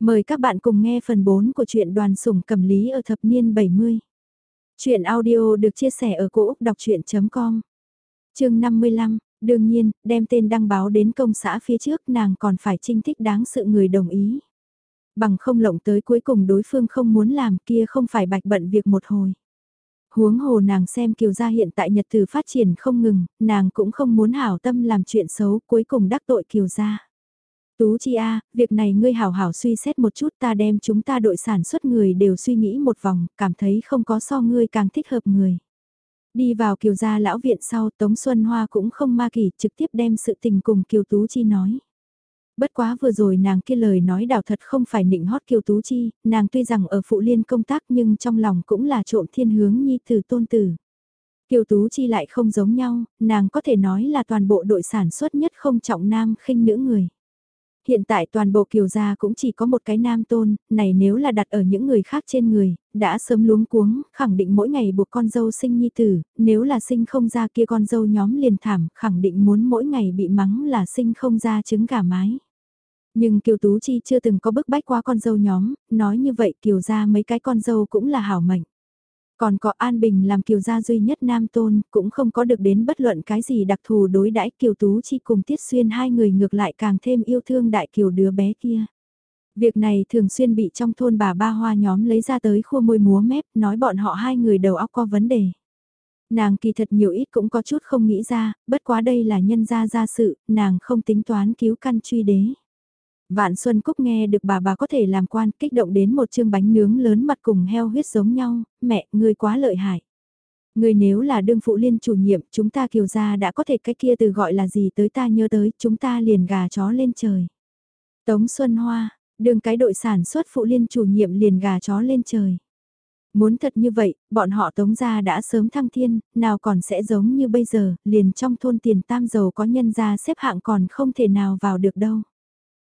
Mời các bạn cùng nghe phần 4 của truyện đoàn sủng cầm lý ở thập niên 70. Chuyện audio được chia sẻ ở cỗ đọc chuyện.com Trường 55, đương nhiên, đem tên đăng báo đến công xã phía trước nàng còn phải trinh thích đáng sự người đồng ý. Bằng không lộng tới cuối cùng đối phương không muốn làm kia không phải bạch bận việc một hồi. Huống hồ nàng xem kiều gia hiện tại nhật từ phát triển không ngừng, nàng cũng không muốn hảo tâm làm chuyện xấu cuối cùng đắc tội kiều gia. Tú Chi A, việc này ngươi hảo hảo suy xét một chút ta đem chúng ta đội sản xuất người đều suy nghĩ một vòng, cảm thấy không có so ngươi càng thích hợp người. Đi vào kiều gia lão viện sau Tống Xuân Hoa cũng không ma kỳ trực tiếp đem sự tình cùng kiều Tú Chi nói. Bất quá vừa rồi nàng kia lời nói đảo thật không phải nịnh hót kiều Tú Chi, nàng tuy rằng ở phụ liên công tác nhưng trong lòng cũng là trộm thiên hướng nhi từ tôn tử. Kiều Tú Chi lại không giống nhau, nàng có thể nói là toàn bộ đội sản xuất nhất không trọng nam khinh nữ người. Hiện tại toàn bộ kiều gia cũng chỉ có một cái nam tôn, này nếu là đặt ở những người khác trên người, đã sớm luống cuống, khẳng định mỗi ngày buộc con dâu sinh nhi tử, nếu là sinh không ra kia con dâu nhóm liền thảm, khẳng định muốn mỗi ngày bị mắng là sinh không ra trứng gà mái. Nhưng Kiều Tú Chi chưa từng có bức bách qua con dâu nhóm, nói như vậy Kiều gia mấy cái con dâu cũng là hảo mệnh. Còn có An Bình làm kiều gia duy nhất nam tôn, cũng không có được đến bất luận cái gì đặc thù đối đãi kiều tú chi cùng tiết xuyên hai người ngược lại càng thêm yêu thương đại kiều đứa bé kia. Việc này thường xuyên bị trong thôn bà ba hoa nhóm lấy ra tới khua môi múa mép, nói bọn họ hai người đầu óc có vấn đề. Nàng kỳ thật nhiều ít cũng có chút không nghĩ ra, bất quá đây là nhân gia gia sự, nàng không tính toán cứu căn truy đế. Vạn Xuân Cúc nghe được bà bà có thể làm quan kích động đến một chương bánh nướng lớn mặt cùng heo huyết giống nhau, mẹ, ngươi quá lợi hại. Ngươi nếu là đương phụ liên chủ nhiệm, chúng ta kiều gia đã có thể cái kia từ gọi là gì tới ta nhớ tới, chúng ta liền gà chó lên trời. Tống Xuân Hoa, đương cái đội sản xuất phụ liên chủ nhiệm liền gà chó lên trời. Muốn thật như vậy, bọn họ tống gia đã sớm thăng thiên, nào còn sẽ giống như bây giờ, liền trong thôn tiền tam giàu có nhân gia xếp hạng còn không thể nào vào được đâu.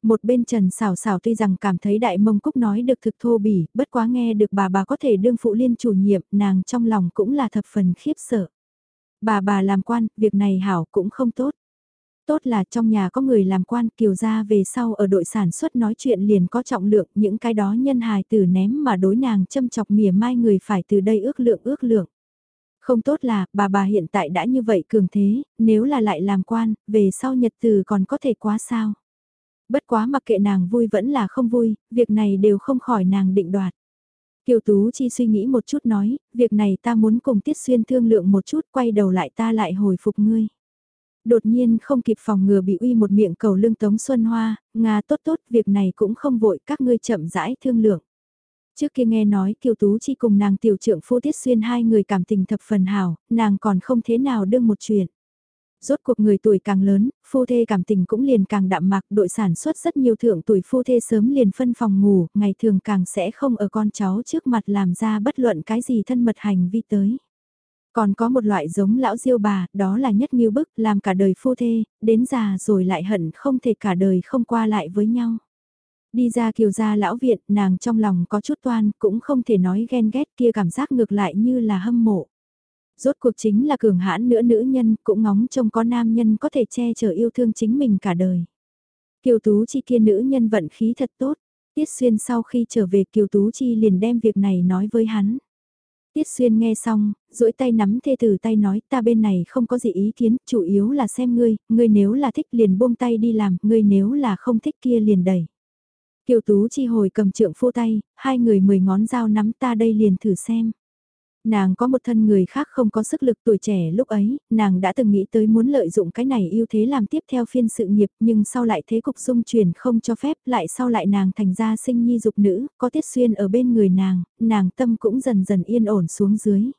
Một bên Trần xảo xảo tuy rằng cảm thấy đại mông cúc nói được thực thô bỉ, bất quá nghe được bà bà có thể đương phụ liên chủ nhiệm, nàng trong lòng cũng là thập phần khiếp sợ. Bà bà làm quan, việc này hảo cũng không tốt. Tốt là trong nhà có người làm quan kiều ra về sau ở đội sản xuất nói chuyện liền có trọng lượng những cái đó nhân hài từ ném mà đối nàng châm chọc mỉa mai người phải từ đây ước lượng ước lượng. Không tốt là, bà bà hiện tại đã như vậy cường thế, nếu là lại làm quan, về sau nhật từ còn có thể quá sao. Bất quá mặc kệ nàng vui vẫn là không vui, việc này đều không khỏi nàng định đoạt. Kiều Tú Chi suy nghĩ một chút nói, việc này ta muốn cùng Tiết Xuyên thương lượng một chút quay đầu lại ta lại hồi phục ngươi. Đột nhiên không kịp phòng ngừa bị uy một miệng cầu lương Tống Xuân Hoa, Nga tốt tốt việc này cũng không vội các ngươi chậm rãi thương lượng. Trước kia nghe nói Kiều Tú Chi cùng nàng tiểu trưởng phu Tiết Xuyên hai người cảm tình thập phần hảo, nàng còn không thế nào đương một chuyện. Rốt cuộc người tuổi càng lớn, phu thê cảm tình cũng liền càng đạm mạc, đội sản xuất rất nhiều thượng tuổi phu thê sớm liền phân phòng ngủ, ngày thường càng sẽ không ở con cháu trước mặt làm ra bất luận cái gì thân mật hành vi tới. Còn có một loại giống lão diêu bà, đó là nhất nghiêu bức, làm cả đời phu thê, đến già rồi lại hận không thể cả đời không qua lại với nhau. Đi ra kiều gia lão viện, nàng trong lòng có chút toan, cũng không thể nói ghen ghét kia cảm giác ngược lại như là hâm mộ. Rốt cuộc chính là cường hãn nữa nữ nhân cũng ngóng trông có nam nhân có thể che chở yêu thương chính mình cả đời. Kiều Tú Chi kia nữ nhân vận khí thật tốt. Tiết Xuyên sau khi trở về Kiều Tú Chi liền đem việc này nói với hắn. Tiết Xuyên nghe xong, duỗi tay nắm thê tử tay nói ta bên này không có gì ý kiến, chủ yếu là xem ngươi, ngươi nếu là thích liền buông tay đi làm, ngươi nếu là không thích kia liền đẩy. Kiều Tú Chi hồi cầm trượng phu tay, hai người mười ngón dao nắm ta đây liền thử xem. Nàng có một thân người khác không có sức lực tuổi trẻ lúc ấy, nàng đã từng nghĩ tới muốn lợi dụng cái này ưu thế làm tiếp theo phiên sự nghiệp nhưng sau lại thế cục dung truyền không cho phép lại sau lại nàng thành ra sinh nhi dục nữ, có tiết xuyên ở bên người nàng, nàng tâm cũng dần dần yên ổn xuống dưới.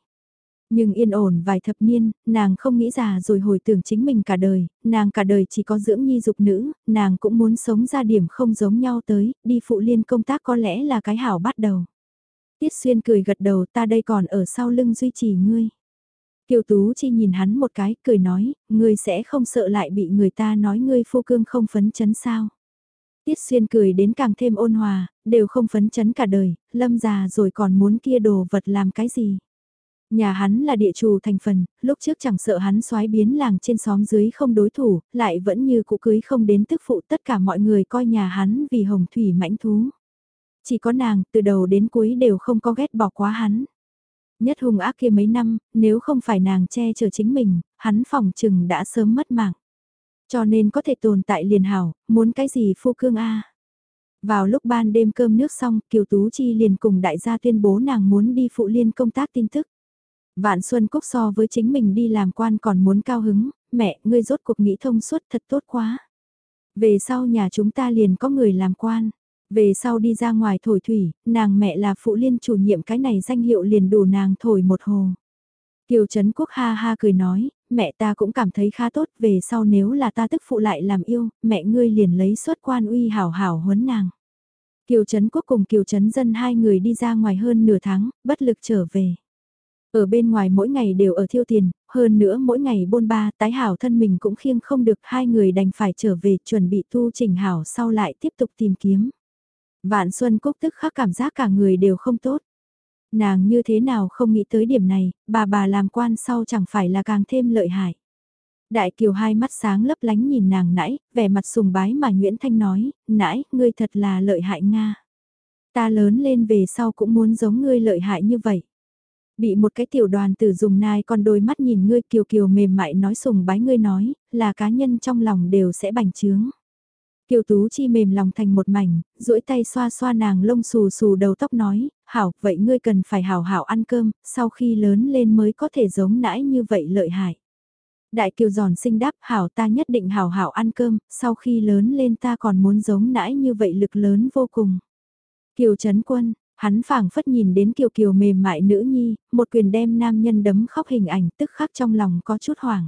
Nhưng yên ổn vài thập niên, nàng không nghĩ già rồi hồi tưởng chính mình cả đời, nàng cả đời chỉ có dưỡng nhi dục nữ, nàng cũng muốn sống ra điểm không giống nhau tới, đi phụ liên công tác có lẽ là cái hảo bắt đầu. Tiết Xuyên cười gật đầu ta đây còn ở sau lưng duy trì ngươi. Kiều Tú Chi nhìn hắn một cái, cười nói, ngươi sẽ không sợ lại bị người ta nói ngươi phu cương không phấn chấn sao. Tiết Xuyên cười đến càng thêm ôn hòa, đều không phấn chấn cả đời, lâm già rồi còn muốn kia đồ vật làm cái gì. Nhà hắn là địa chủ thành phần, lúc trước chẳng sợ hắn xoái biến làng trên xóm dưới không đối thủ, lại vẫn như cụ cưới không đến tức phụ tất cả mọi người coi nhà hắn vì hồng thủy mãnh thú. Chỉ có nàng, từ đầu đến cuối đều không có ghét bỏ quá hắn. Nhất hung ác kia mấy năm, nếu không phải nàng che chở chính mình, hắn phòng chừng đã sớm mất mạng. Cho nên có thể tồn tại liền hảo, muốn cái gì phu cương a Vào lúc ban đêm cơm nước xong, Kiều Tú Chi liền cùng đại gia tuyên bố nàng muốn đi phụ liên công tác tin tức. Vạn Xuân Cúc so với chính mình đi làm quan còn muốn cao hứng, mẹ, ngươi rốt cuộc nghĩ thông suốt thật tốt quá. Về sau nhà chúng ta liền có người làm quan. Về sau đi ra ngoài thổi thủy, nàng mẹ là phụ liên chủ nhiệm cái này danh hiệu liền đủ nàng thổi một hồ. Kiều Trấn Quốc ha ha cười nói, mẹ ta cũng cảm thấy khá tốt về sau nếu là ta tức phụ lại làm yêu, mẹ ngươi liền lấy xuất quan uy hảo hảo huấn nàng. Kiều Trấn Quốc cùng Kiều Trấn Dân hai người đi ra ngoài hơn nửa tháng, bất lực trở về. Ở bên ngoài mỗi ngày đều ở thiêu tiền, hơn nữa mỗi ngày bôn ba tái hảo thân mình cũng khiêng không được hai người đành phải trở về chuẩn bị tu chỉnh hảo sau lại tiếp tục tìm kiếm. Vạn Xuân Cúc tức khắc cảm giác cả người đều không tốt. Nàng như thế nào không nghĩ tới điểm này, bà bà làm quan sau chẳng phải là càng thêm lợi hại. Đại Kiều hai mắt sáng lấp lánh nhìn nàng nãy, vẻ mặt sùng bái mà Nguyễn Thanh nói, nãy, ngươi thật là lợi hại Nga. Ta lớn lên về sau cũng muốn giống ngươi lợi hại như vậy. Bị một cái tiểu đoàn tử dùng nai con đôi mắt nhìn ngươi kiều kiều mềm mại nói sùng bái ngươi nói, là cá nhân trong lòng đều sẽ bành trướng. Kiều Tú Chi mềm lòng thành một mảnh, duỗi tay xoa xoa nàng lông xù xù đầu tóc nói, hảo, vậy ngươi cần phải hảo hảo ăn cơm, sau khi lớn lên mới có thể giống nãi như vậy lợi hại. Đại Kiều giòn sinh đáp, hảo ta nhất định hảo hảo ăn cơm, sau khi lớn lên ta còn muốn giống nãi như vậy lực lớn vô cùng. Kiều Trấn Quân, hắn phảng phất nhìn đến Kiều Kiều mềm mại nữ nhi, một quyền đem nam nhân đấm khóc hình ảnh tức khắc trong lòng có chút hoảng.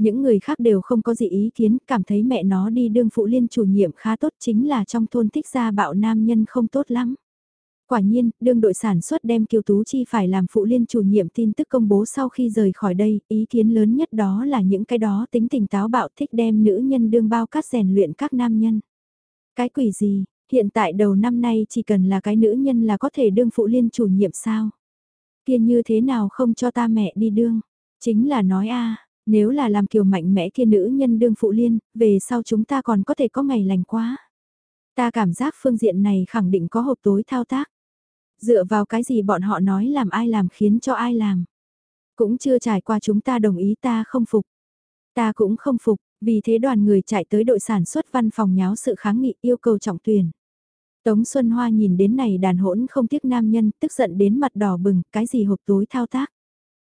Những người khác đều không có gì ý kiến, cảm thấy mẹ nó đi đương phụ liên chủ nhiệm khá tốt chính là trong thôn thích gia bạo nam nhân không tốt lắm. Quả nhiên, đương đội sản xuất đem Kiều Tú Chi phải làm phụ liên chủ nhiệm tin tức công bố sau khi rời khỏi đây, ý kiến lớn nhất đó là những cái đó tính tình táo bạo thích đem nữ nhân đương bao cát rèn luyện các nam nhân. Cái quỷ gì, hiện tại đầu năm nay chỉ cần là cái nữ nhân là có thể đương phụ liên chủ nhiệm sao? Kia như thế nào không cho ta mẹ đi đương? Chính là nói a nếu là làm kiều mạnh mẽ kia nữ nhân đương phụ liên, về sau chúng ta còn có thể có ngày lành quá. Ta cảm giác phương diện này khẳng định có hộp tối thao tác. Dựa vào cái gì bọn họ nói làm ai làm khiến cho ai làm. Cũng chưa trải qua chúng ta đồng ý ta không phục. Ta cũng không phục, vì thế đoàn người chạy tới đội sản xuất văn phòng nháo sự kháng nghị yêu cầu trọng tuyển. Tống Xuân Hoa nhìn đến này đàn hỗn không tiếc nam nhân, tức giận đến mặt đỏ bừng, cái gì hộp tối thao tác.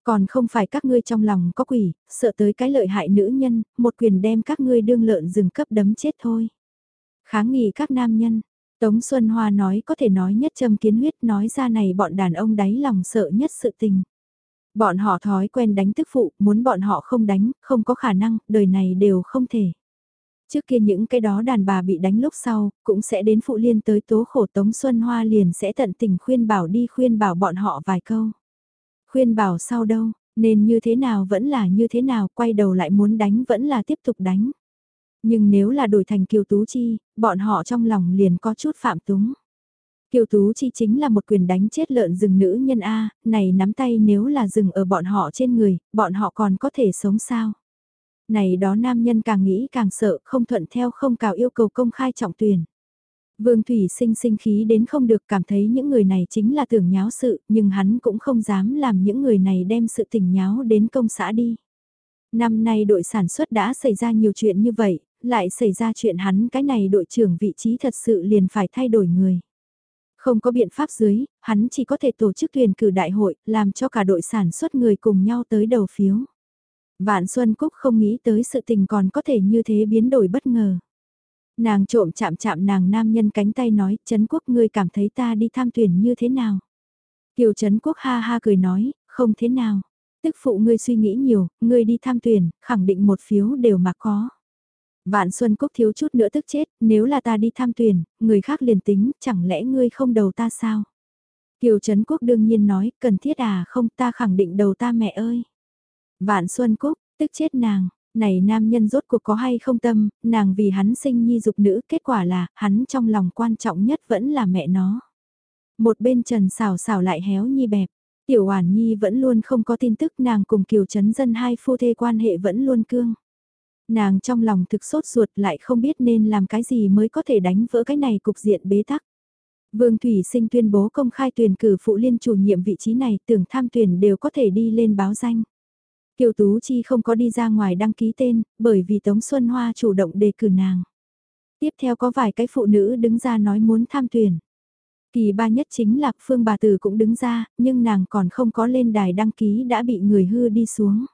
Còn không phải các ngươi trong lòng có quỷ, sợ tới cái lợi hại nữ nhân, một quyền đem các ngươi đương lợn rừng cấp đấm chết thôi. Kháng nghị các nam nhân, Tống Xuân Hoa nói có thể nói nhất châm kiến huyết nói ra này bọn đàn ông đáy lòng sợ nhất sự tình. Bọn họ thói quen đánh tức phụ, muốn bọn họ không đánh, không có khả năng, đời này đều không thể. Trước kia những cái đó đàn bà bị đánh lúc sau, cũng sẽ đến phụ liên tới tố khổ Tống Xuân Hoa liền sẽ tận tình khuyên bảo đi khuyên bảo bọn họ vài câu. Khuyên bảo sau đâu, nên như thế nào vẫn là như thế nào, quay đầu lại muốn đánh vẫn là tiếp tục đánh. Nhưng nếu là đổi thành Kiều Tú Chi, bọn họ trong lòng liền có chút phạm túng. Kiều Tú Chi chính là một quyền đánh chết lợn rừng nữ nhân A, này nắm tay nếu là rừng ở bọn họ trên người, bọn họ còn có thể sống sao? Này đó nam nhân càng nghĩ càng sợ, không thuận theo không cào yêu cầu công khai trọng tuyển. Vương Thủy sinh sinh khí đến không được cảm thấy những người này chính là tưởng nháo sự, nhưng hắn cũng không dám làm những người này đem sự tình nháo đến công xã đi. Năm nay đội sản xuất đã xảy ra nhiều chuyện như vậy, lại xảy ra chuyện hắn cái này đội trưởng vị trí thật sự liền phải thay đổi người. Không có biện pháp dưới, hắn chỉ có thể tổ chức tuyển cử đại hội, làm cho cả đội sản xuất người cùng nhau tới đầu phiếu. Vạn Xuân Cúc không nghĩ tới sự tình còn có thể như thế biến đổi bất ngờ. Nàng trộm chạm chạm nàng nam nhân cánh tay nói, Trấn Quốc ngươi cảm thấy ta đi tham tuyển như thế nào? Kiều Trấn Quốc ha ha cười nói, không thế nào. Tức phụ ngươi suy nghĩ nhiều, ngươi đi tham tuyển, khẳng định một phiếu đều mà có. Vạn Xuân Cúc thiếu chút nữa tức chết, nếu là ta đi tham tuyển, người khác liền tính, chẳng lẽ ngươi không đầu ta sao? Kiều Trấn Quốc đương nhiên nói, cần thiết à không ta khẳng định đầu ta mẹ ơi. Vạn Xuân Cúc, tức chết nàng, này nam nhân rốt cuộc có hay không tâm, nàng vì hắn sinh nhi dục nữ, kết quả là, hắn trong lòng quan trọng nhất vẫn là mẹ nó. Một bên trần xào xào lại héo nhi bẹp, tiểu hoàn nhi vẫn luôn không có tin tức nàng cùng kiều chấn dân hai phu thê quan hệ vẫn luôn cương. Nàng trong lòng thực sốt ruột lại không biết nên làm cái gì mới có thể đánh vỡ cái này cục diện bế tắc. Vương Thủy Sinh tuyên bố công khai tuyển cử phụ liên chủ nhiệm vị trí này tưởng tham tuyển đều có thể đi lên báo danh. Kiều Tú Chi không có đi ra ngoài đăng ký tên, bởi vì Tống Xuân Hoa chủ động đề cử nàng. Tiếp theo có vài cái phụ nữ đứng ra nói muốn tham tuyển. Kỳ ba nhất chính là Phương bà Tử cũng đứng ra, nhưng nàng còn không có lên đài đăng ký đã bị người hư đi xuống.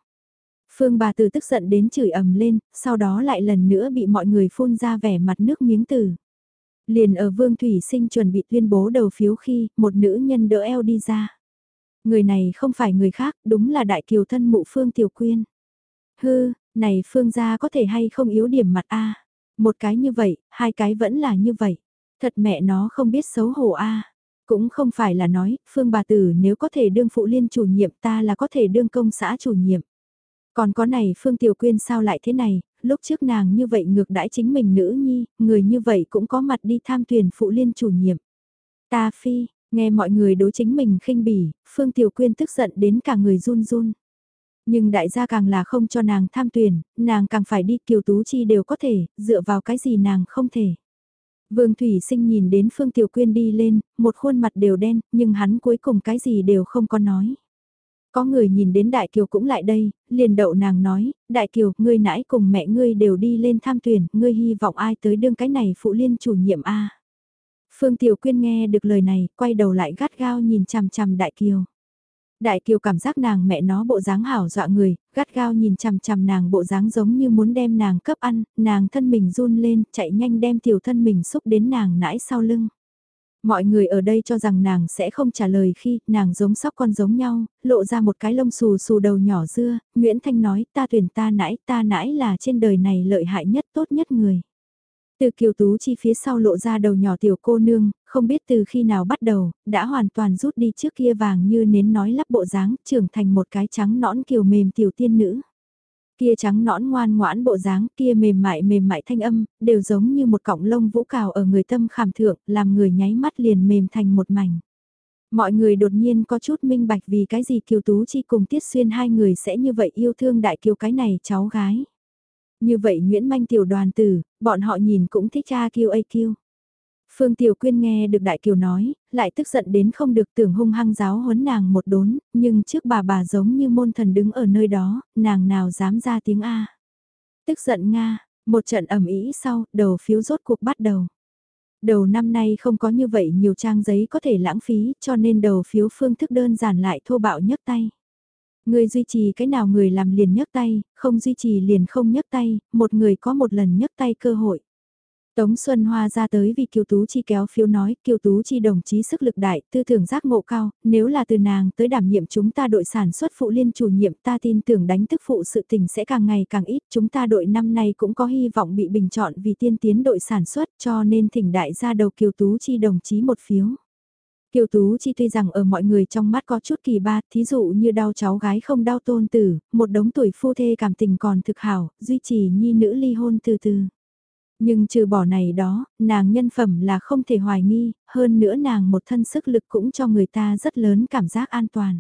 Phương bà Tử tức giận đến chửi ầm lên, sau đó lại lần nữa bị mọi người phun ra vẻ mặt nước miếng tử. Liền ở Vương Thủy Sinh chuẩn bị tuyên bố đầu phiếu khi một nữ nhân đỡ eo đi ra. Người này không phải người khác, đúng là đại kiều thân mụ Phương Tiểu Quyên. Hư, này Phương gia có thể hay không yếu điểm mặt a Một cái như vậy, hai cái vẫn là như vậy. Thật mẹ nó không biết xấu hổ a Cũng không phải là nói, Phương bà tử nếu có thể đương phụ liên chủ nhiệm ta là có thể đương công xã chủ nhiệm. Còn có này Phương Tiểu Quyên sao lại thế này, lúc trước nàng như vậy ngược đãi chính mình nữ nhi, người như vậy cũng có mặt đi tham tuyển phụ liên chủ nhiệm. Ta phi, nghe mọi người đối chính mình khinh bỉ, Phương Tiểu Quyên tức giận đến cả người run run. Nhưng đại gia càng là không cho nàng tham tuyển, nàng càng phải đi kiều tú chi đều có thể, dựa vào cái gì nàng không thể. Vương Thủy Sinh nhìn đến Phương Tiểu Quyên đi lên, một khuôn mặt đều đen, nhưng hắn cuối cùng cái gì đều không có nói. Có người nhìn đến Đại Kiều cũng lại đây, liền đậu nàng nói, Đại Kiều, ngươi nãy cùng mẹ ngươi đều đi lên tham tuyển, ngươi hy vọng ai tới đương cái này phụ liên chủ nhiệm A. Phương Tiểu Quyên nghe được lời này, quay đầu lại gắt gao nhìn chằm chằm Đại Kiều. Đại Kiều cảm giác nàng mẹ nó bộ dáng hảo dọa người, gắt gao nhìn chằm chằm nàng bộ dáng giống như muốn đem nàng cấp ăn, nàng thân mình run lên, chạy nhanh đem tiểu thân mình xúc đến nàng nãi sau lưng. Mọi người ở đây cho rằng nàng sẽ không trả lời khi nàng giống sóc con giống nhau, lộ ra một cái lông xù xù đầu nhỏ dưa, Nguyễn Thanh nói ta tuyển ta nãi ta nãi là trên đời này lợi hại nhất tốt nhất người. Từ kiều tú chi phía sau lộ ra đầu nhỏ tiểu cô nương, không biết từ khi nào bắt đầu, đã hoàn toàn rút đi trước kia vàng như nến nói lắp bộ dáng, trưởng thành một cái trắng nõn kiều mềm tiểu tiên nữ. Kia trắng nõn ngoan ngoãn bộ dáng, kia mềm mại mềm mại thanh âm, đều giống như một cọng lông vũ cào ở người tâm khảm thượng, làm người nháy mắt liền mềm thành một mảnh. Mọi người đột nhiên có chút minh bạch vì cái gì Kiều Tú Chi cùng Tiết Xuyên hai người sẽ như vậy yêu thương đại kiều cái này cháu gái. Như vậy Nguyễn Manh tiểu đoàn tử, bọn họ nhìn cũng thích cha kiêu ây kiêu. Phương Tiểu Quyên nghe được Đại Kiều nói, lại tức giận đến không được tưởng hung hăng giáo huấn nàng một đốn, nhưng trước bà bà giống như môn thần đứng ở nơi đó, nàng nào dám ra tiếng A. Tức giận Nga, một trận ẩm ý sau, đầu phiếu rốt cuộc bắt đầu. Đầu năm nay không có như vậy nhiều trang giấy có thể lãng phí, cho nên đầu phiếu phương thức đơn giản lại thô bạo nhấc tay. Người duy trì cái nào người làm liền nhấc tay, không duy trì liền không nhấc tay, một người có một lần nhấc tay cơ hội. Tống Xuân Hoa ra tới vì Kiều Tú Chi kéo phiếu nói, Kiều Tú Chi đồng chí sức lực đại, tư tưởng giác ngộ cao, nếu là từ nàng tới đảm nhiệm chúng ta đội sản xuất phụ liên chủ nhiệm ta tin tưởng đánh thức phụ sự tình sẽ càng ngày càng ít, chúng ta đội năm nay cũng có hy vọng bị bình chọn vì tiên tiến đội sản xuất cho nên thỉnh đại ra đầu Kiều Tú Chi đồng chí một phiếu. Kiều Tú Chi tuy rằng ở mọi người trong mắt có chút kỳ ba, thí dụ như đau cháu gái không đau tôn tử, một đống tuổi phu thê cảm tình còn thực hảo, duy trì nhi nữ ly hôn từ từ. Nhưng trừ bỏ này đó, nàng nhân phẩm là không thể hoài nghi, hơn nữa nàng một thân sức lực cũng cho người ta rất lớn cảm giác an toàn.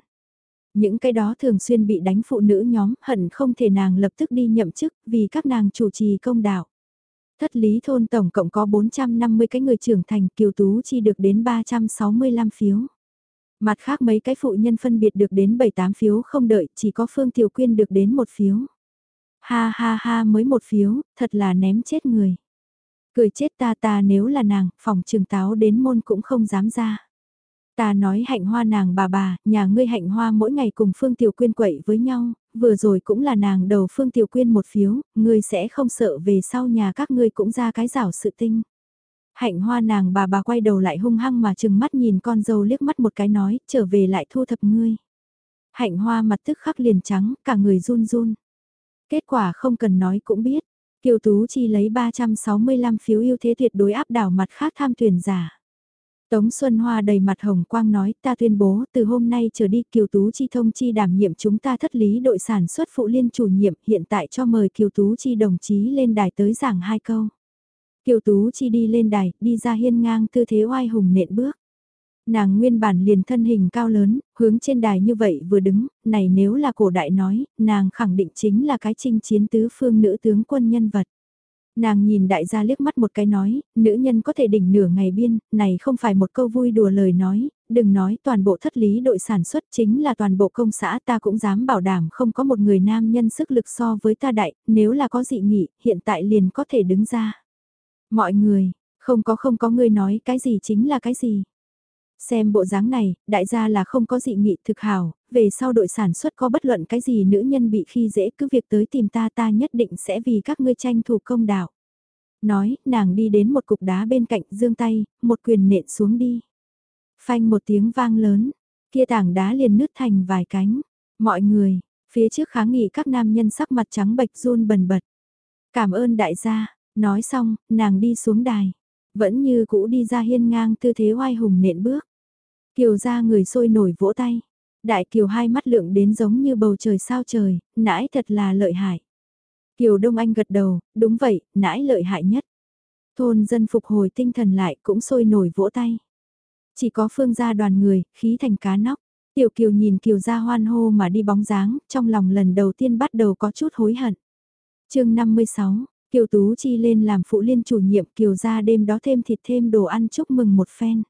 Những cái đó thường xuyên bị đánh phụ nữ nhóm hận không thể nàng lập tức đi nhậm chức vì các nàng chủ trì công đạo. Thất lý thôn tổng cộng có 450 cái người trưởng thành kiều tú chi được đến 365 phiếu. Mặt khác mấy cái phụ nhân phân biệt được đến 7-8 phiếu không đợi, chỉ có Phương Tiểu Quyên được đến một phiếu. Ha ha ha mới một phiếu, thật là ném chết người. Cười chết ta ta nếu là nàng, phòng trường táo đến môn cũng không dám ra. Ta nói hạnh hoa nàng bà bà, nhà ngươi hạnh hoa mỗi ngày cùng Phương Tiểu Quyên quậy với nhau, vừa rồi cũng là nàng đầu Phương Tiểu Quyên một phiếu, ngươi sẽ không sợ về sau nhà các ngươi cũng ra cái rảo sự tinh. Hạnh hoa nàng bà bà quay đầu lại hung hăng mà chừng mắt nhìn con dâu liếc mắt một cái nói, trở về lại thu thập ngươi. Hạnh hoa mặt tức khắc liền trắng, cả người run run. Kết quả không cần nói cũng biết, Kiều Tú Chi lấy 365 phiếu ưu thế tuyệt đối áp đảo mặt khác tham tuyển giả. Tống Xuân Hoa đầy mặt hồng quang nói ta tuyên bố từ hôm nay trở đi Kiều Tú Chi thông chi đảm nhiệm chúng ta thất lý đội sản xuất phụ liên chủ nhiệm hiện tại cho mời Kiều Tú Chi đồng chí lên đài tới giảng hai câu. Kiều Tú Chi đi lên đài, đi ra hiên ngang tư thế oai hùng nện bước. Nàng nguyên bản liền thân hình cao lớn, hướng trên đài như vậy vừa đứng, này nếu là cổ đại nói, nàng khẳng định chính là cái trinh chiến tứ phương nữ tướng quân nhân vật. Nàng nhìn đại gia liếc mắt một cái nói, nữ nhân có thể đỉnh nửa ngày biên, này không phải một câu vui đùa lời nói, đừng nói toàn bộ thất lý đội sản xuất chính là toàn bộ công xã ta cũng dám bảo đảm không có một người nam nhân sức lực so với ta đại, nếu là có dị nghị, hiện tại liền có thể đứng ra. Mọi người, không có không có người nói cái gì chính là cái gì. Xem bộ dáng này, đại gia là không có dị nghị thực hào, về sau đội sản xuất có bất luận cái gì nữ nhân bị khi dễ cứ việc tới tìm ta ta nhất định sẽ vì các ngươi tranh thủ công đạo. Nói, nàng đi đến một cục đá bên cạnh dương tay, một quyền nện xuống đi. Phanh một tiếng vang lớn, kia tảng đá liền nứt thành vài cánh. Mọi người, phía trước kháng nghị các nam nhân sắc mặt trắng bệch run bần bật. Cảm ơn đại gia, nói xong, nàng đi xuống đài. Vẫn như cũ đi ra hiên ngang tư thế oai hùng nện bước. Kiều ra người sôi nổi vỗ tay. Đại Kiều hai mắt lượng đến giống như bầu trời sao trời, nãi thật là lợi hại. Kiều Đông Anh gật đầu, đúng vậy, nãi lợi hại nhất. Thôn dân phục hồi tinh thần lại cũng sôi nổi vỗ tay. Chỉ có phương gia đoàn người, khí thành cá nóc. Tiểu Kiều nhìn Kiều gia hoan hô mà đi bóng dáng, trong lòng lần đầu tiên bắt đầu có chút hối hận. chương 56, Kiều Tú Chi lên làm phụ liên chủ nhiệm Kiều gia đêm đó thêm thịt thêm đồ ăn chúc mừng một phen.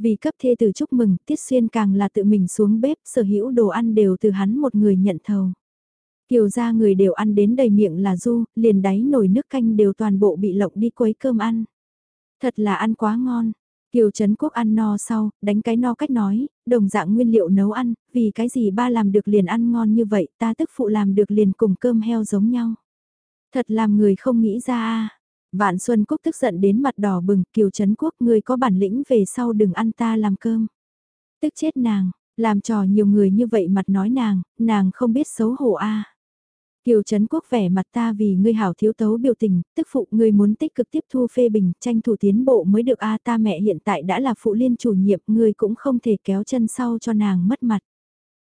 Vì cấp thê từ chúc mừng, Tiết Xuyên càng là tự mình xuống bếp, sở hữu đồ ăn đều từ hắn một người nhận thầu. Kiều gia người đều ăn đến đầy miệng là du, liền đáy nồi nước canh đều toàn bộ bị lộng đi quấy cơm ăn. Thật là ăn quá ngon. Kiều Trấn Quốc ăn no sau, đánh cái no cách nói, đồng dạng nguyên liệu nấu ăn, vì cái gì ba làm được liền ăn ngon như vậy, ta tức phụ làm được liền cùng cơm heo giống nhau. Thật làm người không nghĩ ra a. Vạn Xuân Cúc tức giận đến mặt đỏ bừng, Kiều Trấn Quốc người có bản lĩnh về sau đừng ăn ta làm cơm. Tức chết nàng, làm trò nhiều người như vậy mặt nói nàng, nàng không biết xấu hổ a. Kiều Trấn Quốc vẻ mặt ta vì ngươi hảo thiếu tấu biểu tình, tức phụ ngươi muốn tích cực tiếp thu phê bình, tranh thủ tiến bộ mới được a ta mẹ hiện tại đã là phụ liên chủ nhiệm, ngươi cũng không thể kéo chân sau cho nàng mất mặt.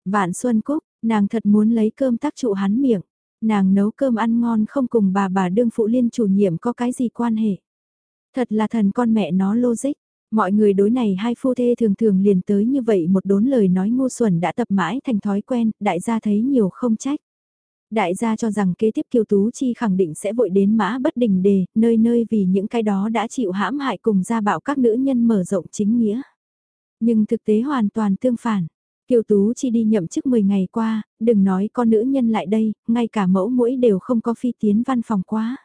Vạn Xuân Cúc, nàng thật muốn lấy cơm tác trụ hắn miệng nàng nấu cơm ăn ngon không cùng bà bà đương phụ liên chủ nhiệm có cái gì quan hệ. Thật là thần con mẹ nó logic, mọi người đối này hai phu thê thường thường liền tới như vậy một đốn lời nói ngu xuẩn đã tập mãi thành thói quen, đại gia thấy nhiều không trách. Đại gia cho rằng kế tiếp Kiều Tú Chi khẳng định sẽ vội đến mã bất đình đề, nơi nơi vì những cái đó đã chịu hãm hại cùng gia bạo các nữ nhân mở rộng chính nghĩa. Nhưng thực tế hoàn toàn tương phản. Kiều Tú Chi đi nhậm chức 10 ngày qua, đừng nói con nữ nhân lại đây, ngay cả mẫu mũi đều không có phi tiến văn phòng quá.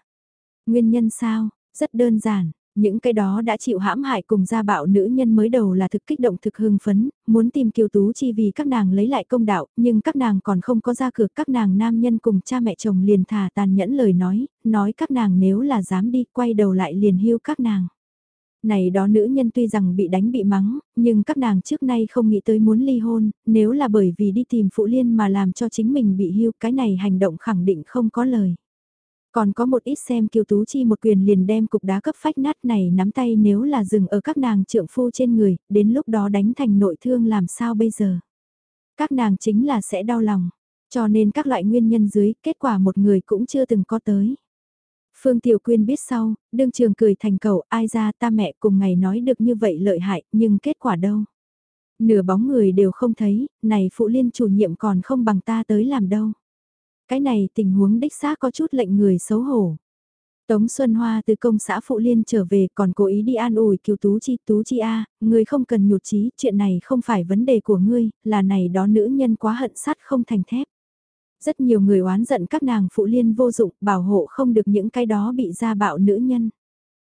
Nguyên nhân sao? Rất đơn giản, những cái đó đã chịu hãm hại cùng gia bạo nữ nhân mới đầu là thực kích động thực hưng phấn, muốn tìm Kiều Tú Chi vì các nàng lấy lại công đạo, nhưng các nàng còn không có ra cửa các nàng nam nhân cùng cha mẹ chồng liền thả tàn nhẫn lời nói, nói các nàng nếu là dám đi quay đầu lại liền hưu các nàng. Này đó nữ nhân tuy rằng bị đánh bị mắng, nhưng các nàng trước nay không nghĩ tới muốn ly hôn, nếu là bởi vì đi tìm phụ liên mà làm cho chính mình bị hưu, cái này hành động khẳng định không có lời. Còn có một ít xem kiều tú chi một quyền liền đem cục đá cấp phách nát này nắm tay nếu là dừng ở các nàng trượng phu trên người, đến lúc đó đánh thành nội thương làm sao bây giờ. Các nàng chính là sẽ đau lòng, cho nên các loại nguyên nhân dưới kết quả một người cũng chưa từng có tới. Phương Tiểu Quyên biết sau, đương trường cười thành cầu ai ra ta mẹ cùng ngày nói được như vậy lợi hại, nhưng kết quả đâu. Nửa bóng người đều không thấy, này phụ liên chủ nhiệm còn không bằng ta tới làm đâu. Cái này tình huống đích xác có chút lệnh người xấu hổ. Tống Xuân Hoa từ công xã Phụ Liên trở về còn cố ý đi an ủi kiều Tú Chi Tú Chi A, người không cần nhụt chí chuyện này không phải vấn đề của ngươi, là này đó nữ nhân quá hận sắt không thành thép. Rất nhiều người oán giận các nàng phụ liên vô dụng, bảo hộ không được những cái đó bị gia bạo nữ nhân.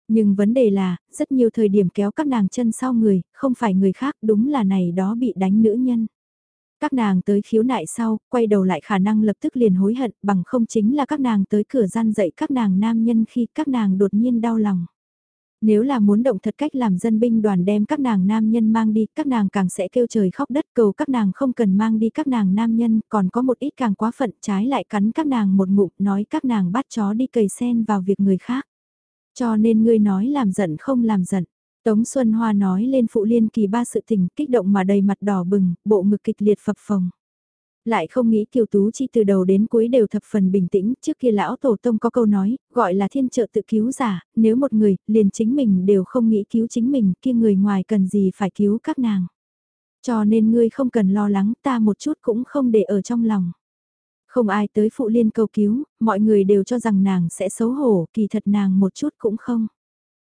Nhưng vấn đề là, rất nhiều thời điểm kéo các nàng chân sau người, không phải người khác, đúng là này đó bị đánh nữ nhân. Các nàng tới khiếu nại sau, quay đầu lại khả năng lập tức liền hối hận, bằng không chính là các nàng tới cửa gian dậy các nàng nam nhân khi các nàng đột nhiên đau lòng. Nếu là muốn động thật cách làm dân binh đoàn đem các nàng nam nhân mang đi, các nàng càng sẽ kêu trời khóc đất cầu các nàng không cần mang đi các nàng nam nhân, còn có một ít càng quá phận trái lại cắn các nàng một ngụm nói các nàng bắt chó đi cầy sen vào việc người khác. Cho nên ngươi nói làm giận không làm giận. Tống Xuân Hoa nói lên phụ liên kỳ ba sự tình kích động mà đầy mặt đỏ bừng, bộ ngực kịch liệt phập phồng. Lại không nghĩ Kiều Tú Chi từ đầu đến cuối đều thập phần bình tĩnh, trước kia lão tổ tông có câu nói, gọi là thiên trợ tự cứu giả, nếu một người, liền chính mình đều không nghĩ cứu chính mình, kia người ngoài cần gì phải cứu các nàng. Cho nên ngươi không cần lo lắng, ta một chút cũng không để ở trong lòng. Không ai tới phụ liên cầu cứu, mọi người đều cho rằng nàng sẽ xấu hổ, kỳ thật nàng một chút cũng không.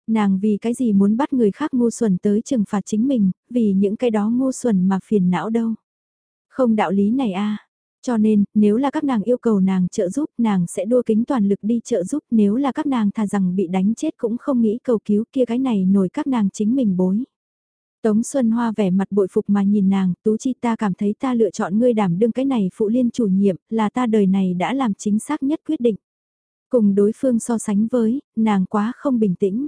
Nàng vì cái gì muốn bắt người khác ngu xuẩn tới trừng phạt chính mình, vì những cái đó ngu xuẩn mà phiền não đâu. Không đạo lý này a Cho nên, nếu là các nàng yêu cầu nàng trợ giúp, nàng sẽ đua kính toàn lực đi trợ giúp, nếu là các nàng thà rằng bị đánh chết cũng không nghĩ cầu cứu kia cái này nổi các nàng chính mình bối. Tống Xuân Hoa vẻ mặt bội phục mà nhìn nàng, Tú Chi ta cảm thấy ta lựa chọn ngươi đảm đương cái này phụ liên chủ nhiệm, là ta đời này đã làm chính xác nhất quyết định. Cùng đối phương so sánh với, nàng quá không bình tĩnh.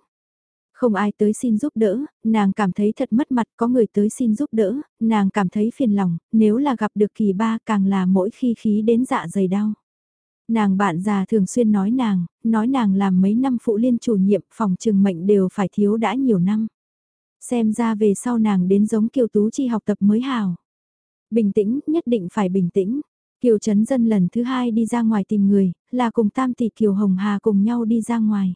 Không ai tới xin giúp đỡ, nàng cảm thấy thật mất mặt có người tới xin giúp đỡ, nàng cảm thấy phiền lòng, nếu là gặp được kỳ ba càng là mỗi khi khí đến dạ dày đau. Nàng bạn già thường xuyên nói nàng, nói nàng làm mấy năm phụ liên chủ nhiệm phòng trừng mệnh đều phải thiếu đã nhiều năm. Xem ra về sau nàng đến giống Kiều Tú Chi học tập mới hào. Bình tĩnh, nhất định phải bình tĩnh. Kiều Trấn Dân lần thứ hai đi ra ngoài tìm người, là cùng Tam Tỷ Kiều Hồng Hà cùng nhau đi ra ngoài.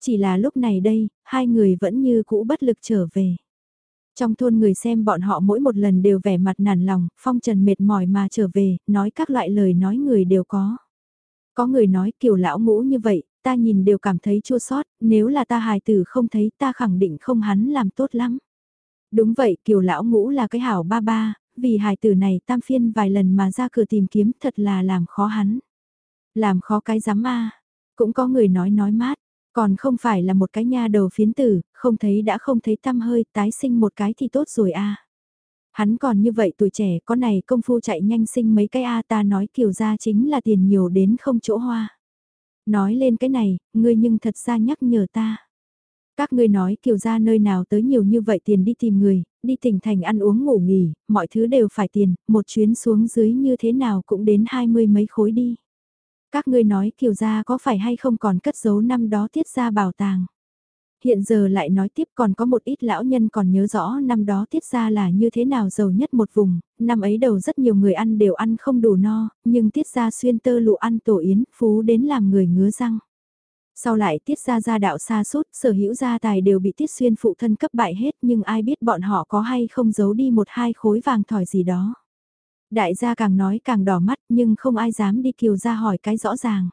Chỉ là lúc này đây, hai người vẫn như cũ bất lực trở về. Trong thôn người xem bọn họ mỗi một lần đều vẻ mặt nản lòng, phong trần mệt mỏi mà trở về, nói các loại lời nói người đều có. Có người nói kiểu lão ngũ như vậy, ta nhìn đều cảm thấy chua sót, nếu là ta hài tử không thấy ta khẳng định không hắn làm tốt lắm. Đúng vậy, kiểu lão ngũ là cái hảo ba ba, vì hài tử này tam phiên vài lần mà ra cửa tìm kiếm thật là làm khó hắn. Làm khó cái giám a cũng có người nói nói mát, còn không phải là một cái nha đầu phiến tử, không thấy đã không thấy tâm hơi, tái sinh một cái thì tốt rồi a Hắn còn như vậy tuổi trẻ có này công phu chạy nhanh sinh mấy cái a ta nói kiều ra chính là tiền nhiều đến không chỗ hoa. Nói lên cái này, ngươi nhưng thật ra nhắc nhở ta. Các ngươi nói kiều ra nơi nào tới nhiều như vậy tiền đi tìm người, đi tỉnh thành ăn uống ngủ nghỉ, mọi thứ đều phải tiền, một chuyến xuống dưới như thế nào cũng đến hai mươi mấy khối đi. Các ngươi nói kiều gia có phải hay không còn cất giấu năm đó tiết ra bảo tàng. Hiện giờ lại nói tiếp còn có một ít lão nhân còn nhớ rõ năm đó tiết ra là như thế nào giàu nhất một vùng, năm ấy đầu rất nhiều người ăn đều ăn không đủ no, nhưng tiết ra xuyên tơ lụ ăn tổ yến, phú đến làm người ngứa răng. Sau lại tiết ra gia đạo xa sút sở hữu gia tài đều bị tiết xuyên phụ thân cấp bại hết nhưng ai biết bọn họ có hay không giấu đi một hai khối vàng thỏi gì đó. Đại gia càng nói càng đỏ mắt nhưng không ai dám đi kiều ra hỏi cái rõ ràng.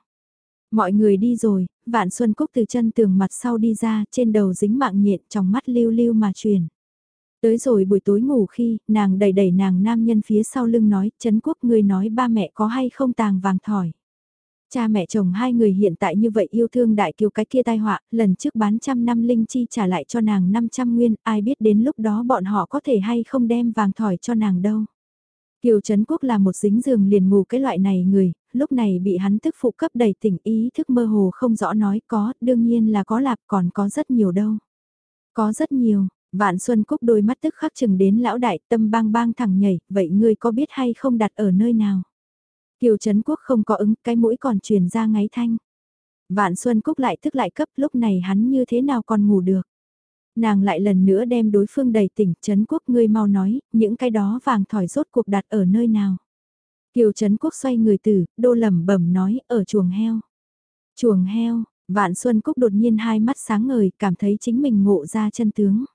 Mọi người đi rồi, Vạn Xuân Cúc từ chân tường mặt sau đi ra, trên đầu dính mạng nhện trong mắt lưu lưu mà truyền. Tới rồi buổi tối ngủ khi, nàng đẩy đẩy nàng nam nhân phía sau lưng nói, Trấn Quốc ngươi nói ba mẹ có hay không tàng vàng thỏi. Cha mẹ chồng hai người hiện tại như vậy yêu thương đại kiều cái kia tai họa, lần trước bán trăm năm linh chi trả lại cho nàng 500 nguyên, ai biết đến lúc đó bọn họ có thể hay không đem vàng thỏi cho nàng đâu. Kiều Trấn Quốc là một dính giường liền ngủ cái loại này người, lúc này bị hắn tức phụ cấp đầy tỉnh ý thức mơ hồ không rõ nói có, đương nhiên là có lạp còn có rất nhiều đâu. Có rất nhiều, Vạn Xuân Cúc đôi mắt tức khắc chừng đến lão đại tâm bang bang thẳng nhảy, vậy ngươi có biết hay không đặt ở nơi nào? Kiều Trấn Quốc không có ứng, cái mũi còn truyền ra ngáy thanh. Vạn Xuân Cúc lại thức lại cấp lúc này hắn như thế nào còn ngủ được? Nàng lại lần nữa đem đối phương đầy tỉnh Trấn Quốc ngươi mau nói, những cái đó vàng thỏi rốt cuộc đặt ở nơi nào? Kiều Trấn Quốc xoay người từ, đô lẩm bẩm nói, ở chuồng heo. Chuồng heo, Vạn Xuân Cúc đột nhiên hai mắt sáng ngời, cảm thấy chính mình ngộ ra chân tướng.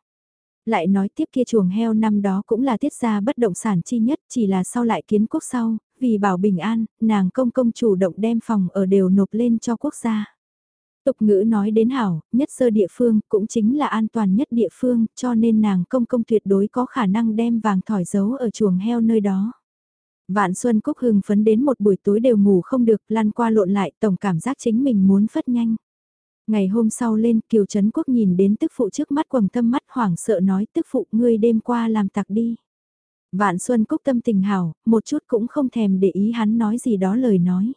Lại nói tiếp kia chuồng heo năm đó cũng là tiết gia bất động sản chi nhất, chỉ là sau lại kiến quốc sau, vì bảo bình an, nàng công công chủ động đem phòng ở đều nộp lên cho quốc gia. Tục ngữ nói đến hảo, nhất sơ địa phương cũng chính là an toàn nhất địa phương, cho nên nàng công công tuyệt đối có khả năng đem vàng thỏi giấu ở chuồng heo nơi đó. Vạn Xuân Cúc hưng phấn đến một buổi tối đều ngủ không được, lăn qua lộn lại, tổng cảm giác chính mình muốn phất nhanh. Ngày hôm sau lên, Kiều Trấn Quốc nhìn đến tức phụ trước mắt quầng tâm mắt hoảng sợ nói tức phụ ngươi đêm qua làm tặc đi. Vạn Xuân Cúc tâm tình hảo, một chút cũng không thèm để ý hắn nói gì đó lời nói.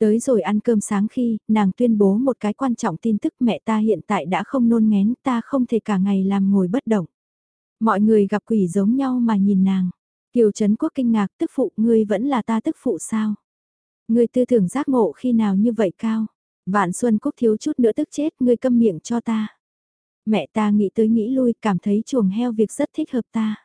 Tới rồi ăn cơm sáng khi, nàng tuyên bố một cái quan trọng tin tức mẹ ta hiện tại đã không nôn ngén, ta không thể cả ngày làm ngồi bất động. Mọi người gặp quỷ giống nhau mà nhìn nàng. Kiều Trấn Quốc kinh ngạc tức phụ ngươi vẫn là ta tức phụ sao? Ngươi tư tưởng giác ngộ khi nào như vậy cao? Vạn Xuân Cúc thiếu chút nữa tức chết ngươi câm miệng cho ta. Mẹ ta nghĩ tới nghĩ lui cảm thấy chuồng heo việc rất thích hợp ta.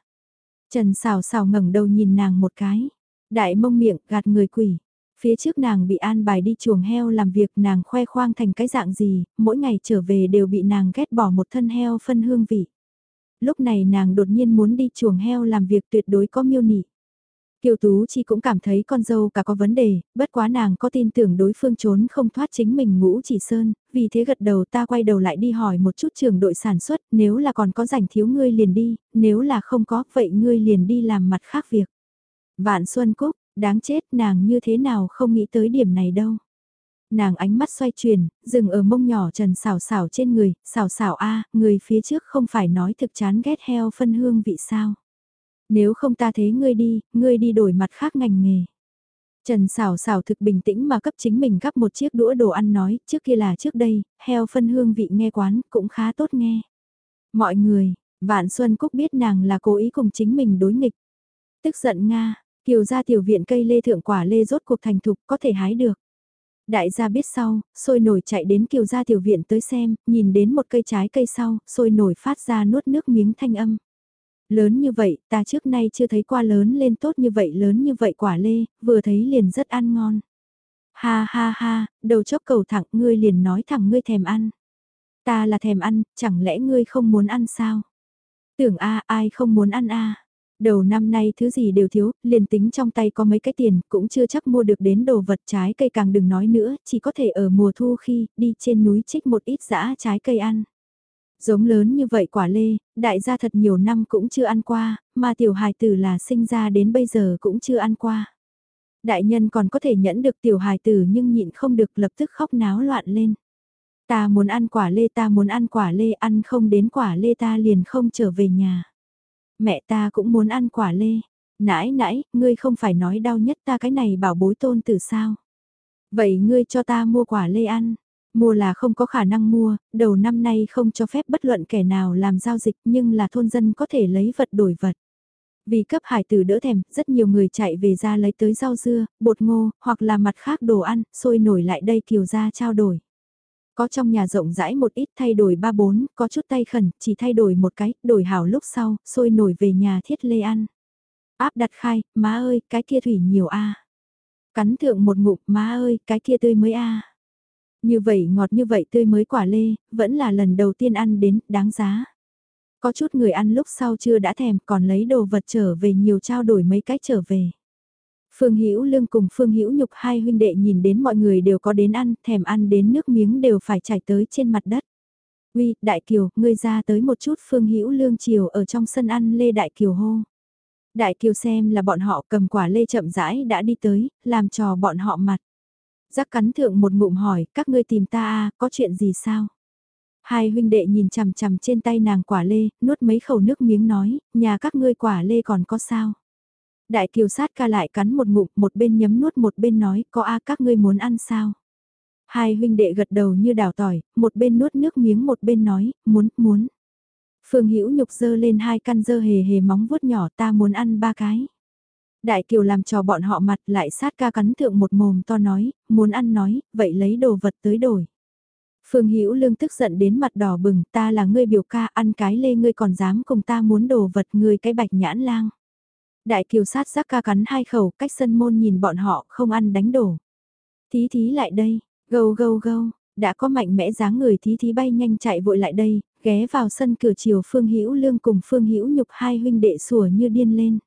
Trần xào xào ngẩng đầu nhìn nàng một cái. Đại mông miệng gạt người quỷ. Phía trước nàng bị an bài đi chuồng heo làm việc nàng khoe khoang thành cái dạng gì, mỗi ngày trở về đều bị nàng ghét bỏ một thân heo phân hương vị. Lúc này nàng đột nhiên muốn đi chuồng heo làm việc tuyệt đối có miêu nị. Kiều Tú Chi cũng cảm thấy con dâu cả có vấn đề, bất quá nàng có tin tưởng đối phương trốn không thoát chính mình ngũ chỉ sơn, vì thế gật đầu ta quay đầu lại đi hỏi một chút trường đội sản xuất, nếu là còn có rảnh thiếu ngươi liền đi, nếu là không có, vậy ngươi liền đi làm mặt khác việc. Vạn Xuân Cúc, đáng chết nàng như thế nào không nghĩ tới điểm này đâu. Nàng ánh mắt xoay chuyển, dừng ở mông nhỏ trần xảo xảo trên người, xảo xảo a người phía trước không phải nói thực chán ghét heo phân hương vị sao. Nếu không ta thế ngươi đi, ngươi đi đổi mặt khác ngành nghề. Trần xảo xảo thực bình tĩnh mà cấp chính mình gắp một chiếc đũa đồ ăn nói, trước kia là trước đây, heo phân hương vị nghe quán cũng khá tốt nghe. Mọi người, Vạn Xuân Cúc biết nàng là cố ý cùng chính mình đối nghịch. Tức giận Nga, kiều ra tiểu viện cây lê thượng quả lê rốt cuộc thành thục có thể hái được. Đại gia biết sau, sôi nổi chạy đến kiều gia tiểu viện tới xem, nhìn đến một cây trái cây sau, sôi nổi phát ra nuốt nước miếng thanh âm. Lớn như vậy, ta trước nay chưa thấy qua lớn lên tốt như vậy lớn như vậy quả lê, vừa thấy liền rất ăn ngon. Ha ha ha, đầu chốc cầu thẳng ngươi liền nói thẳng ngươi thèm ăn. Ta là thèm ăn, chẳng lẽ ngươi không muốn ăn sao? Tưởng a ai không muốn ăn a Đầu năm nay thứ gì đều thiếu, liền tính trong tay có mấy cái tiền, cũng chưa chắc mua được đến đồ vật trái cây càng đừng nói nữa, chỉ có thể ở mùa thu khi đi trên núi trích một ít dã trái cây ăn. Giống lớn như vậy quả lê, đại gia thật nhiều năm cũng chưa ăn qua, mà tiểu hài tử là sinh ra đến bây giờ cũng chưa ăn qua. Đại nhân còn có thể nhẫn được tiểu hài tử nhưng nhịn không được lập tức khóc náo loạn lên. Ta muốn ăn quả lê ta muốn ăn quả lê ăn không đến quả lê ta liền không trở về nhà. Mẹ ta cũng muốn ăn quả lê. Nãi nãi, ngươi không phải nói đau nhất ta cái này bảo bối tôn từ sao. Vậy ngươi cho ta mua quả lê ăn. Mua là không có khả năng mua, đầu năm nay không cho phép bất luận kẻ nào làm giao dịch nhưng là thôn dân có thể lấy vật đổi vật. Vì cấp hải tử đỡ thèm, rất nhiều người chạy về ra lấy tới rau dưa, bột ngô, hoặc là mặt khác đồ ăn, sôi nổi lại đây kiều ra trao đổi. Có trong nhà rộng rãi một ít thay đổi ba bốn, có chút tay khẩn, chỉ thay đổi một cái, đổi hảo lúc sau, sôi nổi về nhà thiết lê ăn. Áp đặt khai, má ơi, cái kia thủy nhiều a Cắn thượng một ngụm, má ơi, cái kia tươi mới a Như vậy ngọt như vậy tươi mới quả lê, vẫn là lần đầu tiên ăn đến, đáng giá. Có chút người ăn lúc sau chưa đã thèm còn lấy đồ vật trở về nhiều trao đổi mấy cách trở về. Phương Hữu Lương cùng Phương Hữu Nhục hai huynh đệ nhìn đến mọi người đều có đến ăn, thèm ăn đến nước miếng đều phải chảy tới trên mặt đất. Uy, Đại Kiều, ngươi ra tới một chút Phương Hữu Lương chiều ở trong sân ăn Lê Đại Kiều hô. Đại Kiều xem là bọn họ cầm quả lê chậm rãi đã đi tới, làm trò bọn họ mặt. Giác cắn thượng một ngụm hỏi, các ngươi tìm ta à, có chuyện gì sao? Hai huynh đệ nhìn chằm chằm trên tay nàng quả lê, nuốt mấy khẩu nước miếng nói, nhà các ngươi quả lê còn có sao? Đại kiều sát ca lại cắn một ngụm, một bên nhấm nuốt một bên nói, có a các ngươi muốn ăn sao? Hai huynh đệ gật đầu như đào tỏi, một bên nuốt nước miếng một bên nói, muốn, muốn. Phương Hữu nhục dơ lên hai căn dơ hề hề móng vuốt nhỏ ta muốn ăn ba cái. Đại kiều làm cho bọn họ mặt lại sát ca cắn thượng một mồm to nói, muốn ăn nói, vậy lấy đồ vật tới đổi. Phương Hữu Lương tức giận đến mặt đỏ bừng, ta là ngươi biểu ca ăn cái lê ngươi còn dám cùng ta muốn đồ vật ngươi cái bạch nhãn lang. Đại kiều sát giác ca cắn hai khẩu cách sân môn nhìn bọn họ không ăn đánh đổ. Thí thí lại đây, gâu gâu gâu, đã có mạnh mẽ dáng người thí thí bay nhanh chạy vội lại đây, ghé vào sân cửa chiều Phương Hữu Lương cùng Phương Hữu Nhục hai huynh đệ sủa như điên lên.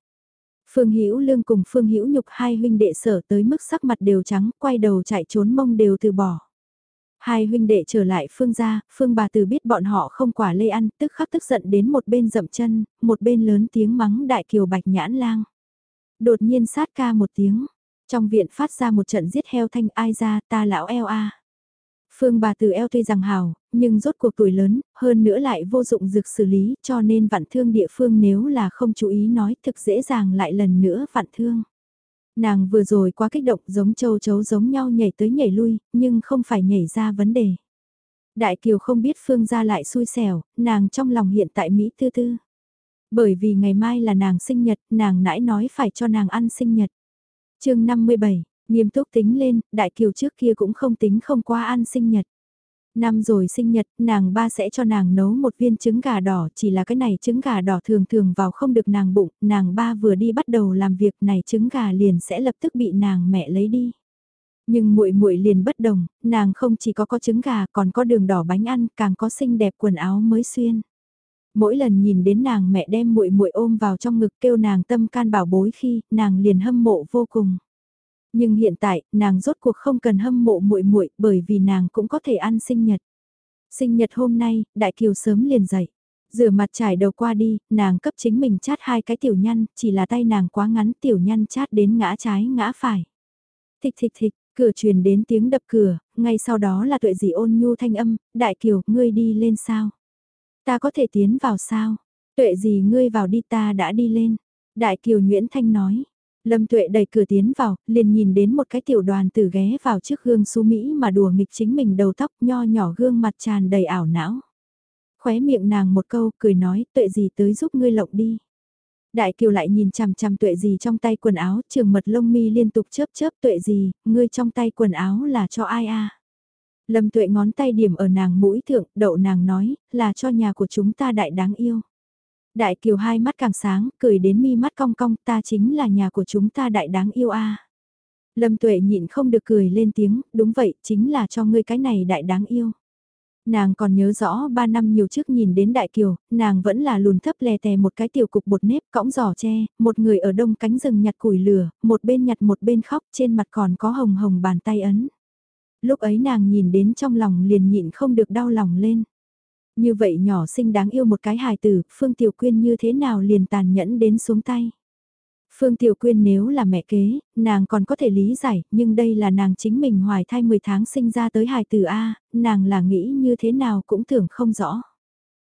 Phương Hữu Lương cùng Phương Hữu Nhục hai huynh đệ sở tới mức sắc mặt đều trắng, quay đầu chạy trốn mông đều từ bỏ. Hai huynh đệ trở lại phương gia, phương bà từ biết bọn họ không quả lê ăn, tức khắc tức giận đến một bên dậm chân, một bên lớn tiếng mắng đại kiều bạch nhãn lang. Đột nhiên sát ca một tiếng, trong viện phát ra một trận giết heo thanh ai ra ta lão eo a. Phương bà từ eo tuy rằng hào, nhưng rốt cuộc tuổi lớn, hơn nữa lại vô dụng dược xử lý cho nên vạn thương địa phương nếu là không chú ý nói thực dễ dàng lại lần nữa vạn thương. Nàng vừa rồi quá kích động giống châu chấu giống nhau nhảy tới nhảy lui, nhưng không phải nhảy ra vấn đề. Đại Kiều không biết Phương gia lại xui xẻo, nàng trong lòng hiện tại Mỹ tư tư. Bởi vì ngày mai là nàng sinh nhật, nàng nãy nói phải cho nàng ăn sinh nhật. chương 57, nghiêm túc tính lên, Đại Kiều trước kia cũng không tính không qua ăn sinh nhật. Năm rồi sinh nhật, nàng ba sẽ cho nàng nấu một viên trứng gà đỏ, chỉ là cái này trứng gà đỏ thường thường vào không được nàng bụng, nàng ba vừa đi bắt đầu làm việc này trứng gà liền sẽ lập tức bị nàng mẹ lấy đi. Nhưng muội muội liền bất đồng, nàng không chỉ có có trứng gà còn có đường đỏ bánh ăn, càng có xinh đẹp quần áo mới xuyên. Mỗi lần nhìn đến nàng mẹ đem muội muội ôm vào trong ngực kêu nàng tâm can bảo bối khi, nàng liền hâm mộ vô cùng. Nhưng hiện tại, nàng rốt cuộc không cần hâm mộ muội muội, bởi vì nàng cũng có thể ăn sinh nhật. Sinh nhật hôm nay, Đại Kiều sớm liền dậy. Rửa mặt trải đầu qua đi, nàng cấp chính mình chát hai cái tiểu nhăn, chỉ là tay nàng quá ngắn tiểu nhăn chát đến ngã trái ngã phải. Thịch thịch thịch, cửa truyền đến tiếng đập cửa, ngay sau đó là tuệ dị ôn nhu thanh âm, đại kiều, ngươi đi lên sao? Ta có thể tiến vào sao? Tuệ gì ngươi vào đi ta đã đi lên. Đại kiều Nguyễn Thanh nói. Lâm tuệ đẩy cửa tiến vào, liền nhìn đến một cái tiểu đoàn tử ghé vào trước gương xú Mỹ mà đùa nghịch chính mình đầu tóc nho nhỏ gương mặt tràn đầy ảo não. Khóe miệng nàng một câu cười nói tuệ gì tới giúp ngươi lộng đi. Đại kiều lại nhìn chằm chằm tuệ gì trong tay quần áo, trường mật lông mi liên tục chớp chớp tuệ gì, ngươi trong tay quần áo là cho ai a? Lâm tuệ ngón tay điểm ở nàng mũi thượng, đậu nàng nói, là cho nhà của chúng ta đại đáng yêu. Đại kiều hai mắt càng sáng, cười đến mi mắt cong cong, ta chính là nhà của chúng ta đại đáng yêu a. Lâm tuệ nhịn không được cười lên tiếng, đúng vậy, chính là cho ngươi cái này đại đáng yêu. Nàng còn nhớ rõ 3 năm nhiều trước nhìn đến Đại Kiều, nàng vẫn là lùn thấp lè tè một cái tiểu cục bột nếp cõng giỏ tre, một người ở đông cánh rừng nhặt củi lửa, một bên nhặt một bên khóc trên mặt còn có hồng hồng bàn tay ấn. Lúc ấy nàng nhìn đến trong lòng liền nhịn không được đau lòng lên. Như vậy nhỏ xinh đáng yêu một cái hài tử, Phương Tiểu Quyên như thế nào liền tàn nhẫn đến xuống tay. Phương Tiểu Quyên nếu là mẹ kế, nàng còn có thể lý giải, nhưng đây là nàng chính mình hoài thai 10 tháng sinh ra tới hài tử A, nàng là nghĩ như thế nào cũng tưởng không rõ.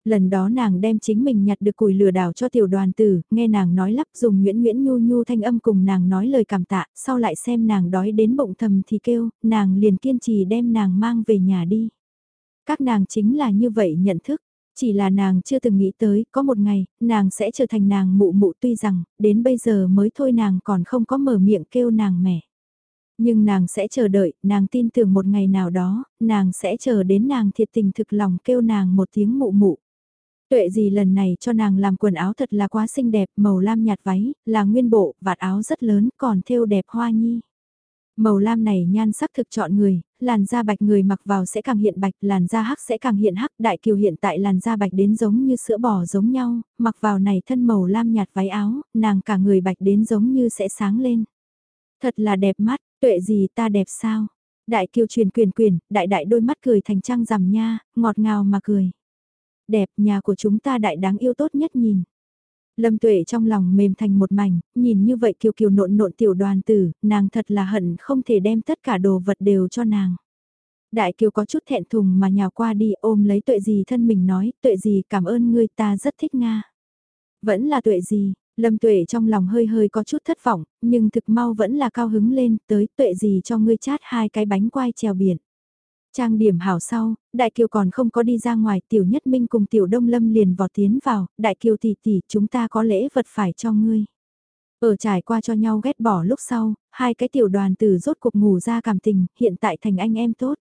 Lần đó nàng đem chính mình nhặt được củi lừa đảo cho tiểu đoàn tử, nghe nàng nói lắp dùng nguyễn nguyễn nhu nhu thanh âm cùng nàng nói lời cảm tạ, sau lại xem nàng đói đến bụng thầm thì kêu, nàng liền kiên trì đem nàng mang về nhà đi. Các nàng chính là như vậy nhận thức, chỉ là nàng chưa từng nghĩ tới, có một ngày, nàng sẽ trở thành nàng mụ mụ tuy rằng, đến bây giờ mới thôi nàng còn không có mở miệng kêu nàng mẹ. Nhưng nàng sẽ chờ đợi, nàng tin tưởng một ngày nào đó, nàng sẽ chờ đến nàng thiệt tình thực lòng kêu nàng một tiếng mụ mụ. Tuệ gì lần này cho nàng làm quần áo thật là quá xinh đẹp, màu lam nhạt váy, là nguyên bộ, vạt áo rất lớn, còn thêu đẹp hoa nhi. Màu lam này nhan sắc thực chọn người, làn da bạch người mặc vào sẽ càng hiện bạch, làn da hắc sẽ càng hiện hắc, đại kiều hiện tại làn da bạch đến giống như sữa bò giống nhau, mặc vào này thân màu lam nhạt váy áo, nàng cả người bạch đến giống như sẽ sáng lên. Thật là đẹp mắt, tuệ gì ta đẹp sao? Đại kiều truyền quyền quyền, đại đại đôi mắt cười thành trăng rằm nha, ngọt ngào mà cười. Đẹp, nhà của chúng ta đại đáng yêu tốt nhất nhìn. Lâm tuệ trong lòng mềm thành một mảnh, nhìn như vậy kiều kiều nộn nộn tiểu đoàn tử, nàng thật là hận không thể đem tất cả đồ vật đều cho nàng. Đại kiều có chút thẹn thùng mà nhào qua đi ôm lấy tuệ gì thân mình nói, tuệ gì cảm ơn ngươi ta rất thích Nga. Vẫn là tuệ gì, lâm tuệ trong lòng hơi hơi có chút thất vọng, nhưng thực mau vẫn là cao hứng lên, tới tuệ gì cho ngươi chát hai cái bánh quai trèo biển. Trang điểm hảo sau, Đại Kiều còn không có đi ra ngoài, Tiểu Nhất Minh cùng Tiểu Đông Lâm liền vọt tiến vào, Đại Kiều tỷ tỷ, chúng ta có lễ vật phải cho ngươi. Ở trải qua cho nhau ghét bỏ lúc sau, hai cái tiểu đoàn tử rốt cuộc ngủ ra cảm tình, hiện tại thành anh em tốt.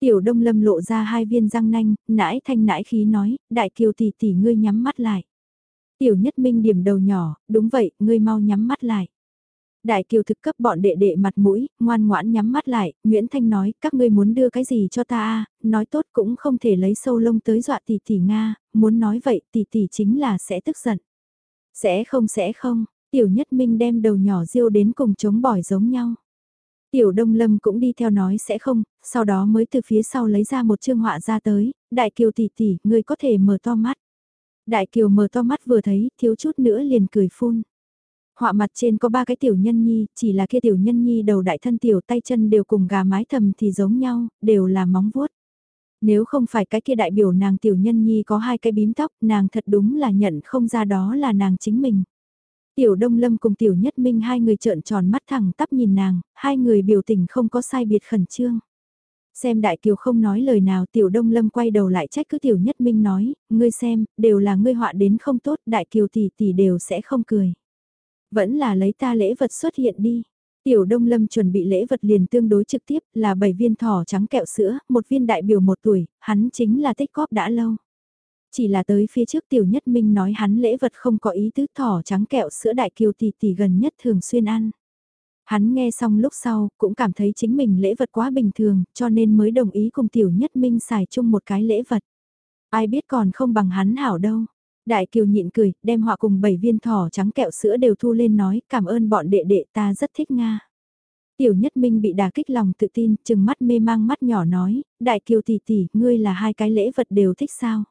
Tiểu Đông Lâm lộ ra hai viên răng nanh, nãi thanh nãi khí nói, Đại Kiều tỷ tỷ ngươi nhắm mắt lại. Tiểu Nhất Minh điểm đầu nhỏ, đúng vậy, ngươi mau nhắm mắt lại. Đại kiều thực cấp bọn đệ đệ mặt mũi, ngoan ngoãn nhắm mắt lại, Nguyễn Thanh nói, các ngươi muốn đưa cái gì cho ta a nói tốt cũng không thể lấy sâu lông tới dọa tỷ tỷ Nga, muốn nói vậy tỷ tỷ chính là sẽ tức giận. Sẽ không sẽ không, tiểu nhất minh đem đầu nhỏ diêu đến cùng chống bỏi giống nhau. Tiểu Đông Lâm cũng đi theo nói sẽ không, sau đó mới từ phía sau lấy ra một chương họa ra tới, Đại Kiều tỷ tỷ, ngươi có thể mở to mắt. Đại Kiều mở to mắt vừa thấy, thiếu chút nữa liền cười phun. Họa mặt trên có ba cái tiểu nhân nhi, chỉ là kia tiểu nhân nhi đầu đại thân tiểu tay chân đều cùng gà mái thầm thì giống nhau, đều là móng vuốt. Nếu không phải cái kia đại biểu nàng tiểu nhân nhi có hai cái bím tóc, nàng thật đúng là nhận không ra đó là nàng chính mình. Tiểu Đông Lâm cùng Tiểu Nhất Minh hai người trợn tròn mắt thẳng tắp nhìn nàng, hai người biểu tình không có sai biệt khẩn trương. Xem Đại Kiều không nói lời nào Tiểu Đông Lâm quay đầu lại trách cứ Tiểu Nhất Minh nói, ngươi xem, đều là ngươi họa đến không tốt, Đại Kiều tỷ tỷ đều sẽ không cười. Vẫn là lấy ta lễ vật xuất hiện đi. Tiểu Đông Lâm chuẩn bị lễ vật liền tương đối trực tiếp là 7 viên thỏ trắng kẹo sữa, một viên đại biểu một tuổi, hắn chính là tích cóp đã lâu. Chỉ là tới phía trước Tiểu Nhất Minh nói hắn lễ vật không có ý tứ thỏ trắng kẹo sữa đại kiều tỷ tỷ gần nhất thường xuyên ăn. Hắn nghe xong lúc sau cũng cảm thấy chính mình lễ vật quá bình thường cho nên mới đồng ý cùng Tiểu Nhất Minh xài chung một cái lễ vật. Ai biết còn không bằng hắn hảo đâu. Đại Kiều nhịn cười, đem họa cùng bảy viên thỏ trắng kẹo sữa đều thu lên nói cảm ơn bọn đệ đệ ta rất thích Nga. Tiểu Nhất Minh bị đả kích lòng tự tin, chừng mắt mê mang mắt nhỏ nói, Đại Kiều tỷ tỷ, ngươi là hai cái lễ vật đều thích sao?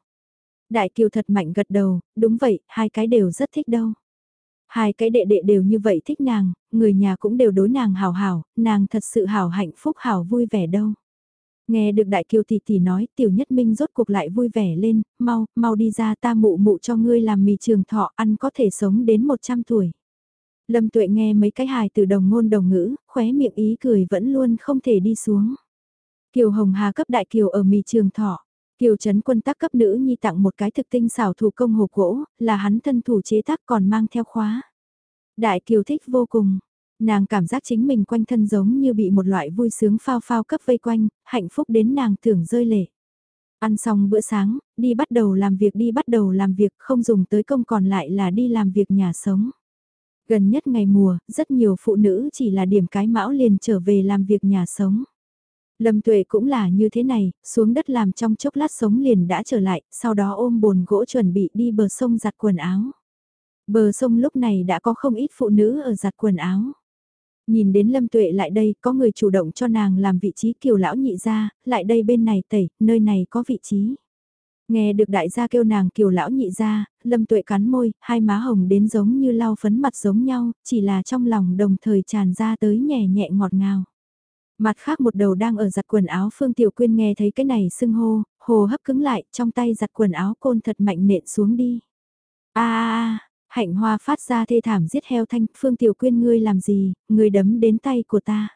Đại Kiều thật mạnh gật đầu, đúng vậy, hai cái đều rất thích đâu. Hai cái đệ đệ đều như vậy thích nàng, người nhà cũng đều đối nàng hào hảo, nàng thật sự hảo hạnh phúc hảo vui vẻ đâu. Nghe được đại kiều tỷ tỷ nói tiểu nhất minh rốt cuộc lại vui vẻ lên, mau, mau đi ra ta mụ mụ cho ngươi làm mì trường thọ ăn có thể sống đến 100 tuổi. Lâm tuệ nghe mấy cái hài từ đồng ngôn đồng ngữ, khóe miệng ý cười vẫn luôn không thể đi xuống. Kiều Hồng Hà cấp đại kiều ở mì trường thọ. Kiều Trấn Quân tác cấp nữ nhi tặng một cái thực tinh xảo thủ công hộp gỗ, là hắn thân thủ chế tác còn mang theo khóa. Đại Kiều thích vô cùng, nàng cảm giác chính mình quanh thân giống như bị một loại vui sướng phao phao cấp vây quanh, hạnh phúc đến nàng tưởng rơi lệ. Ăn xong bữa sáng, đi bắt đầu làm việc đi bắt đầu làm việc không dùng tới công còn lại là đi làm việc nhà sống. Gần nhất ngày mùa, rất nhiều phụ nữ chỉ là điểm cái mão liền trở về làm việc nhà sống. Lâm Tuệ cũng là như thế này, xuống đất làm trong chốc lát sống liền đã trở lại, sau đó ôm bồn gỗ chuẩn bị đi bờ sông giặt quần áo. Bờ sông lúc này đã có không ít phụ nữ ở giặt quần áo. Nhìn đến Lâm Tuệ lại đây, có người chủ động cho nàng làm vị trí kiều lão nhị ra, lại đây bên này tẩy, nơi này có vị trí. Nghe được đại gia kêu nàng kiều lão nhị ra, Lâm Tuệ cắn môi, hai má hồng đến giống như lau phấn mặt giống nhau, chỉ là trong lòng đồng thời tràn ra tới nhẹ nhẹ ngọt ngào. Mặt khác một đầu đang ở giặt quần áo Phương Tiểu Quyên nghe thấy cái này sưng hô, hồ hấp cứng lại, trong tay giặt quần áo côn thật mạnh nện xuống đi. a a hạnh hoa phát ra thê thảm giết heo thanh, Phương Tiểu Quyên ngươi làm gì, ngươi đấm đến tay của ta.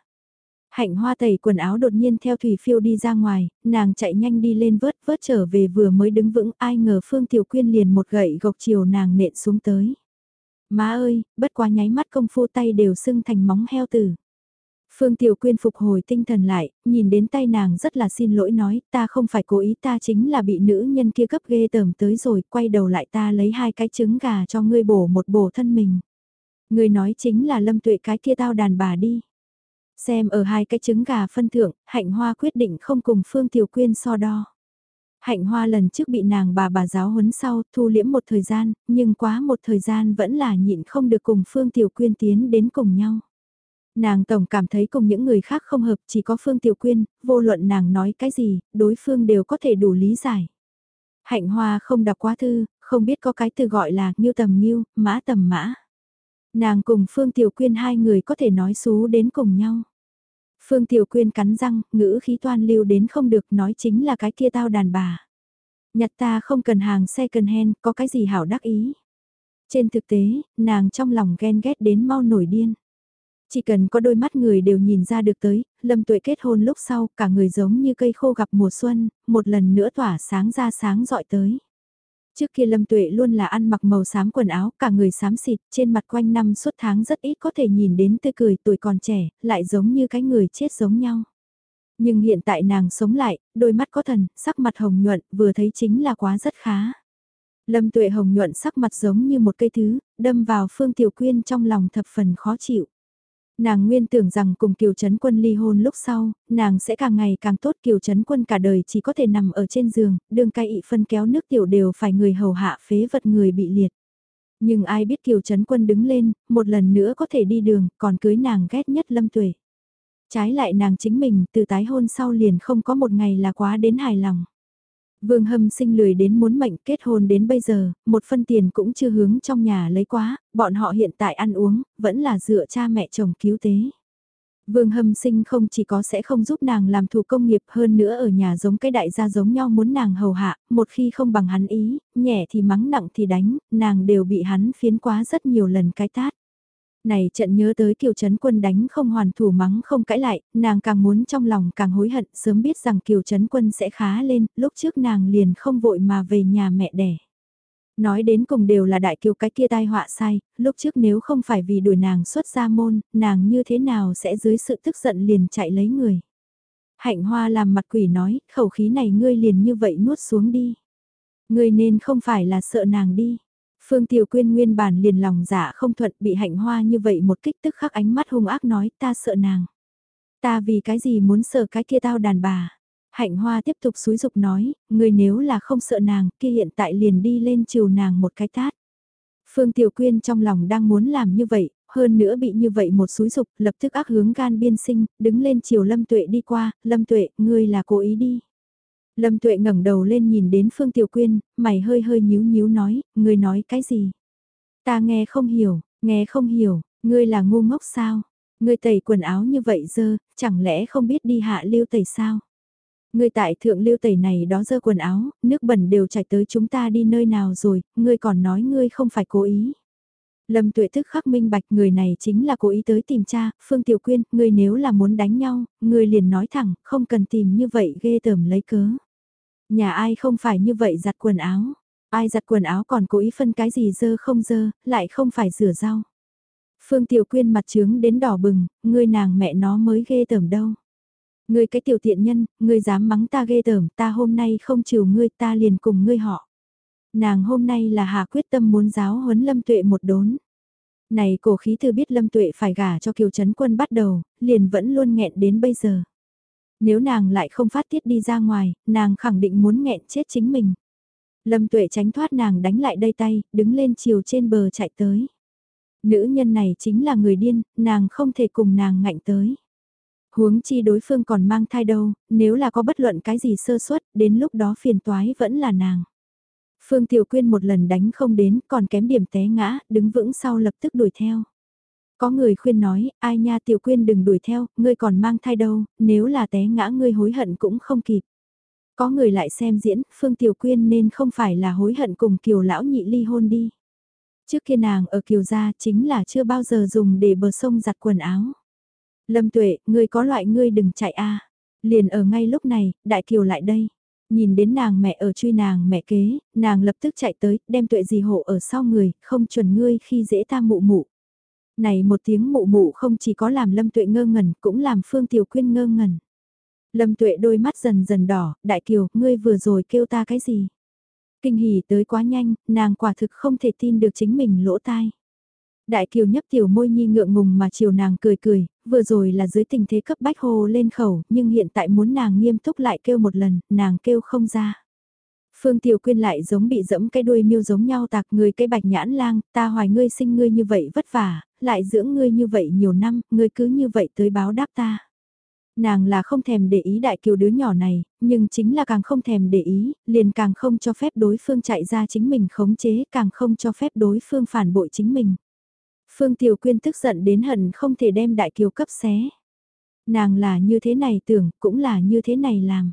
Hạnh hoa tẩy quần áo đột nhiên theo thủy phiêu đi ra ngoài, nàng chạy nhanh đi lên vớt vớt trở về vừa mới đứng vững ai ngờ Phương Tiểu Quyên liền một gậy gộc chiều nàng nện xuống tới. Má ơi, bất quá nháy mắt công phu tay đều sưng thành móng heo tử. Phương Tiểu Quyên phục hồi tinh thần lại, nhìn đến tay nàng rất là xin lỗi nói, ta không phải cố ý ta chính là bị nữ nhân kia cấp ghê tởm tới rồi, quay đầu lại ta lấy hai cái trứng gà cho ngươi bổ một bổ thân mình. Ngươi nói chính là lâm tuệ cái kia tao đàn bà đi. Xem ở hai cái trứng gà phân thượng, hạnh hoa quyết định không cùng Phương Tiểu Quyên so đo. Hạnh hoa lần trước bị nàng bà bà giáo huấn sau thu liễm một thời gian, nhưng quá một thời gian vẫn là nhịn không được cùng Phương Tiểu Quyên tiến đến cùng nhau. Nàng tổng cảm thấy cùng những người khác không hợp chỉ có Phương Tiểu Quyên, vô luận nàng nói cái gì, đối phương đều có thể đủ lý giải. Hạnh Hoa không đọc quá thư, không biết có cái từ gọi là như tầm nghiêu, mã tầm mã. Nàng cùng Phương Tiểu Quyên hai người có thể nói xú đến cùng nhau. Phương Tiểu Quyên cắn răng, ngữ khí toan lưu đến không được nói chính là cái kia tao đàn bà. Nhặt ta không cần hàng xe cần hen, có cái gì hảo đắc ý. Trên thực tế, nàng trong lòng ghen ghét đến mau nổi điên. Chỉ cần có đôi mắt người đều nhìn ra được tới, Lâm Tuệ kết hôn lúc sau, cả người giống như cây khô gặp mùa xuân, một lần nữa tỏa sáng ra sáng dọi tới. Trước kia Lâm Tuệ luôn là ăn mặc màu xám quần áo, cả người xám xịt, trên mặt quanh năm suốt tháng rất ít có thể nhìn đến tươi cười tuổi còn trẻ, lại giống như cái người chết giống nhau. Nhưng hiện tại nàng sống lại, đôi mắt có thần, sắc mặt hồng nhuận, vừa thấy chính là quá rất khá. Lâm Tuệ hồng nhuận sắc mặt giống như một cây thứ, đâm vào Phương Tiểu Quyên trong lòng thập phần khó chịu. Nàng nguyên tưởng rằng cùng Kiều Trấn Quân ly hôn lúc sau, nàng sẽ càng ngày càng tốt Kiều Trấn Quân cả đời chỉ có thể nằm ở trên giường, đương cai ị phân kéo nước tiểu đều phải người hầu hạ phế vật người bị liệt. Nhưng ai biết Kiều Trấn Quân đứng lên, một lần nữa có thể đi đường, còn cưới nàng ghét nhất Lâm Tuệ. Trái lại nàng chính mình từ tái hôn sau liền không có một ngày là quá đến hài lòng. Vương Hâm sinh lười đến muốn mệnh kết hôn đến bây giờ, một phân tiền cũng chưa hướng trong nhà lấy quá, bọn họ hiện tại ăn uống, vẫn là dựa cha mẹ chồng cứu tế. Vương Hâm sinh không chỉ có sẽ không giúp nàng làm thủ công nghiệp hơn nữa ở nhà giống cái đại gia giống nhau muốn nàng hầu hạ, một khi không bằng hắn ý, nhẹ thì mắng nặng thì đánh, nàng đều bị hắn phiến quá rất nhiều lần cái tát này trận nhớ tới Kiều Trấn Quân đánh không hoàn thủ mắng không cãi lại, nàng càng muốn trong lòng càng hối hận sớm biết rằng Kiều Trấn Quân sẽ khá lên, lúc trước nàng liền không vội mà về nhà mẹ đẻ. Nói đến cùng đều là đại kiều cái kia tai họa sai, lúc trước nếu không phải vì đuổi nàng xuất ra môn, nàng như thế nào sẽ dưới sự tức giận liền chạy lấy người. Hạnh hoa làm mặt quỷ nói, khẩu khí này ngươi liền như vậy nuốt xuống đi. Ngươi nên không phải là sợ nàng đi. Phương Tiểu Quyên nguyên bản liền lòng dạ không thuận bị hạnh hoa như vậy một kích tức khắc ánh mắt hung ác nói ta sợ nàng. Ta vì cái gì muốn sợ cái kia tao đàn bà. Hạnh hoa tiếp tục xúi dục nói, người nếu là không sợ nàng, kia hiện tại liền đi lên chiều nàng một cái tát. Phương Tiểu Quyên trong lòng đang muốn làm như vậy, hơn nữa bị như vậy một xúi dục, lập tức ác hướng gan biên sinh, đứng lên chiều Lâm Tuệ đi qua, Lâm Tuệ, ngươi là cố ý đi. Lâm Tuệ ngẩng đầu lên nhìn đến Phương Tiểu Quyên, mày hơi hơi nhíu nhíu nói, ngươi nói cái gì? Ta nghe không hiểu, nghe không hiểu, ngươi là ngu ngốc sao? Ngươi tẩy quần áo như vậy dơ, chẳng lẽ không biết đi hạ lưu tẩy sao? Ngươi tại thượng lưu tẩy này đó dơ quần áo, nước bẩn đều chảy tới chúng ta đi nơi nào rồi, ngươi còn nói ngươi không phải cố ý. Lâm tuệ thức khắc minh bạch người này chính là cố ý tới tìm cha, Phương Tiểu Quyên, ngươi nếu là muốn đánh nhau, ngươi liền nói thẳng, không cần tìm như vậy ghê tởm lấy cớ. Nhà ai không phải như vậy giặt quần áo, ai giặt quần áo còn cố ý phân cái gì dơ không dơ, lại không phải rửa rau. Phương Tiểu Quyên mặt trướng đến đỏ bừng, ngươi nàng mẹ nó mới ghê tởm đâu. Ngươi cái tiểu tiện nhân, ngươi dám mắng ta ghê tởm, ta hôm nay không chiều ngươi ta liền cùng ngươi họ. Nàng hôm nay là hạ quyết tâm muốn giáo huấn Lâm Tuệ một đốn. Này cổ khí thư biết Lâm Tuệ phải gả cho Kiều Trấn Quân bắt đầu, liền vẫn luôn nghẹn đến bây giờ. Nếu nàng lại không phát tiết đi ra ngoài, nàng khẳng định muốn nghẹn chết chính mình. Lâm Tuệ tránh thoát nàng đánh lại đây tay, đứng lên chiều trên bờ chạy tới. Nữ nhân này chính là người điên, nàng không thể cùng nàng ngạnh tới. Huống chi đối phương còn mang thai đâu, nếu là có bất luận cái gì sơ suất, đến lúc đó phiền toái vẫn là nàng. Phương Tiểu Quyên một lần đánh không đến, còn kém điểm té ngã, đứng vững sau lập tức đuổi theo. Có người khuyên nói, ai nha Tiểu Quyên đừng đuổi theo, ngươi còn mang thai đâu, nếu là té ngã ngươi hối hận cũng không kịp. Có người lại xem diễn, Phương Tiểu Quyên nên không phải là hối hận cùng Kiều Lão Nhị ly hôn đi. Trước kia nàng ở Kiều Gia chính là chưa bao giờ dùng để bờ sông giặt quần áo. Lâm Tuệ, ngươi có loại ngươi đừng chạy a. Liền ở ngay lúc này, Đại Kiều lại đây. Nhìn đến nàng mẹ ở truy nàng mẹ kế, nàng lập tức chạy tới, đem Tuệ gì hộ ở sau người, không chuẩn ngươi khi dễ ta mụ mụ. Này một tiếng mụ mụ không chỉ có làm Lâm Tuệ ngơ ngẩn, cũng làm Phương Tiểu Quyên ngơ ngẩn. Lâm Tuệ đôi mắt dần dần đỏ, Đại Kiều, ngươi vừa rồi kêu ta cái gì? Kinh hỉ tới quá nhanh, nàng quả thực không thể tin được chính mình lỗ tai. Đại Kiều nhấp tiểu môi nhi ngượng ngùng mà chiều nàng cười cười, vừa rồi là dưới tình thế cấp bách hồ lên khẩu, nhưng hiện tại muốn nàng nghiêm túc lại kêu một lần, nàng kêu không ra. Phương Tiểu Quyên lại giống bị dẫm cái đuôi miêu giống nhau tạc người cái bạch nhãn lang, ta hoài ngươi sinh ngươi như vậy vất vả, lại dưỡng ngươi như vậy nhiều năm, ngươi cứ như vậy tới báo đáp ta. Nàng là không thèm để ý đại kiều đứa nhỏ này, nhưng chính là càng không thèm để ý, liền càng không cho phép đối phương chạy ra chính mình khống chế, càng không cho phép đối phương phản bội chính mình. Phương Tiểu Quyên tức giận đến hận không thể đem đại kiều cấp xé. Nàng là như thế này tưởng, cũng là như thế này làm.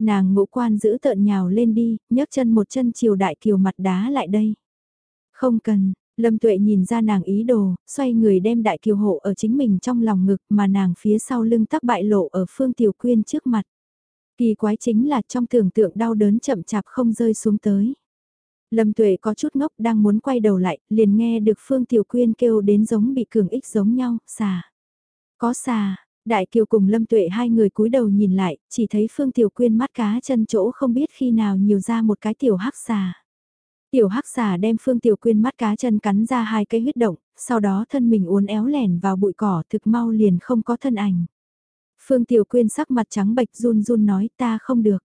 Nàng ngũ quan giữ tợn nhào lên đi, nhấc chân một chân chiều đại kiều mặt đá lại đây. Không cần, Lâm Tuệ nhìn ra nàng ý đồ, xoay người đem đại kiều hộ ở chính mình trong lòng ngực mà nàng phía sau lưng tắc bại lộ ở Phương Tiểu Quyên trước mặt. Kỳ quái chính là trong tưởng tượng đau đớn chậm chạp không rơi xuống tới. Lâm Tuệ có chút ngốc đang muốn quay đầu lại, liền nghe được Phương Tiểu Quyên kêu đến giống bị cường ích giống nhau, xà. Có xà, Đại Kiều cùng Lâm Tuệ hai người cúi đầu nhìn lại, chỉ thấy Phương Tiểu Quyên mắt cá chân chỗ không biết khi nào nhiều ra một cái tiểu hắc xà. Tiểu hắc xà đem Phương Tiểu Quyên mắt cá chân cắn ra hai cái huyết động, sau đó thân mình uốn éo lẻn vào bụi cỏ thực mau liền không có thân ảnh. Phương Tiểu Quyên sắc mặt trắng bệch run run nói ta không được.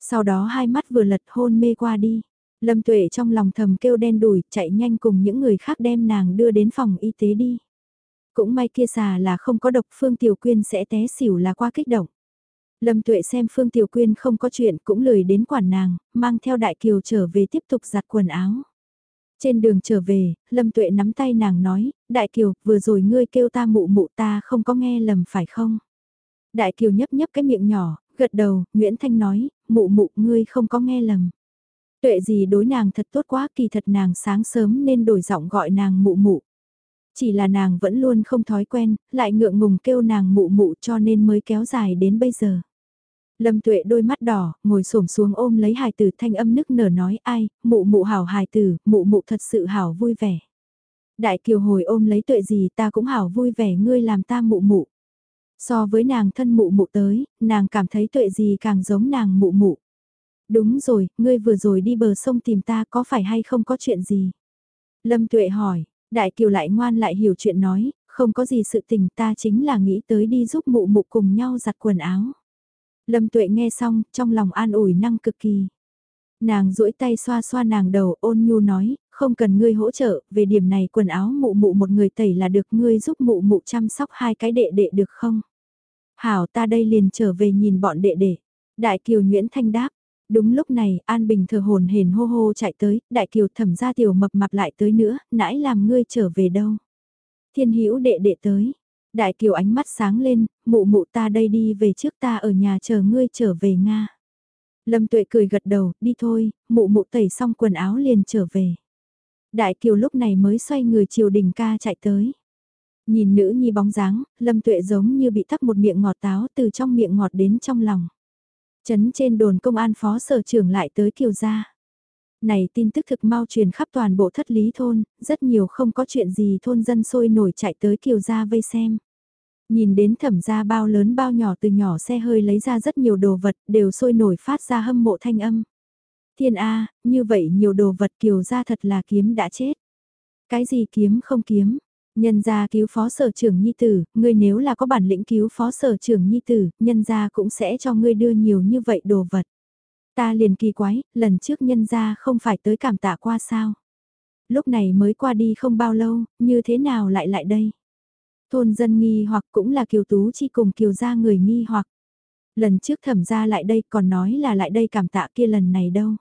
Sau đó hai mắt vừa lật hôn mê qua đi. Lâm Tuệ trong lòng thầm kêu đen đùi chạy nhanh cùng những người khác đem nàng đưa đến phòng y tế đi. Cũng may kia xà là không có độc Phương Tiểu Quyên sẽ té xỉu là qua kích động. Lâm Tuệ xem Phương Tiểu Quyên không có chuyện cũng lười đến quản nàng, mang theo Đại Kiều trở về tiếp tục giặt quần áo. Trên đường trở về, Lâm Tuệ nắm tay nàng nói, Đại Kiều, vừa rồi ngươi kêu ta mụ mụ ta không có nghe lầm phải không? Đại Kiều nhấp nhấp cái miệng nhỏ, gật đầu, Nguyễn Thanh nói, mụ mụ ngươi không có nghe lầm. Tuệ gì đối nàng thật tốt quá kỳ thật nàng sáng sớm nên đổi giọng gọi nàng mụ mụ. Chỉ là nàng vẫn luôn không thói quen, lại ngượng ngùng kêu nàng mụ mụ cho nên mới kéo dài đến bây giờ. Lâm tuệ đôi mắt đỏ, ngồi xổm xuống ôm lấy hài tử thanh âm nức nở nói ai, mụ mụ hảo hài tử, mụ mụ thật sự hảo vui vẻ. Đại kiều hồi ôm lấy tuệ gì ta cũng hảo vui vẻ ngươi làm ta mụ mụ. So với nàng thân mụ mụ tới, nàng cảm thấy tuệ gì càng giống nàng mụ mụ. Đúng rồi, ngươi vừa rồi đi bờ sông tìm ta có phải hay không có chuyện gì? Lâm Tuệ hỏi, Đại Kiều lại ngoan lại hiểu chuyện nói, không có gì sự tình ta chính là nghĩ tới đi giúp mụ mụ cùng nhau giặt quần áo. Lâm tuệ nghe xong, trong lòng an ủi năng cực kỳ. Nàng duỗi tay xoa xoa nàng đầu ôn nhu nói, không cần ngươi hỗ trợ, về điểm này quần áo mụ mụ một người tẩy là được ngươi giúp mụ mụ chăm sóc hai cái đệ đệ được không? Hảo ta đây liền trở về nhìn bọn đệ đệ. Đại kiều Nguyễn Thanh đáp. Đúng lúc này, An Bình thờ hồn hền hô hô chạy tới, đại kiều thẩm ra tiểu mập mạp lại tới nữa, nãy làm ngươi trở về đâu. Thiên hữu đệ đệ tới. Đại kiều ánh mắt sáng lên, mụ mụ ta đây đi về trước ta ở nhà chờ ngươi trở về Nga. Lâm tuệ cười gật đầu, đi thôi, mụ mụ tẩy xong quần áo liền trở về. Đại kiều lúc này mới xoay người chiều đình ca chạy tới. Nhìn nữ nhi bóng dáng, lâm tuệ giống như bị tắc một miệng ngọt táo từ trong miệng ngọt đến trong lòng. Chấn trên đồn công an phó sở trưởng lại tới kiều gia. Này tin tức thực mau truyền khắp toàn bộ thất lý thôn, rất nhiều không có chuyện gì thôn dân sôi nổi chạy tới kiều gia vây xem. Nhìn đến thẩm gia bao lớn bao nhỏ từ nhỏ xe hơi lấy ra rất nhiều đồ vật đều sôi nổi phát ra hâm mộ thanh âm. Thiên A, như vậy nhiều đồ vật kiều gia thật là kiếm đã chết. Cái gì kiếm không kiếm, Nhân gia cứu phó sở trưởng nhi tử, ngươi nếu là có bản lĩnh cứu phó sở trưởng nhi tử, nhân gia cũng sẽ cho ngươi đưa nhiều như vậy đồ vật. Ta liền kỳ quái, lần trước nhân gia không phải tới cảm tạ qua sao. Lúc này mới qua đi không bao lâu, như thế nào lại lại đây? Thôn dân nghi hoặc cũng là kiều tú chi cùng kiều gia người nghi hoặc. Lần trước thẩm gia lại đây còn nói là lại đây cảm tạ kia lần này đâu.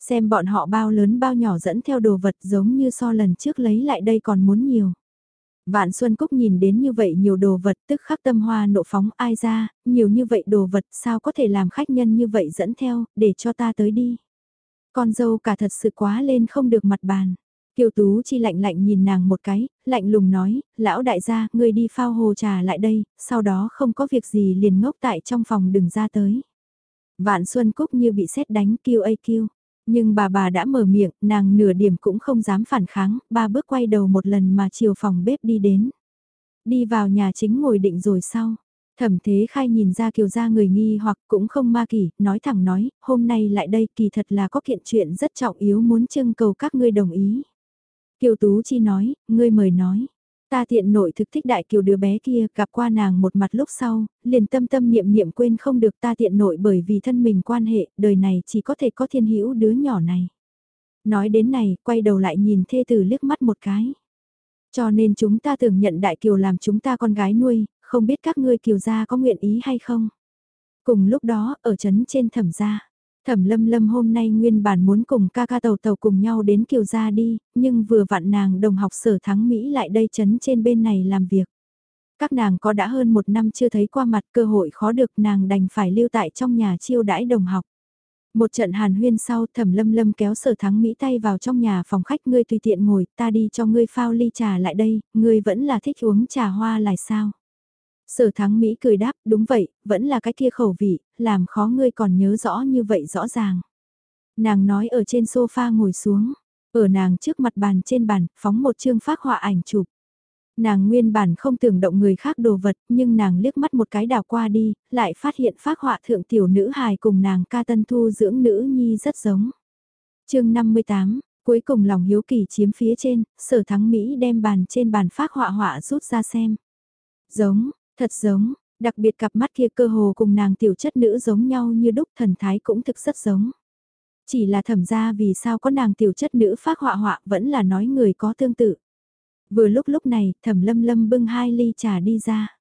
Xem bọn họ bao lớn bao nhỏ dẫn theo đồ vật giống như so lần trước lấy lại đây còn muốn nhiều. Vạn Xuân Cúc nhìn đến như vậy nhiều đồ vật tức khắc tâm hoa nộ phóng ai ra, nhiều như vậy đồ vật sao có thể làm khách nhân như vậy dẫn theo, để cho ta tới đi. Con dâu cả thật sự quá lên không được mặt bàn. Kiều Tú chi lạnh lạnh nhìn nàng một cái, lạnh lùng nói, lão đại gia, ngươi đi phao hồ trà lại đây, sau đó không có việc gì liền ngốc tại trong phòng đừng ra tới. Vạn Xuân Cúc như bị xét đánh kêu ây kêu. Nhưng bà bà đã mở miệng, nàng nửa điểm cũng không dám phản kháng, ba bước quay đầu một lần mà chiều phòng bếp đi đến. Đi vào nhà chính ngồi định rồi sau. Thẩm thế khai nhìn ra kiều gia người nghi hoặc cũng không ma kỳ, nói thẳng nói, hôm nay lại đây kỳ thật là có kiện chuyện rất trọng yếu muốn trưng cầu các ngươi đồng ý. Kiều Tú Chi nói, ngươi mời nói. Ta tiện nội thực thích đại kiều đứa bé kia, gặp qua nàng một mặt lúc sau, liền tâm tâm niệm niệm quên không được ta tiện nội bởi vì thân mình quan hệ, đời này chỉ có thể có thiên hữu đứa nhỏ này. Nói đến này, quay đầu lại nhìn thê tử liếc mắt một cái. Cho nên chúng ta tưởng nhận đại kiều làm chúng ta con gái nuôi, không biết các ngươi kiều gia có nguyện ý hay không. Cùng lúc đó, ở trấn trên thẩm gia, Thẩm lâm lâm hôm nay nguyên bản muốn cùng ca ca tàu tàu cùng nhau đến kiều gia đi, nhưng vừa vặn nàng đồng học sở thắng Mỹ lại đây chấn trên bên này làm việc. Các nàng có đã hơn một năm chưa thấy qua mặt cơ hội khó được nàng đành phải lưu tại trong nhà chiêu đãi đồng học. Một trận hàn huyên sau thẩm lâm lâm kéo sở thắng Mỹ tay vào trong nhà phòng khách ngươi tùy tiện ngồi ta đi cho ngươi phao ly trà lại đây, ngươi vẫn là thích uống trà hoa lại sao. Sở thắng Mỹ cười đáp, đúng vậy, vẫn là cái kia khẩu vị, làm khó ngươi còn nhớ rõ như vậy rõ ràng. Nàng nói ở trên sofa ngồi xuống, ở nàng trước mặt bàn trên bàn, phóng một chương phác họa ảnh chụp. Nàng nguyên bản không tưởng động người khác đồ vật, nhưng nàng liếc mắt một cái đào qua đi, lại phát hiện phác họa thượng tiểu nữ hài cùng nàng ca tân thu dưỡng nữ nhi rất giống. chương 58, cuối cùng lòng hiếu kỳ chiếm phía trên, sở thắng Mỹ đem bàn trên bàn phác họa họa rút ra xem. Giống, Thật giống, đặc biệt cặp mắt kia cơ hồ cùng nàng tiểu chất nữ giống nhau như đúc thần thái cũng thực rất giống. Chỉ là thẩm ra vì sao có nàng tiểu chất nữ phát họa họa vẫn là nói người có tương tự. Vừa lúc lúc này, thẩm lâm lâm bưng hai ly trà đi ra.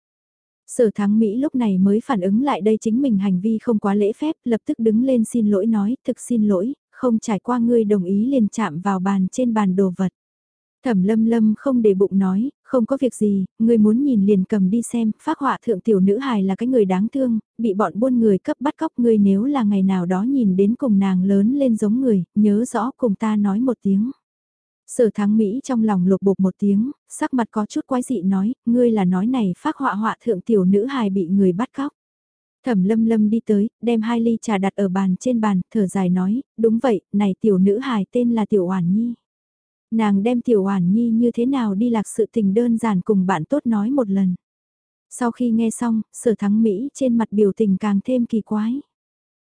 Sở thắng Mỹ lúc này mới phản ứng lại đây chính mình hành vi không quá lễ phép, lập tức đứng lên xin lỗi nói, thực xin lỗi, không trải qua ngươi đồng ý liền chạm vào bàn trên bàn đồ vật. Thẩm lâm lâm không để bụng nói, không có việc gì, người muốn nhìn liền cầm đi xem, phác họa thượng tiểu nữ hài là cái người đáng thương, bị bọn buôn người cấp bắt cóc người nếu là ngày nào đó nhìn đến cùng nàng lớn lên giống người, nhớ rõ cùng ta nói một tiếng. Sở thắng Mỹ trong lòng lục bột một tiếng, sắc mặt có chút quái dị nói, ngươi là nói này phác họa họa thượng tiểu nữ hài bị người bắt cóc. Thẩm lâm lâm đi tới, đem hai ly trà đặt ở bàn trên bàn, thở dài nói, đúng vậy, này tiểu nữ hài tên là tiểu oản nhi. Nàng đem tiểu oản nhi như thế nào đi lạc sự tình đơn giản cùng bạn tốt nói một lần. Sau khi nghe xong, sở thắng Mỹ trên mặt biểu tình càng thêm kỳ quái.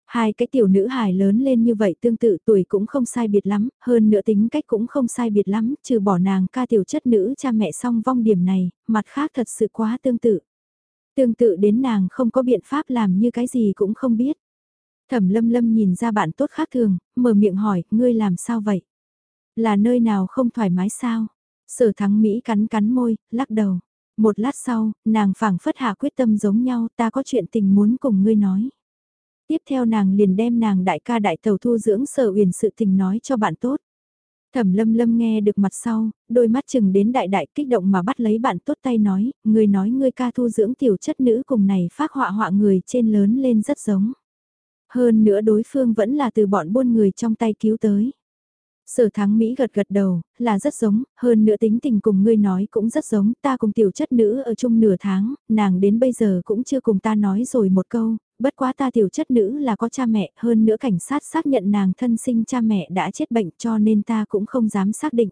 Hai cái tiểu nữ hài lớn lên như vậy tương tự tuổi cũng không sai biệt lắm, hơn nữa tính cách cũng không sai biệt lắm, trừ bỏ nàng ca tiểu chất nữ cha mẹ song vong điểm này, mặt khác thật sự quá tương tự. Tương tự đến nàng không có biện pháp làm như cái gì cũng không biết. Thẩm lâm lâm nhìn ra bạn tốt khác thường, mở miệng hỏi, ngươi làm sao vậy? Là nơi nào không thoải mái sao? Sở thắng Mỹ cắn cắn môi, lắc đầu. Một lát sau, nàng phảng phất hạ quyết tâm giống nhau, ta có chuyện tình muốn cùng ngươi nói. Tiếp theo nàng liền đem nàng đại ca đại tàu thu dưỡng sở uyển sự tình nói cho bạn tốt. Thẩm lâm lâm nghe được mặt sau, đôi mắt chừng đến đại đại kích động mà bắt lấy bạn tốt tay nói, người nói ngươi ca thu dưỡng tiểu chất nữ cùng này phát họa họa người trên lớn lên rất giống. Hơn nữa đối phương vẫn là từ bọn buôn người trong tay cứu tới. Sở thắng Mỹ gật gật đầu, là rất giống, hơn nữa tính tình cùng ngươi nói cũng rất giống, ta cùng tiểu chất nữ ở chung nửa tháng, nàng đến bây giờ cũng chưa cùng ta nói rồi một câu, bất quá ta tiểu chất nữ là có cha mẹ, hơn nữa cảnh sát xác nhận nàng thân sinh cha mẹ đã chết bệnh cho nên ta cũng không dám xác định.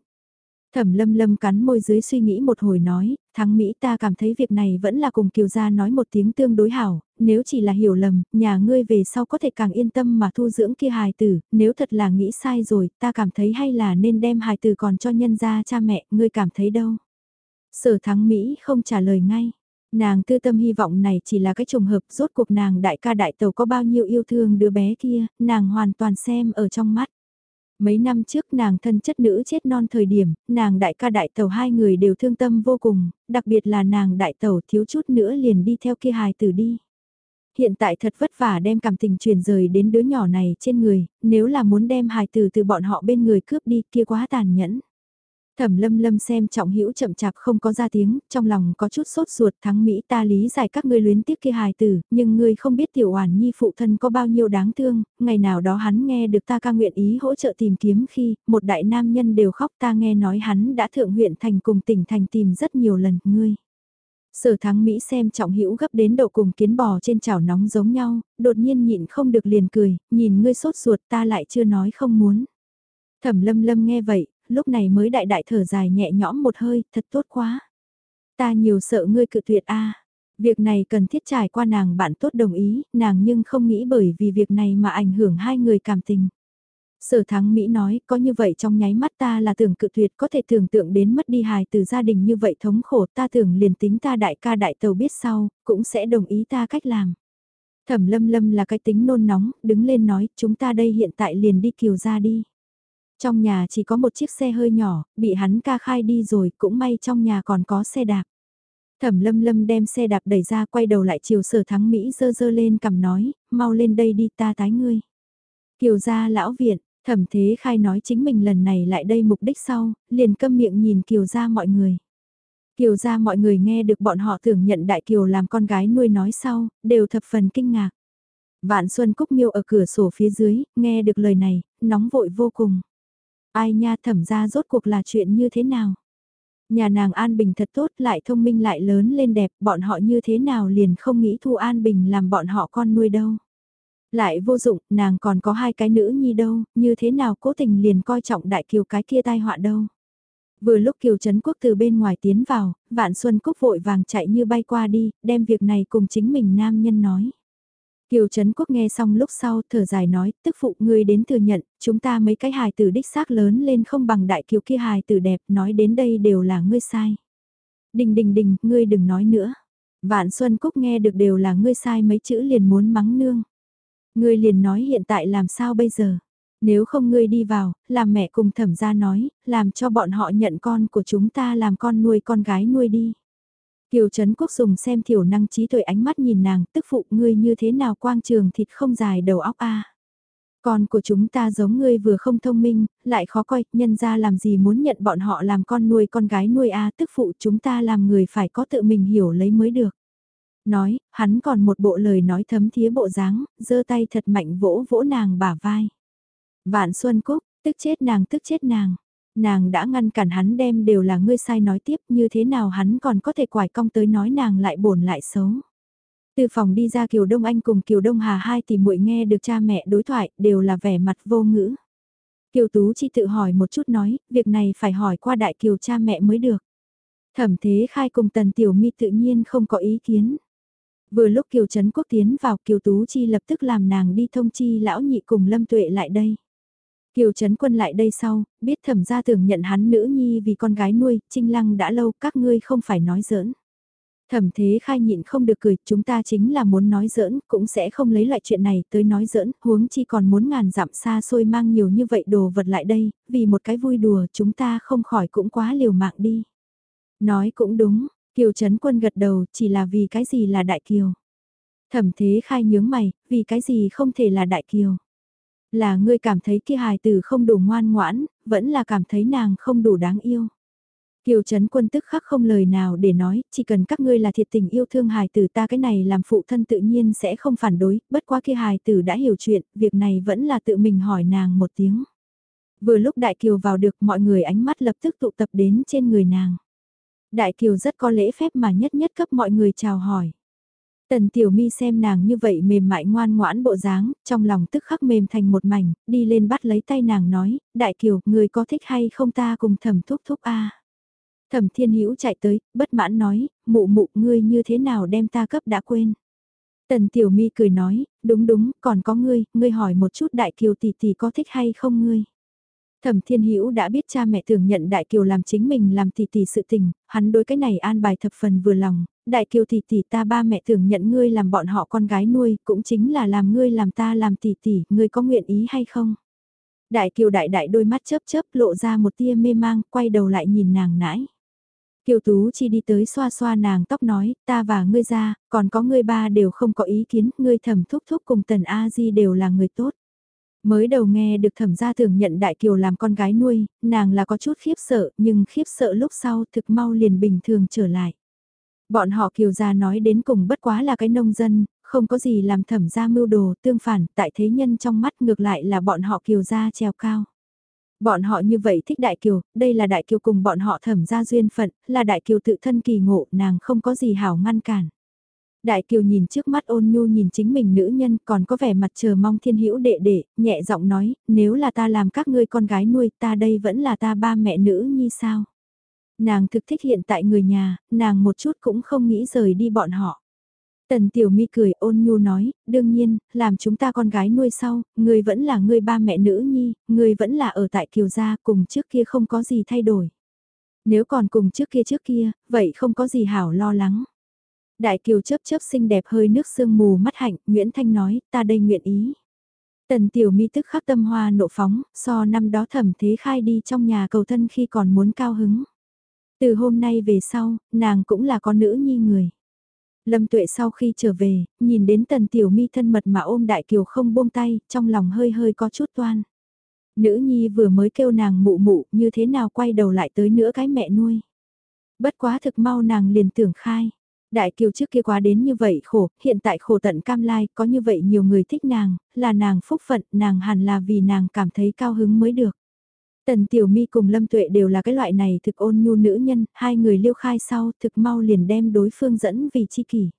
Thẩm lâm lâm cắn môi dưới suy nghĩ một hồi nói, thắng Mỹ ta cảm thấy việc này vẫn là cùng Kiều Gia nói một tiếng tương đối hảo, nếu chỉ là hiểu lầm, nhà ngươi về sau có thể càng yên tâm mà thu dưỡng kia hài tử, nếu thật là nghĩ sai rồi, ta cảm thấy hay là nên đem hài tử còn cho nhân gia cha mẹ, ngươi cảm thấy đâu? Sở thắng Mỹ không trả lời ngay. Nàng tư tâm hy vọng này chỉ là cái trùng hợp rốt cuộc nàng đại ca đại tàu có bao nhiêu yêu thương đứa bé kia, nàng hoàn toàn xem ở trong mắt. Mấy năm trước nàng thân chất nữ chết non thời điểm, nàng đại ca đại tàu hai người đều thương tâm vô cùng, đặc biệt là nàng đại tàu thiếu chút nữa liền đi theo kia hài tử đi. Hiện tại thật vất vả đem cảm tình truyền rời đến đứa nhỏ này trên người, nếu là muốn đem hài tử từ bọn họ bên người cướp đi kia quá tàn nhẫn. Thẩm lâm lâm xem trọng hữu chậm chạp không có ra tiếng, trong lòng có chút sốt ruột thắng Mỹ ta lý giải các ngươi luyến tiếc kia hài tử, nhưng ngươi không biết tiểu oản nhi phụ thân có bao nhiêu đáng thương, ngày nào đó hắn nghe được ta ca nguyện ý hỗ trợ tìm kiếm khi, một đại nam nhân đều khóc ta nghe nói hắn đã thượng huyện thành cùng tỉnh thành tìm rất nhiều lần, ngươi. Sở thắng Mỹ xem trọng hữu gấp đến độ cùng kiến bò trên chảo nóng giống nhau, đột nhiên nhịn không được liền cười, nhìn ngươi sốt ruột ta lại chưa nói không muốn. Thẩm lâm lâm nghe vậy, lúc này mới đại đại thở dài nhẹ nhõm một hơi, thật tốt quá. Ta nhiều sợ ngươi cự tuyệt a. Việc này cần thiết trải qua nàng bạn tốt đồng ý, nàng nhưng không nghĩ bởi vì việc này mà ảnh hưởng hai người cảm tình. Sở thắng Mỹ nói, có như vậy trong nháy mắt ta là tưởng cự tuyệt có thể tưởng tượng đến mất đi hài từ gia đình như vậy thống khổ ta tưởng liền tính ta đại ca đại tàu biết sau, cũng sẽ đồng ý ta cách làm. Thẩm lâm lâm là cái tính nôn nóng, đứng lên nói, chúng ta đây hiện tại liền đi kiều ra đi. Trong nhà chỉ có một chiếc xe hơi nhỏ, bị hắn ca khai đi rồi, cũng may trong nhà còn có xe đạp. Thẩm lâm lâm đem xe đạp đẩy ra quay đầu lại chiều sở thắng Mỹ dơ dơ lên cầm nói, mau lên đây đi ta tái ngươi. Kiều gia lão viện, thẩm thế khai nói chính mình lần này lại đây mục đích sau, liền câm miệng nhìn kiều gia mọi người. Kiều gia mọi người nghe được bọn họ tưởng nhận đại kiều làm con gái nuôi nói sau, đều thập phần kinh ngạc. Vạn Xuân Cúc miêu ở cửa sổ phía dưới, nghe được lời này, nóng vội vô cùng. Ai nha thẩm ra rốt cuộc là chuyện như thế nào? Nhà nàng An Bình thật tốt lại thông minh lại lớn lên đẹp, bọn họ như thế nào liền không nghĩ thu An Bình làm bọn họ con nuôi đâu. Lại vô dụng, nàng còn có hai cái nữ nhi đâu, như thế nào cố tình liền coi trọng đại kiều cái kia tai họa đâu. Vừa lúc Kiều Trấn Quốc từ bên ngoài tiến vào, Vạn Xuân Cúc vội vàng chạy như bay qua đi, đem việc này cùng chính mình nam nhân nói. Kiều Trấn Quốc nghe xong lúc sau thở dài nói, tức phụ ngươi đến thừa nhận, chúng ta mấy cái hài tử đích xác lớn lên không bằng đại kiều kia hài tử đẹp, nói đến đây đều là ngươi sai. Đình đình đình, ngươi đừng nói nữa. Vạn Xuân Cúc nghe được đều là ngươi sai mấy chữ liền muốn mắng nương. Ngươi liền nói hiện tại làm sao bây giờ? Nếu không ngươi đi vào, làm mẹ cùng thẩm gia nói, làm cho bọn họ nhận con của chúng ta làm con nuôi con gái nuôi đi. Kiều Trấn Quốc dùng xem thiểu năng trí tuệ ánh mắt nhìn nàng, tức phụ ngươi như thế nào quang trường thịt không dài đầu óc a. Con của chúng ta giống ngươi vừa không thông minh, lại khó coi, nhân ra làm gì muốn nhận bọn họ làm con nuôi con gái nuôi a tức phụ chúng ta làm người phải có tự mình hiểu lấy mới được. Nói, hắn còn một bộ lời nói thấm thía bộ dáng, giơ tay thật mạnh vỗ vỗ nàng bả vai. Vạn Xuân Cúc, tức chết nàng tức chết nàng nàng đã ngăn cản hắn đem đều là ngươi sai nói tiếp như thế nào hắn còn có thể quải cong tới nói nàng lại bổn lại xấu. Từ phòng đi ra Kiều Đông Anh cùng Kiều Đông Hà hai thì muội nghe được cha mẹ đối thoại đều là vẻ mặt vô ngữ. Kiều Tú chi tự hỏi một chút nói, việc này phải hỏi qua đại kiều cha mẹ mới được. Thẩm thế khai cùng tần tiểu mi tự nhiên không có ý kiến. Vừa lúc Kiều Trấn Quốc tiến vào Kiều Tú Chi lập tức làm nàng đi thông chi lão nhị cùng Lâm Tuệ lại đây. Kiều Trấn Quân lại đây sau, biết thẩm gia tưởng nhận hắn nữ nhi vì con gái nuôi, trinh lăng đã lâu các ngươi không phải nói giỡn. Thẩm thế khai nhịn không được cười, chúng ta chính là muốn nói giỡn, cũng sẽ không lấy loại chuyện này tới nói giỡn, huống chi còn muốn ngàn dặm xa xôi mang nhiều như vậy đồ vật lại đây, vì một cái vui đùa chúng ta không khỏi cũng quá liều mạng đi. Nói cũng đúng, Kiều Trấn Quân gật đầu chỉ là vì cái gì là Đại Kiều. Thẩm thế khai nhướng mày, vì cái gì không thể là Đại Kiều. Là ngươi cảm thấy kia hài tử không đủ ngoan ngoãn, vẫn là cảm thấy nàng không đủ đáng yêu. Kiều Trấn Quân tức khắc không lời nào để nói, chỉ cần các ngươi là thiệt tình yêu thương hài tử ta cái này làm phụ thân tự nhiên sẽ không phản đối, bất quá kia hài tử đã hiểu chuyện, việc này vẫn là tự mình hỏi nàng một tiếng. Vừa lúc Đại Kiều vào được mọi người ánh mắt lập tức tụ tập đến trên người nàng. Đại Kiều rất có lễ phép mà nhất nhất cấp mọi người chào hỏi. Tần Tiểu Mi xem nàng như vậy mềm mại ngoan ngoãn bộ dáng, trong lòng tức khắc mềm thành một mảnh, đi lên bắt lấy tay nàng nói, Đại Kiều, người có thích hay không ta cùng thẩm thúc thúc a Thẩm Thiên Hữu chạy tới, bất mãn nói, mụ mụ ngươi như thế nào đem ta cấp đã quên. Tần Tiểu Mi cười nói, đúng đúng, còn có ngươi, ngươi hỏi một chút Đại Kiều tỷ tỷ có thích hay không ngươi. Thẩm Thiên Hữu đã biết cha mẹ thường nhận Đại Kiều làm chính mình làm tỷ tỷ sự tình, hắn đối cái này an bài thập phần vừa lòng, Đại Kiều tỷ tỷ ta ba mẹ thường nhận ngươi làm bọn họ con gái nuôi, cũng chính là làm ngươi làm ta làm tỷ tỷ, ngươi có nguyện ý hay không? Đại Kiều đại đại đôi mắt chớp chớp lộ ra một tia mê mang, quay đầu lại nhìn nàng nãi. Kiều Tú chỉ đi tới xoa xoa nàng tóc nói, ta và ngươi ra, còn có ngươi ba đều không có ý kiến, ngươi thẩm thúc thúc cùng tần A-di đều là người tốt. Mới đầu nghe được thẩm gia thường nhận Đại Kiều làm con gái nuôi, nàng là có chút khiếp sợ, nhưng khiếp sợ lúc sau thực mau liền bình thường trở lại. Bọn họ Kiều gia nói đến cùng bất quá là cái nông dân, không có gì làm thẩm gia mưu đồ, tương phản, tại thế nhân trong mắt ngược lại là bọn họ Kiều gia treo cao. Bọn họ như vậy thích Đại Kiều, đây là Đại Kiều cùng bọn họ thẩm gia duyên phận, là Đại Kiều tự thân kỳ ngộ, nàng không có gì hảo ngăn cản. Đại Kiều nhìn trước mắt ôn nhu nhìn chính mình nữ nhân còn có vẻ mặt chờ mong thiên hữu đệ đệ, nhẹ giọng nói, nếu là ta làm các ngươi con gái nuôi ta đây vẫn là ta ba mẹ nữ như sao. Nàng thực thích hiện tại người nhà, nàng một chút cũng không nghĩ rời đi bọn họ. Tần Tiểu Mi cười ôn nhu nói, đương nhiên, làm chúng ta con gái nuôi sau, người vẫn là người ba mẹ nữ nhi, người vẫn là ở tại Kiều Gia cùng trước kia không có gì thay đổi. Nếu còn cùng trước kia trước kia, vậy không có gì hảo lo lắng. Đại Kiều chớp chớp xinh đẹp hơi nước sương mù mắt hạnh, Nguyễn Thanh nói, ta đây nguyện ý. Tần Tiểu Mi tức khắc tâm hoa nộ phóng, so năm đó thẩm thế khai đi trong nhà cầu thân khi còn muốn cao hứng. Từ hôm nay về sau, nàng cũng là con nữ nhi người. Lâm Tuệ sau khi trở về, nhìn đến Tần Tiểu Mi thân mật mà ôm Đại Kiều không buông tay, trong lòng hơi hơi có chút toan. Nữ nhi vừa mới kêu nàng mụ mụ, như thế nào quay đầu lại tới nữa cái mẹ nuôi. Bất quá thực mau nàng liền tưởng khai. Đại Kiều trước kia quá đến như vậy khổ, hiện tại khổ tận cam lai, có như vậy nhiều người thích nàng, là nàng phúc phận, nàng hẳn là vì nàng cảm thấy cao hứng mới được. Tần Tiểu Mi cùng Lâm Tuệ đều là cái loại này thực ôn nhu nữ nhân, hai người liêu khai sau thực mau liền đem đối phương dẫn vì chi kỷ.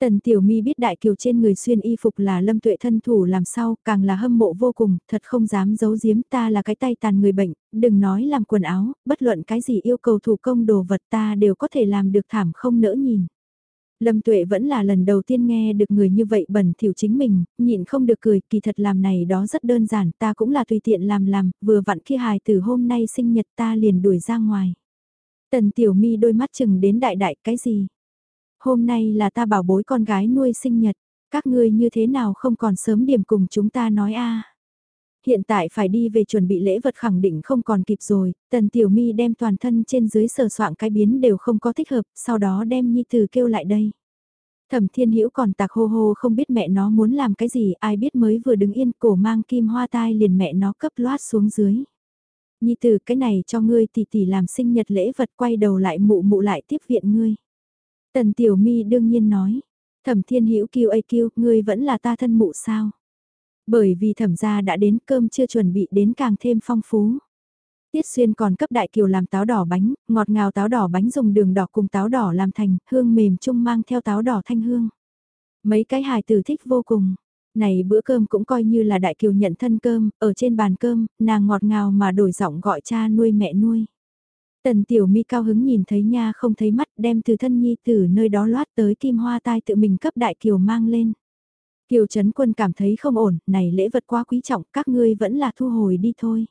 Tần Tiểu Mi biết Đại Kiều trên người xuyên y phục là Lâm Tuệ thân thủ làm sao, càng là hâm mộ vô cùng, thật không dám giấu giếm ta là cái tay tàn người bệnh, đừng nói làm quần áo, bất luận cái gì yêu cầu thủ công đồ vật ta đều có thể làm được thảm không nỡ nhìn. Lâm Tuệ vẫn là lần đầu tiên nghe được người như vậy bẩn thỉu chính mình, nhịn không được cười, kỳ thật làm này đó rất đơn giản, ta cũng là tùy tiện làm làm, vừa vặn khi hài từ hôm nay sinh nhật ta liền đuổi ra ngoài. Tần Tiểu Mi đôi mắt chừng đến đại đại cái gì? Hôm nay là ta bảo bối con gái nuôi sinh nhật, các ngươi như thế nào không còn sớm điểm cùng chúng ta nói a Hiện tại phải đi về chuẩn bị lễ vật khẳng định không còn kịp rồi, tần tiểu mi đem toàn thân trên dưới sờ soạn cái biến đều không có thích hợp, sau đó đem nhi từ kêu lại đây. Thẩm thiên hữu còn tạc hô hô không biết mẹ nó muốn làm cái gì, ai biết mới vừa đứng yên cổ mang kim hoa tai liền mẹ nó cấp loát xuống dưới. Nhi từ cái này cho ngươi tỷ tỷ làm sinh nhật lễ vật quay đầu lại mụ mụ lại tiếp viện ngươi. Tần tiểu mi đương nhiên nói, thẩm thiên hữu kêu ai kêu, ngươi vẫn là ta thân mụ sao. Bởi vì thẩm gia đã đến cơm chưa chuẩn bị đến càng thêm phong phú. Tiết Xuyên còn cấp đại kiều làm táo đỏ bánh, ngọt ngào táo đỏ bánh dùng đường đỏ cùng táo đỏ làm thành, hương mềm chung mang theo táo đỏ thanh hương. Mấy cái hài tử thích vô cùng. Này bữa cơm cũng coi như là đại kiều nhận thân cơm, ở trên bàn cơm, nàng ngọt ngào mà đổi giọng gọi cha nuôi mẹ nuôi. Tần tiểu mi cao hứng nhìn thấy nha không thấy mắt đem từ thân nhi từ nơi đó loát tới kim hoa tai tự mình cấp đại kiều mang lên. Kiều Trấn Quân cảm thấy không ổn, này lễ vật quá quý trọng, các ngươi vẫn là thu hồi đi thôi.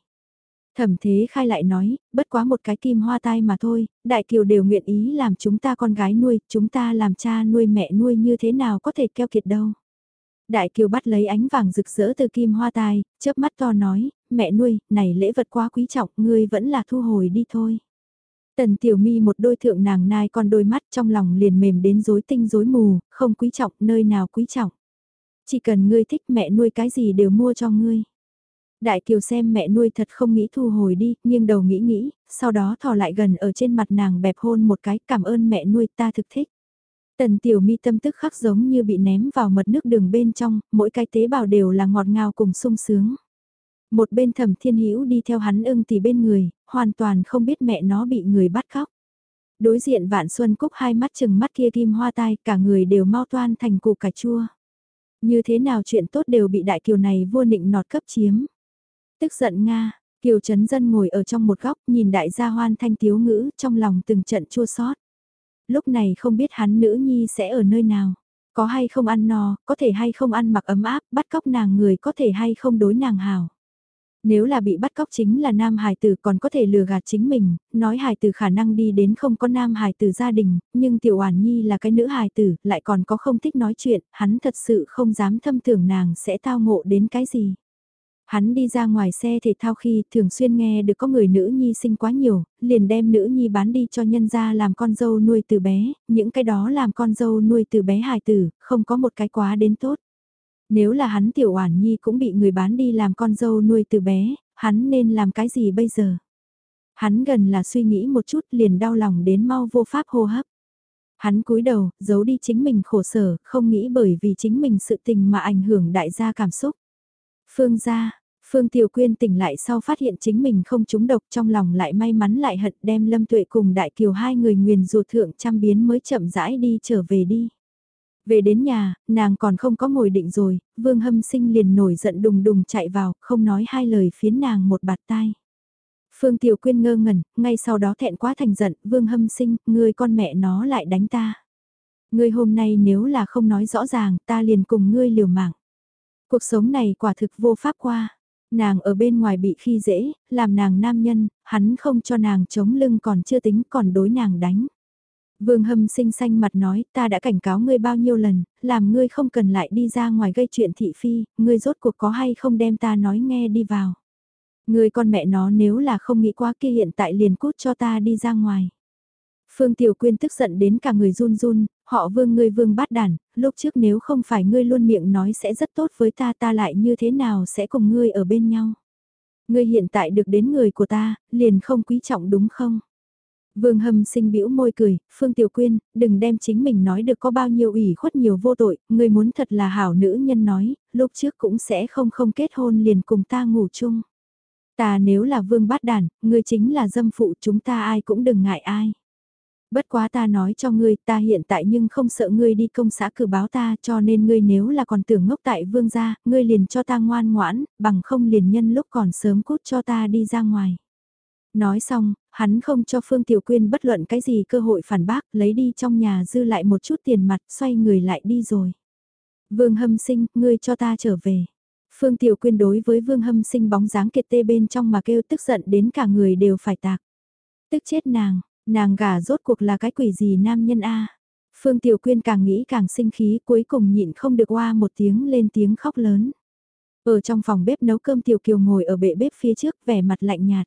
Thẩm thế khai lại nói, bất quá một cái kim hoa tai mà thôi, đại kiều đều nguyện ý làm chúng ta con gái nuôi, chúng ta làm cha nuôi mẹ nuôi như thế nào có thể keo kiệt đâu. Đại kiều bắt lấy ánh vàng rực rỡ từ kim hoa tai, chớp mắt to nói, mẹ nuôi, này lễ vật quá quý trọng, ngươi vẫn là thu hồi đi thôi. Tần tiểu mi một đôi thượng nàng nai con đôi mắt trong lòng liền mềm đến rối tinh rối mù, không quý trọng, nơi nào quý trọng. Chỉ cần ngươi thích mẹ nuôi cái gì đều mua cho ngươi. Đại Kiều xem mẹ nuôi thật không nghĩ thu hồi đi, nhưng đầu nghĩ nghĩ, sau đó thò lại gần ở trên mặt nàng bẹp hôn một cái cảm ơn mẹ nuôi ta thực thích. Tần tiểu mi tâm tức khắc giống như bị ném vào mật nước đường bên trong, mỗi cái tế bào đều là ngọt ngào cùng sung sướng. Một bên thẩm thiên hữu đi theo hắn ưng thì bên người, hoàn toàn không biết mẹ nó bị người bắt cóc. Đối diện vạn xuân cúc hai mắt chừng mắt kia kim hoa tai, cả người đều mau toan thành củ cà chua. Như thế nào chuyện tốt đều bị đại kiều này vua nịnh nọt cấp chiếm. Tức giận Nga, Kiều chấn Dân ngồi ở trong một góc nhìn đại gia hoan thanh tiếu ngữ trong lòng từng trận chua xót. Lúc này không biết hắn nữ nhi sẽ ở nơi nào, có hay không ăn no, có thể hay không ăn mặc ấm áp, bắt cóc nàng người có thể hay không đối nàng hào. Nếu là bị bắt cóc chính là nam hài tử còn có thể lừa gạt chính mình, nói hài tử khả năng đi đến không có nam hài tử gia đình, nhưng tiểu oản nhi là cái nữ hài tử, lại còn có không thích nói chuyện, hắn thật sự không dám thâm tưởng nàng sẽ tao ngộ đến cái gì. Hắn đi ra ngoài xe thể thao khi thường xuyên nghe được có người nữ nhi sinh quá nhiều, liền đem nữ nhi bán đi cho nhân gia làm con dâu nuôi từ bé, những cái đó làm con dâu nuôi từ bé hài tử, không có một cái quá đến tốt. Nếu là hắn tiểu oản nhi cũng bị người bán đi làm con dâu nuôi từ bé, hắn nên làm cái gì bây giờ? Hắn gần là suy nghĩ một chút liền đau lòng đến mau vô pháp hô hấp. Hắn cúi đầu, giấu đi chính mình khổ sở, không nghĩ bởi vì chính mình sự tình mà ảnh hưởng đại gia cảm xúc. Phương gia, Phương Tiểu Quyên tỉnh lại sau phát hiện chính mình không trúng độc trong lòng lại may mắn lại hận đem Lâm Tuệ cùng Đại Kiều hai người nguyền rùa thượng trăm biến mới chậm rãi đi trở về đi. Về đến nhà, nàng còn không có ngồi định rồi, Vương Hâm Sinh liền nổi giận đùng đùng chạy vào, không nói hai lời phiến nàng một bạt tai. Phương Tiểu Quyên ngơ ngẩn, ngay sau đó thẹn quá thành giận, Vương Hâm Sinh, ngươi con mẹ nó lại đánh ta. Ngươi hôm nay nếu là không nói rõ ràng, ta liền cùng ngươi liều mạng. Cuộc sống này quả thực vô pháp qua. Nàng ở bên ngoài bị khi dễ, làm nàng nam nhân, hắn không cho nàng chống lưng còn chưa tính còn đối nàng đánh. Vương hâm xinh xanh mặt nói ta đã cảnh cáo ngươi bao nhiêu lần, làm ngươi không cần lại đi ra ngoài gây chuyện thị phi, ngươi rốt cuộc có hay không đem ta nói nghe đi vào. Ngươi con mẹ nó nếu là không nghĩ quá kia hiện tại liền cút cho ta đi ra ngoài. Phương Tiểu Quyên tức giận đến cả người run run, họ vương ngươi vương bát đàn, lúc trước nếu không phải ngươi luôn miệng nói sẽ rất tốt với ta ta lại như thế nào sẽ cùng ngươi ở bên nhau. Ngươi hiện tại được đến người của ta, liền không quý trọng đúng không? Vương hâm sinh bĩu môi cười, Phương Tiểu Quyên, đừng đem chính mình nói được có bao nhiêu ủy khuất nhiều vô tội, người muốn thật là hảo nữ nhân nói, lúc trước cũng sẽ không không kết hôn liền cùng ta ngủ chung. Ta nếu là vương bát đàn, ngươi chính là dâm phụ chúng ta ai cũng đừng ngại ai. Bất quá ta nói cho ngươi, ta hiện tại nhưng không sợ ngươi đi công xã cử báo ta cho nên ngươi nếu là còn tưởng ngốc tại vương gia, ngươi liền cho ta ngoan ngoãn, bằng không liền nhân lúc còn sớm cút cho ta đi ra ngoài. Nói xong, hắn không cho Phương Tiểu Quyên bất luận cái gì cơ hội phản bác, lấy đi trong nhà dư lại một chút tiền mặt, xoay người lại đi rồi. Vương Hâm Sinh, ngươi cho ta trở về. Phương Tiểu Quyên đối với Vương Hâm Sinh bóng dáng kiệt tê bên trong mà kêu tức giận đến cả người đều phải tạc. Tức chết nàng, Nàng gả rốt cuộc là cái quỷ gì nam nhân a Phương Tiểu Quyên càng nghĩ càng sinh khí cuối cùng nhịn không được qua một tiếng lên tiếng khóc lớn. Ở trong phòng bếp nấu cơm Tiểu Kiều ngồi ở bệ bếp phía trước vẻ mặt lạnh nhạt.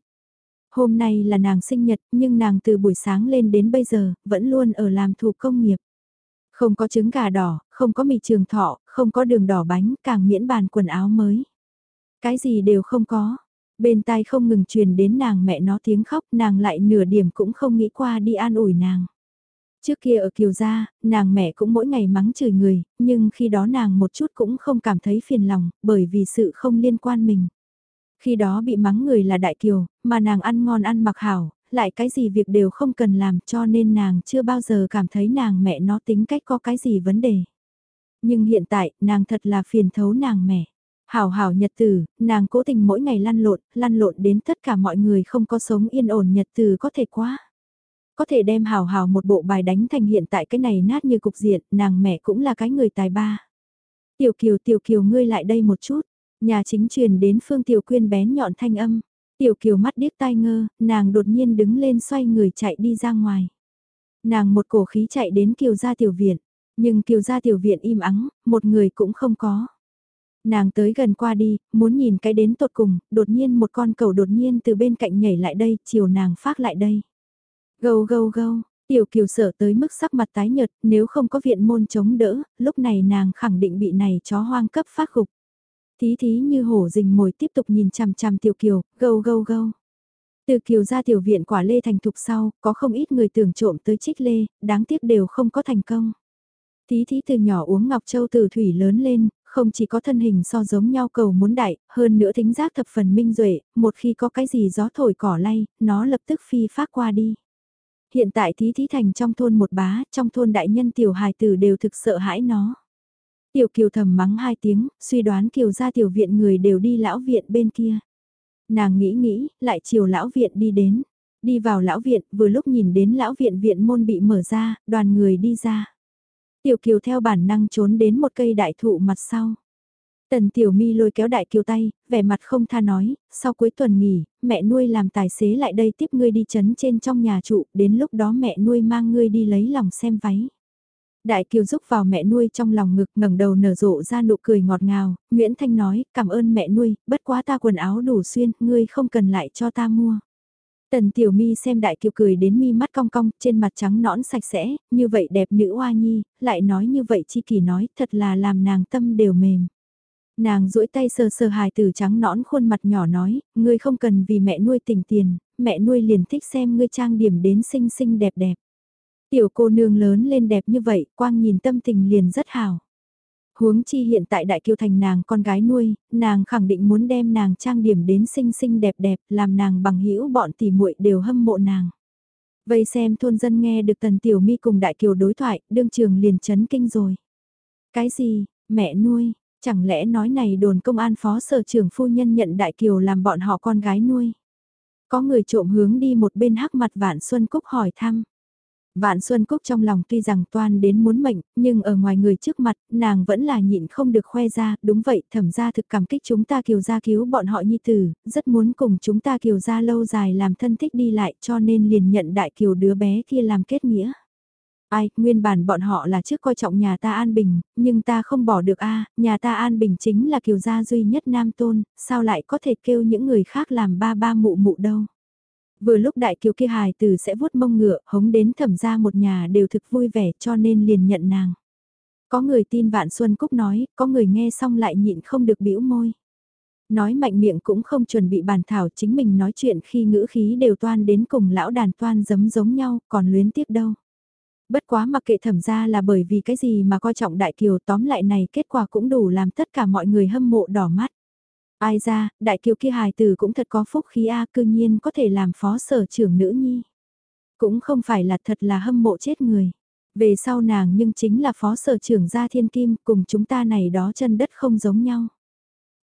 Hôm nay là nàng sinh nhật nhưng nàng từ buổi sáng lên đến bây giờ vẫn luôn ở làm thủ công nghiệp. Không có trứng gà đỏ, không có mì trường thọ, không có đường đỏ bánh, càng miễn bàn quần áo mới. Cái gì đều không có, Bên tai không ngừng truyền đến nàng mẹ nó tiếng khóc, nàng lại nửa điểm cũng không nghĩ qua đi an ủi nàng. Trước kia ở Kiều Gia, nàng mẹ cũng mỗi ngày mắng chửi người, nhưng khi đó nàng một chút cũng không cảm thấy phiền lòng, bởi vì sự không liên quan mình. Khi đó bị mắng người là Đại Kiều, mà nàng ăn ngon ăn mặc hảo, lại cái gì việc đều không cần làm cho nên nàng chưa bao giờ cảm thấy nàng mẹ nó tính cách có cái gì vấn đề. Nhưng hiện tại, nàng thật là phiền thấu nàng mẹ. Hảo hảo nhật tử, nàng cố tình mỗi ngày lăn lộn, lăn lộn đến tất cả mọi người không có sống yên ổn nhật tử có thể quá. Có thể đem hảo hảo một bộ bài đánh thành hiện tại cái này nát như cục diện, nàng mẹ cũng là cái người tài ba. Tiểu kiều tiểu kiều ngươi lại đây một chút, nhà chính truyền đến phương tiểu quyên bén nhọn thanh âm. Tiểu kiều mắt điếc tai ngơ, nàng đột nhiên đứng lên xoay người chạy đi ra ngoài. Nàng một cổ khí chạy đến kiều gia tiểu viện, nhưng kiều gia tiểu viện im ắng, một người cũng không có. Nàng tới gần qua đi, muốn nhìn cái đến tột cùng, đột nhiên một con cầu đột nhiên từ bên cạnh nhảy lại đây, chiều nàng phát lại đây. Gâu gâu gâu, tiểu kiều sợ tới mức sắc mặt tái nhợt, nếu không có viện môn chống đỡ, lúc này nàng khẳng định bị này chó hoang cấp phát gục. Thí thí như hổ rình mồi tiếp tục nhìn chằm chằm tiểu kiều, gâu gâu gâu. Từ kiều ra tiểu viện quả lê thành thục sau, có không ít người tưởng trộm tới trích lê, đáng tiếc đều không có thành công. Thí thí từ nhỏ uống ngọc châu từ thủy lớn lên, không chỉ có thân hình so giống nhau cầu muốn đại, hơn nữa thính giác thập phần minh duệ một khi có cái gì gió thổi cỏ lay, nó lập tức phi phát qua đi. Hiện tại thí thí thành trong thôn một bá, trong thôn đại nhân tiểu hài tử đều thực sợ hãi nó. Tiểu kiều thầm mắng hai tiếng, suy đoán kiều ra tiểu viện người đều đi lão viện bên kia. Nàng nghĩ nghĩ, lại chiều lão viện đi đến. Đi vào lão viện, vừa lúc nhìn đến lão viện viện môn bị mở ra, đoàn người đi ra. Tiểu kiều theo bản năng trốn đến một cây đại thụ mặt sau. Tần Tiểu Mi lôi kéo Đại Kiều tay, vẻ mặt không tha nói, sau cuối tuần nghỉ, mẹ nuôi làm tài xế lại đây tiếp ngươi đi chấn trên trong nhà trụ, đến lúc đó mẹ nuôi mang ngươi đi lấy lòng xem váy. Đại Kiều giúp vào mẹ nuôi trong lòng ngực ngẩng đầu nở rộ ra nụ cười ngọt ngào, Nguyễn Thanh nói, cảm ơn mẹ nuôi, bất quá ta quần áo đủ xuyên, ngươi không cần lại cho ta mua. Tần Tiểu Mi xem Đại Kiều cười đến mi mắt cong cong, trên mặt trắng nõn sạch sẽ, như vậy đẹp nữ oa nhi, lại nói như vậy chi kỳ nói, thật là làm nàng tâm đều mềm. Nàng duỗi tay sờ sờ hài tử trắng nõn khuôn mặt nhỏ nói, ngươi không cần vì mẹ nuôi tình tiền, mẹ nuôi liền thích xem ngươi trang điểm đến xinh xinh đẹp đẹp. Tiểu cô nương lớn lên đẹp như vậy, quang nhìn tâm tình liền rất hào. Huống chi hiện tại đại kiều thành nàng con gái nuôi, nàng khẳng định muốn đem nàng trang điểm đến xinh xinh đẹp đẹp, làm nàng bằng hữu bọn tỷ muội đều hâm mộ nàng. Vây xem thôn dân nghe được tần tiểu mi cùng đại kiều đối thoại, đương trường liền chấn kinh rồi. Cái gì, mẹ nuôi, chẳng lẽ nói này đồn công an phó sở trưởng phu nhân nhận đại kiều làm bọn họ con gái nuôi. Có người trộm hướng đi một bên hắc mặt vạn xuân cúc hỏi thăm. Vạn Xuân Cúc trong lòng tuy rằng toan đến muốn mệnh, nhưng ở ngoài người trước mặt, nàng vẫn là nhịn không được khoe ra, đúng vậy, thẩm ra thực cảm kích chúng ta kiều ra cứu bọn họ nhi tử, rất muốn cùng chúng ta kiều ra lâu dài làm thân thích đi lại cho nên liền nhận đại kiều đứa bé kia làm kết nghĩa. Ai, nguyên bản bọn họ là trước coi trọng nhà ta an bình, nhưng ta không bỏ được a nhà ta an bình chính là kiều gia duy nhất nam tôn, sao lại có thể kêu những người khác làm ba ba mụ mụ đâu. Vừa lúc đại kiều kia hài từ sẽ vuốt mông ngựa, hống đến thẩm ra một nhà đều thực vui vẻ cho nên liền nhận nàng. Có người tin Vạn Xuân Cúc nói, có người nghe xong lại nhịn không được bĩu môi. Nói mạnh miệng cũng không chuẩn bị bàn thảo chính mình nói chuyện khi ngữ khí đều toan đến cùng lão đàn toan giấm giống nhau, còn luyến tiếc đâu. Bất quá mặc kệ thẩm ra là bởi vì cái gì mà coi trọng đại kiều tóm lại này kết quả cũng đủ làm tất cả mọi người hâm mộ đỏ mắt. Ai ra, đại kiều kia hài tử cũng thật có phúc khí A cư nhiên có thể làm phó sở trưởng nữ nhi. Cũng không phải là thật là hâm mộ chết người. Về sau nàng nhưng chính là phó sở trưởng gia thiên kim cùng chúng ta này đó chân đất không giống nhau.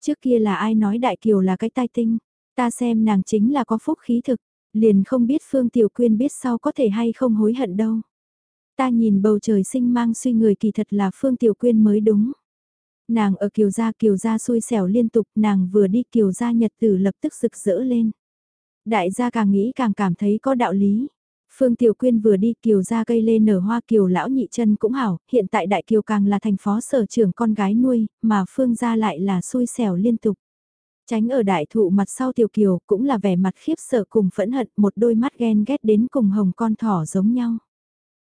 Trước kia là ai nói đại kiều là cái tai tinh, ta xem nàng chính là có phúc khí thực, liền không biết Phương Tiểu Quyên biết sau có thể hay không hối hận đâu. Ta nhìn bầu trời sinh mang suy người kỳ thật là Phương Tiểu Quyên mới đúng. Nàng ở kiều gia kiều gia xui xẻo liên tục, nàng vừa đi kiều gia nhật tử lập tức rực rỡ lên. Đại gia càng nghĩ càng cảm thấy có đạo lý. Phương Tiểu Quyên vừa đi kiều gia cây lên nở hoa kiều lão nhị chân cũng hảo, hiện tại đại kiều càng là thành phó sở trưởng con gái nuôi, mà Phương gia lại là xui xẻo liên tục. Tránh ở đại thụ mặt sau Tiểu Kiều cũng là vẻ mặt khiếp sợ cùng phẫn hận một đôi mắt ghen ghét đến cùng hồng con thỏ giống nhau.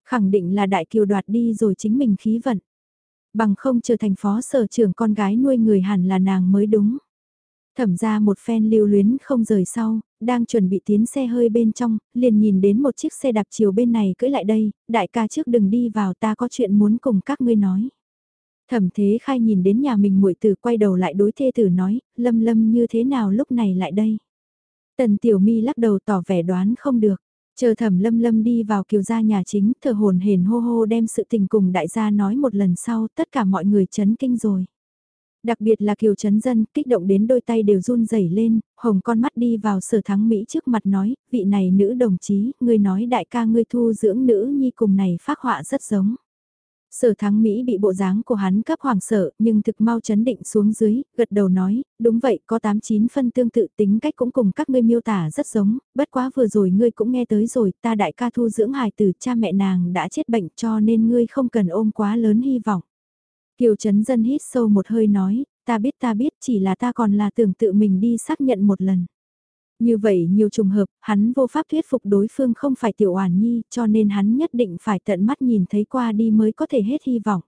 Khẳng định là đại kiều đoạt đi rồi chính mình khí vận. Bằng không trở thành phó sở trưởng con gái nuôi người hẳn là nàng mới đúng. Thẩm ra một phen lưu luyến không rời sau, đang chuẩn bị tiến xe hơi bên trong, liền nhìn đến một chiếc xe đạp chiều bên này cưỡi lại đây, đại ca trước đừng đi vào ta có chuyện muốn cùng các ngươi nói. Thẩm thế khai nhìn đến nhà mình muội tử quay đầu lại đối thê tử nói, lâm lâm như thế nào lúc này lại đây. Tần tiểu mi lắc đầu tỏ vẻ đoán không được. Chờ thẩm lâm lâm đi vào kiều gia nhà chính, thờ hồn hển hô hô đem sự tình cùng đại gia nói một lần sau, tất cả mọi người chấn kinh rồi. Đặc biệt là kiều chấn dân, kích động đến đôi tay đều run rẩy lên, hồng con mắt đi vào sở thắng Mỹ trước mặt nói, vị này nữ đồng chí, ngươi nói đại ca ngươi thu dưỡng nữ nhi cùng này phát họa rất giống. Sở thắng Mỹ bị bộ dáng của hắn cấp hoàng sợ, nhưng thực mau chấn định xuống dưới, gật đầu nói, đúng vậy, có 89 phân tương tự tính cách cũng cùng các ngươi miêu tả rất giống, bất quá vừa rồi ngươi cũng nghe tới rồi, ta đại ca thu dưỡng hài từ cha mẹ nàng đã chết bệnh cho nên ngươi không cần ôm quá lớn hy vọng. Kiều Trấn Dân hít sâu một hơi nói, ta biết ta biết chỉ là ta còn là tưởng tự mình đi xác nhận một lần. Như vậy nhiều trùng hợp, hắn vô pháp thuyết phục đối phương không phải tiểu oản nhi, cho nên hắn nhất định phải tận mắt nhìn thấy qua đi mới có thể hết hy vọng.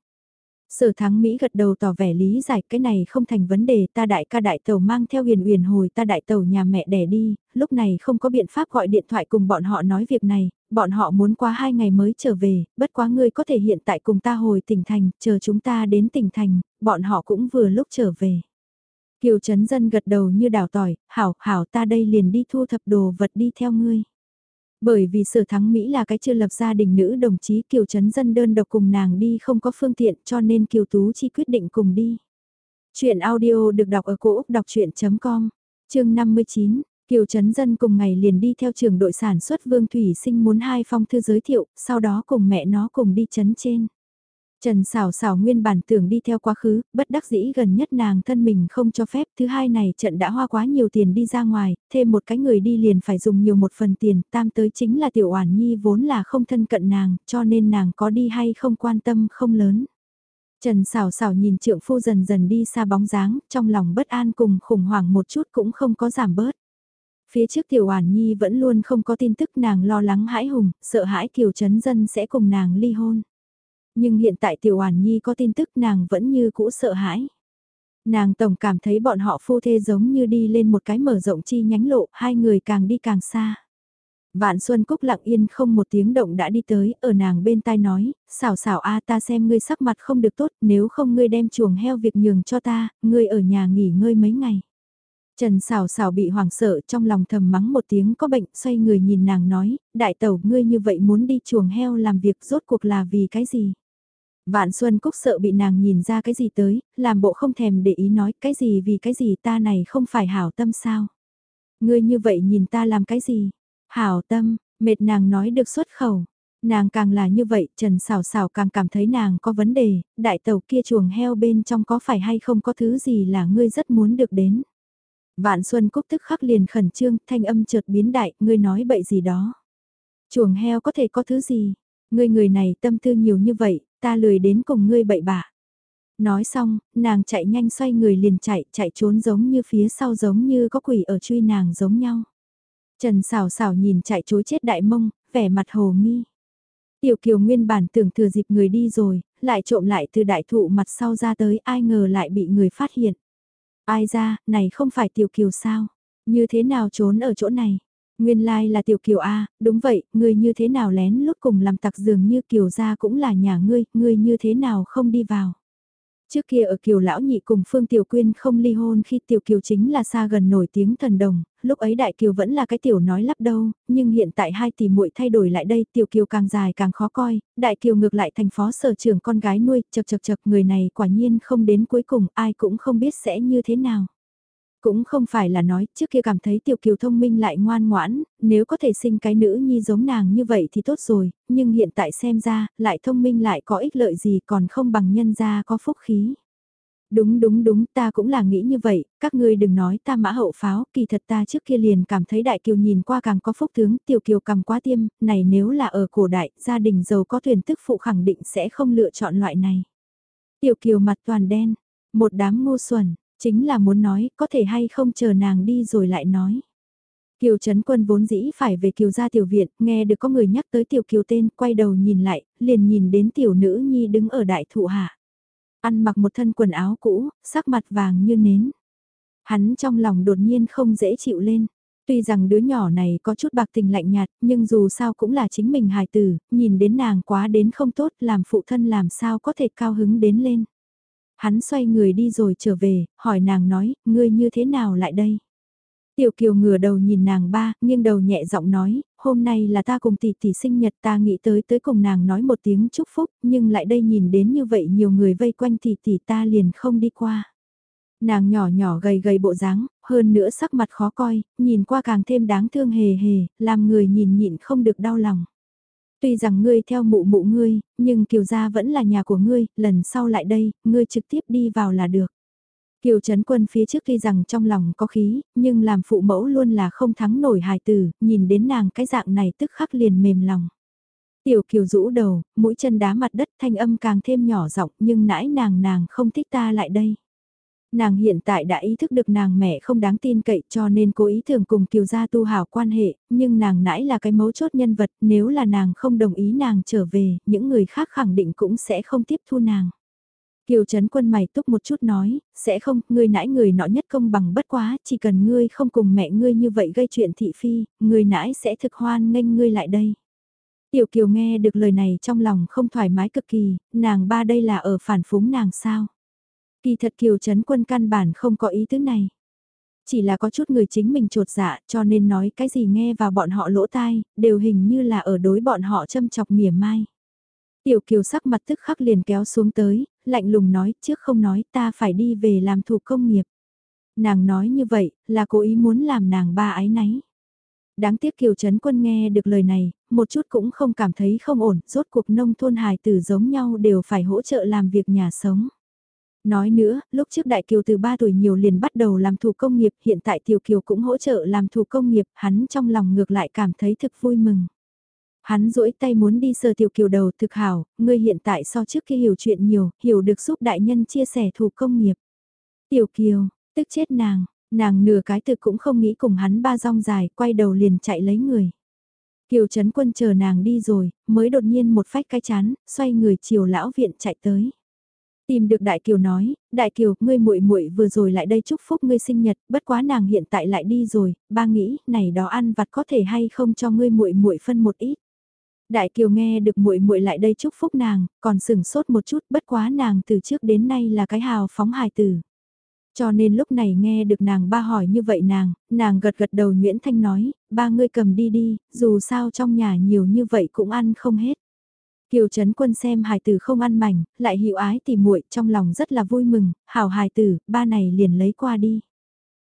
Sở thắng Mỹ gật đầu tỏ vẻ lý giải cái này không thành vấn đề ta đại ca đại tàu mang theo huyền huyền hồi ta đại tàu nhà mẹ đẻ đi, lúc này không có biện pháp gọi điện thoại cùng bọn họ nói việc này, bọn họ muốn qua hai ngày mới trở về, bất quá ngươi có thể hiện tại cùng ta hồi tỉnh thành, chờ chúng ta đến tỉnh thành, bọn họ cũng vừa lúc trở về. Kiều Trấn Dân gật đầu như đảo tỏi, hảo, hảo ta đây liền đi thu thập đồ vật đi theo ngươi. Bởi vì sở thắng Mỹ là cái chưa lập gia đình nữ đồng chí Kiều Trấn Dân đơn độc cùng nàng đi không có phương tiện cho nên Kiều Tú chi quyết định cùng đi. Chuyện audio được đọc ở cổ Úc đọc chuyện.com, chương 59. Kiều Trấn Dân cùng ngày liền đi theo trường đội sản xuất Vương Thủy Sinh muốn hai phong thư giới thiệu, sau đó cùng mẹ nó cùng đi chấn trên. Trần xảo xảo nguyên bản tưởng đi theo quá khứ, bất đắc dĩ gần nhất nàng thân mình không cho phép. Thứ hai này trận đã hoa quá nhiều tiền đi ra ngoài, thêm một cái người đi liền phải dùng nhiều một phần tiền. Tam tới chính là tiểu oản nhi vốn là không thân cận nàng, cho nên nàng có đi hay không quan tâm không lớn. Trần xảo xảo nhìn trượng phu dần dần đi xa bóng dáng, trong lòng bất an cùng khủng hoảng một chút cũng không có giảm bớt. Phía trước tiểu oản nhi vẫn luôn không có tin tức nàng lo lắng hãi hùng, sợ hãi kiều trấn dân sẽ cùng nàng ly hôn. Nhưng hiện tại Tiểu Hoàn Nhi có tin tức nàng vẫn như cũ sợ hãi. Nàng tổng cảm thấy bọn họ phu thê giống như đi lên một cái mở rộng chi nhánh lộ, hai người càng đi càng xa. Vạn Xuân Cúc lặng yên không một tiếng động đã đi tới, ở nàng bên tai nói, xảo xảo a ta xem ngươi sắc mặt không được tốt, nếu không ngươi đem chuồng heo việc nhường cho ta, ngươi ở nhà nghỉ ngơi mấy ngày. Trần xảo xảo bị hoảng sợ trong lòng thầm mắng một tiếng có bệnh, xoay người nhìn nàng nói, đại tẩu ngươi như vậy muốn đi chuồng heo làm việc rốt cuộc là vì cái gì? Vạn Xuân Cúc sợ bị nàng nhìn ra cái gì tới, làm bộ không thèm để ý nói cái gì vì cái gì ta này không phải hảo tâm sao. Ngươi như vậy nhìn ta làm cái gì? Hảo tâm, mệt nàng nói được xuất khẩu. Nàng càng là như vậy, Trần Sảo Sảo càng cảm thấy nàng có vấn đề, đại tàu kia chuồng heo bên trong có phải hay không có thứ gì là ngươi rất muốn được đến. Vạn Xuân Cúc tức khắc liền khẩn trương, thanh âm chợt biến đại, ngươi nói bậy gì đó. Chuồng heo có thể có thứ gì? Ngươi người này tâm tư nhiều như vậy, ta lười đến cùng ngươi bậy bạ. Nói xong, nàng chạy nhanh xoay người liền chạy, chạy trốn giống như phía sau giống như có quỷ ở truy nàng giống nhau. Trần xảo xảo nhìn chạy chối chết đại mông, vẻ mặt hồ nghi. Tiểu kiều nguyên bản tưởng thừa dịp người đi rồi, lại trộm lại từ đại thụ mặt sau ra tới ai ngờ lại bị người phát hiện. Ai ra, này không phải tiểu kiều sao? Như thế nào trốn ở chỗ này? Nguyên lai like là tiểu kiều A, đúng vậy, ngươi như thế nào lén lút cùng làm tặc dường như kiều gia cũng là nhà ngươi, ngươi như thế nào không đi vào. Trước kia ở Kiều Lão Nhị cùng Phương Tiểu Quyên không ly hôn khi Tiểu Kiều chính là xa gần nổi tiếng thần đồng, lúc ấy Đại Kiều vẫn là cái Tiểu nói lắp đâu, nhưng hiện tại hai tỷ muội thay đổi lại đây Tiểu Kiều càng dài càng khó coi, Đại Kiều ngược lại thành phó sở trưởng con gái nuôi, chật chật chật người này quả nhiên không đến cuối cùng ai cũng không biết sẽ như thế nào. Cũng không phải là nói trước kia cảm thấy tiểu kiều thông minh lại ngoan ngoãn, nếu có thể sinh cái nữ nhi giống nàng như vậy thì tốt rồi, nhưng hiện tại xem ra, lại thông minh lại có ích lợi gì còn không bằng nhân gia có phúc khí. Đúng đúng đúng, ta cũng là nghĩ như vậy, các ngươi đừng nói ta mã hậu pháo, kỳ thật ta trước kia liền cảm thấy đại kiều nhìn qua càng có phúc tướng, tiểu kiều cầm quá tiêm, này nếu là ở cổ đại, gia đình giàu có thuyền tức phụ khẳng định sẽ không lựa chọn loại này. Tiểu kiều mặt toàn đen, một đám ngu xuẩn, Chính là muốn nói, có thể hay không chờ nàng đi rồi lại nói. Kiều Trấn Quân vốn dĩ phải về Kiều gia tiểu viện, nghe được có người nhắc tới tiểu Kiều tên, quay đầu nhìn lại, liền nhìn đến tiểu nữ nhi đứng ở đại thụ hạ. Ăn mặc một thân quần áo cũ, sắc mặt vàng như nến. Hắn trong lòng đột nhiên không dễ chịu lên. Tuy rằng đứa nhỏ này có chút bạc tình lạnh nhạt, nhưng dù sao cũng là chính mình hài tử, nhìn đến nàng quá đến không tốt, làm phụ thân làm sao có thể cao hứng đến lên. Hắn xoay người đi rồi trở về, hỏi nàng nói, ngươi như thế nào lại đây? Tiểu Kiều ngửa đầu nhìn nàng ba, nghiêng đầu nhẹ giọng nói, hôm nay là ta cùng tỷ tỷ sinh nhật ta nghĩ tới tới cùng nàng nói một tiếng chúc phúc, nhưng lại đây nhìn đến như vậy nhiều người vây quanh tỷ tỷ ta liền không đi qua. Nàng nhỏ nhỏ gầy gầy bộ dáng, hơn nữa sắc mặt khó coi, nhìn qua càng thêm đáng thương hề hề, làm người nhìn nhịn không được đau lòng. Tuy rằng ngươi theo mụ mụ ngươi, nhưng Kiều gia vẫn là nhà của ngươi, lần sau lại đây, ngươi trực tiếp đi vào là được. Kiều Trấn Quân phía trước tuy rằng trong lòng có khí, nhưng làm phụ mẫu luôn là không thắng nổi hài tử, nhìn đến nàng cái dạng này tức khắc liền mềm lòng. Tiểu Kiều rũ đầu, mũi chân đá mặt đất thanh âm càng thêm nhỏ giọng nhưng nãi nàng nàng không thích ta lại đây. Nàng hiện tại đã ý thức được nàng mẹ không đáng tin cậy cho nên cố ý thường cùng Kiều gia tu hảo quan hệ, nhưng nàng nãi là cái mấu chốt nhân vật, nếu là nàng không đồng ý nàng trở về, những người khác khẳng định cũng sẽ không tiếp thu nàng. Kiều Trấn Quân mày túc một chút nói, sẽ không, ngươi nãi người nọ nhất công bằng bất quá, chỉ cần ngươi không cùng mẹ ngươi như vậy gây chuyện thị phi, người nãi sẽ thực hoan nghênh ngươi lại đây. Tiểu Kiều nghe được lời này trong lòng không thoải mái cực kỳ, nàng ba đây là ở phản phúng nàng sao. Kỳ thật Kiều Trấn Quân căn bản không có ý tứ này. Chỉ là có chút người chính mình trột dạ cho nên nói cái gì nghe vào bọn họ lỗ tai, đều hình như là ở đối bọn họ châm chọc mỉa mai. Tiểu Kiều sắc mặt tức khắc liền kéo xuống tới, lạnh lùng nói trước không nói ta phải đi về làm thủ công nghiệp. Nàng nói như vậy là cố ý muốn làm nàng ba ái náy. Đáng tiếc Kiều Trấn Quân nghe được lời này, một chút cũng không cảm thấy không ổn, rốt cuộc nông thôn hài tử giống nhau đều phải hỗ trợ làm việc nhà sống. Nói nữa, lúc trước Đại Kiều từ 3 tuổi nhiều liền bắt đầu làm thủ công nghiệp, hiện tại Tiểu Kiều cũng hỗ trợ làm thủ công nghiệp, hắn trong lòng ngược lại cảm thấy thực vui mừng. Hắn duỗi tay muốn đi sờ Tiểu Kiều đầu thực hảo, ngươi hiện tại so trước kia hiểu chuyện nhiều, hiểu được giúp đại nhân chia sẻ thủ công nghiệp. Tiểu Kiều, tức chết nàng, nàng nửa cái thực cũng không nghĩ cùng hắn ba rong dài, quay đầu liền chạy lấy người. Kiều Trấn Quân chờ nàng đi rồi, mới đột nhiên một phách cái chán, xoay người chiều lão viện chạy tới. Tìm được Đại Kiều nói, Đại Kiều, ngươi muội muội vừa rồi lại đây chúc phúc ngươi sinh nhật, bất quá nàng hiện tại lại đi rồi, ba nghĩ, này đó ăn vặt có thể hay không cho ngươi muội muội phân một ít. Đại Kiều nghe được muội muội lại đây chúc phúc nàng, còn sừng sốt một chút, bất quá nàng từ trước đến nay là cái hào phóng hài tử. Cho nên lúc này nghe được nàng ba hỏi như vậy nàng, nàng gật gật đầu Nguyễn Thanh nói, ba ngươi cầm đi đi, dù sao trong nhà nhiều như vậy cũng ăn không hết. Kiều Trấn Quân xem hài tử không ăn mảnh, lại hiệu ái tìm muội trong lòng rất là vui mừng, hảo hài tử, ba này liền lấy qua đi.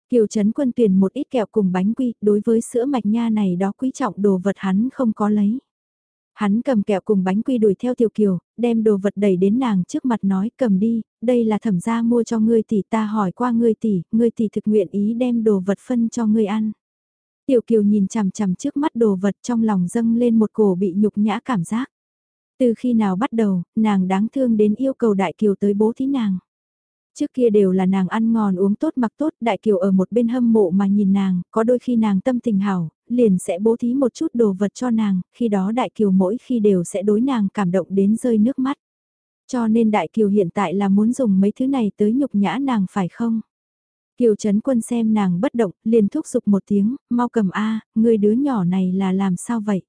Kiều Trấn Quân tuyển một ít kẹo cùng bánh quy, đối với sữa mạch nha này đó quý trọng đồ vật hắn không có lấy. Hắn cầm kẹo cùng bánh quy đuổi theo Tiểu Kiều, đem đồ vật đẩy đến nàng trước mặt nói cầm đi, đây là thẩm gia mua cho ngươi tỷ ta hỏi qua ngươi tỷ, ngươi tỷ thực nguyện ý đem đồ vật phân cho ngươi ăn. Tiểu Kiều nhìn chằm chằm trước mắt đồ vật trong lòng dâng lên một cổ bị nhục nhã cảm giác. Từ khi nào bắt đầu, nàng đáng thương đến yêu cầu Đại Kiều tới bố thí nàng. Trước kia đều là nàng ăn ngon uống tốt mặc tốt, Đại Kiều ở một bên hâm mộ mà nhìn nàng, có đôi khi nàng tâm tình hảo, liền sẽ bố thí một chút đồ vật cho nàng, khi đó Đại Kiều mỗi khi đều sẽ đối nàng cảm động đến rơi nước mắt. Cho nên Đại Kiều hiện tại là muốn dùng mấy thứ này tới nhục nhã nàng phải không? Kiều Trấn Quân xem nàng bất động, liền thúc giục một tiếng, mau cầm A, người đứa nhỏ này là làm sao vậy?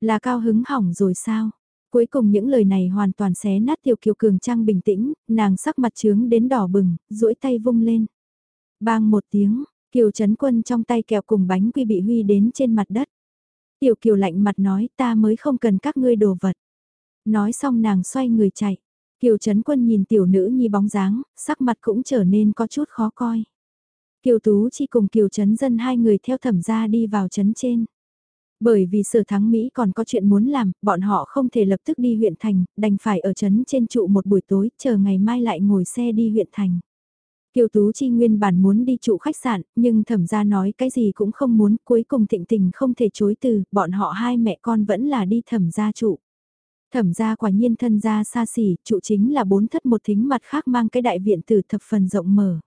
Là cao hứng hỏng rồi sao? Cuối cùng những lời này hoàn toàn xé nát Tiểu Kiều Cường Trang bình tĩnh, nàng sắc mặt trướng đến đỏ bừng, duỗi tay vung lên. Bang một tiếng, Kiều Trấn Quân trong tay kẹo cùng bánh quy bị huy đến trên mặt đất. Tiểu Kiều lạnh mặt nói ta mới không cần các ngươi đồ vật. Nói xong nàng xoay người chạy. Kiều Trấn Quân nhìn tiểu nữ nhi bóng dáng, sắc mặt cũng trở nên có chút khó coi. Kiều Tú chỉ cùng Kiều Trấn Dân hai người theo thẩm gia đi vào trấn trên. Bởi vì sở thắng Mỹ còn có chuyện muốn làm, bọn họ không thể lập tức đi huyện thành, đành phải ở trấn trên trụ một buổi tối, chờ ngày mai lại ngồi xe đi huyện thành. Kiều Tú Chi nguyên bản muốn đi trụ khách sạn, nhưng thẩm gia nói cái gì cũng không muốn, cuối cùng thịnh tình không thể chối từ, bọn họ hai mẹ con vẫn là đi thẩm gia trụ. Thẩm gia quả nhiên thân gia xa xỉ, trụ chính là bốn thất một thính mặt khác mang cái đại viện từ thập phần rộng mở.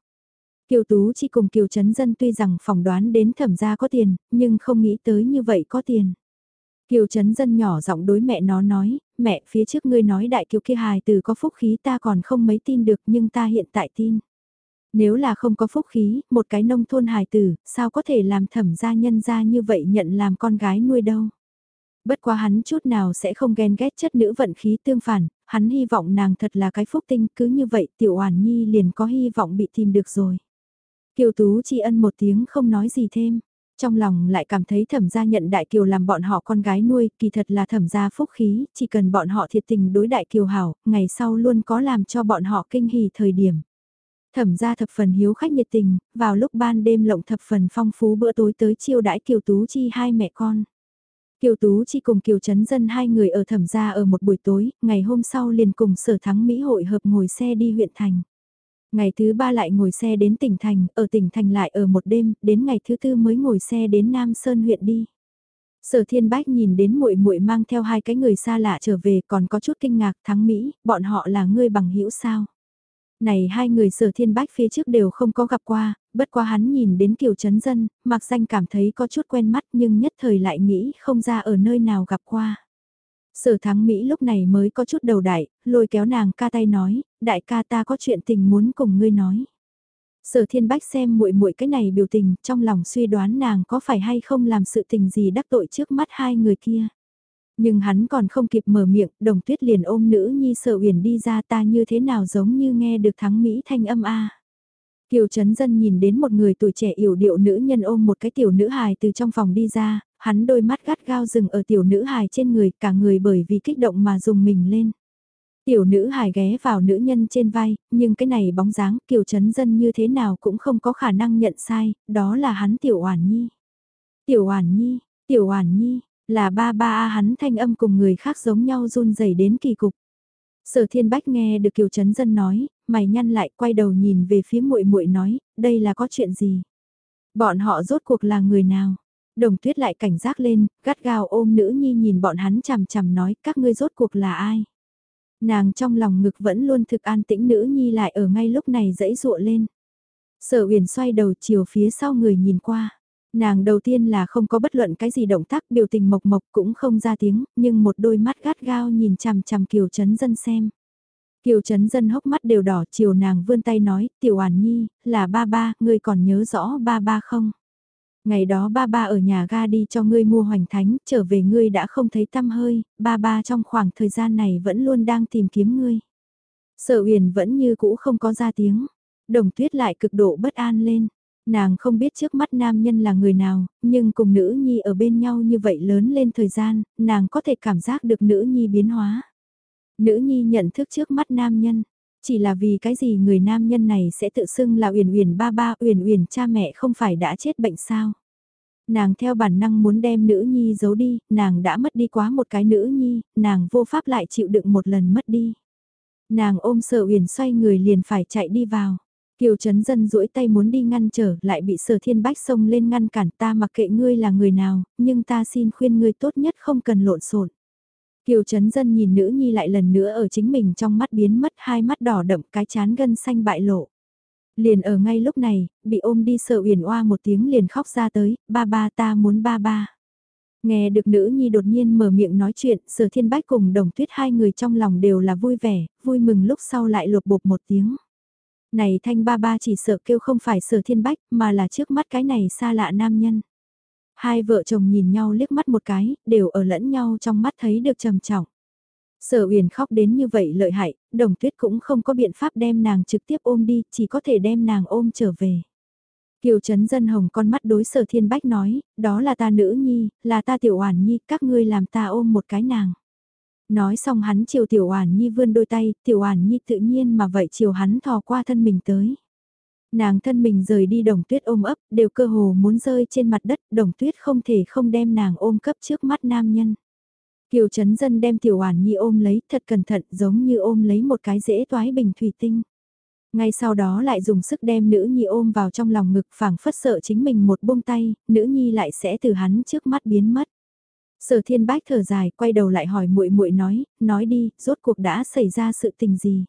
Kiều Tú chỉ cùng Kiều Trấn Dân tuy rằng phỏng đoán đến thẩm gia có tiền, nhưng không nghĩ tới như vậy có tiền. Kiều Trấn Dân nhỏ giọng đối mẹ nó nói, mẹ phía trước ngươi nói đại kiều kia hài từ có phúc khí ta còn không mấy tin được nhưng ta hiện tại tin. Nếu là không có phúc khí, một cái nông thôn hài tử, sao có thể làm thẩm gia nhân gia như vậy nhận làm con gái nuôi đâu. Bất quá hắn chút nào sẽ không ghen ghét chất nữ vận khí tương phản, hắn hy vọng nàng thật là cái phúc tinh, cứ như vậy tiểu oản nhi liền có hy vọng bị tìm được rồi. Kiều Tú tri ân một tiếng không nói gì thêm. Trong lòng lại cảm thấy thẩm gia nhận Đại Kiều làm bọn họ con gái nuôi, kỳ thật là thẩm gia phúc khí, chỉ cần bọn họ thiệt tình đối Đại Kiều hảo, ngày sau luôn có làm cho bọn họ kinh hỉ thời điểm. Thẩm gia thập phần hiếu khách nhiệt tình, vào lúc ban đêm lộng thập phần phong phú bữa tối tới chiêu đãi Kiều Tú Chi hai mẹ con. Kiều Tú Chi cùng Kiều Trấn Dân hai người ở thẩm gia ở một buổi tối, ngày hôm sau liền cùng sở thắng Mỹ hội hợp ngồi xe đi huyện thành. Ngày thứ ba lại ngồi xe đến tỉnh thành, ở tỉnh thành lại ở một đêm, đến ngày thứ tư mới ngồi xe đến Nam Sơn huyện đi. Sở Thiên Bách nhìn đến muội muội mang theo hai cái người xa lạ trở về còn có chút kinh ngạc thắng Mỹ, bọn họ là ngươi bằng hữu sao? Này hai người sở thiên bách phía trước đều không có gặp qua, bất quá hắn nhìn đến kiều chấn dân, mặc danh cảm thấy có chút quen mắt nhưng nhất thời lại nghĩ không ra ở nơi nào gặp qua. Sở thắng Mỹ lúc này mới có chút đầu đại, lôi kéo nàng ca tay nói, đại ca ta có chuyện tình muốn cùng ngươi nói. Sở thiên bách xem muội muội cái này biểu tình, trong lòng suy đoán nàng có phải hay không làm sự tình gì đắc tội trước mắt hai người kia. Nhưng hắn còn không kịp mở miệng, đồng tuyết liền ôm nữ nhi sợ uyển đi ra ta như thế nào giống như nghe được thắng Mỹ thanh âm A. Kiều Trấn Dân nhìn đến một người tuổi trẻ yểu điệu nữ nhân ôm một cái tiểu nữ hài từ trong phòng đi ra, hắn đôi mắt gắt gao rừng ở tiểu nữ hài trên người, cả người bởi vì kích động mà dùng mình lên. Tiểu nữ hài ghé vào nữ nhân trên vai, nhưng cái này bóng dáng Kiều chấn Dân như thế nào cũng không có khả năng nhận sai, đó là hắn Tiểu Oản Nhi. Tiểu Oản Nhi, Tiểu Oản Nhi, là ba ba a hắn thanh âm cùng người khác giống nhau run rẩy đến kỳ cục. Sở Thiên Bách nghe được Kiều Trấn Dân nói, mày nhăn lại quay đầu nhìn về phía muội muội nói, đây là có chuyện gì? Bọn họ rốt cuộc là người nào? Đồng tuyết lại cảnh giác lên, gắt gao ôm nữ nhi nhìn bọn hắn chằm chằm nói các ngươi rốt cuộc là ai? Nàng trong lòng ngực vẫn luôn thực an tĩnh nữ nhi lại ở ngay lúc này dẫy dụa lên. Sở uyển xoay đầu chiều phía sau người nhìn qua. Nàng đầu tiên là không có bất luận cái gì động tác biểu tình mộc mộc cũng không ra tiếng, nhưng một đôi mắt gắt gao nhìn chằm chằm Kiều Trấn Dân xem. Kiều Trấn Dân hốc mắt đều đỏ chiều nàng vươn tay nói, tiểu oản nhi, là ba ba, ngươi còn nhớ rõ ba ba không? Ngày đó ba ba ở nhà ga đi cho ngươi mua hoành thánh, trở về ngươi đã không thấy tâm hơi, ba ba trong khoảng thời gian này vẫn luôn đang tìm kiếm ngươi. Sợ uyển vẫn như cũ không có ra tiếng, đồng tuyết lại cực độ bất an lên. Nàng không biết trước mắt nam nhân là người nào, nhưng cùng nữ nhi ở bên nhau như vậy lớn lên thời gian, nàng có thể cảm giác được nữ nhi biến hóa. Nữ nhi nhận thức trước mắt nam nhân, chỉ là vì cái gì người nam nhân này sẽ tự xưng là Uyển Uyển ba ba, Uyển Uyển cha mẹ không phải đã chết bệnh sao? Nàng theo bản năng muốn đem nữ nhi giấu đi, nàng đã mất đi quá một cái nữ nhi, nàng vô pháp lại chịu đựng một lần mất đi. Nàng ôm sợ Uyển xoay người liền phải chạy đi vào. Kiều Trấn Dân duỗi tay muốn đi ngăn trở, lại bị Sở Thiên Bách xông lên ngăn cản ta mặc kệ ngươi là người nào, nhưng ta xin khuyên ngươi tốt nhất không cần lộn xộn. Kiều Trấn Dân nhìn nữ nhi lại lần nữa ở chính mình trong mắt biến mất hai mắt đỏ đậm cái chán gân xanh bại lộ. Liền ở ngay lúc này, bị ôm đi sợ uyển oa một tiếng liền khóc ra tới, ba ba ta muốn ba ba. Nghe được nữ nhi đột nhiên mở miệng nói chuyện, sở thiên bách cùng đồng tuyết hai người trong lòng đều là vui vẻ, vui mừng lúc sau lại lột bột một tiếng. Này thanh ba ba chỉ sợ kêu không phải sở thiên bách mà là trước mắt cái này xa lạ nam nhân. Hai vợ chồng nhìn nhau liếc mắt một cái, đều ở lẫn nhau trong mắt thấy được trầm trọng. Sở Uyển khóc đến như vậy lợi hại, đồng tuyết cũng không có biện pháp đem nàng trực tiếp ôm đi, chỉ có thể đem nàng ôm trở về. Kiều Trấn Dân Hồng con mắt đối sở thiên bách nói, đó là ta nữ nhi, là ta tiểu oản nhi, các ngươi làm ta ôm một cái nàng. Nói xong hắn chiều tiểu oản nhi vươn đôi tay, tiểu oản nhi tự nhiên mà vậy chiều hắn thò qua thân mình tới. Nàng thân mình rời đi đồng tuyết ôm ấp, đều cơ hồ muốn rơi trên mặt đất, đồng tuyết không thể không đem nàng ôm cấp trước mắt nam nhân. Kiều Trấn Dân đem tiểu oản nhi ôm lấy thật cẩn thận giống như ôm lấy một cái dễ toái bình thủy tinh. Ngay sau đó lại dùng sức đem nữ nhi ôm vào trong lòng ngực phảng phất sợ chính mình một buông tay, nữ nhi lại sẽ từ hắn trước mắt biến mất. Sở Thiên Bách thở dài, quay đầu lại hỏi muội muội nói, nói đi, rốt cuộc đã xảy ra sự tình gì?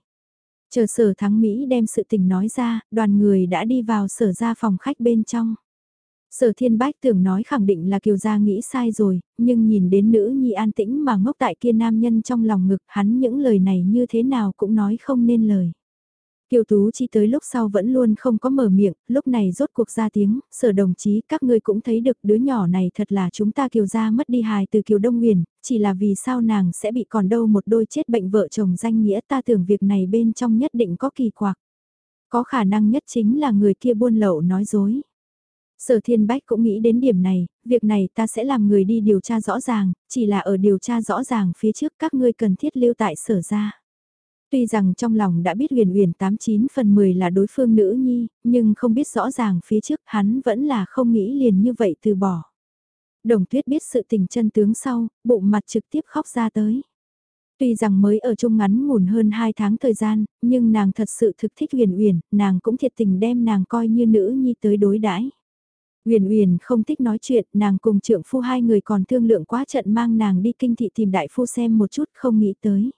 Chờ Sở Thắng Mỹ đem sự tình nói ra, đoàn người đã đi vào sở ra phòng khách bên trong. Sở Thiên Bách tưởng nói khẳng định là Kiều Gia nghĩ sai rồi, nhưng nhìn đến nữ nhi an tĩnh mà ngốc tại kia nam nhân trong lòng ngực hắn những lời này như thế nào cũng nói không nên lời. Kiều Tú Chi tới lúc sau vẫn luôn không có mở miệng, lúc này rốt cuộc ra tiếng, sở đồng chí các ngươi cũng thấy được đứa nhỏ này thật là chúng ta Kiều gia mất đi hài từ Kiều Đông Nguyền, chỉ là vì sao nàng sẽ bị còn đâu một đôi chết bệnh vợ chồng danh nghĩa ta tưởng việc này bên trong nhất định có kỳ quặc. Có khả năng nhất chính là người kia buôn lậu nói dối. Sở Thiên Bách cũng nghĩ đến điểm này, việc này ta sẽ làm người đi điều tra rõ ràng, chỉ là ở điều tra rõ ràng phía trước các ngươi cần thiết lưu tại sở ra Tuy rằng trong lòng đã biết huyền huyền 89 phần 10 là đối phương nữ nhi, nhưng không biết rõ ràng phía trước hắn vẫn là không nghĩ liền như vậy từ bỏ. Đồng tuyết biết sự tình chân tướng sau, bụng mặt trực tiếp khóc ra tới. Tuy rằng mới ở chung ngắn ngủn hơn 2 tháng thời gian, nhưng nàng thật sự thực thích Huyền huyền nàng cũng thiệt tình đem nàng coi như nữ nhi tới đối đãi. Uyển Uyển không thích nói chuyện, nàng cùng trưởng phu hai người còn thương lượng quá trận mang nàng đi kinh thị tìm đại phu xem một chút không nghĩ tới.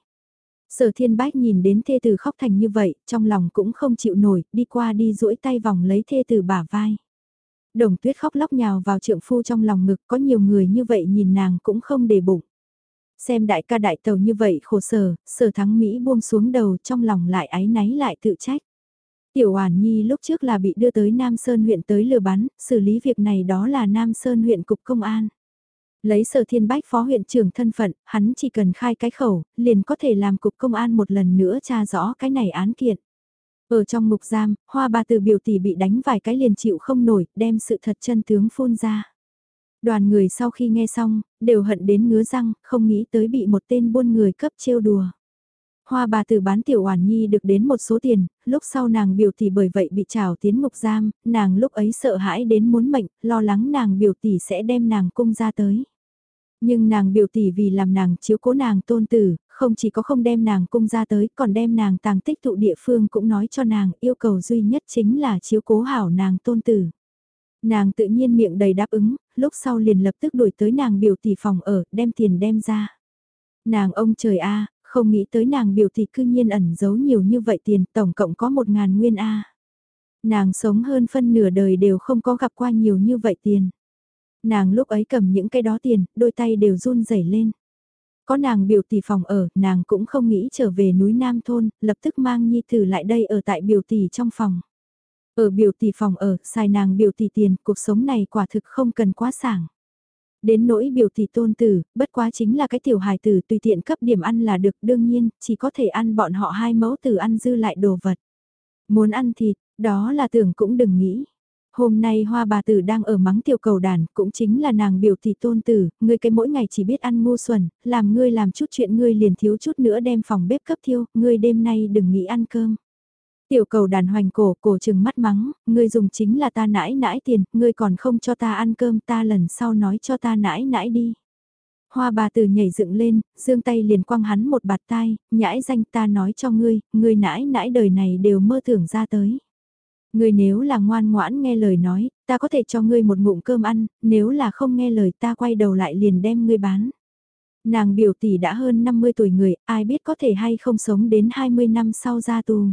Sở thiên bách nhìn đến thê tử khóc thành như vậy, trong lòng cũng không chịu nổi, đi qua đi duỗi tay vòng lấy thê tử bả vai. Đồng tuyết khóc lóc nhào vào trượng phu trong lòng ngực, có nhiều người như vậy nhìn nàng cũng không để bụng. Xem đại ca đại tàu như vậy khổ sở, sở thắng Mỹ buông xuống đầu trong lòng lại ái náy lại tự trách. Tiểu Hoàn Nhi lúc trước là bị đưa tới Nam Sơn huyện tới lừa bắn, xử lý việc này đó là Nam Sơn huyện cục công an. Lấy sở thiên bách phó huyện trưởng thân phận, hắn chỉ cần khai cái khẩu, liền có thể làm cục công an một lần nữa tra rõ cái này án kiện. Ở trong ngục giam, hoa ba từ biểu tỷ bị đánh vài cái liền chịu không nổi, đem sự thật chân tướng phun ra. Đoàn người sau khi nghe xong, đều hận đến ngứa răng, không nghĩ tới bị một tên buôn người cấp trêu đùa. Hoa bà từ bán tiểu hoàn nhi được đến một số tiền, lúc sau nàng biểu tỷ bởi vậy bị trào tiến ngục giam, nàng lúc ấy sợ hãi đến muốn mệnh, lo lắng nàng biểu tỷ sẽ đem nàng cung ra tới. Nhưng nàng biểu tỷ vì làm nàng chiếu cố nàng tôn tử, không chỉ có không đem nàng cung ra tới, còn đem nàng tàng tích tụ địa phương cũng nói cho nàng yêu cầu duy nhất chính là chiếu cố hảo nàng tôn tử. Nàng tự nhiên miệng đầy đáp ứng, lúc sau liền lập tức đuổi tới nàng biểu tỷ phòng ở, đem tiền đem ra. Nàng ông trời a không nghĩ tới nàng biểu tỷ cư nhiên ẩn giấu nhiều như vậy tiền, tổng cộng có một ngàn nguyên a Nàng sống hơn phân nửa đời đều không có gặp qua nhiều như vậy tiền. Nàng lúc ấy cầm những cái đó tiền, đôi tay đều run rẩy lên. Có nàng biểu tỷ phòng ở, nàng cũng không nghĩ trở về núi Nam Thôn, lập tức mang Nhi Tử lại đây ở tại biểu tỷ trong phòng. Ở biểu tỷ phòng ở, xài nàng biểu tỷ tiền, cuộc sống này quả thực không cần quá sảng. Đến nỗi biểu tỷ tôn tử, bất quá chính là cái tiểu hài tử tùy tiện cấp điểm ăn là được đương nhiên, chỉ có thể ăn bọn họ hai mẫu tử ăn dư lại đồ vật. Muốn ăn thịt, đó là tưởng cũng đừng nghĩ. Hôm nay hoa bà tử đang ở mắng tiểu cầu đàn, cũng chính là nàng biểu thị tôn tử, ngươi cái mỗi ngày chỉ biết ăn ngu xuẩn, làm ngươi làm chút chuyện ngươi liền thiếu chút nữa đem phòng bếp cấp thiêu, ngươi đêm nay đừng nghĩ ăn cơm. Tiểu cầu đàn hoành cổ, cổ chừng mắt mắng, ngươi dùng chính là ta nãi nãi tiền, ngươi còn không cho ta ăn cơm ta lần sau nói cho ta nãi nãi đi. Hoa bà tử nhảy dựng lên, dương tay liền quăng hắn một bạt tai, nhãi danh ta nói cho ngươi, ngươi nãi nãi đời này đều mơ tưởng ra tới. Ngươi nếu là ngoan ngoãn nghe lời nói, ta có thể cho ngươi một ngụm cơm ăn, nếu là không nghe lời ta quay đầu lại liền đem ngươi bán. Nàng biểu tỷ đã hơn 50 tuổi người, ai biết có thể hay không sống đến 20 năm sau ra tù.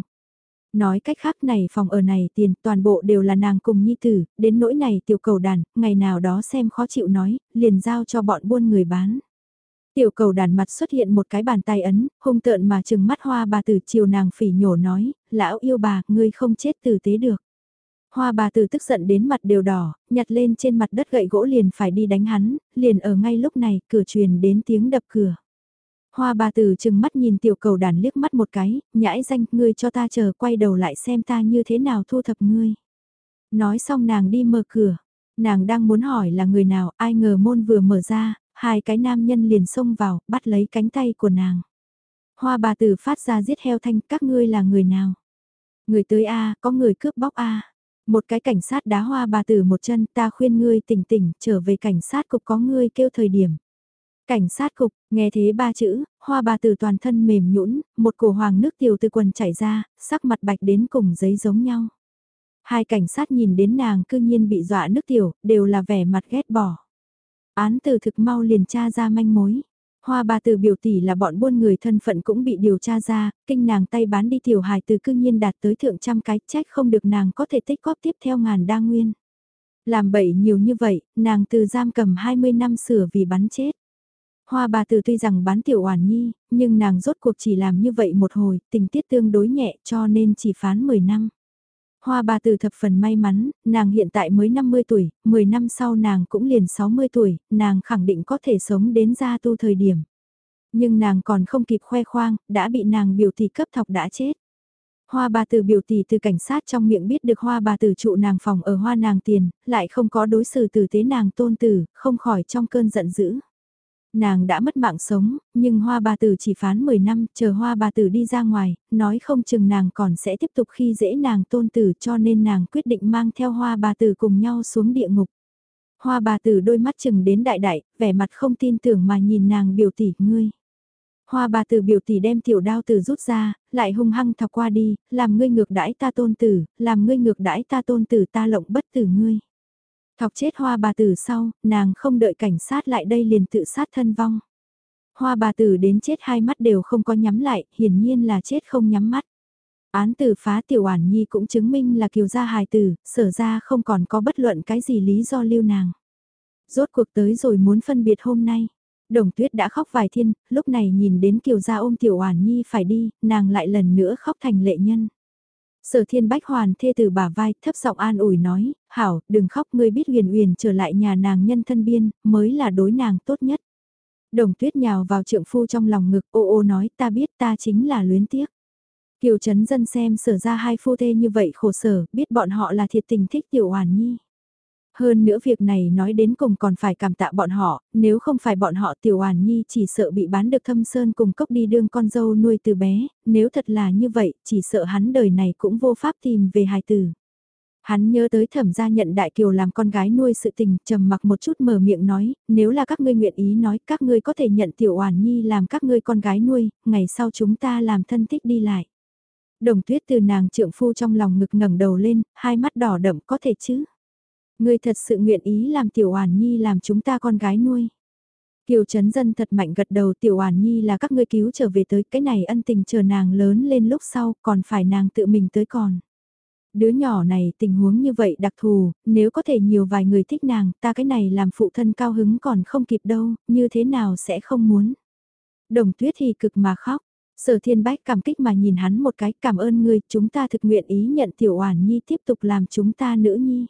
Nói cách khác này phòng ở này tiền toàn bộ đều là nàng cùng nhi tử, đến nỗi này tiểu cầu đàn, ngày nào đó xem khó chịu nói, liền giao cho bọn buôn người bán. Tiểu cầu đàn mặt xuất hiện một cái bàn tay ấn, hung tợn mà chừng mắt hoa bà tử chiều nàng phỉ nhổ nói, lão yêu bà, ngươi không chết tử tế được. Hoa bà tử tức giận đến mặt đều đỏ, nhặt lên trên mặt đất gậy gỗ liền phải đi đánh hắn, liền ở ngay lúc này cửa truyền đến tiếng đập cửa. Hoa bà tử chừng mắt nhìn tiểu cầu đàn liếc mắt một cái, nhãi danh, ngươi cho ta chờ quay đầu lại xem ta như thế nào thu thập ngươi. Nói xong nàng đi mở cửa, nàng đang muốn hỏi là người nào, ai ngờ môn vừa mở ra, hai cái nam nhân liền xông vào, bắt lấy cánh tay của nàng. Hoa bà tử phát ra giết heo thanh, các ngươi là người nào? Người tới A, có người cướp bóc A. Một cái cảnh sát đá hoa bà tử một chân, ta khuyên ngươi tỉnh tỉnh, trở về cảnh sát cục có ngươi kêu thời điểm. Cảnh sát cục, nghe thế ba chữ, hoa bà từ toàn thân mềm nhũn, một cổ hoàng nước tiểu từ quần chảy ra, sắc mặt bạch đến cùng giấy giống nhau. Hai cảnh sát nhìn đến nàng cư nhiên bị dọa nước tiểu, đều là vẻ mặt ghét bỏ. Án từ thực mau liền tra ra manh mối. Hoa bà từ biểu tỷ là bọn buôn người thân phận cũng bị điều tra ra, kinh nàng tay bán đi tiểu hài từ cư nhiên đạt tới thượng trăm cái trách không được nàng có thể tích góp tiếp theo ngàn đa nguyên. Làm bậy nhiều như vậy, nàng từ giam cầm 20 năm sửa vì bắn chết. Hoa bà từ tuy rằng bán tiểu hoàn nhi, nhưng nàng rốt cuộc chỉ làm như vậy một hồi, tình tiết tương đối nhẹ cho nên chỉ phán 10 năm. Hoa bà từ thập phần may mắn, nàng hiện tại mới 50 tuổi, 10 năm sau nàng cũng liền 60 tuổi, nàng khẳng định có thể sống đến gia tu thời điểm. Nhưng nàng còn không kịp khoe khoang, đã bị nàng biểu tỷ cấp thọc đã chết. Hoa bà tử biểu tỷ từ cảnh sát trong miệng biết được hoa bà tử trụ nàng phòng ở hoa nàng tiền, lại không có đối xử tử tế nàng tôn tử, không khỏi trong cơn giận dữ. Nàng đã mất mạng sống, nhưng hoa bà tử chỉ phán 10 năm, chờ hoa bà tử đi ra ngoài, nói không chừng nàng còn sẽ tiếp tục khi dễ nàng tôn tử cho nên nàng quyết định mang theo hoa bà tử cùng nhau xuống địa ngục. Hoa bà tử đôi mắt chừng đến đại đại, vẻ mặt không tin tưởng mà nhìn nàng biểu tỷ ngươi. Hoa bà tử biểu tỷ đem tiểu đao tử rút ra, lại hung hăng thọc qua đi, làm ngươi ngược đãi ta tôn tử, làm ngươi ngược đãi ta tôn tử ta lộng bất tử ngươi. Thọc chết hoa bà tử sau, nàng không đợi cảnh sát lại đây liền tự sát thân vong. Hoa bà tử đến chết hai mắt đều không có nhắm lại, hiển nhiên là chết không nhắm mắt. Án tử phá tiểu oản nhi cũng chứng minh là kiều gia hài tử, sở ra không còn có bất luận cái gì lý do lưu nàng. Rốt cuộc tới rồi muốn phân biệt hôm nay. Đồng tuyết đã khóc vài thiên, lúc này nhìn đến kiều gia ôm tiểu oản nhi phải đi, nàng lại lần nữa khóc thành lệ nhân. Sở thiên bách hoàn thê từ bà vai, thấp giọng an ủi nói, hảo, đừng khóc ngươi biết huyền huyền trở lại nhà nàng nhân thân biên, mới là đối nàng tốt nhất. Đồng tuyết nhào vào trượng phu trong lòng ngực ô ô nói ta biết ta chính là luyến tiếc. Kiều Trấn Dân xem sở ra hai phu thê như vậy khổ sở, biết bọn họ là thiệt tình thích Tiểu Hoàn Nhi. Hơn nữa việc này nói đến cùng còn phải cảm tạ bọn họ, nếu không phải bọn họ Tiểu Hoàn Nhi chỉ sợ bị bán được thâm sơn cùng cốc đi đương con dâu nuôi từ bé, nếu thật là như vậy, chỉ sợ hắn đời này cũng vô pháp tìm về hài tử. Hắn nhớ tới thẩm gia nhận đại kiều làm con gái nuôi sự tình, trầm mặc một chút mở miệng nói, nếu là các ngươi nguyện ý nói các ngươi có thể nhận tiểu oản nhi làm các ngươi con gái nuôi, ngày sau chúng ta làm thân thích đi lại. Đồng tuyết từ nàng trượng phu trong lòng ngực ngẩng đầu lên, hai mắt đỏ đậm có thể chứ. Ngươi thật sự nguyện ý làm tiểu oản nhi làm chúng ta con gái nuôi. Kiều Trấn Dân thật mạnh gật đầu tiểu oản nhi là các ngươi cứu trở về tới cái này ân tình chờ nàng lớn lên lúc sau còn phải nàng tự mình tới còn. Đứa nhỏ này tình huống như vậy đặc thù, nếu có thể nhiều vài người thích nàng, ta cái này làm phụ thân cao hứng còn không kịp đâu, như thế nào sẽ không muốn. Đồng tuyết thì cực mà khóc, sở thiên bách cảm kích mà nhìn hắn một cái cảm ơn ngươi, chúng ta thực nguyện ý nhận tiểu oản nhi tiếp tục làm chúng ta nữ nhi.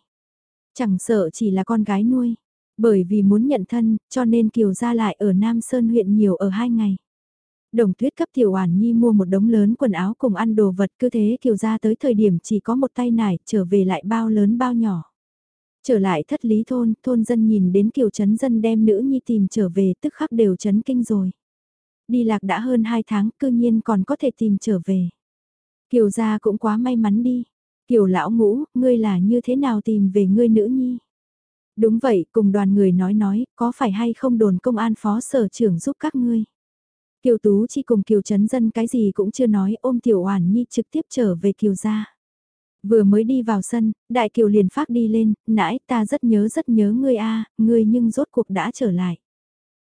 Chẳng sợ chỉ là con gái nuôi, bởi vì muốn nhận thân, cho nên Kiều ra lại ở Nam Sơn huyện nhiều ở hai ngày. Đồng tuyết cấp Tiểu Oản Nhi mua một đống lớn quần áo cùng ăn đồ vật cứ thế Kiều ra tới thời điểm chỉ có một tay nải trở về lại bao lớn bao nhỏ. Trở lại thất lý thôn, thôn dân nhìn đến Kiều Trấn Dân đem nữ nhi tìm trở về tức khắc đều chấn kinh rồi. Đi lạc đã hơn 2 tháng cư nhiên còn có thể tìm trở về. Kiều gia cũng quá may mắn đi. Kiều lão ngũ, ngươi là như thế nào tìm về ngươi nữ nhi? Đúng vậy, cùng đoàn người nói nói, có phải hay không đồn công an phó sở trưởng giúp các ngươi? Kiều Tú chỉ cùng Kiều Trấn Dân cái gì cũng chưa nói ôm Tiểu Oản Nhi trực tiếp trở về Kiều gia. Vừa mới đi vào sân, Đại Kiều liền phát đi lên, nãy ta rất nhớ rất nhớ ngươi a, ngươi nhưng rốt cuộc đã trở lại.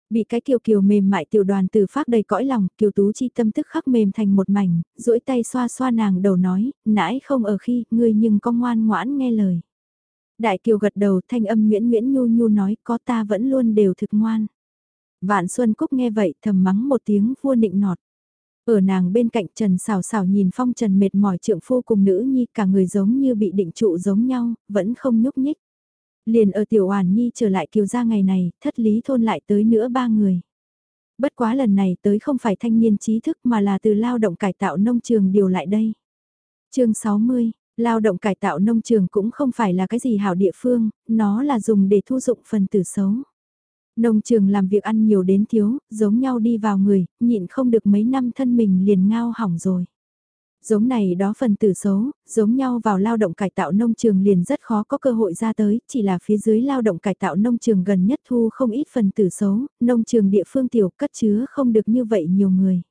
Bị cái Kiều Kiều mềm mại tiểu đoàn từ phát đầy cõi lòng, Kiều Tú chi tâm tức khắc mềm thành một mảnh, duỗi tay xoa xoa nàng đầu nói, nãy không ở khi, ngươi nhưng có ngoan ngoãn nghe lời. Đại Kiều gật đầu thanh âm nguyễn nguyễn nhu nhu nói, có ta vẫn luôn đều thực ngoan. Vạn Xuân Cúc nghe vậy thầm mắng một tiếng vua nịnh nọt. Ở nàng bên cạnh Trần xào xào nhìn phong trần mệt mỏi trượng phu cùng nữ nhi cả người giống như bị định trụ giống nhau, vẫn không nhúc nhích. Liền ở tiểu hoàn nhi trở lại kiều gia ngày này, thất lý thôn lại tới nữa ba người. Bất quá lần này tới không phải thanh niên trí thức mà là từ lao động cải tạo nông trường điều lại đây. chương 60, lao động cải tạo nông trường cũng không phải là cái gì hảo địa phương, nó là dùng để thu dụng phần tử xấu. Nông trường làm việc ăn nhiều đến thiếu, giống nhau đi vào người, nhịn không được mấy năm thân mình liền ngao hỏng rồi. Giống này đó phần tử xấu, giống nhau vào lao động cải tạo nông trường liền rất khó có cơ hội ra tới, chỉ là phía dưới lao động cải tạo nông trường gần nhất thu không ít phần tử xấu, nông trường địa phương tiểu cất chứa không được như vậy nhiều người.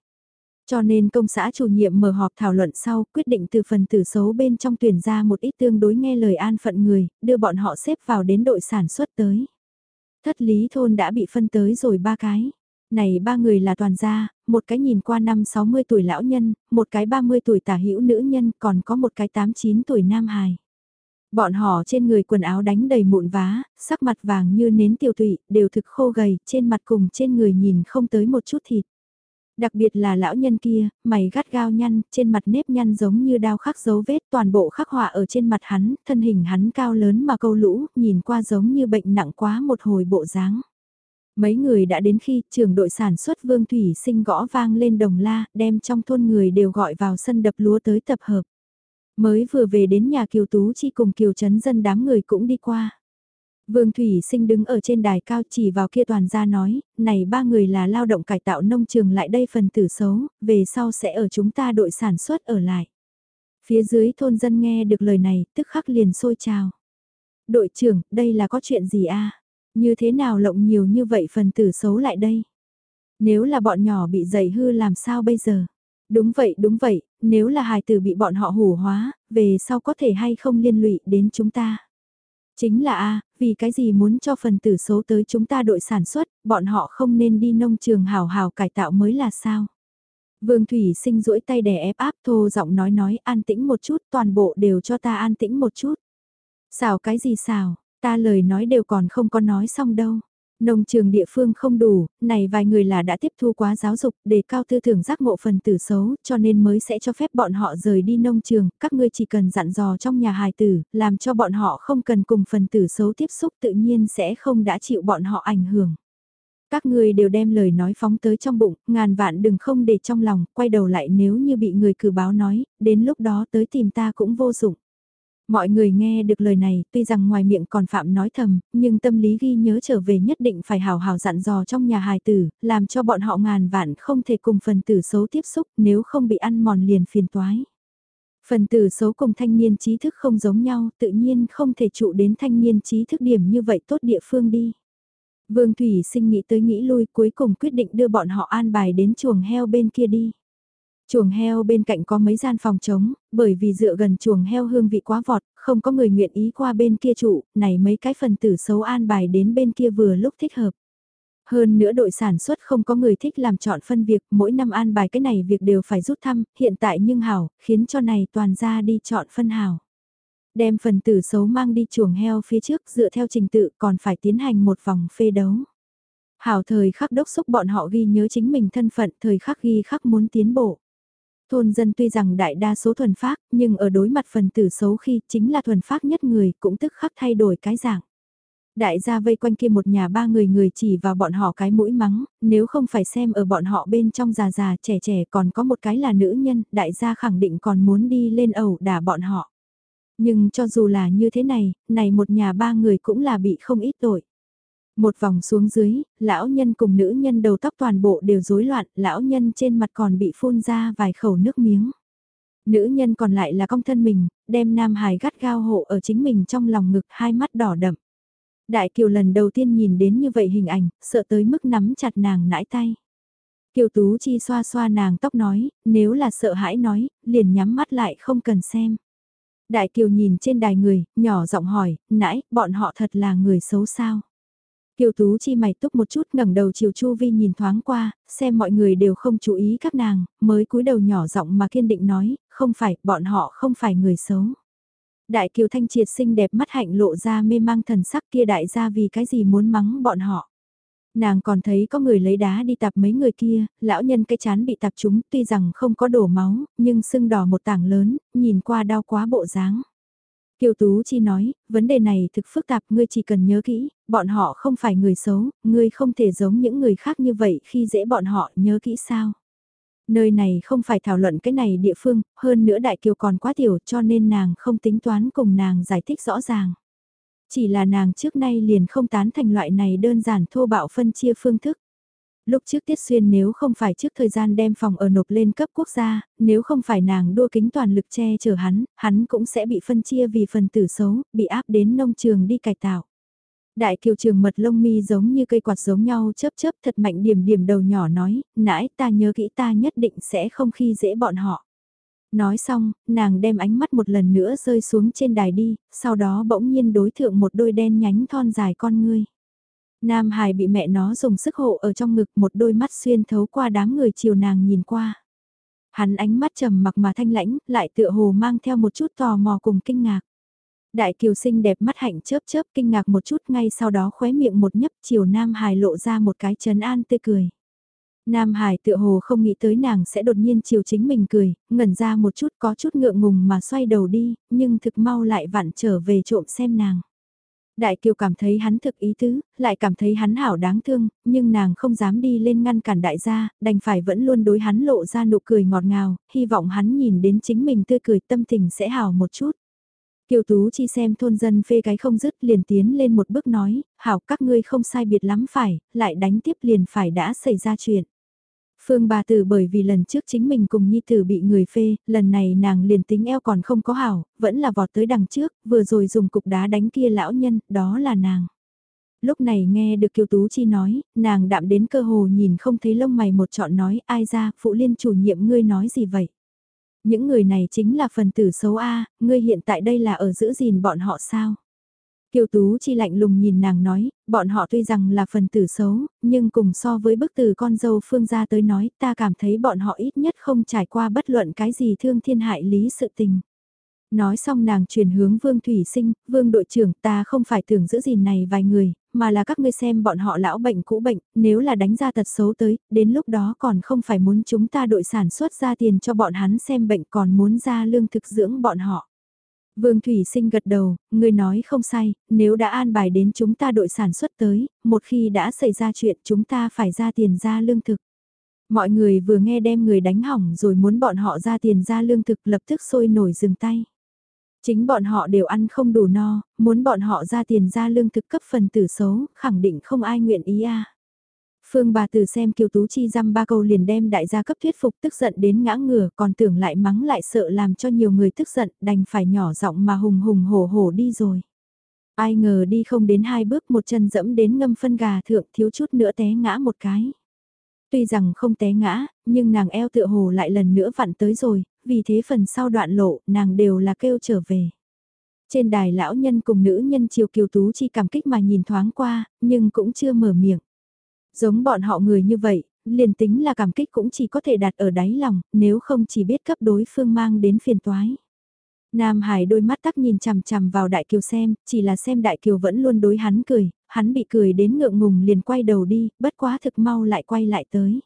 Cho nên công xã chủ nhiệm mở họp thảo luận sau quyết định từ phần tử xấu bên trong tuyển ra một ít tương đối nghe lời an phận người, đưa bọn họ xếp vào đến đội sản xuất tới. Thất lý thôn đã bị phân tới rồi ba cái. Này ba người là toàn gia, một cái nhìn qua năm 60 tuổi lão nhân, một cái 30 tuổi tả hữu nữ nhân, còn có một cái 89 tuổi nam hài. Bọn họ trên người quần áo đánh đầy mụn vá, sắc mặt vàng như nến tiêu tụy, đều thực khô gầy, trên mặt cùng trên người nhìn không tới một chút thịt. Đặc biệt là lão nhân kia, mày gắt gao nhăn, trên mặt nếp nhăn giống như đao khắc dấu vết toàn bộ khắc họa ở trên mặt hắn, thân hình hắn cao lớn mà câu lũ, nhìn qua giống như bệnh nặng quá một hồi bộ dáng. Mấy người đã đến khi trường đội sản xuất Vương Thủy sinh gõ vang lên đồng la, đem trong thôn người đều gọi vào sân đập lúa tới tập hợp. Mới vừa về đến nhà Kiều Tú Chi cùng Kiều Trấn Dân đám người cũng đi qua. Vương Thủy Sinh đứng ở trên đài cao chỉ vào kia toàn gia nói, này ba người là lao động cải tạo nông trường lại đây phần tử xấu, về sau sẽ ở chúng ta đội sản xuất ở lại. Phía dưới thôn dân nghe được lời này, tức khắc liền sôi trào. Đội trưởng, đây là có chuyện gì a? Như thế nào lộng nhiều như vậy phần tử xấu lại đây? Nếu là bọn nhỏ bị dày hư làm sao bây giờ? Đúng vậy, đúng vậy, nếu là hài tử bị bọn họ hủ hóa, về sau có thể hay không liên lụy đến chúng ta. Chính là a vì cái gì muốn cho phần tử xấu tới chúng ta đội sản xuất, bọn họ không nên đi nông trường hào hào cải tạo mới là sao. Vương Thủy sinh duỗi tay đè ép áp thô giọng nói nói an tĩnh một chút, toàn bộ đều cho ta an tĩnh một chút. Xào cái gì xào, ta lời nói đều còn không có nói xong đâu. Nông trường địa phương không đủ, này vài người là đã tiếp thu quá giáo dục để cao tư tưởng giác ngộ phần tử xấu cho nên mới sẽ cho phép bọn họ rời đi nông trường, các ngươi chỉ cần dặn dò trong nhà hài tử, làm cho bọn họ không cần cùng phần tử xấu tiếp xúc tự nhiên sẽ không đã chịu bọn họ ảnh hưởng. Các ngươi đều đem lời nói phóng tới trong bụng, ngàn vạn đừng không để trong lòng, quay đầu lại nếu như bị người cử báo nói, đến lúc đó tới tìm ta cũng vô dụng. Mọi người nghe được lời này, tuy rằng ngoài miệng còn phạm nói thầm, nhưng tâm lý ghi nhớ trở về nhất định phải hào hào dặn dò trong nhà hài tử, làm cho bọn họ ngàn vạn không thể cùng phần tử xấu tiếp xúc nếu không bị ăn mòn liền phiền toái. Phần tử xấu cùng thanh niên trí thức không giống nhau, tự nhiên không thể trụ đến thanh niên trí thức điểm như vậy tốt địa phương đi. Vương Thủy sinh nghĩ tới nghĩ lui cuối cùng quyết định đưa bọn họ an bài đến chuồng heo bên kia đi. Chuồng heo bên cạnh có mấy gian phòng trống, bởi vì dựa gần chuồng heo hương vị quá vọt, không có người nguyện ý qua bên kia trụ, này mấy cái phần tử xấu an bài đến bên kia vừa lúc thích hợp. Hơn nữa đội sản xuất không có người thích làm chọn phân việc, mỗi năm an bài cái này việc đều phải rút thăm, hiện tại nhưng hảo, khiến cho này toàn ra đi chọn phân hảo. Đem phần tử xấu mang đi chuồng heo phía trước dựa theo trình tự còn phải tiến hành một vòng phê đấu. Hảo thời khắc đốc xúc bọn họ ghi nhớ chính mình thân phận, thời khắc ghi khắc muốn tiến bộ. Thôn dân tuy rằng đại đa số thuần phác, nhưng ở đối mặt phần tử xấu khi chính là thuần phác nhất người cũng tức khắc thay đổi cái dạng. Đại gia vây quanh kia một nhà ba người người chỉ vào bọn họ cái mũi mắng, nếu không phải xem ở bọn họ bên trong già già trẻ trẻ còn có một cái là nữ nhân, đại gia khẳng định còn muốn đi lên ẩu đả bọn họ. Nhưng cho dù là như thế này, này một nhà ba người cũng là bị không ít tội. Một vòng xuống dưới, lão nhân cùng nữ nhân đầu tóc toàn bộ đều rối loạn, lão nhân trên mặt còn bị phun ra vài khẩu nước miếng. Nữ nhân còn lại là công thân mình, đem Nam Hải gắt gao hộ ở chính mình trong lòng ngực hai mắt đỏ đậm. Đại Kiều lần đầu tiên nhìn đến như vậy hình ảnh, sợ tới mức nắm chặt nàng nãi tay. Kiều Tú Chi xoa xoa nàng tóc nói, nếu là sợ hãi nói, liền nhắm mắt lại không cần xem. Đại Kiều nhìn trên đài người, nhỏ giọng hỏi, nãy, bọn họ thật là người xấu sao? Kiều Tú Chi mày túc một chút ngẩng đầu chiều Chu Vi nhìn thoáng qua, xem mọi người đều không chú ý các nàng, mới cúi đầu nhỏ giọng mà kiên định nói, không phải, bọn họ không phải người xấu. Đại Kiều Thanh Triệt xinh đẹp mắt hạnh lộ ra mê mang thần sắc kia đại gia vì cái gì muốn mắng bọn họ. Nàng còn thấy có người lấy đá đi tạp mấy người kia, lão nhân cái chán bị tạp chúng tuy rằng không có đổ máu, nhưng sưng đỏ một tảng lớn, nhìn qua đau quá bộ dáng. Kiều Tú Chi nói, vấn đề này thực phức tạp, ngươi chỉ cần nhớ kỹ, bọn họ không phải người xấu, ngươi không thể giống những người khác như vậy khi dễ bọn họ nhớ kỹ sao. Nơi này không phải thảo luận cái này địa phương, hơn nữa Đại Kiều còn quá tiểu cho nên nàng không tính toán cùng nàng giải thích rõ ràng. Chỉ là nàng trước nay liền không tán thành loại này đơn giản thô bạo phân chia phương thức lúc trước Tiết Xuyên nếu không phải trước thời gian đem phòng ở nộp lên cấp quốc gia, nếu không phải nàng đua kính toàn lực che chở hắn, hắn cũng sẽ bị phân chia vì phần tử xấu, bị áp đến nông trường đi cải tạo. Đại kiều trường mật lông mi giống như cây quạt giống nhau chớp chớp thật mạnh điểm điểm đầu nhỏ nói, nãy ta nhớ kỹ ta nhất định sẽ không khi dễ bọn họ. Nói xong, nàng đem ánh mắt một lần nữa rơi xuống trên đài đi, sau đó bỗng nhiên đối thượng một đôi đen nhánh thon dài con ngươi. Nam Hải bị mẹ nó dùng sức hộ ở trong ngực một đôi mắt xuyên thấu qua đám người chiều nàng nhìn qua. Hắn ánh mắt trầm mặc mà thanh lãnh, lại tựa hồ mang theo một chút tò mò cùng kinh ngạc. Đại kiều sinh đẹp mắt hạnh chớp chớp kinh ngạc một chút ngay sau đó khóe miệng một nhấp chiều Nam Hải lộ ra một cái chấn an tươi cười. Nam Hải tựa hồ không nghĩ tới nàng sẽ đột nhiên chiều chính mình cười, ngẩn ra một chút có chút ngượng ngùng mà xoay đầu đi, nhưng thực mau lại vặn trở về trộm xem nàng. Đại Kiều cảm thấy hắn thực ý tứ, lại cảm thấy hắn hảo đáng thương, nhưng nàng không dám đi lên ngăn cản đại gia, đành phải vẫn luôn đối hắn lộ ra nụ cười ngọt ngào, hy vọng hắn nhìn đến chính mình tươi cười tâm tình sẽ hảo một chút. Kiều Tú chi xem thôn dân phê cái không dứt liền tiến lên một bước nói, hảo các ngươi không sai biệt lắm phải, lại đánh tiếp liền phải đã xảy ra chuyện. Phương bà tử bởi vì lần trước chính mình cùng nhi tử bị người phê, lần này nàng liền tính eo còn không có hảo, vẫn là vọt tới đằng trước, vừa rồi dùng cục đá đánh kia lão nhân, đó là nàng. lúc này nghe được Kiều Tú Chi nói, nàng đạm đến cơ hồ nhìn không thấy lông mày một trọn nói, ai ra, phụ liên chủ nhiệm ngươi nói gì vậy? Những người này chính là phần tử xấu A, ngươi hiện tại đây là ở giữ gìn bọn họ sao? Kiều Tú Chi lạnh lùng nhìn nàng nói, bọn họ tuy rằng là phần tử xấu, nhưng cùng so với bức tử con dâu phương gia tới nói ta cảm thấy bọn họ ít nhất không trải qua bất luận cái gì thương thiên hại lý sự tình. Nói xong nàng chuyển hướng Vương Thủy Sinh, Vương đội trưởng ta không phải tưởng giữ gìn này vài người, mà là các ngươi xem bọn họ lão bệnh cũ bệnh, nếu là đánh ra tật xấu tới, đến lúc đó còn không phải muốn chúng ta đội sản xuất ra tiền cho bọn hắn xem bệnh còn muốn ra lương thực dưỡng bọn họ. Vương Thủy Sinh gật đầu, người nói không sai, nếu đã an bài đến chúng ta đội sản xuất tới, một khi đã xảy ra chuyện chúng ta phải ra tiền ra lương thực. Mọi người vừa nghe đem người đánh hỏng rồi muốn bọn họ ra tiền ra lương thực lập tức sôi nổi dừng tay. Chính bọn họ đều ăn không đủ no, muốn bọn họ ra tiền ra lương thực cấp phần tử xấu, khẳng định không ai nguyện ý à. Phương bà tử xem Kiều Tú Chi dăm ba câu liền đem đại gia cấp thuyết phục tức giận đến ngã ngửa còn tưởng lại mắng lại sợ làm cho nhiều người tức giận đành phải nhỏ giọng mà hùng hùng hổ hổ đi rồi. Ai ngờ đi không đến hai bước một chân dẫm đến ngâm phân gà thượng thiếu chút nữa té ngã một cái. Tuy rằng không té ngã, nhưng nàng eo tựa hồ lại lần nữa vặn tới rồi, vì thế phần sau đoạn lộ nàng đều là kêu trở về. Trên đài lão nhân cùng nữ nhân chiều kiều tú chi cảm kích mà nhìn thoáng qua, nhưng cũng chưa mở miệng. Giống bọn họ người như vậy, liền tính là cảm kích cũng chỉ có thể đặt ở đáy lòng, nếu không chỉ biết cấp đối phương mang đến phiền toái. Nam Hải đôi mắt tắc nhìn chằm chằm vào Đại Kiều xem, chỉ là xem Đại Kiều vẫn luôn đối hắn cười, hắn bị cười đến ngượng ngùng liền quay đầu đi, bất quá thực mau lại quay lại tới.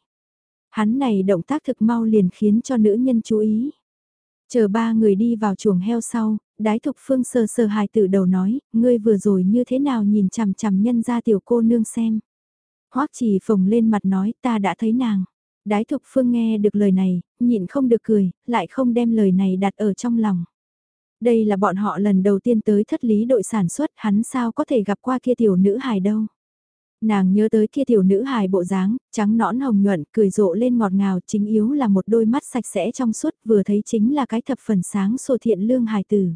Hắn này động tác thực mau liền khiến cho nữ nhân chú ý. Chờ ba người đi vào chuồng heo sau, đái thục phương sờ sờ hài tử đầu nói, ngươi vừa rồi như thế nào nhìn chằm chằm nhân ra tiểu cô nương xem. Hoắc chỉ phồng lên mặt nói ta đã thấy nàng. Đái thục phương nghe được lời này, nhịn không được cười, lại không đem lời này đặt ở trong lòng. Đây là bọn họ lần đầu tiên tới thất lý đội sản xuất, hắn sao có thể gặp qua kia tiểu nữ hài đâu. Nàng nhớ tới kia tiểu nữ hài bộ dáng, trắng nõn hồng nhuận, cười rộ lên ngọt ngào, chính yếu là một đôi mắt sạch sẽ trong suốt, vừa thấy chính là cái thập phần sáng sổ thiện lương hài tử.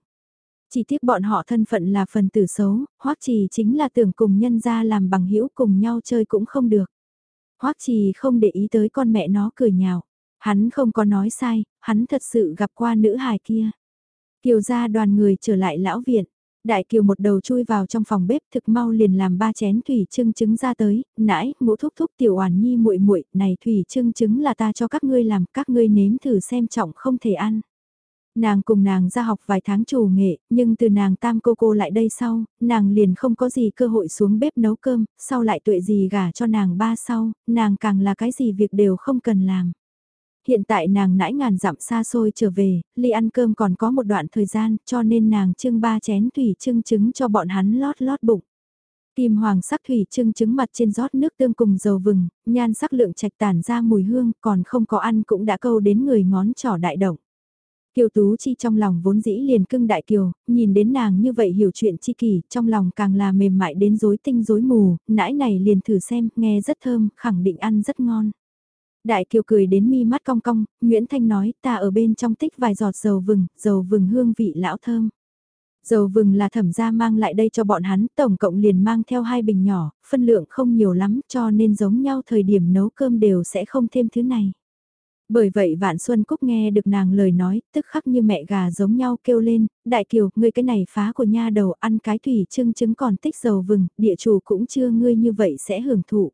Chỉ tiếc bọn họ thân phận là phần tử xấu, hoắc trì chính là tưởng cùng nhân ra làm bằng hữu cùng nhau chơi cũng không được. hoắc trì không để ý tới con mẹ nó cười nhào. Hắn không có nói sai, hắn thật sự gặp qua nữ hài kia. Kiều gia đoàn người trở lại lão viện. Đại Kiều một đầu chui vào trong phòng bếp thực mau liền làm ba chén thủy trưng trứng ra tới, nãi ngũ thúc thúc tiểu oản nhi muội muội này thủy trưng trứng là ta cho các ngươi làm, các ngươi nếm thử xem trọng không thể ăn. Nàng cùng nàng ra học vài tháng chủ nghệ, nhưng từ nàng tam cô cô lại đây sau, nàng liền không có gì cơ hội xuống bếp nấu cơm, sau lại tuệ gì gả cho nàng ba sau, nàng càng là cái gì việc đều không cần làm. Hiện tại nàng nãi ngàn dặm xa xôi trở về, ly ăn cơm còn có một đoạn thời gian, cho nên nàng trưng ba chén thủy trưng trứng cho bọn hắn lót lót bụng. Kim hoàng sắc thủy trưng trứng mặt trên rót nước tương cùng dầu vừng, nhan sắc lượng trạch tản ra mùi hương, còn không có ăn cũng đã câu đến người ngón trỏ đại động. Kiều Tú Chi trong lòng vốn dĩ liền cưng đại kiều, nhìn đến nàng như vậy hiểu chuyện chi kỳ, trong lòng càng là mềm mại đến rối tinh rối mù, nãi này liền thử xem, nghe rất thơm, khẳng định ăn rất ngon. Đại kiều cười đến mi mắt cong cong, Nguyễn Thanh nói ta ở bên trong tích vài giọt dầu vừng, dầu vừng hương vị lão thơm. Dầu vừng là thẩm gia mang lại đây cho bọn hắn, tổng cộng liền mang theo hai bình nhỏ, phân lượng không nhiều lắm cho nên giống nhau thời điểm nấu cơm đều sẽ không thêm thứ này. Bởi vậy Vạn Xuân Cúc nghe được nàng lời nói, tức khắc như mẹ gà giống nhau kêu lên, đại kiều, ngươi cái này phá của nha đầu ăn cái thủy trưng trứng còn tích dầu vừng, địa chủ cũng chưa ngươi như vậy sẽ hưởng thụ.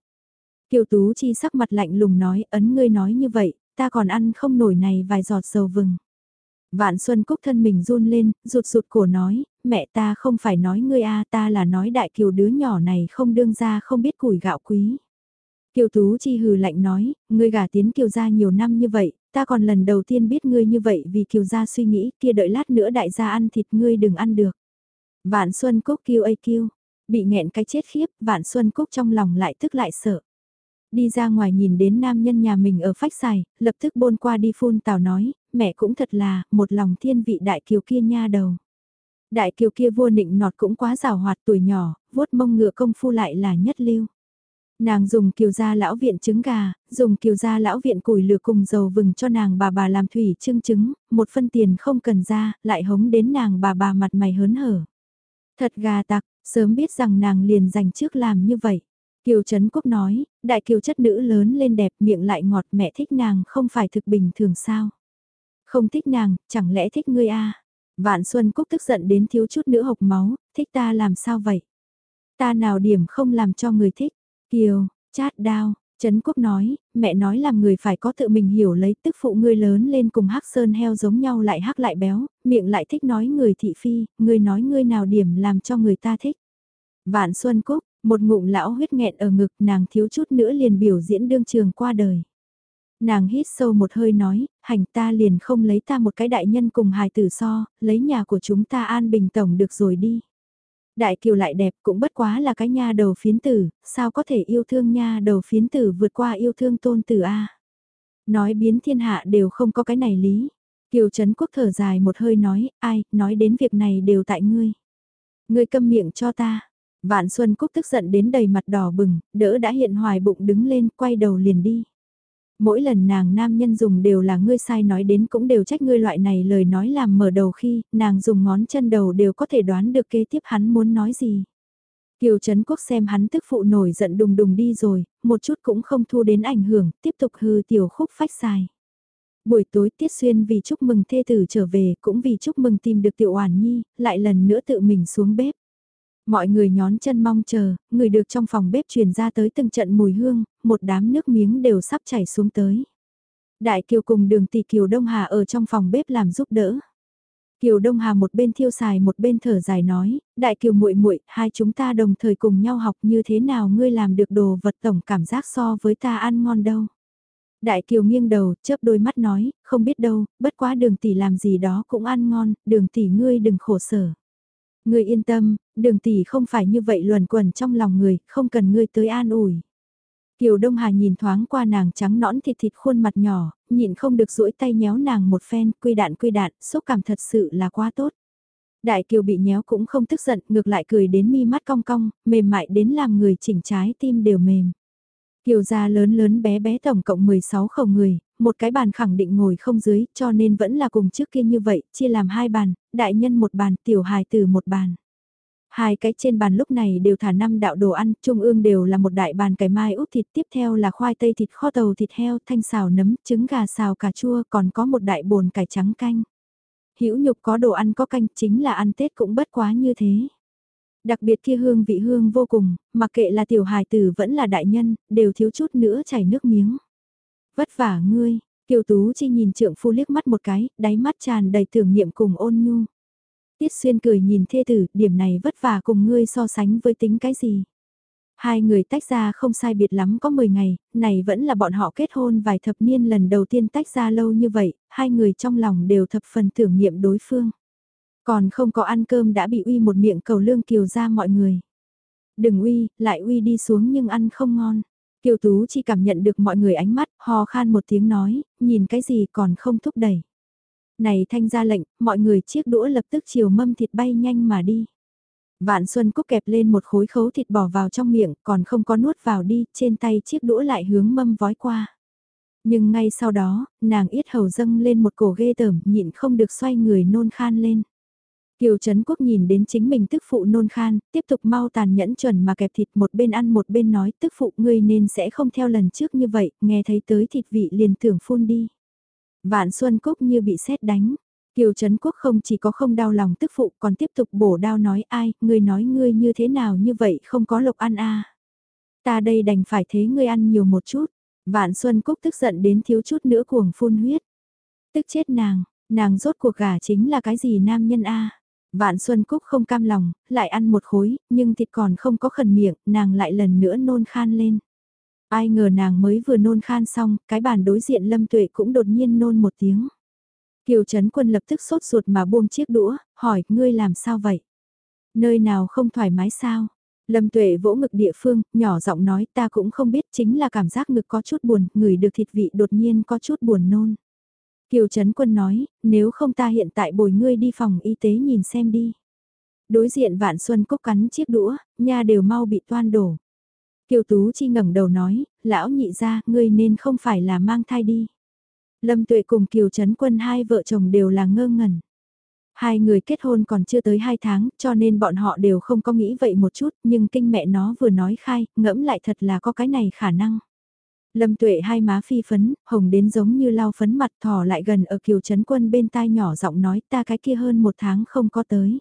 Kiều Tú Chi sắc mặt lạnh lùng nói, ấn ngươi nói như vậy, ta còn ăn không nổi này vài giọt dầu vừng. Vạn Xuân Cúc thân mình run lên, rụt rụt cổ nói, mẹ ta không phải nói ngươi a ta là nói đại kiều đứa nhỏ này không đương ra không biết củi gạo quý. Kiều Tú Chi hừ lạnh nói, ngươi gả tiến Kiều gia nhiều năm như vậy, ta còn lần đầu tiên biết ngươi như vậy vì Kiều gia suy nghĩ kia đợi lát nữa đại gia ăn thịt ngươi đừng ăn được. Vạn Xuân Cúc kêu ây kêu, bị nghẹn cái chết khiếp, Vạn Xuân Cúc trong lòng lại tức lại sợ. Đi ra ngoài nhìn đến nam nhân nhà mình ở phách xài, lập tức bôn qua đi phun tào nói, mẹ cũng thật là, một lòng thiên vị đại kiều kia nha đầu. Đại kiều kia vua nịnh nọt cũng quá rào hoạt tuổi nhỏ, vuốt mông ngựa công phu lại là nhất lưu. Nàng dùng kiều gia lão viện trứng gà, dùng kiều gia lão viện củi lửa cùng dầu vừng cho nàng bà bà làm thủy trưng trứng, một phân tiền không cần ra, lại hống đến nàng bà bà mặt mày hớn hở. Thật gà tặc, Sớm biết rằng nàng liền dành trước làm như vậy. Kiều Trấn Quốc nói, đại kiều chất nữ lớn lên đẹp miệng lại ngọt mẹ thích nàng không phải thực bình thường sao. Không thích nàng, chẳng lẽ thích ngươi a Vạn Xuân Cúc tức giận đến thiếu chút nữa hộc máu, thích ta làm sao vậy? Ta nào điểm không làm cho người thích? Kiều, chát đao, Trấn Quốc nói, mẹ nói làm người phải có tự mình hiểu lấy tức phụ ngươi lớn lên cùng hắc sơn heo giống nhau lại hắc lại béo, miệng lại thích nói người thị phi, ngươi nói ngươi nào điểm làm cho người ta thích. Vạn Xuân Cúc, một ngụm lão huyết nghẹn ở ngực nàng thiếu chút nữa liền biểu diễn đương trường qua đời. Nàng hít sâu một hơi nói, hành ta liền không lấy ta một cái đại nhân cùng hài tử so, lấy nhà của chúng ta an bình tổng được rồi đi. Đại kiều lại đẹp cũng bất quá là cái nha đầu phiến tử, sao có thể yêu thương nha đầu phiến tử vượt qua yêu thương tôn tử a Nói biến thiên hạ đều không có cái này lý. Kiều Trấn Quốc thở dài một hơi nói, ai, nói đến việc này đều tại ngươi. Ngươi câm miệng cho ta. Vạn Xuân Cúc tức giận đến đầy mặt đỏ bừng, đỡ đã hiện hoài bụng đứng lên, quay đầu liền đi. Mỗi lần nàng nam nhân dùng đều là ngươi sai nói đến cũng đều trách ngươi loại này lời nói làm mở đầu khi, nàng dùng ngón chân đầu đều có thể đoán được kế tiếp hắn muốn nói gì. Kiều Trấn Quốc xem hắn tức phụ nổi giận đùng đùng đi rồi, một chút cũng không thu đến ảnh hưởng, tiếp tục hư tiểu khúc phách xài. Buổi tối Tiết Xuyên vì chúc mừng thê tử trở về cũng vì chúc mừng tìm được tiểu oản nhi, lại lần nữa tự mình xuống bếp. Mọi người nhón chân mong chờ, người được trong phòng bếp truyền ra tới từng trận mùi hương, một đám nước miếng đều sắp chảy xuống tới. Đại Kiều cùng đường tỷ Kiều Đông Hà ở trong phòng bếp làm giúp đỡ. Kiều Đông Hà một bên thiêu xài một bên thở dài nói, Đại Kiều muội muội, hai chúng ta đồng thời cùng nhau học như thế nào ngươi làm được đồ vật tổng cảm giác so với ta ăn ngon đâu. Đại Kiều nghiêng đầu, chớp đôi mắt nói, không biết đâu, bất quá đường tỷ làm gì đó cũng ăn ngon, đường tỷ ngươi đừng khổ sở. Ngươi yên tâm, đường tỷ không phải như vậy luẩn quẩn trong lòng người, không cần ngươi tới an ủi. Kiều Đông Hà nhìn thoáng qua nàng trắng nõn thịt thịt khuôn mặt nhỏ, nhịn không được duỗi tay nhéo nàng một phen, quy đạn quy đạn, xúc cảm thật sự là quá tốt. Đại Kiều bị nhéo cũng không tức giận, ngược lại cười đến mi mắt cong cong, mềm mại đến làm người chỉnh trái tim đều mềm. Kiều gia lớn lớn bé bé tổng cộng 16 khẩu người, một cái bàn khẳng định ngồi không dưới, cho nên vẫn là cùng trước kia như vậy, chia làm hai bàn, đại nhân một bàn, tiểu hài từ một bàn. Hai cái trên bàn lúc này đều thả năm đạo đồ ăn, trung ương đều là một đại bàn cải mai út thịt, tiếp theo là khoai tây thịt kho tàu thịt heo, thanh xào nấm, trứng gà xào cà chua, còn có một đại bồn cải trắng canh. Hữu nhục có đồ ăn có canh, chính là ăn Tết cũng bất quá như thế. Đặc biệt kia hương vị hương vô cùng, mặc kệ là tiểu hài tử vẫn là đại nhân, đều thiếu chút nữa chảy nước miếng. Vất vả ngươi, Kiều Tú Chi nhìn trượng phu liếc mắt một cái, đáy mắt tràn đầy tưởng niệm cùng ôn nhu. Tiết Xuyên cười nhìn thê tử, điểm này vất vả cùng ngươi so sánh với tính cái gì. Hai người tách ra không sai biệt lắm có 10 ngày, này vẫn là bọn họ kết hôn vài thập niên lần đầu tiên tách ra lâu như vậy, hai người trong lòng đều thập phần tưởng niệm đối phương. Còn không có ăn cơm đã bị uy một miệng cầu lương kiều ra mọi người. Đừng uy, lại uy đi xuống nhưng ăn không ngon. Kiều Tú chỉ cảm nhận được mọi người ánh mắt, hò khan một tiếng nói, nhìn cái gì còn không thúc đẩy. Này thanh ra lệnh, mọi người chiếc đũa lập tức chiều mâm thịt bay nhanh mà đi. Vạn Xuân Cúc kẹp lên một khối khấu thịt bỏ vào trong miệng, còn không có nuốt vào đi, trên tay chiếc đũa lại hướng mâm vói qua. Nhưng ngay sau đó, nàng yết hầu dâng lên một cổ ghê tởm, nhịn không được xoay người nôn khan lên. Kiều Trấn Quốc nhìn đến chính mình tức phụ nôn khan, tiếp tục mau tàn nhẫn chuẩn mà kẹp thịt một bên ăn một bên nói tức phụ ngươi nên sẽ không theo lần trước như vậy, nghe thấy tới thịt vị liền tưởng phun đi. Vạn Xuân Cúc như bị sét đánh. Kiều Trấn Quốc không chỉ có không đau lòng tức phụ còn tiếp tục bổ đao nói ai, ngươi nói ngươi như thế nào như vậy không có lộc ăn a Ta đây đành phải thế ngươi ăn nhiều một chút. Vạn Xuân Cúc tức giận đến thiếu chút nữa cuồng phun huyết. Tức chết nàng, nàng rốt cuộc gà chính là cái gì nam nhân a Vạn Xuân Cúc không cam lòng, lại ăn một khối, nhưng thịt còn không có khẩn miệng, nàng lại lần nữa nôn khan lên. Ai ngờ nàng mới vừa nôn khan xong, cái bàn đối diện Lâm Tuệ cũng đột nhiên nôn một tiếng. Kiều Trấn Quân lập tức sốt ruột mà buông chiếc đũa, hỏi, ngươi làm sao vậy? Nơi nào không thoải mái sao? Lâm Tuệ vỗ ngực địa phương, nhỏ giọng nói ta cũng không biết chính là cảm giác ngực có chút buồn, người được thịt vị đột nhiên có chút buồn nôn. Kiều Trấn Quân nói, nếu không ta hiện tại bồi ngươi đi phòng y tế nhìn xem đi. Đối diện Vạn Xuân Cúc cắn chiếc đũa, nha đều mau bị toan đổ. Kiều Tú Chi ngẩng đầu nói, lão nhị ra, ngươi nên không phải là mang thai đi. Lâm Tuệ cùng Kiều Trấn Quân hai vợ chồng đều là ngơ ngẩn. Hai người kết hôn còn chưa tới hai tháng, cho nên bọn họ đều không có nghĩ vậy một chút, nhưng kinh mẹ nó vừa nói khai, ngẫm lại thật là có cái này khả năng. Lâm tuệ hai má phi phấn, hồng đến giống như lau phấn mặt thò lại gần ở kiều chấn quân bên tai nhỏ giọng nói ta cái kia hơn một tháng không có tới.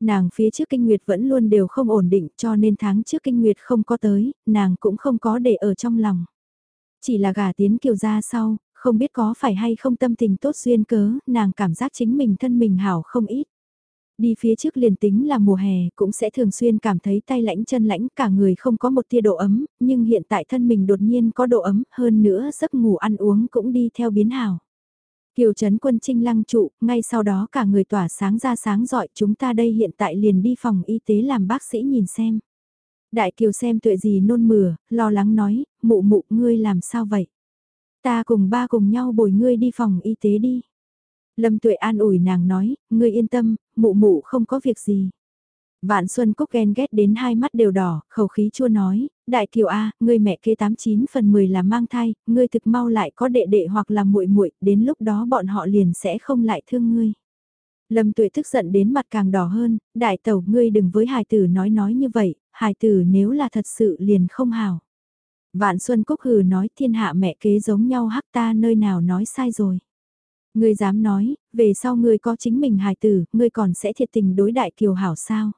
Nàng phía trước kinh nguyệt vẫn luôn đều không ổn định cho nên tháng trước kinh nguyệt không có tới, nàng cũng không có để ở trong lòng. Chỉ là gả tiến kiều ra sau, không biết có phải hay không tâm tình tốt duyên cớ, nàng cảm giác chính mình thân mình hảo không ít. Đi phía trước liền tính là mùa hè, cũng sẽ thường xuyên cảm thấy tay lãnh chân lãnh, cả người không có một tia độ ấm, nhưng hiện tại thân mình đột nhiên có độ ấm, hơn nữa giấc ngủ ăn uống cũng đi theo biến hảo. Kiều Trấn Quân Trinh lăng trụ, ngay sau đó cả người tỏa sáng ra sáng giỏi chúng ta đây hiện tại liền đi phòng y tế làm bác sĩ nhìn xem. Đại Kiều xem tuệ gì nôn mửa, lo lắng nói, mụ mụ ngươi làm sao vậy? Ta cùng ba cùng nhau bồi ngươi đi phòng y tế đi. Lâm Tuệ an ủi nàng nói, ngươi yên tâm, mụ mụ không có việc gì. Vạn Xuân Cúc ghen ghét đến hai mắt đều đỏ, khẩu khí chua nói, Đại Kiều A, ngươi mẹ kế 89 phần 10 là mang thai, ngươi thực mau lại có đệ đệ hoặc là muội muội, đến lúc đó bọn họ liền sẽ không lại thương ngươi. Lâm Tuệ tức giận đến mặt càng đỏ hơn, đại tẩu ngươi đừng với hài tử nói nói như vậy, hài tử nếu là thật sự liền không hào. Vạn Xuân Cúc hừ nói thiên hạ mẹ kế giống nhau hắc ta nơi nào nói sai rồi. Ngươi dám nói, về sau ngươi có chính mình hài tử, ngươi còn sẽ thiệt tình đối đại kiều hảo sao.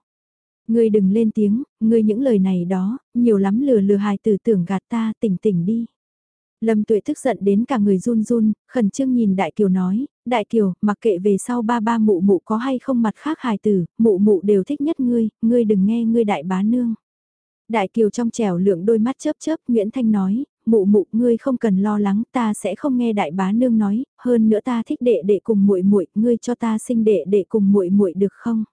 Ngươi đừng lên tiếng, ngươi những lời này đó, nhiều lắm lừa lừa hài tử tưởng gạt ta tỉnh tỉnh đi. Lâm tuệ tức giận đến cả người run run, khẩn trương nhìn Đại Kiều nói, Đại Kiều, mặc kệ về sau ba ba mụ mụ có hay không mặt khác hài tử, mụ mụ đều thích nhất ngươi, ngươi đừng nghe ngươi đại bá nương. Đại Kiều trong trẻo lượng đôi mắt chớp chớp, Nguyễn Thanh nói, mụ mụ ngươi không cần lo lắng, ta sẽ không nghe đại bá nương nói, hơn nữa ta thích đệ đệ cùng muội muội, ngươi cho ta sinh đệ đệ cùng muội muội được không?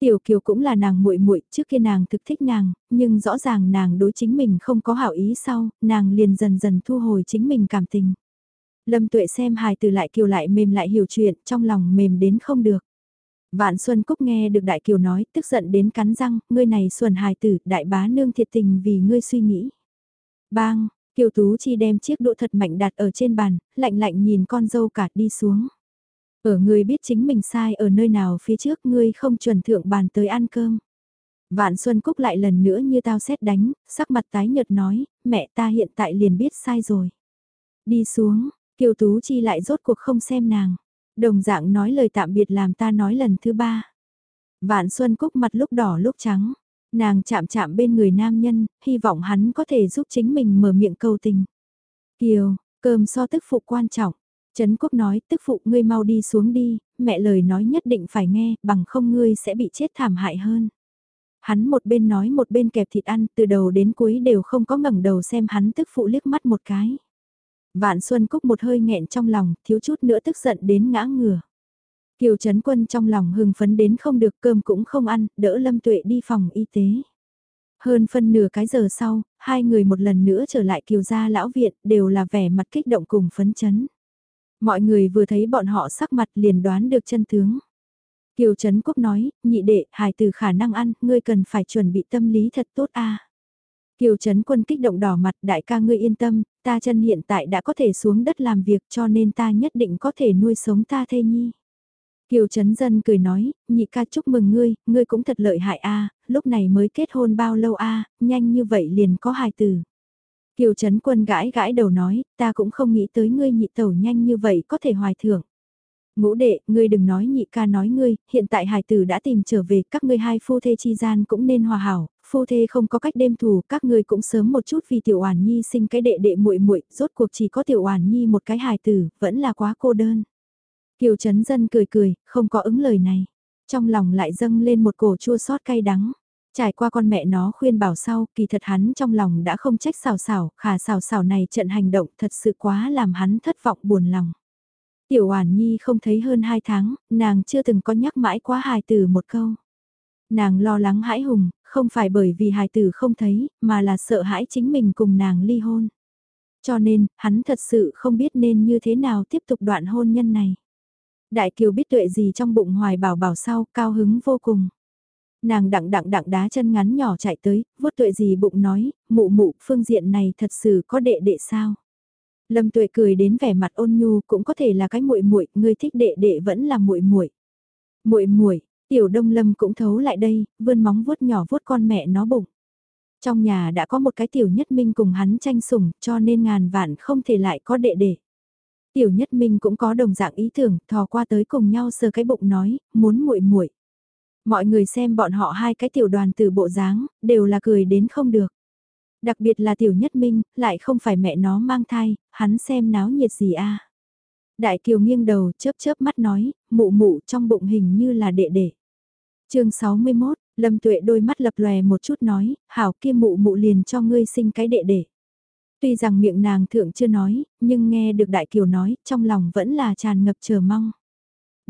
Tiểu Kiều cũng là nàng muội muội, trước kia nàng thực thích nàng, nhưng rõ ràng nàng đối chính mình không có hảo ý sau, nàng liền dần dần thu hồi chính mình cảm tình. Lâm Tuệ xem hài từ lại Kiều lại mềm lại hiểu chuyện, trong lòng mềm đến không được. Vạn Xuân Cúc nghe được Đại Kiều nói, tức giận đến cắn răng, ngươi này xuân hài tử, đại bá nương thiệt tình vì ngươi suy nghĩ. Bang, Kiều Tú Chi đem chiếc đũa thật mạnh đặt ở trên bàn, lạnh lạnh nhìn con dâu cả đi xuống. Ở ngươi biết chính mình sai ở nơi nào phía trước ngươi không chuẩn thượng bàn tới ăn cơm. Vạn Xuân Cúc lại lần nữa như tao xét đánh, sắc mặt tái nhợt nói, mẹ ta hiện tại liền biết sai rồi. Đi xuống, Kiều Tú Chi lại rốt cuộc không xem nàng. Đồng dạng nói lời tạm biệt làm ta nói lần thứ ba. Vạn Xuân Cúc mặt lúc đỏ lúc trắng. Nàng chạm chạm bên người nam nhân, hy vọng hắn có thể giúp chính mình mở miệng cầu tình. Kiều, cơm so tức phụ quan trọng. Trấn Quốc nói, tức phụ ngươi mau đi xuống đi, mẹ lời nói nhất định phải nghe, bằng không ngươi sẽ bị chết thảm hại hơn. Hắn một bên nói một bên kẹp thịt ăn, từ đầu đến cuối đều không có ngẩng đầu xem hắn tức phụ liếc mắt một cái. Vạn Xuân Cúc một hơi nghẹn trong lòng, thiếu chút nữa tức giận đến ngã ngửa. Kiều Trấn Quân trong lòng hưng phấn đến không được cơm cũng không ăn, đỡ Lâm Tuệ đi phòng y tế. Hơn phân nửa cái giờ sau, hai người một lần nữa trở lại Kiều gia lão viện, đều là vẻ mặt kích động cùng phấn chấn. Mọi người vừa thấy bọn họ sắc mặt liền đoán được chân tướng. Kiều Trấn Quốc nói, nhị đệ, hài từ khả năng ăn, ngươi cần phải chuẩn bị tâm lý thật tốt a. Kiều Trấn Quân kích động đỏ mặt, đại ca ngươi yên tâm, ta chân hiện tại đã có thể xuống đất làm việc cho nên ta nhất định có thể nuôi sống ta thê nhi. Kiều Trấn Dân cười nói, nhị ca chúc mừng ngươi, ngươi cũng thật lợi hại a, lúc này mới kết hôn bao lâu a, nhanh như vậy liền có hài tử. Kiều Trấn Quân gãi gãi đầu nói, ta cũng không nghĩ tới ngươi nhị tẩu nhanh như vậy có thể hoài thưởng. Ngũ đệ, ngươi đừng nói nhị ca nói ngươi, hiện tại hài tử đã tìm trở về, các ngươi hai phu thê chi gian cũng nên hòa hảo, phu thê không có cách đêm thù, các ngươi cũng sớm một chút vì tiểu oản nhi sinh cái đệ đệ muội muội, rốt cuộc chỉ có tiểu oản nhi một cái hài tử, vẫn là quá cô đơn. Kiều Trấn Dân cười cười, không có ứng lời này. Trong lòng lại dâng lên một cổ chua xót cay đắng. Trải qua con mẹ nó khuyên bảo sau, kỳ thật hắn trong lòng đã không trách xào xào, khả xào xào này trận hành động thật sự quá làm hắn thất vọng buồn lòng. Tiểu Hoàn Nhi không thấy hơn 2 tháng, nàng chưa từng có nhắc mãi quá hài tử một câu. Nàng lo lắng hãi hùng, không phải bởi vì hài tử không thấy, mà là sợ hãi chính mình cùng nàng ly hôn. Cho nên, hắn thật sự không biết nên như thế nào tiếp tục đoạn hôn nhân này. Đại Kiều biết tuệ gì trong bụng hoài bảo bảo sau, cao hứng vô cùng. Nàng đặng đặng đặng đá chân ngắn nhỏ chạy tới, vuốt tuệ gì bụng nói, mụ mụ, phương diện này thật sự có đệ đệ sao? Lâm tuệ cười đến vẻ mặt ôn nhu cũng có thể là cái muội muội, ngươi thích đệ đệ vẫn là muội muội. Muội muội, Tiểu Đông Lâm cũng thấu lại đây, vươn móng vuốt nhỏ vuốt con mẹ nó bụng. Trong nhà đã có một cái tiểu nhất minh cùng hắn tranh sủng, cho nên ngàn vạn không thể lại có đệ đệ. Tiểu nhất minh cũng có đồng dạng ý tưởng, thò qua tới cùng nhau sờ cái bụng nói, muốn muội muội. Mọi người xem bọn họ hai cái tiểu đoàn từ bộ dáng, đều là cười đến không được. Đặc biệt là tiểu nhất minh, lại không phải mẹ nó mang thai, hắn xem náo nhiệt gì a Đại kiều nghiêng đầu chớp chớp mắt nói, mụ mụ trong bụng hình như là đệ đệ. chương 61, Lâm Tuệ đôi mắt lập lòe một chút nói, hảo kia mụ mụ liền cho ngươi sinh cái đệ đệ. Tuy rằng miệng nàng thượng chưa nói, nhưng nghe được Đại Kiều nói, trong lòng vẫn là tràn ngập chờ mong.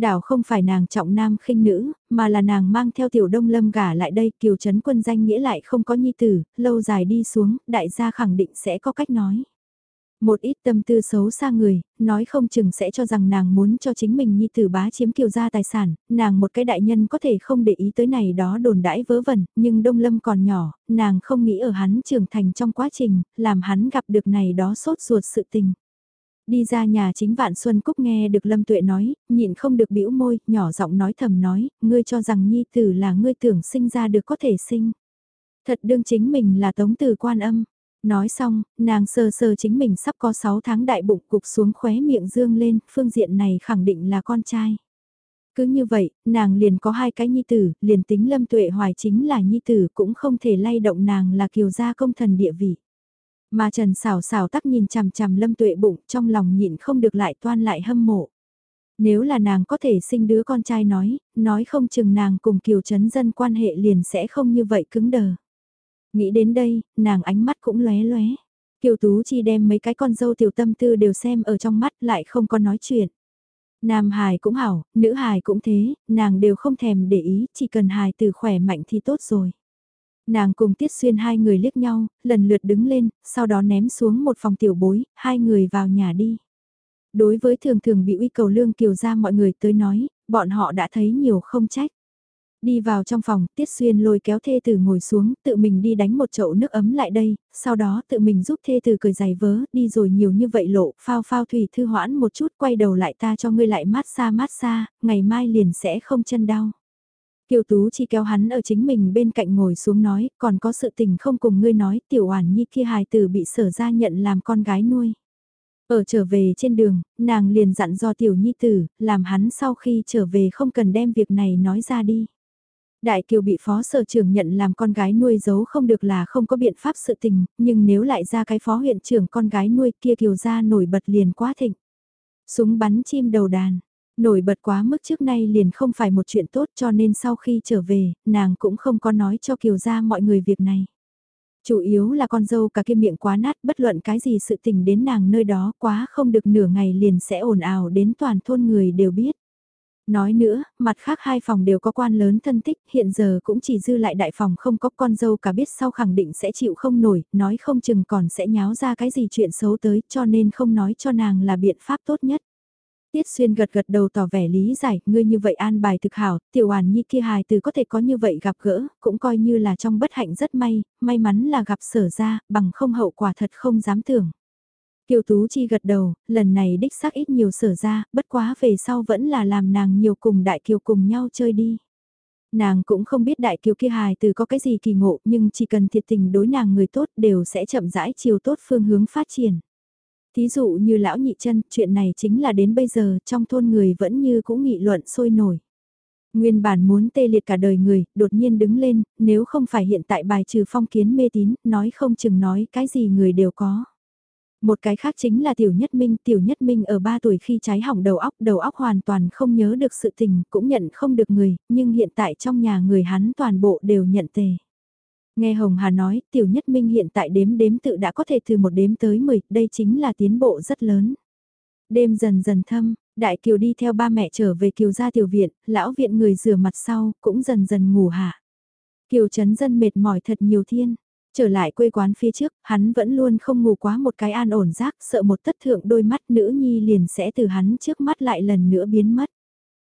Đảo không phải nàng trọng nam khinh nữ, mà là nàng mang theo tiểu đông lâm gả lại đây kiều trấn quân danh nghĩa lại không có nhi tử, lâu dài đi xuống, đại gia khẳng định sẽ có cách nói. Một ít tâm tư xấu xa người, nói không chừng sẽ cho rằng nàng muốn cho chính mình nhi tử bá chiếm kiều gia tài sản, nàng một cái đại nhân có thể không để ý tới này đó đồn đãi vớ vẩn, nhưng Đông Lâm còn nhỏ, nàng không nghĩ ở hắn trưởng thành trong quá trình, làm hắn gặp được này đó sốt ruột sự tình. Đi ra nhà chính Vạn Xuân Cúc nghe được Lâm Tuệ nói, nhịn không được bĩu môi, nhỏ giọng nói thầm nói, ngươi cho rằng nhi tử là ngươi tưởng sinh ra được có thể sinh. Thật đương chính mình là tống từ quan âm. Nói xong, nàng sờ sờ chính mình sắp có 6 tháng đại bụng cục xuống khóe miệng dương lên, phương diện này khẳng định là con trai. Cứ như vậy, nàng liền có hai cái nhi tử, liền tính lâm tuệ hoài chính là nhi tử cũng không thể lay động nàng là kiều gia công thần địa vị. Mà Trần xảo xảo tắc nhìn chằm chằm lâm tuệ bụng trong lòng nhịn không được lại toan lại hâm mộ. Nếu là nàng có thể sinh đứa con trai nói, nói không chừng nàng cùng kiều chấn dân quan hệ liền sẽ không như vậy cứng đờ. Nghĩ đến đây, nàng ánh mắt cũng lóe lóe. Kiều Tú Chi đem mấy cái con dâu tiểu tâm tư đều xem ở trong mắt lại không có nói chuyện. Nam hài cũng hảo, nữ hài cũng thế, nàng đều không thèm để ý, chỉ cần hài từ khỏe mạnh thì tốt rồi. Nàng cùng Tiết Xuyên hai người liếc nhau, lần lượt đứng lên, sau đó ném xuống một phòng tiểu bối, hai người vào nhà đi. Đối với thường thường bị uy cầu lương kiều ra mọi người tới nói, bọn họ đã thấy nhiều không trách. Đi vào trong phòng, Tiết Xuyên lôi kéo thê tử ngồi xuống, tự mình đi đánh một chậu nước ấm lại đây, sau đó tự mình giúp thê tử cười giày vớ, đi rồi nhiều như vậy lộ, phao phao thủy thư hoãn một chút, quay đầu lại ta cho ngươi lại mát xa mát xa, ngày mai liền sẽ không chân đau. Kiều Tú chỉ kéo hắn ở chính mình bên cạnh ngồi xuống nói, còn có sự tình không cùng ngươi nói, tiểu oản nhi kia hài tử bị sở ra nhận làm con gái nuôi. Ở trở về trên đường, nàng liền dặn do tiểu nhi tử, làm hắn sau khi trở về không cần đem việc này nói ra đi. Đại Kiều bị phó sở trưởng nhận làm con gái nuôi giấu không được là không có biện pháp sự tình, nhưng nếu lại ra cái phó huyện trưởng con gái nuôi kia Kiều ra nổi bật liền quá thịnh. Súng bắn chim đầu đàn, nổi bật quá mức trước nay liền không phải một chuyện tốt cho nên sau khi trở về, nàng cũng không có nói cho Kiều ra mọi người việc này. Chủ yếu là con dâu cả kia miệng quá nát bất luận cái gì sự tình đến nàng nơi đó quá không được nửa ngày liền sẽ ồn ào đến toàn thôn người đều biết. Nói nữa, mặt khác hai phòng đều có quan lớn thân tích, hiện giờ cũng chỉ dư lại đại phòng không có con dâu cả biết sau khẳng định sẽ chịu không nổi, nói không chừng còn sẽ nháo ra cái gì chuyện xấu tới cho nên không nói cho nàng là biện pháp tốt nhất. Tiết Xuyên gật gật đầu tỏ vẻ lý giải, ngươi như vậy an bài thực hảo, tiểu hoàn nhi kia hài từ có thể có như vậy gặp gỡ, cũng coi như là trong bất hạnh rất may, may mắn là gặp sở ra, bằng không hậu quả thật không dám tưởng. Kiều Tú Chi gật đầu, lần này đích xác ít nhiều sở ra, bất quá về sau vẫn là làm nàng nhiều cùng Đại Kiều cùng nhau chơi đi. Nàng cũng không biết Đại Kiều kia hài từ có cái gì kỳ ngộ nhưng chỉ cần thiệt tình đối nàng người tốt đều sẽ chậm rãi chiều tốt phương hướng phát triển. Thí dụ như lão nhị chân, chuyện này chính là đến bây giờ trong thôn người vẫn như cũng nghị luận sôi nổi. Nguyên bản muốn tê liệt cả đời người, đột nhiên đứng lên, nếu không phải hiện tại bài trừ phong kiến mê tín, nói không chừng nói cái gì người đều có. Một cái khác chính là Tiểu Nhất Minh, Tiểu Nhất Minh ở 3 tuổi khi trái hỏng đầu óc, đầu óc hoàn toàn không nhớ được sự tình, cũng nhận không được người, nhưng hiện tại trong nhà người hắn toàn bộ đều nhận tề. Nghe Hồng Hà nói, Tiểu Nhất Minh hiện tại đếm đếm tự đã có thể từ một đếm tới 10, đây chính là tiến bộ rất lớn. Đêm dần dần thâm, Đại Kiều đi theo ba mẹ trở về Kiều gia tiểu viện, lão viện người rửa mặt sau, cũng dần dần ngủ hạ. Kiều trấn dân mệt mỏi thật nhiều thiên. Trở lại quê quán phía trước, hắn vẫn luôn không ngủ quá một cái an ổn giác, sợ một tất thượng đôi mắt nữ nhi liền sẽ từ hắn trước mắt lại lần nữa biến mất.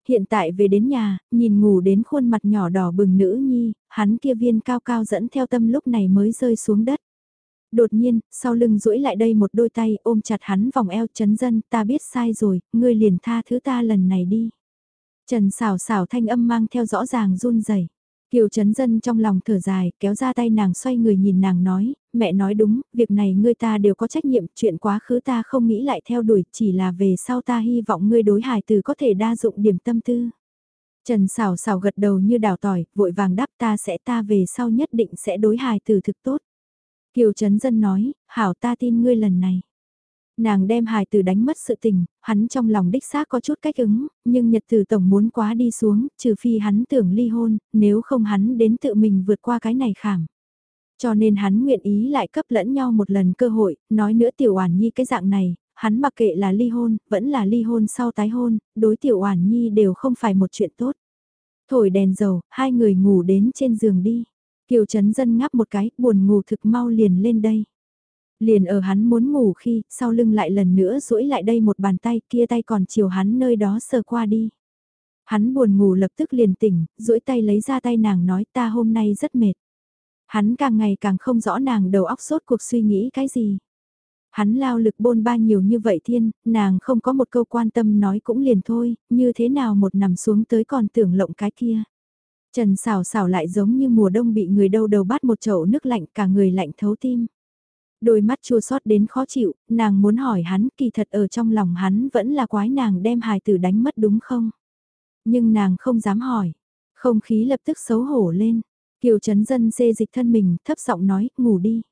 Hiện tại về đến nhà, nhìn ngủ đến khuôn mặt nhỏ đỏ bừng nữ nhi, hắn kia viên cao cao dẫn theo tâm lúc này mới rơi xuống đất. Đột nhiên, sau lưng duỗi lại đây một đôi tay ôm chặt hắn vòng eo chấn dân, ta biết sai rồi, ngươi liền tha thứ ta lần này đi. Trần xảo xảo thanh âm mang theo rõ ràng run rẩy. Kiều Trấn Dân trong lòng thở dài, kéo ra tay nàng xoay người nhìn nàng nói, mẹ nói đúng, việc này ngươi ta đều có trách nhiệm, chuyện quá khứ ta không nghĩ lại theo đuổi, chỉ là về sau ta hy vọng ngươi đối hài từ có thể đa dụng điểm tâm tư. Trần xảo xảo gật đầu như đào tỏi, vội vàng đáp ta sẽ ta về sau nhất định sẽ đối hài từ thực tốt. Kiều Trấn Dân nói, hảo ta tin ngươi lần này. Nàng đem hài từ đánh mất sự tình, hắn trong lòng đích xác có chút cách ứng, nhưng nhật từ tổng muốn quá đi xuống, trừ phi hắn tưởng ly hôn, nếu không hắn đến tự mình vượt qua cái này khảm. Cho nên hắn nguyện ý lại cấp lẫn nhau một lần cơ hội, nói nữa tiểu oản nhi cái dạng này, hắn mặc kệ là ly hôn, vẫn là ly hôn sau tái hôn, đối tiểu oản nhi đều không phải một chuyện tốt. Thổi đèn dầu, hai người ngủ đến trên giường đi. Kiều Trấn Dân ngáp một cái, buồn ngủ thực mau liền lên đây. Liền ở hắn muốn ngủ khi, sau lưng lại lần nữa duỗi lại đây một bàn tay kia tay còn chiều hắn nơi đó sờ qua đi. Hắn buồn ngủ lập tức liền tỉnh, duỗi tay lấy ra tay nàng nói ta hôm nay rất mệt. Hắn càng ngày càng không rõ nàng đầu óc sốt cuộc suy nghĩ cái gì. Hắn lao lực bôn ba nhiều như vậy thiên, nàng không có một câu quan tâm nói cũng liền thôi, như thế nào một nằm xuống tới còn tưởng lộng cái kia. Trần xào xào lại giống như mùa đông bị người đâu đầu bắt một chậu nước lạnh cả người lạnh thấu tim. Đôi mắt chua xót đến khó chịu, nàng muốn hỏi hắn kỳ thật ở trong lòng hắn vẫn là quái nàng đem hài tử đánh mất đúng không? Nhưng nàng không dám hỏi. Không khí lập tức xấu hổ lên. Kiều Trấn Dân xê dịch thân mình, thấp giọng nói, ngủ đi.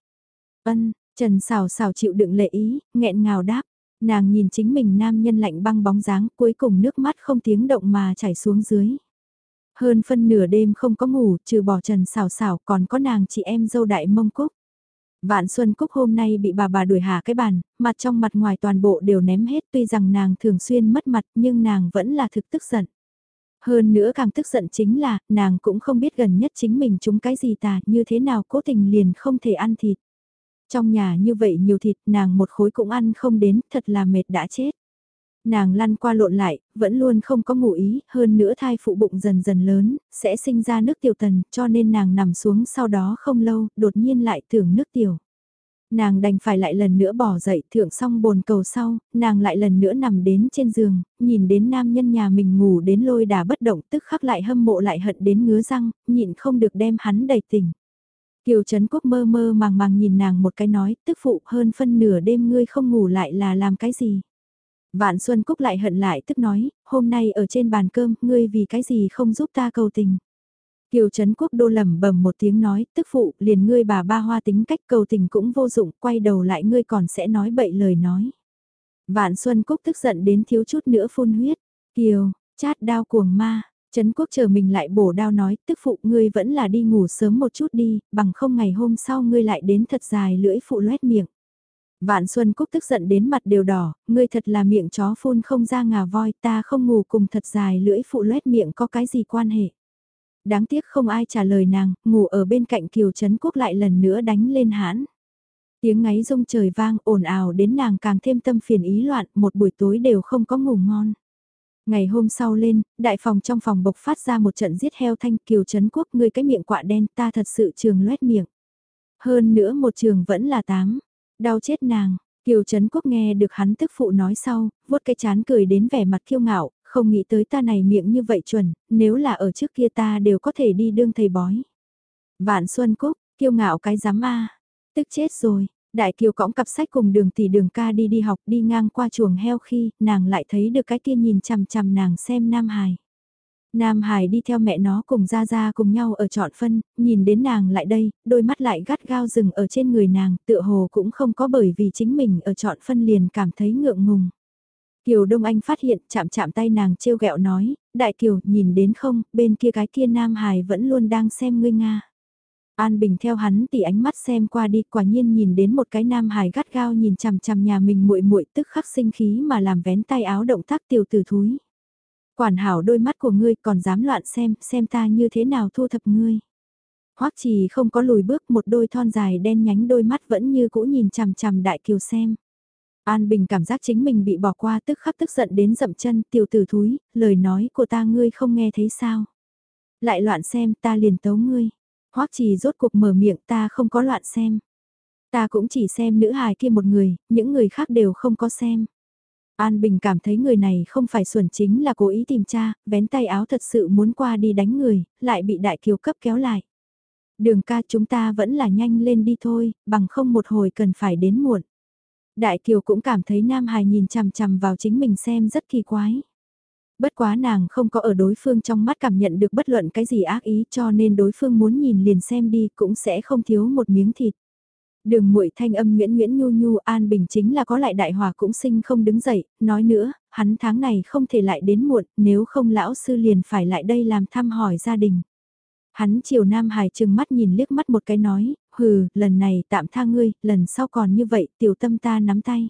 Ân, Trần xào xào chịu đựng lệ ý, nghẹn ngào đáp. Nàng nhìn chính mình nam nhân lạnh băng bóng dáng, cuối cùng nước mắt không tiếng động mà chảy xuống dưới. Hơn phân nửa đêm không có ngủ, trừ bỏ Trần xào xào còn có nàng chị em dâu đại mông cúc. Vạn Xuân Cúc hôm nay bị bà bà đuổi hạ cái bàn, mặt trong mặt ngoài toàn bộ đều ném hết tuy rằng nàng thường xuyên mất mặt nhưng nàng vẫn là thực tức giận. Hơn nữa càng tức giận chính là, nàng cũng không biết gần nhất chính mình chúng cái gì tà, như thế nào cố tình liền không thể ăn thịt. Trong nhà như vậy nhiều thịt, nàng một khối cũng ăn không đến, thật là mệt đã chết. Nàng lăn qua lộn lại, vẫn luôn không có ngủ ý, hơn nữa thai phụ bụng dần dần lớn, sẽ sinh ra nước tiểu tần, cho nên nàng nằm xuống sau đó không lâu, đột nhiên lại tưởng nước tiểu. Nàng đành phải lại lần nữa bỏ dậy thượng xong bồn cầu sau, nàng lại lần nữa nằm đến trên giường, nhìn đến nam nhân nhà mình ngủ đến lôi đà bất động tức khắc lại hâm mộ lại hận đến ngứa răng, nhịn không được đem hắn đầy tỉnh. Kiều Trấn Quốc mơ mơ màng màng nhìn nàng một cái nói, tức phụ hơn phân nửa đêm ngươi không ngủ lại là làm cái gì. Vạn Xuân Cúc lại hận lại tức nói, hôm nay ở trên bàn cơm, ngươi vì cái gì không giúp ta cầu tình. Kiều Trấn Quốc đô lầm bầm một tiếng nói, tức phụ, liền ngươi bà ba hoa tính cách cầu tình cũng vô dụng, quay đầu lại ngươi còn sẽ nói bậy lời nói. Vạn Xuân Cúc tức giận đến thiếu chút nữa phun huyết. Kiều, chát đao cuồng ma, Trấn Quốc chờ mình lại bổ đao nói, tức phụ ngươi vẫn là đi ngủ sớm một chút đi, bằng không ngày hôm sau ngươi lại đến thật dài lưỡi phụ loét miệng. Vạn Xuân Cúc tức giận đến mặt đều đỏ, ngươi thật là miệng chó phun không ra ngà voi, ta không ngủ cùng thật dài lưỡi phụ loét miệng có cái gì quan hệ. Đáng tiếc không ai trả lời nàng, ngủ ở bên cạnh Kiều Trấn Quốc lại lần nữa đánh lên hãn. Tiếng ngáy rông trời vang ồn ào đến nàng càng thêm tâm phiền ý loạn, một buổi tối đều không có ngủ ngon. Ngày hôm sau lên, đại phòng trong phòng bộc phát ra một trận giết heo thanh Kiều Trấn Quốc ngươi cái miệng quạ đen ta thật sự trường loét miệng. Hơn nữa một trường vẫn là tám Đau chết nàng, Kiều Trấn Quốc nghe được hắn tức phụ nói sau, vuốt cái chán cười đến vẻ mặt kiêu ngạo, không nghĩ tới ta này miệng như vậy chuẩn, nếu là ở trước kia ta đều có thể đi đương thầy bói. Vạn Xuân Cúc, kiêu ngạo cái giám a tức chết rồi. Đại Kiều cõng cặp sách cùng đường tỷ đường ca đi đi học đi ngang qua chuồng heo khi nàng lại thấy được cái kia nhìn chằm chằm nàng xem Nam Hải. Nam Hải đi theo mẹ nó cùng ra ra cùng nhau ở trọn phân, nhìn đến nàng lại đây, đôi mắt lại gắt gao rừng ở trên người nàng, tựa hồ cũng không có bởi vì chính mình ở trọn phân liền cảm thấy ngượng ngùng. Kiều Đông Anh phát hiện chạm chạm tay nàng trêu ghẹo nói, Đại Kiều nhìn đến không, bên kia cái kia Nam Hải vẫn luôn đang xem ngươi Nga. An Bình theo hắn tỉ ánh mắt xem qua đi quả nhiên nhìn đến một cái Nam Hải gắt gao nhìn chằm chằm nhà mình muội muội tức khắc sinh khí mà làm vén tay áo động tác tiểu tử thúi. Quản hảo đôi mắt của ngươi còn dám loạn xem, xem ta như thế nào thu thập ngươi. Hoắc trì không có lùi bước một đôi thon dài đen nhánh đôi mắt vẫn như cũ nhìn chằm chằm đại kiều xem. An Bình cảm giác chính mình bị bỏ qua tức khắc tức giận đến dậm chân tiểu tử thúi, lời nói của ta ngươi không nghe thấy sao. Lại loạn xem ta liền tấu ngươi. Hoắc trì rốt cuộc mở miệng ta không có loạn xem. Ta cũng chỉ xem nữ hài kia một người, những người khác đều không có xem. An Bình cảm thấy người này không phải xuẩn chính là cố ý tìm cha, vén tay áo thật sự muốn qua đi đánh người, lại bị đại kiều cấp kéo lại. Đường ca chúng ta vẫn là nhanh lên đi thôi, bằng không một hồi cần phải đến muộn. Đại kiều cũng cảm thấy Nam Hải nhìn chằm chằm vào chính mình xem rất kỳ quái. Bất quá nàng không có ở đối phương trong mắt cảm nhận được bất luận cái gì ác ý cho nên đối phương muốn nhìn liền xem đi cũng sẽ không thiếu một miếng thịt. Đường muội thanh âm nguyễn nguyễn nhu nhu an bình chính là có lại đại hòa cũng sinh không đứng dậy, nói nữa, hắn tháng này không thể lại đến muộn, nếu không lão sư liền phải lại đây làm thăm hỏi gia đình. Hắn chiều Nam Hải trừng mắt nhìn liếc mắt một cái nói, hừ, lần này tạm tha ngươi, lần sau còn như vậy, tiểu tâm ta nắm tay.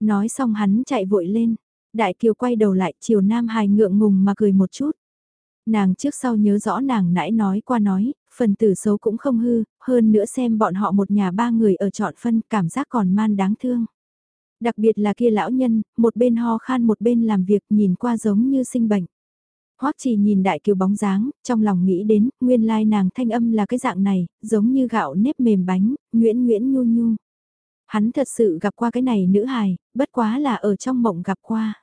Nói xong hắn chạy vội lên, Đại Kiều quay đầu lại chiều Nam Hải ngượng ngùng mà cười một chút. Nàng trước sau nhớ rõ nàng nãy nói qua nói, phần tử xấu cũng không hư, hơn nữa xem bọn họ một nhà ba người ở trọn phân cảm giác còn man đáng thương. Đặc biệt là kia lão nhân, một bên ho khan một bên làm việc nhìn qua giống như sinh bệnh. Hoắc chỉ nhìn đại kiều bóng dáng, trong lòng nghĩ đến, nguyên lai nàng thanh âm là cái dạng này, giống như gạo nếp mềm bánh, nguyễn nguyễn nhu nhu. Hắn thật sự gặp qua cái này nữ hài, bất quá là ở trong mộng gặp qua.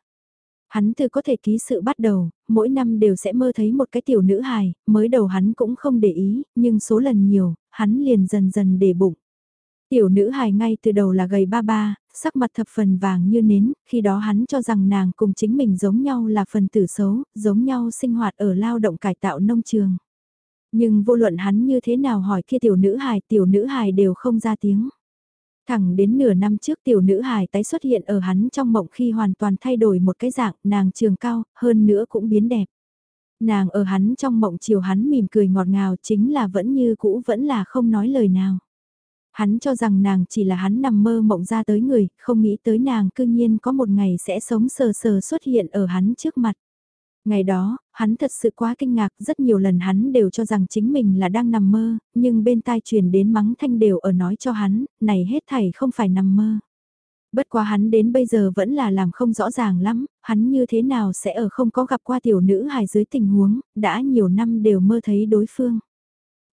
Hắn từ có thể ký sự bắt đầu, mỗi năm đều sẽ mơ thấy một cái tiểu nữ hài, mới đầu hắn cũng không để ý, nhưng số lần nhiều, hắn liền dần dần để bụng. Tiểu nữ hài ngay từ đầu là gầy ba ba, sắc mặt thập phần vàng như nến, khi đó hắn cho rằng nàng cùng chính mình giống nhau là phần tử xấu, giống nhau sinh hoạt ở lao động cải tạo nông trường. Nhưng vô luận hắn như thế nào hỏi kia tiểu nữ hài, tiểu nữ hài đều không ra tiếng. Thẳng đến nửa năm trước tiểu nữ hài tái xuất hiện ở hắn trong mộng khi hoàn toàn thay đổi một cái dạng, nàng trường cao, hơn nữa cũng biến đẹp. Nàng ở hắn trong mộng chiều hắn mỉm cười ngọt ngào chính là vẫn như cũ vẫn là không nói lời nào. Hắn cho rằng nàng chỉ là hắn nằm mơ mộng ra tới người, không nghĩ tới nàng cư nhiên có một ngày sẽ sống sờ sờ xuất hiện ở hắn trước mặt. Ngày đó, hắn thật sự quá kinh ngạc, rất nhiều lần hắn đều cho rằng chính mình là đang nằm mơ, nhưng bên tai truyền đến mắng thanh đều ở nói cho hắn, này hết thảy không phải nằm mơ. Bất quá hắn đến bây giờ vẫn là làm không rõ ràng lắm, hắn như thế nào sẽ ở không có gặp qua tiểu nữ hài dưới tình huống, đã nhiều năm đều mơ thấy đối phương.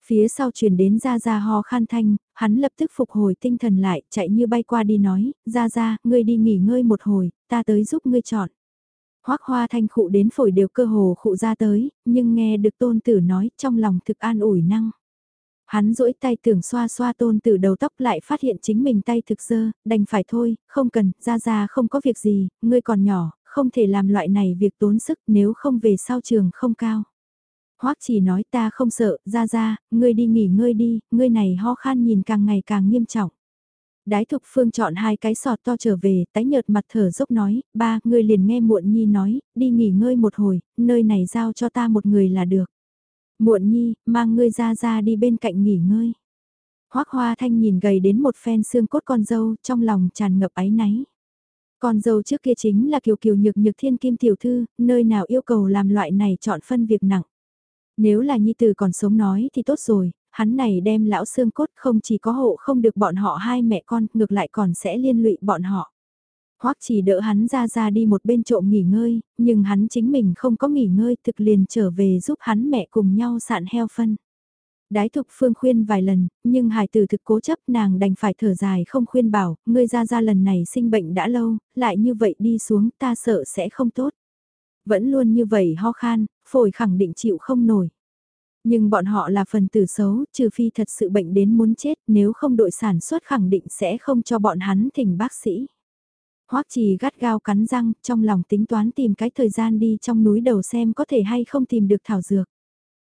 Phía sau truyền đến ra ra ho khan thanh, hắn lập tức phục hồi tinh thần lại, chạy như bay qua đi nói, ra ra, ngươi đi nghỉ ngơi một hồi, ta tới giúp ngươi chọn. Hoác hoa thanh khụ đến phổi đều cơ hồ khụ ra tới, nhưng nghe được tôn tử nói trong lòng thực an ủi năng. Hắn duỗi tay tưởng xoa xoa tôn tử đầu tóc lại phát hiện chính mình tay thực dơ, đành phải thôi, không cần, ra ra không có việc gì, ngươi còn nhỏ, không thể làm loại này việc tốn sức nếu không về sau trường không cao. Hoắc chỉ nói ta không sợ, ra ra, ngươi đi nghỉ ngơi đi, ngươi này ho khan nhìn càng ngày càng nghiêm trọng. Đái thục phương chọn hai cái sọt to trở về, tái nhợt mặt thở dốc nói, ba, ngươi liền nghe muộn nhi nói, đi nghỉ ngơi một hồi, nơi này giao cho ta một người là được. Muộn nhi, mang ngươi ra ra đi bên cạnh nghỉ ngơi. Hoác hoa thanh nhìn gầy đến một phen xương cốt con dâu, trong lòng tràn ngập áy náy. Con dâu trước kia chính là kiều kiều nhược nhược thiên kim tiểu thư, nơi nào yêu cầu làm loại này chọn phân việc nặng. Nếu là nhi tử còn sống nói thì tốt rồi, hắn này đem lão xương cốt không chỉ có hộ không được bọn họ hai mẹ con, ngược lại còn sẽ liên lụy bọn họ. Hoắc chỉ đỡ hắn ra ra đi một bên trộm nghỉ ngơi, nhưng hắn chính mình không có nghỉ ngơi thực liền trở về giúp hắn mẹ cùng nhau sạn heo phân. Đái thục phương khuyên vài lần, nhưng hải tử thực cố chấp nàng đành phải thở dài không khuyên bảo, ngươi ra ra lần này sinh bệnh đã lâu, lại như vậy đi xuống ta sợ sẽ không tốt. Vẫn luôn như vậy ho khan, phổi khẳng định chịu không nổi. Nhưng bọn họ là phần tử xấu, trừ phi thật sự bệnh đến muốn chết, nếu không đội sản xuất khẳng định sẽ không cho bọn hắn thỉnh bác sĩ. Hoắc trì gắt gao cắn răng, trong lòng tính toán tìm cái thời gian đi trong núi đầu xem có thể hay không tìm được thảo dược.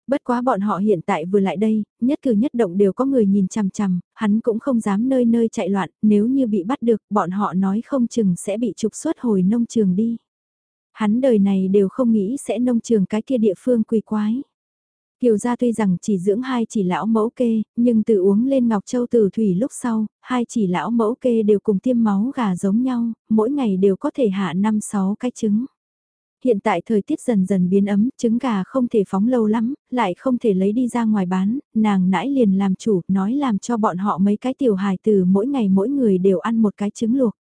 Bất quá bọn họ hiện tại vừa lại đây, nhất cử nhất động đều có người nhìn chằm chằm, hắn cũng không dám nơi nơi chạy loạn, nếu như bị bắt được, bọn họ nói không chừng sẽ bị trục xuất hồi nông trường đi. Hắn đời này đều không nghĩ sẽ nông trường cái kia địa phương quỳ quái. Kiều gia tuy rằng chỉ dưỡng hai chỉ lão mẫu kê, nhưng từ uống lên Ngọc Châu Tử Thủy lúc sau, hai chỉ lão mẫu kê đều cùng tiêm máu gà giống nhau, mỗi ngày đều có thể hạ 5-6 cái trứng. Hiện tại thời tiết dần dần biến ấm, trứng gà không thể phóng lâu lắm, lại không thể lấy đi ra ngoài bán, nàng nãi liền làm chủ, nói làm cho bọn họ mấy cái tiểu hài từ mỗi ngày mỗi người đều ăn một cái trứng luộc.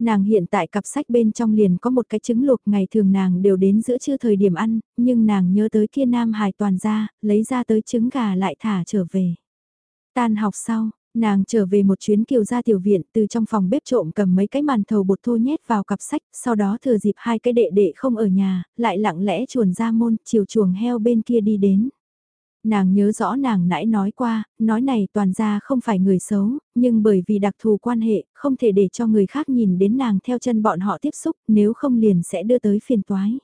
Nàng hiện tại cặp sách bên trong liền có một cái trứng luộc ngày thường nàng đều đến giữa trưa thời điểm ăn, nhưng nàng nhớ tới kia nam hài toàn ra, lấy ra tới trứng gà lại thả trở về. Tan học sau, Nàng trở về một chuyến kiều gia tiểu viện từ trong phòng bếp trộm cầm mấy cái màn thầu bột thô nhét vào cặp sách, sau đó thừa dịp hai cái đệ đệ không ở nhà, lại lặng lẽ chuồn ra môn, chiều chuồng heo bên kia đi đến. Nàng nhớ rõ nàng nãy nói qua, nói này toàn ra không phải người xấu, nhưng bởi vì đặc thù quan hệ, không thể để cho người khác nhìn đến nàng theo chân bọn họ tiếp xúc, nếu không liền sẽ đưa tới phiền toái.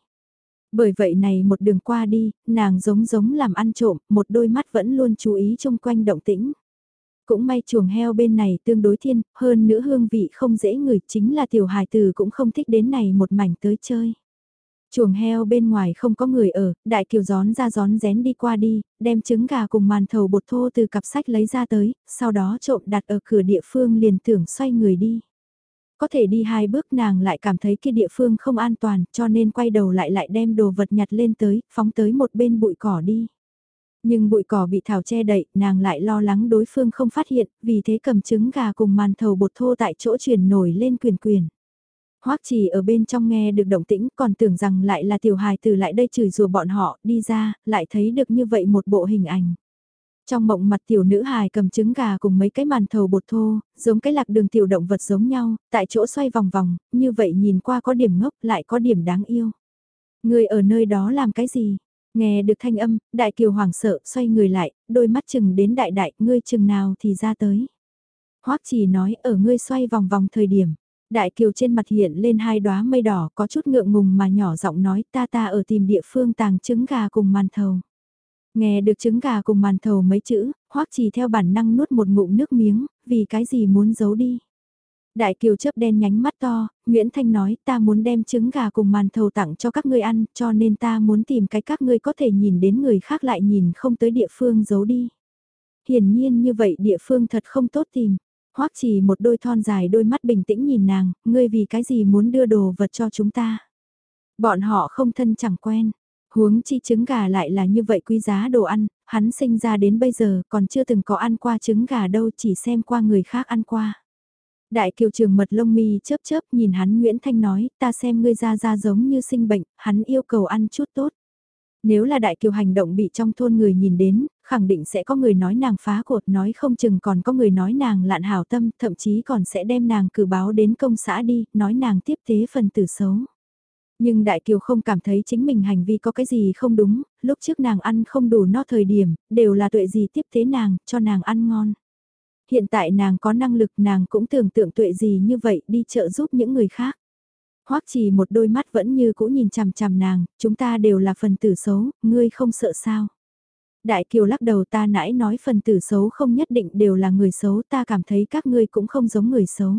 Bởi vậy này một đường qua đi, nàng giống giống làm ăn trộm, một đôi mắt vẫn luôn chú ý chung quanh động tĩnh. Cũng may chuồng heo bên này tương đối thiên, hơn nữa hương vị không dễ ngửi chính là tiểu hài tử cũng không thích đến này một mảnh tới chơi. Chuồng heo bên ngoài không có người ở, đại kiều gión ra gión rén đi qua đi, đem trứng gà cùng màn thầu bột thô từ cặp sách lấy ra tới, sau đó trộm đặt ở cửa địa phương liền tưởng xoay người đi. Có thể đi hai bước nàng lại cảm thấy kia địa phương không an toàn cho nên quay đầu lại lại đem đồ vật nhặt lên tới, phóng tới một bên bụi cỏ đi. Nhưng bụi cỏ bị thảo che đậy, nàng lại lo lắng đối phương không phát hiện, vì thế cầm trứng gà cùng màn thầu bột thô tại chỗ chuyển nổi lên quyền quyền. Hoắc chỉ ở bên trong nghe được động tĩnh còn tưởng rằng lại là tiểu hài từ lại đây chửi rủa bọn họ, đi ra, lại thấy được như vậy một bộ hình ảnh. Trong mộng mặt tiểu nữ hài cầm trứng gà cùng mấy cái màn thầu bột thô, giống cái lạc đường tiểu động vật giống nhau, tại chỗ xoay vòng vòng, như vậy nhìn qua có điểm ngốc lại có điểm đáng yêu. Người ở nơi đó làm cái gì? Nghe được thanh âm, đại kiều hoàng sợ, xoay người lại, đôi mắt chừng đến đại đại, ngươi chừng nào thì ra tới. Hoắc chỉ nói ở ngươi xoay vòng vòng thời điểm. Đại kiều trên mặt hiện lên hai đóa mây đỏ có chút ngượng ngùng mà nhỏ giọng nói ta ta ở tìm địa phương tàng trứng gà cùng màn thầu. Nghe được trứng gà cùng màn thầu mấy chữ, hoắc chỉ theo bản năng nuốt một ngụm nước miếng, vì cái gì muốn giấu đi. Đại kiều chớp đen nhánh mắt to, Nguyễn Thanh nói ta muốn đem trứng gà cùng màn thầu tặng cho các ngươi ăn, cho nên ta muốn tìm cái các ngươi có thể nhìn đến người khác lại nhìn không tới địa phương giấu đi. Hiển nhiên như vậy địa phương thật không tốt tìm. Hoắc chỉ một đôi thon dài đôi mắt bình tĩnh nhìn nàng, ngươi vì cái gì muốn đưa đồ vật cho chúng ta. Bọn họ không thân chẳng quen, huống chi trứng gà lại là như vậy quý giá đồ ăn, hắn sinh ra đến bây giờ còn chưa từng có ăn qua trứng gà đâu chỉ xem qua người khác ăn qua. Đại kiều trường mật lông mi chớp chớp nhìn hắn Nguyễn Thanh nói, ta xem ngươi ra ra giống như sinh bệnh, hắn yêu cầu ăn chút tốt. Nếu là đại kiều hành động bị trong thôn người nhìn đến, khẳng định sẽ có người nói nàng phá cột, nói không chừng còn có người nói nàng lạn hảo tâm, thậm chí còn sẽ đem nàng cử báo đến công xã đi, nói nàng tiếp tế phần tử xấu. Nhưng Đại Kiều không cảm thấy chính mình hành vi có cái gì không đúng, lúc trước nàng ăn không đủ no thời điểm, đều là tuệ gì tiếp tế nàng, cho nàng ăn ngon. Hiện tại nàng có năng lực nàng cũng tưởng tượng tuệ gì như vậy đi trợ giúp những người khác. Hoắc chỉ một đôi mắt vẫn như cũ nhìn chằm chằm nàng, chúng ta đều là phần tử xấu, ngươi không sợ sao. Đại Kiều lắc đầu ta nãy nói phần tử xấu không nhất định đều là người xấu ta cảm thấy các ngươi cũng không giống người xấu.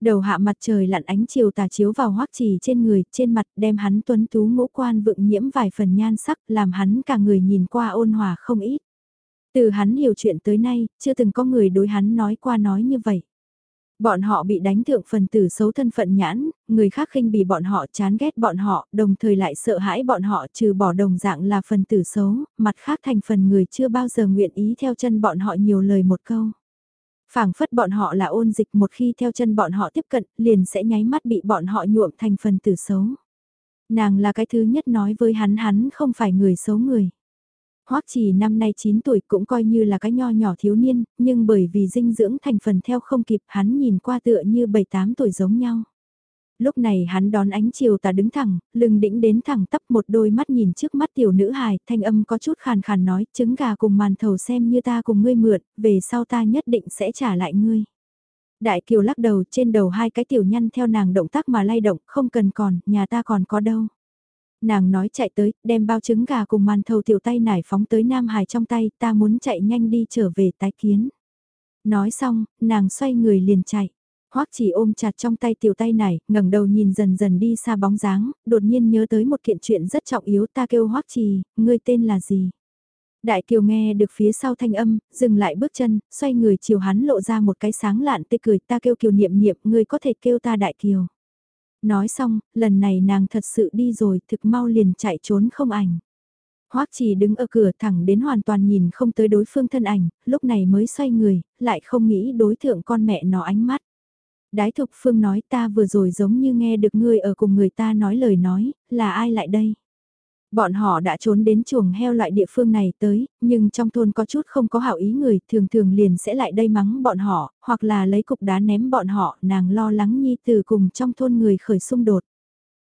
Đầu hạ mặt trời lặn ánh chiều tà chiếu vào hoắc trì trên người, trên mặt đem hắn tuấn tú ngũ quan vượng nhiễm vài phần nhan sắc làm hắn cả người nhìn qua ôn hòa không ít. Từ hắn hiểu chuyện tới nay, chưa từng có người đối hắn nói qua nói như vậy. Bọn họ bị đánh thượng phần tử xấu thân phận nhãn, người khác khinh bỉ bọn họ chán ghét bọn họ, đồng thời lại sợ hãi bọn họ trừ bỏ đồng dạng là phần tử xấu, mặt khác thành phần người chưa bao giờ nguyện ý theo chân bọn họ nhiều lời một câu phảng phất bọn họ là ôn dịch một khi theo chân bọn họ tiếp cận, liền sẽ nháy mắt bị bọn họ nhuộm thành phần tử xấu. Nàng là cái thứ nhất nói với hắn hắn không phải người xấu người. Hoắc chỉ năm nay 9 tuổi cũng coi như là cái nho nhỏ thiếu niên, nhưng bởi vì dinh dưỡng thành phần theo không kịp hắn nhìn qua tựa như 7-8 tuổi giống nhau lúc này hắn đón ánh chiều tà đứng thẳng, lưng đĩnh đến thẳng tắp một đôi mắt nhìn trước mắt tiểu nữ hài, thanh âm có chút khàn khàn nói, trứng gà cùng màn thầu xem như ta cùng ngươi mượn, về sau ta nhất định sẽ trả lại ngươi. Đại kiều lắc đầu trên đầu hai cái tiểu nhăn theo nàng động tác mà lay động, không cần còn, nhà ta còn có đâu. Nàng nói chạy tới, đem bao trứng gà cùng màn thầu tiểu tay nải phóng tới Nam Hải trong tay, ta muốn chạy nhanh đi trở về tái kiến. Nói xong, nàng xoay người liền chạy. Hoắc chỉ ôm chặt trong tay tiểu tay này, ngẩng đầu nhìn dần dần đi xa bóng dáng, đột nhiên nhớ tới một kiện chuyện rất trọng yếu ta kêu Hoắc chỉ, ngươi tên là gì? Đại Kiều nghe được phía sau thanh âm, dừng lại bước chân, xoay người chiều hắn lộ ra một cái sáng lạn tê cười ta kêu Kiều niệm niệm, ngươi có thể kêu ta Đại Kiều. Nói xong, lần này nàng thật sự đi rồi, thực mau liền chạy trốn không ảnh. Hoắc chỉ đứng ở cửa thẳng đến hoàn toàn nhìn không tới đối phương thân ảnh, lúc này mới xoay người, lại không nghĩ đối thượng con mẹ nó ánh mắt. Đái thục phương nói ta vừa rồi giống như nghe được ngươi ở cùng người ta nói lời nói, là ai lại đây? Bọn họ đã trốn đến chuồng heo loại địa phương này tới, nhưng trong thôn có chút không có hảo ý người, thường thường liền sẽ lại đây mắng bọn họ, hoặc là lấy cục đá ném bọn họ, nàng lo lắng nhi từ cùng trong thôn người khởi xung đột.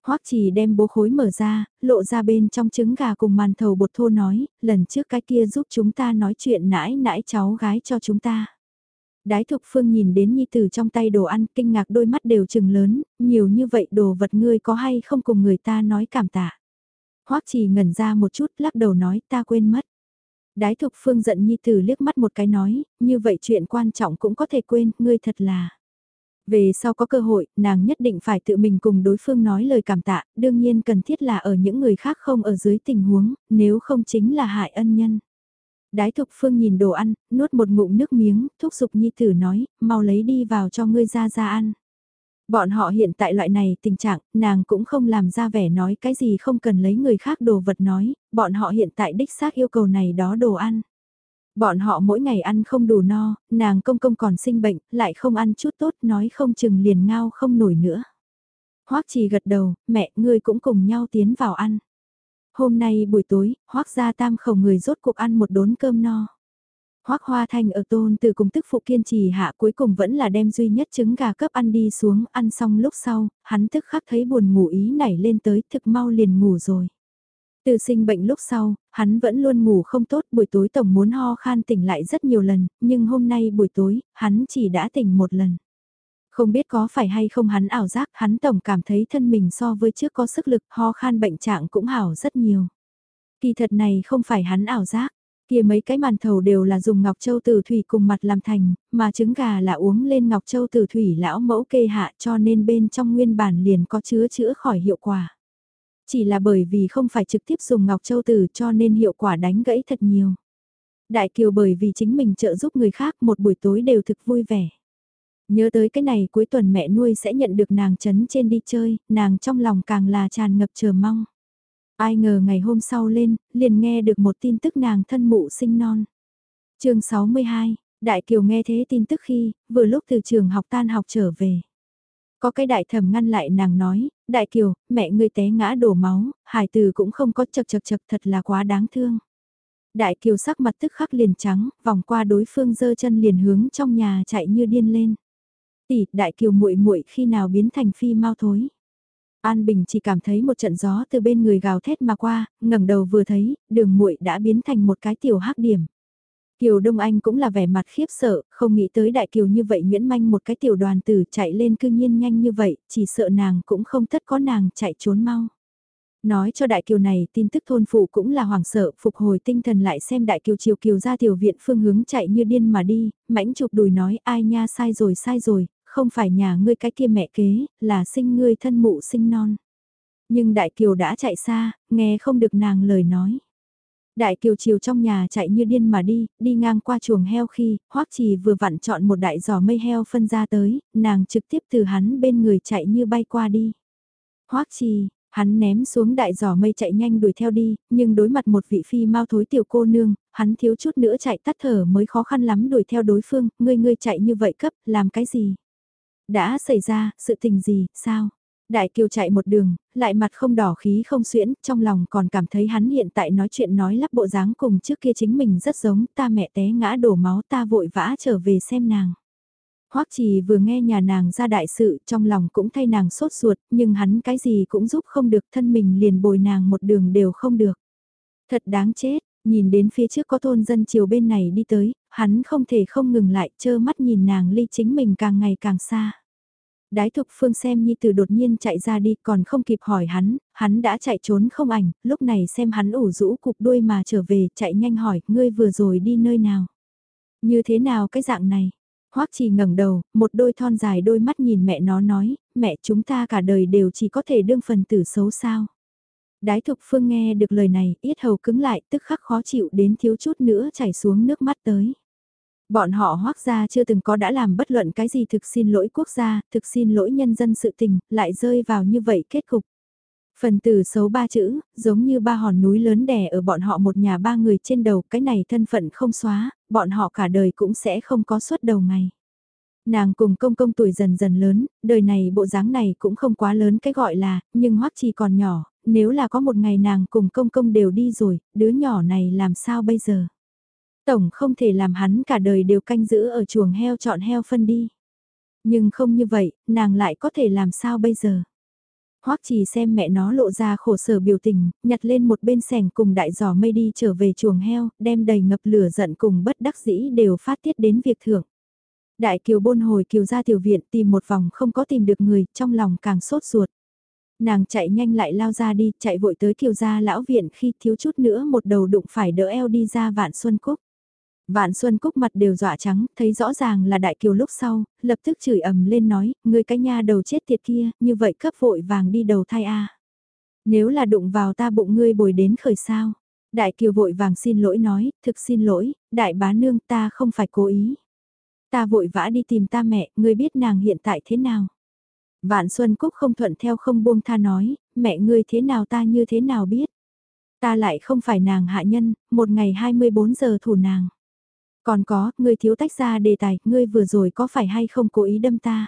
Hoắc chỉ đem bố khối mở ra, lộ ra bên trong trứng gà cùng màn thầu bột thô nói, lần trước cái kia giúp chúng ta nói chuyện nãi nãi cháu gái cho chúng ta. Đái thục phương nhìn đến nhi tử trong tay đồ ăn, kinh ngạc đôi mắt đều trừng lớn, nhiều như vậy đồ vật ngươi có hay không cùng người ta nói cảm tạ. Hoắc chỉ ngẩn ra một chút lắc đầu nói ta quên mất. Đái thục phương giận nhi tử liếc mắt một cái nói, như vậy chuyện quan trọng cũng có thể quên, ngươi thật là. Về sau có cơ hội, nàng nhất định phải tự mình cùng đối phương nói lời cảm tạ, đương nhiên cần thiết là ở những người khác không ở dưới tình huống, nếu không chính là hại ân nhân. Đái thục phương nhìn đồ ăn, nuốt một ngụm nước miếng, thúc giục nhi tử nói, mau lấy đi vào cho ngươi ra ra ăn. Bọn họ hiện tại loại này tình trạng, nàng cũng không làm ra vẻ nói cái gì không cần lấy người khác đồ vật nói, bọn họ hiện tại đích xác yêu cầu này đó đồ ăn. Bọn họ mỗi ngày ăn không đủ no, nàng công công còn sinh bệnh, lại không ăn chút tốt nói không chừng liền ngao không nổi nữa. Hoắc chỉ gật đầu, mẹ ngươi cũng cùng nhau tiến vào ăn. Hôm nay buổi tối, Hoắc gia tam khẩu người rốt cuộc ăn một đốn cơm no. Hoắc Hoa Thanh ở tôn từ cùng tức phụ kiên trì hạ cuối cùng vẫn là đem duy nhất trứng gà cấp ăn đi xuống, ăn xong lúc sau, hắn tức khắc thấy buồn ngủ ý nảy lên tới thực mau liền ngủ rồi. Từ sinh bệnh lúc sau, hắn vẫn luôn ngủ không tốt buổi tối tổng muốn ho khan tỉnh lại rất nhiều lần, nhưng hôm nay buổi tối, hắn chỉ đã tỉnh một lần. Không biết có phải hay không hắn ảo giác, hắn tổng cảm thấy thân mình so với trước có sức lực, ho khan bệnh trạng cũng hảo rất nhiều. Kỳ thật này không phải hắn ảo giác, kia mấy cái màn thầu đều là dùng ngọc châu tử thủy cùng mặt làm thành, mà trứng gà là uống lên ngọc châu tử thủy lão mẫu kê hạ cho nên bên trong nguyên bản liền có chứa chữa khỏi hiệu quả. Chỉ là bởi vì không phải trực tiếp dùng ngọc châu tử cho nên hiệu quả đánh gãy thật nhiều. Đại Kiều bởi vì chính mình trợ giúp người khác một buổi tối đều thực vui vẻ. Nhớ tới cái này cuối tuần mẹ nuôi sẽ nhận được nàng chấn trên đi chơi, nàng trong lòng càng là tràn ngập chờ mong. Ai ngờ ngày hôm sau lên, liền nghe được một tin tức nàng thân mụ sinh non. chương 62, Đại Kiều nghe thế tin tức khi, vừa lúc từ trường học tan học trở về. Có cái đại thẩm ngăn lại nàng nói, Đại Kiều, mẹ ngươi té ngã đổ máu, hải từ cũng không có chật chật chật thật là quá đáng thương. Đại Kiều sắc mặt tức khắc liền trắng, vòng qua đối phương dơ chân liền hướng trong nhà chạy như điên lên. Tỷ, Đại Kiều muội muội khi nào biến thành phi mau thối. An Bình chỉ cảm thấy một trận gió từ bên người gào thét mà qua, ngẩng đầu vừa thấy, đường muội đã biến thành một cái tiểu hắc điểm. Kiều Đông Anh cũng là vẻ mặt khiếp sợ, không nghĩ tới đại kiều như vậy nguyễn manh một cái tiểu đoàn tử chạy lên cư nhiên nhanh như vậy, chỉ sợ nàng cũng không tất có nàng chạy trốn mau. Nói cho đại kiều này tin tức thôn phụ cũng là hoảng sợ, phục hồi tinh thần lại xem đại kiều chiều kiều ra tiểu viện phương hướng chạy như điên mà đi, mãnh chụp đùi nói ai nha sai rồi sai rồi, không phải nhà ngươi cái kia mẹ kế, là sinh ngươi thân mụ sinh non. Nhưng đại kiều đã chạy xa, nghe không được nàng lời nói. Đại kiều chiều trong nhà chạy như điên mà đi, đi ngang qua chuồng heo khi, hoắc trì vừa vặn chọn một đại giò mây heo phân ra tới, nàng trực tiếp từ hắn bên người chạy như bay qua đi. hoắc trì, hắn ném xuống đại giò mây chạy nhanh đuổi theo đi, nhưng đối mặt một vị phi mau thối tiểu cô nương, hắn thiếu chút nữa chạy tắt thở mới khó khăn lắm đuổi theo đối phương, ngươi ngươi chạy như vậy cấp, làm cái gì? Đã xảy ra, sự tình gì, sao? Đại kiều chạy một đường, lại mặt không đỏ khí không xuyễn, trong lòng còn cảm thấy hắn hiện tại nói chuyện nói lắp bộ dáng cùng trước kia chính mình rất giống, ta mẹ té ngã đổ máu ta vội vã trở về xem nàng. Hoắc trì vừa nghe nhà nàng ra đại sự, trong lòng cũng thay nàng sốt ruột, nhưng hắn cái gì cũng giúp không được thân mình liền bồi nàng một đường đều không được. Thật đáng chết, nhìn đến phía trước có thôn dân chiều bên này đi tới, hắn không thể không ngừng lại, chơ mắt nhìn nàng ly chính mình càng ngày càng xa. Đái thục phương xem Nhi Tử đột nhiên chạy ra đi còn không kịp hỏi hắn, hắn đã chạy trốn không ảnh, lúc này xem hắn ủ rũ cục đuôi mà trở về, chạy nhanh hỏi, ngươi vừa rồi đi nơi nào? Như thế nào cái dạng này? Hoắc chỉ ngẩng đầu, một đôi thon dài đôi mắt nhìn mẹ nó nói, mẹ chúng ta cả đời đều chỉ có thể đương phần tử xấu sao. Đái thục phương nghe được lời này, yết hầu cứng lại, tức khắc khó chịu đến thiếu chút nữa chảy xuống nước mắt tới. Bọn họ hoác gia chưa từng có đã làm bất luận cái gì thực xin lỗi quốc gia, thực xin lỗi nhân dân sự tình, lại rơi vào như vậy kết cục. Phần từ xấu ba chữ, giống như ba hòn núi lớn đè ở bọn họ một nhà ba người trên đầu, cái này thân phận không xóa, bọn họ cả đời cũng sẽ không có suốt đầu ngày. Nàng cùng công công tuổi dần dần lớn, đời này bộ dáng này cũng không quá lớn cái gọi là, nhưng hoắc chi còn nhỏ, nếu là có một ngày nàng cùng công công đều đi rồi, đứa nhỏ này làm sao bây giờ? Tổng không thể làm hắn cả đời đều canh giữ ở chuồng heo chọn heo phân đi. Nhưng không như vậy, nàng lại có thể làm sao bây giờ? Hoắc chỉ xem mẹ nó lộ ra khổ sở biểu tình, nhặt lên một bên sẻng cùng đại giỏ mây đi trở về chuồng heo, đem đầy ngập lửa giận cùng bất đắc dĩ đều phát tiết đến việc thưởng. Đại kiều bôn hồi kiều ra tiểu viện tìm một vòng không có tìm được người, trong lòng càng sốt ruột. Nàng chạy nhanh lại lao ra đi, chạy vội tới kiều gia lão viện khi thiếu chút nữa một đầu đụng phải đỡ eo đi ra vạn xuân cúc. Vạn Xuân Cúc mặt đều dọa trắng, thấy rõ ràng là đại kiều lúc sau, lập tức chửi ầm lên nói, người cái nha đầu chết tiệt kia, như vậy cấp vội vàng đi đầu thai a. Nếu là đụng vào ta bụng ngươi bồi đến khởi sao. Đại kiều vội vàng xin lỗi nói, thực xin lỗi, đại bá nương ta không phải cố ý. Ta vội vã đi tìm ta mẹ, ngươi biết nàng hiện tại thế nào. Vạn Xuân Cúc không thuận theo không buông tha nói, mẹ ngươi thế nào ta như thế nào biết. Ta lại không phải nàng hạ nhân, một ngày 24 giờ thủ nàng. Còn có, ngươi thiếu tách ra đề tài, ngươi vừa rồi có phải hay không cố ý đâm ta?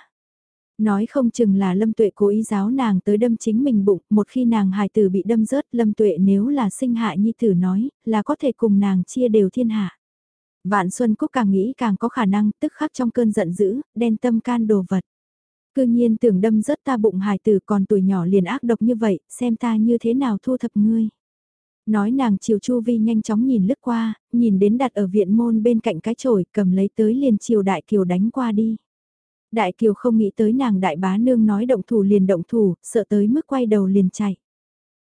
Nói không chừng là Lâm Tuệ cố ý giáo nàng tới đâm chính mình bụng, một khi nàng hài tử bị đâm rớt, Lâm Tuệ nếu là sinh hạ nhi tử nói, là có thể cùng nàng chia đều thiên hạ. Vạn Xuân Cúc càng nghĩ càng có khả năng, tức khắc trong cơn giận dữ, đen tâm can đồ vật. Cư nhiên tưởng đâm rớt ta bụng hài tử còn tuổi nhỏ liền ác độc như vậy, xem ta như thế nào thu thập ngươi. Nói nàng chiều Chu Vi nhanh chóng nhìn lướt qua, nhìn đến đặt ở viện môn bên cạnh cái chổi cầm lấy tới liền chiều Đại Kiều đánh qua đi. Đại Kiều không nghĩ tới nàng đại bá nương nói động thủ liền động thủ, sợ tới mức quay đầu liền chạy.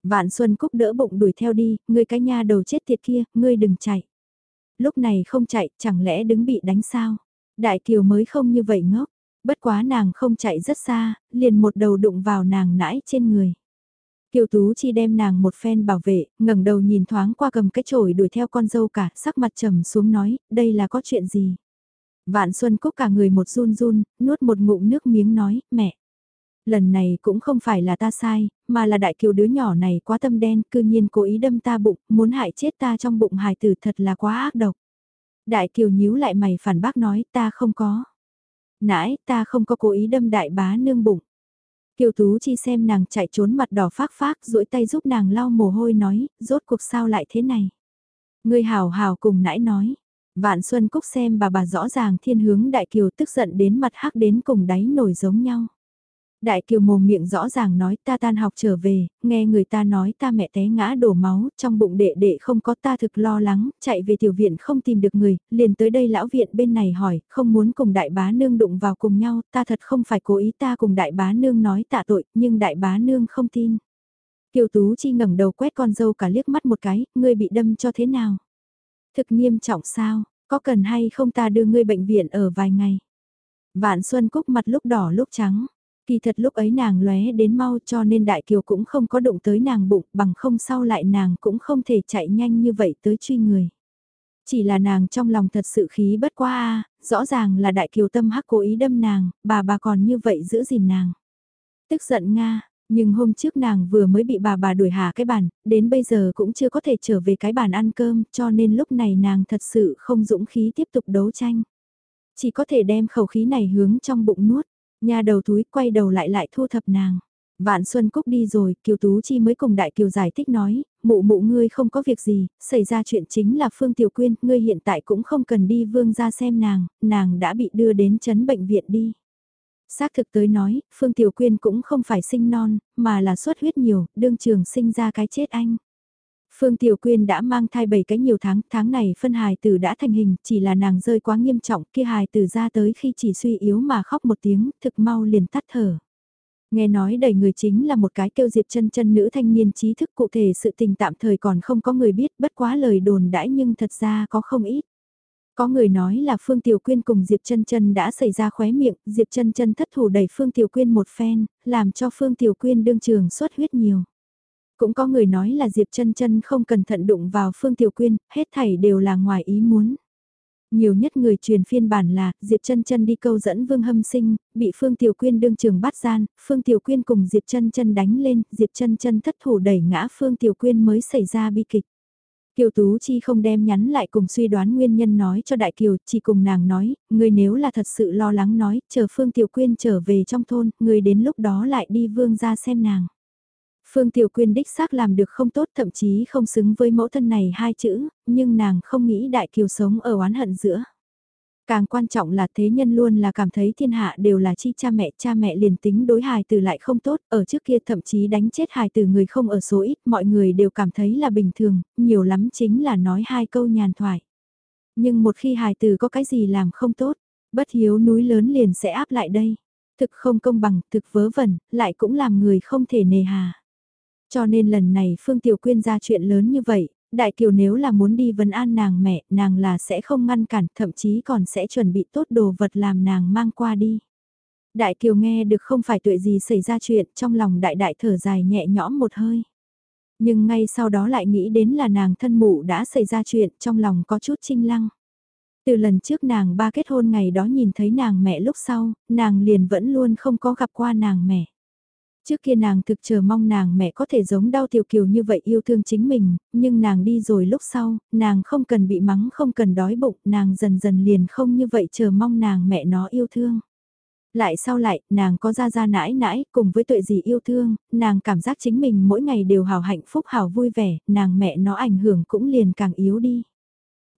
Vạn Xuân Cúc đỡ bụng đuổi theo đi, ngươi cái nha đầu chết tiệt kia, ngươi đừng chạy. Lúc này không chạy, chẳng lẽ đứng bị đánh sao? Đại Kiều mới không như vậy ngốc, bất quá nàng không chạy rất xa, liền một đầu đụng vào nàng nãi trên người. Kiều Tú Chi đem nàng một phen bảo vệ, ngẩng đầu nhìn thoáng qua cầm cái chổi đuổi theo con dâu cả, sắc mặt trầm xuống nói, đây là có chuyện gì? Vạn Xuân Cúc cả người một run run, nuốt một ngụm nước miếng nói, mẹ. Lần này cũng không phải là ta sai, mà là đại kiều đứa nhỏ này quá tâm đen, cư nhiên cố ý đâm ta bụng, muốn hại chết ta trong bụng hài tử thật là quá ác độc. Đại kiều nhíu lại mày phản bác nói, ta không có. Nãy, ta không có cố ý đâm đại bá nương bụng. Kiều Tú Chi xem nàng chạy trốn mặt đỏ phác phác duỗi tay giúp nàng lau mồ hôi nói, rốt cuộc sao lại thế này. Người hào hào cùng nãy nói, Vạn Xuân Cúc xem bà bà rõ ràng thiên hướng Đại Kiều tức giận đến mặt hắc đến cùng đáy nổi giống nhau. Đại kiều mồm miệng rõ ràng nói ta tan học trở về, nghe người ta nói ta mẹ té ngã đổ máu, trong bụng đệ đệ không có ta thực lo lắng, chạy về tiểu viện không tìm được người, liền tới đây lão viện bên này hỏi, không muốn cùng đại bá nương đụng vào cùng nhau, ta thật không phải cố ý ta cùng đại bá nương nói tạ tội, nhưng đại bá nương không tin. Kiều Tú Chi ngẩng đầu quét con dâu cả liếc mắt một cái, ngươi bị đâm cho thế nào? Thực nghiêm trọng sao, có cần hay không ta đưa ngươi bệnh viện ở vài ngày? Vạn Xuân Cúc mặt lúc đỏ lúc trắng. Kỳ thật lúc ấy nàng lóe đến mau cho nên Đại Kiều cũng không có đụng tới nàng bụng bằng không sau lại nàng cũng không thể chạy nhanh như vậy tới truy người. Chỉ là nàng trong lòng thật sự khí bất qua a rõ ràng là Đại Kiều tâm hắc cố ý đâm nàng, bà bà còn như vậy giữ gìn nàng. Tức giận Nga, nhưng hôm trước nàng vừa mới bị bà bà đuổi hạ cái bàn, đến bây giờ cũng chưa có thể trở về cái bàn ăn cơm cho nên lúc này nàng thật sự không dũng khí tiếp tục đấu tranh. Chỉ có thể đem khẩu khí này hướng trong bụng nuốt. Nhà đầu túi quay đầu lại lại thu thập nàng. Vạn Xuân Cúc đi rồi, Kiều Tú Chi mới cùng Đại Kiều giải thích nói, mụ mụ ngươi không có việc gì, xảy ra chuyện chính là Phương Tiểu Quyên, ngươi hiện tại cũng không cần đi vương ra xem nàng, nàng đã bị đưa đến chấn bệnh viện đi. Xác thực tới nói, Phương Tiểu Quyên cũng không phải sinh non, mà là xuất huyết nhiều, đương trường sinh ra cái chết anh. Phương Tiểu Quyên đã mang thai 7 cái nhiều tháng, tháng này phân hài tử đã thành hình, chỉ là nàng rơi quá nghiêm trọng, kia hài tử ra tới khi chỉ suy yếu mà khóc một tiếng, thực mau liền tắt thở. Nghe nói đầy người chính là một cái kêu Diệp chân chân nữ thanh niên trí thức cụ thể sự tình tạm thời còn không có người biết, bất quá lời đồn đãi nhưng thật ra có không ít. Có người nói là Phương Tiểu Quyên cùng Diệp chân chân đã xảy ra khóe miệng, Diệp chân chân thất thủ đẩy Phương Tiểu Quyên một phen, làm cho Phương Tiểu Quyên đương trường xuất huyết nhiều. Cũng có người nói là Diệp chân chân không cẩn thận đụng vào Phương Tiểu Quyên, hết thảy đều là ngoài ý muốn. Nhiều nhất người truyền phiên bản là Diệp chân chân đi câu dẫn Vương Hâm Sinh, bị Phương Tiểu Quyên đương trường bắt gian, Phương Tiểu Quyên cùng Diệp chân chân đánh lên, Diệp chân chân thất thủ đẩy ngã Phương Tiểu Quyên mới xảy ra bi kịch. Kiều Tú Chi không đem nhắn lại cùng suy đoán nguyên nhân nói cho Đại Kiều, chỉ cùng nàng nói, người nếu là thật sự lo lắng nói, chờ Phương Tiểu Quyên trở về trong thôn, người đến lúc đó lại đi vương ra xem nàng. Phương Tiểu Quyên đích xác làm được không tốt thậm chí không xứng với mẫu thân này hai chữ, nhưng nàng không nghĩ Đại Kiều sống ở oán hận giữa. Càng quan trọng là thế nhân luôn là cảm thấy thiên hạ đều là chi cha mẹ, cha mẹ liền tính đối hài từ lại không tốt, ở trước kia thậm chí đánh chết hài từ người không ở số ít, mọi người đều cảm thấy là bình thường, nhiều lắm chính là nói hai câu nhàn thoại. Nhưng một khi hài từ có cái gì làm không tốt, bất hiếu núi lớn liền sẽ áp lại đây. Thực không công bằng, thực vớ vẩn, lại cũng làm người không thể nề hà. Cho nên lần này Phương Tiểu Quyên ra chuyện lớn như vậy, Đại Kiều nếu là muốn đi vấn an nàng mẹ, nàng là sẽ không ngăn cản, thậm chí còn sẽ chuẩn bị tốt đồ vật làm nàng mang qua đi. Đại Kiều nghe được không phải tuệ gì xảy ra chuyện, trong lòng đại đại thở dài nhẹ nhõm một hơi. Nhưng ngay sau đó lại nghĩ đến là nàng thân mụ đã xảy ra chuyện, trong lòng có chút chinh lăng. Từ lần trước nàng ba kết hôn ngày đó nhìn thấy nàng mẹ lúc sau, nàng liền vẫn luôn không có gặp qua nàng mẹ. Trước kia nàng thực chờ mong nàng mẹ có thể giống đau tiểu kiều như vậy yêu thương chính mình, nhưng nàng đi rồi lúc sau, nàng không cần bị mắng không cần đói bụng, nàng dần dần liền không như vậy chờ mong nàng mẹ nó yêu thương. Lại sau lại, nàng có ra ra nãi nãi, cùng với tuệ gì yêu thương, nàng cảm giác chính mình mỗi ngày đều hào hạnh phúc hào vui vẻ, nàng mẹ nó ảnh hưởng cũng liền càng yếu đi.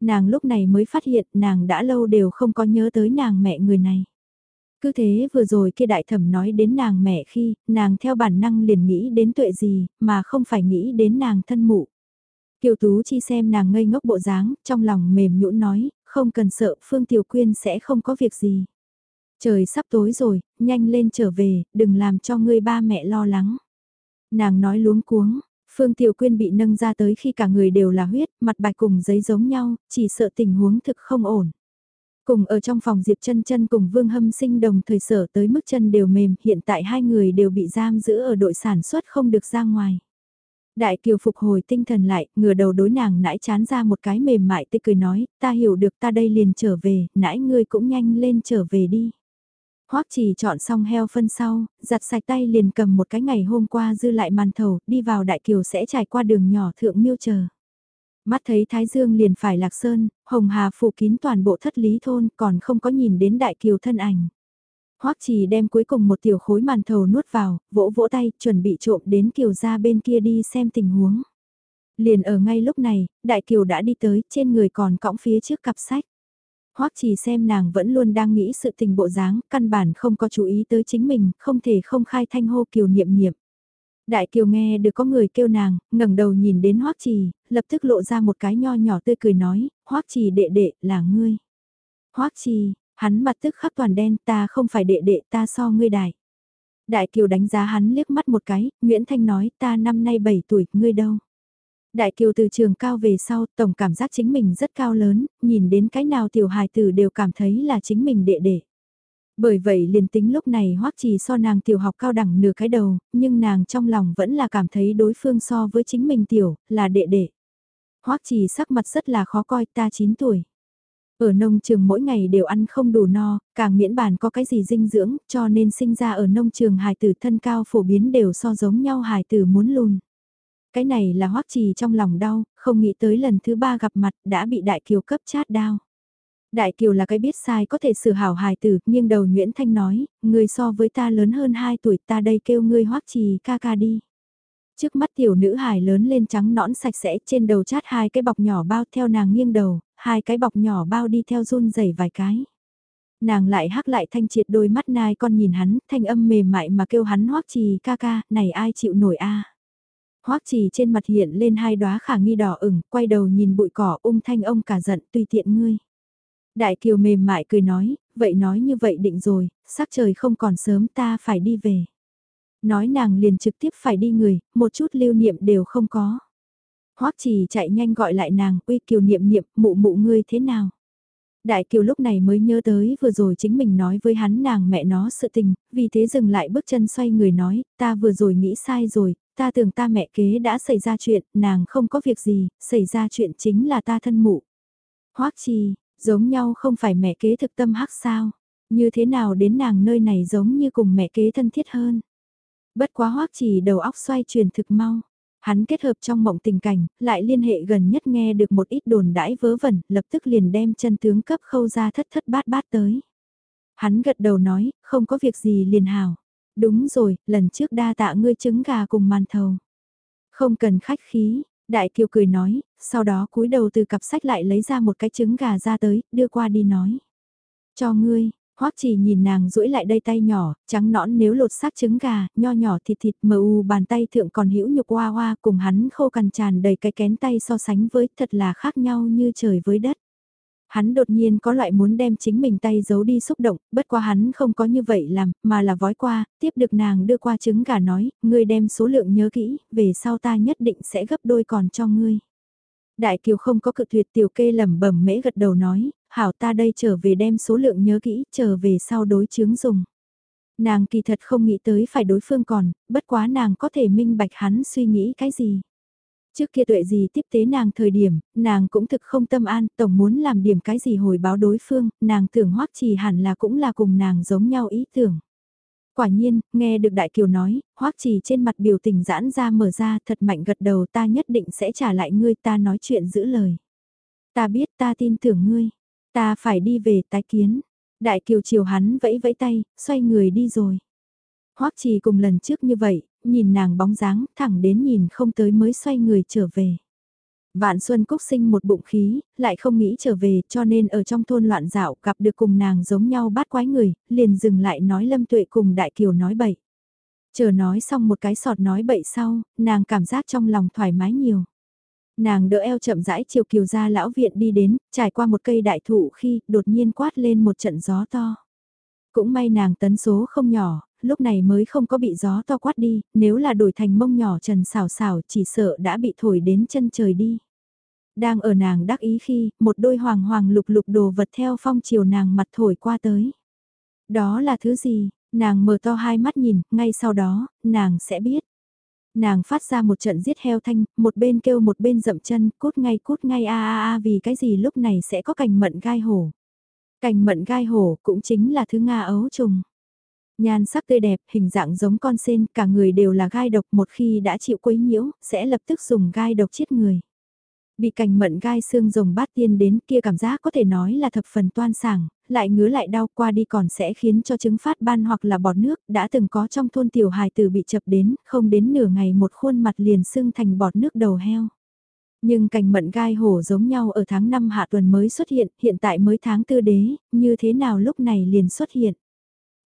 Nàng lúc này mới phát hiện nàng đã lâu đều không có nhớ tới nàng mẹ người này. Cứ thế vừa rồi kia đại thẩm nói đến nàng mẹ khi, nàng theo bản năng liền nghĩ đến tuệ gì, mà không phải nghĩ đến nàng thân mụ. Kiều Tú chi xem nàng ngây ngốc bộ dáng, trong lòng mềm nhũn nói, không cần sợ Phương Tiểu Quyên sẽ không có việc gì. Trời sắp tối rồi, nhanh lên trở về, đừng làm cho ngươi ba mẹ lo lắng. Nàng nói luống cuống, Phương Tiểu Quyên bị nâng ra tới khi cả người đều là huyết, mặt bạch cùng giấy giống nhau, chỉ sợ tình huống thực không ổn. Cùng ở trong phòng Diệp chân chân cùng Vương Hâm sinh đồng thời sở tới mức chân đều mềm, hiện tại hai người đều bị giam giữ ở đội sản xuất không được ra ngoài. Đại Kiều phục hồi tinh thần lại, ngửa đầu đối nàng nãi chán ra một cái mềm mại tê cười nói, ta hiểu được ta đây liền trở về, nãi ngươi cũng nhanh lên trở về đi. Hoắc chỉ chọn xong heo phân sau, giặt sạch tay liền cầm một cái ngày hôm qua dư lại màn thầu, đi vào Đại Kiều sẽ trải qua đường nhỏ thượng miêu chờ. Mắt thấy Thái Dương liền phải lạc sơn, Hồng Hà phủ kín toàn bộ thất lý thôn còn không có nhìn đến đại kiều thân ảnh. Hoắc chỉ đem cuối cùng một tiểu khối màn thầu nuốt vào, vỗ vỗ tay, chuẩn bị trộm đến kiều ra bên kia đi xem tình huống. Liền ở ngay lúc này, đại kiều đã đi tới, trên người còn cõng phía trước cặp sách. Hoắc chỉ xem nàng vẫn luôn đang nghĩ sự tình bộ dáng, căn bản không có chú ý tới chính mình, không thể không khai thanh hô kiều niệm niệm. Đại Kiều nghe được có người kêu nàng, ngẩng đầu nhìn đến Hoắc Trì, lập tức lộ ra một cái nho nhỏ tươi cười nói, Hoắc Trì đệ đệ, là ngươi. Hoắc Trì, hắn mặt tức khắc toàn đen, ta không phải đệ đệ, ta so ngươi đại. Đại Kiều đánh giá hắn liếc mắt một cái, Nguyễn Thanh nói, ta năm nay 7 tuổi, ngươi đâu? Đại Kiều từ trường cao về sau, tổng cảm giác chính mình rất cao lớn, nhìn đến cái nào tiểu hài tử đều cảm thấy là chính mình đệ đệ. Bởi vậy liền tính lúc này hoắc trì so nàng tiểu học cao đẳng nửa cái đầu, nhưng nàng trong lòng vẫn là cảm thấy đối phương so với chính mình tiểu, là đệ đệ. hoắc trì sắc mặt rất là khó coi ta 9 tuổi. Ở nông trường mỗi ngày đều ăn không đủ no, càng miễn bàn có cái gì dinh dưỡng, cho nên sinh ra ở nông trường hài tử thân cao phổ biến đều so giống nhau hài tử muốn lùn. Cái này là hoắc trì trong lòng đau, không nghĩ tới lần thứ ba gặp mặt đã bị đại kiều cấp chát đau. Đại Kiều là cái biết sai có thể sửa hảo hài tử, nhưng đầu Nguyễn Thanh nói, người so với ta lớn hơn 2 tuổi ta đây kêu ngươi hoắc trì ca ca đi. Trước mắt tiểu nữ hài lớn lên trắng nõn sạch sẽ trên đầu chát hai cái bọc nhỏ bao theo nàng nghiêng đầu, hai cái bọc nhỏ bao đi theo run rẩy vài cái. Nàng lại hắc lại thanh triệt đôi mắt nai con nhìn hắn, thanh âm mềm mại mà kêu hắn hoắc trì ca ca, này ai chịu nổi a Hoắc trì trên mặt hiện lên hai đóa khả nghi đỏ ửng, quay đầu nhìn bụi cỏ ung thanh ông cả giận tùy tiện ngươi. Đại Kiều mềm mại cười nói, vậy nói như vậy định rồi, sắc trời không còn sớm ta phải đi về. Nói nàng liền trực tiếp phải đi người, một chút lưu niệm đều không có. Hoắc chỉ chạy nhanh gọi lại nàng, uy Kiều niệm niệm, mụ mụ ngươi thế nào? Đại Kiều lúc này mới nhớ tới vừa rồi chính mình nói với hắn nàng mẹ nó sự tình, vì thế dừng lại bước chân xoay người nói, ta vừa rồi nghĩ sai rồi, ta tưởng ta mẹ kế đã xảy ra chuyện, nàng không có việc gì, xảy ra chuyện chính là ta thân mụ. Hoắc Trì, Giống nhau không phải mẹ kế thực tâm hắc sao, như thế nào đến nàng nơi này giống như cùng mẹ kế thân thiết hơn. Bất quá hoắc chỉ đầu óc xoay chuyển thực mau. Hắn kết hợp trong mộng tình cảnh, lại liên hệ gần nhất nghe được một ít đồn đãi vớ vẩn, lập tức liền đem chân tướng cấp khâu ra thất thất bát bát tới. Hắn gật đầu nói, không có việc gì liền hào. Đúng rồi, lần trước đa tạ ngươi trứng gà cùng màn thầu. Không cần khách khí, Đại Kiều cười nói, sau đó cúi đầu từ cặp sách lại lấy ra một cái trứng gà ra tới, đưa qua đi nói. Cho ngươi, Hoắc chỉ nhìn nàng duỗi lại đây tay nhỏ, trắng nõn nếu lột xác trứng gà, nho nhỏ thịt thịt mờ u bàn tay thượng còn hữu nhục hoa hoa cùng hắn khô cằn tràn đầy cái kén tay so sánh với thật là khác nhau như trời với đất. Hắn đột nhiên có loại muốn đem chính mình tay giấu đi xúc động, bất quá hắn không có như vậy làm, mà là vói qua, tiếp được nàng đưa qua trứng gà nói, ngươi đem số lượng nhớ kỹ, về sau ta nhất định sẽ gấp đôi còn cho ngươi. Đại kiều không có cự tuyệt tiểu kê lẩm bẩm mễ gật đầu nói, hảo ta đây trở về đem số lượng nhớ kỹ, trở về sau đối chứng dùng. Nàng kỳ thật không nghĩ tới phải đối phương còn, bất quá nàng có thể minh bạch hắn suy nghĩ cái gì. Trước kia tuệ gì tiếp tế nàng thời điểm, nàng cũng thực không tâm an, tổng muốn làm điểm cái gì hồi báo đối phương, nàng tưởng hoắc trì hẳn là cũng là cùng nàng giống nhau ý tưởng. Quả nhiên, nghe được Đại Kiều nói, hoắc trì trên mặt biểu tình giãn ra mở ra thật mạnh gật đầu ta nhất định sẽ trả lại ngươi ta nói chuyện giữ lời. Ta biết ta tin tưởng ngươi, ta phải đi về tái kiến. Đại Kiều chiều hắn vẫy vẫy tay, xoay người đi rồi. Hoắc trì cùng lần trước như vậy, nhìn nàng bóng dáng, thẳng đến nhìn không tới mới xoay người trở về. Vạn Xuân Cúc sinh một bụng khí, lại không nghĩ trở về cho nên ở trong thôn loạn dạo gặp được cùng nàng giống nhau bát quái người, liền dừng lại nói Lâm Tuệ cùng Đại Kiều nói bậy. Chờ nói xong một cái sọt nói bậy sau, nàng cảm giác trong lòng thoải mái nhiều. Nàng đỡ eo chậm rãi chiều kiều ra lão viện đi đến, trải qua một cây đại thụ khi đột nhiên quát lên một trận gió to. Cũng may nàng tấn số không nhỏ, lúc này mới không có bị gió to quát đi, nếu là đổi thành mông nhỏ trần xào xào chỉ sợ đã bị thổi đến chân trời đi. Đang ở nàng đắc ý khi, một đôi hoàng hoàng lục lục đồ vật theo phong chiều nàng mặt thổi qua tới. Đó là thứ gì? Nàng mở to hai mắt nhìn, ngay sau đó, nàng sẽ biết. Nàng phát ra một trận giết heo thanh, một bên kêu một bên dậm chân, cút ngay cút ngay a a a vì cái gì lúc này sẽ có cành mận gai hổ. Cành mận gai hổ cũng chính là thứ Nga ấu trùng. Nhan sắc tươi đẹp, hình dạng giống con sen, cả người đều là gai độc một khi đã chịu quấy nhiễu, sẽ lập tức dùng gai độc chết người. Bị cành mận gai xương rồng bát tiên đến kia cảm giác có thể nói là thập phần toan sảng, lại ngứa lại đau qua đi còn sẽ khiến cho chứng phát ban hoặc là bọt nước, đã từng có trong thôn tiểu hài tử bị chập đến, không đến nửa ngày một khuôn mặt liền sưng thành bọt nước đầu heo. Nhưng cành mận gai hổ giống nhau ở tháng 5 hạ tuần mới xuất hiện, hiện tại mới tháng tư đế, như thế nào lúc này liền xuất hiện.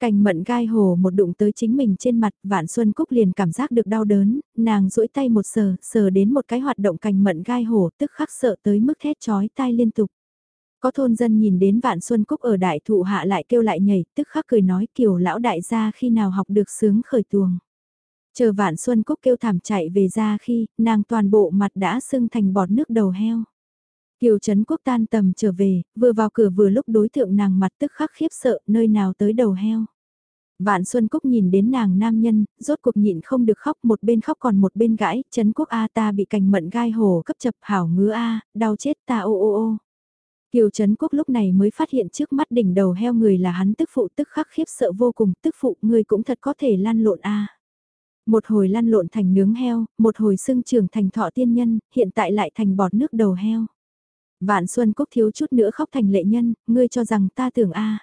Cành mận gai hồ một đụng tới chính mình trên mặt, Vạn Xuân Cúc liền cảm giác được đau đớn, nàng duỗi tay một sờ, sờ đến một cái hoạt động cành mận gai hồ, tức khắc sợ tới mức thét chói tai liên tục. Có thôn dân nhìn đến Vạn Xuân Cúc ở đại thụ hạ lại kêu lại nhảy, tức khắc cười nói kiểu lão đại gia khi nào học được sướng khởi tuồng. Chờ Vạn Xuân Cúc kêu thảm chạy về ra khi, nàng toàn bộ mặt đã sưng thành bọt nước đầu heo. Kiều Trấn Quốc tan tầm trở về, vừa vào cửa vừa lúc đối tượng nàng mặt tức khắc khiếp sợ nơi nào tới đầu heo. Vạn Xuân Cúc nhìn đến nàng nam nhân, rốt cuộc nhịn không được khóc một bên khóc còn một bên gãi, Trấn Quốc A ta bị cành mận gai hổ cấp chập hảo ngứa A, đau chết ta ô ô ô. Kiều Trấn Quốc lúc này mới phát hiện trước mắt đỉnh đầu heo người là hắn tức phụ tức khắc khiếp sợ vô cùng, tức phụ người cũng thật có thể lăn lộn A. Một hồi lăn lộn thành nướng heo, một hồi sưng trường thành thọ tiên nhân, hiện tại lại thành bọt nước đầu heo. Vạn Xuân Cúc thiếu chút nữa khóc thành lệ nhân, ngươi cho rằng ta tưởng a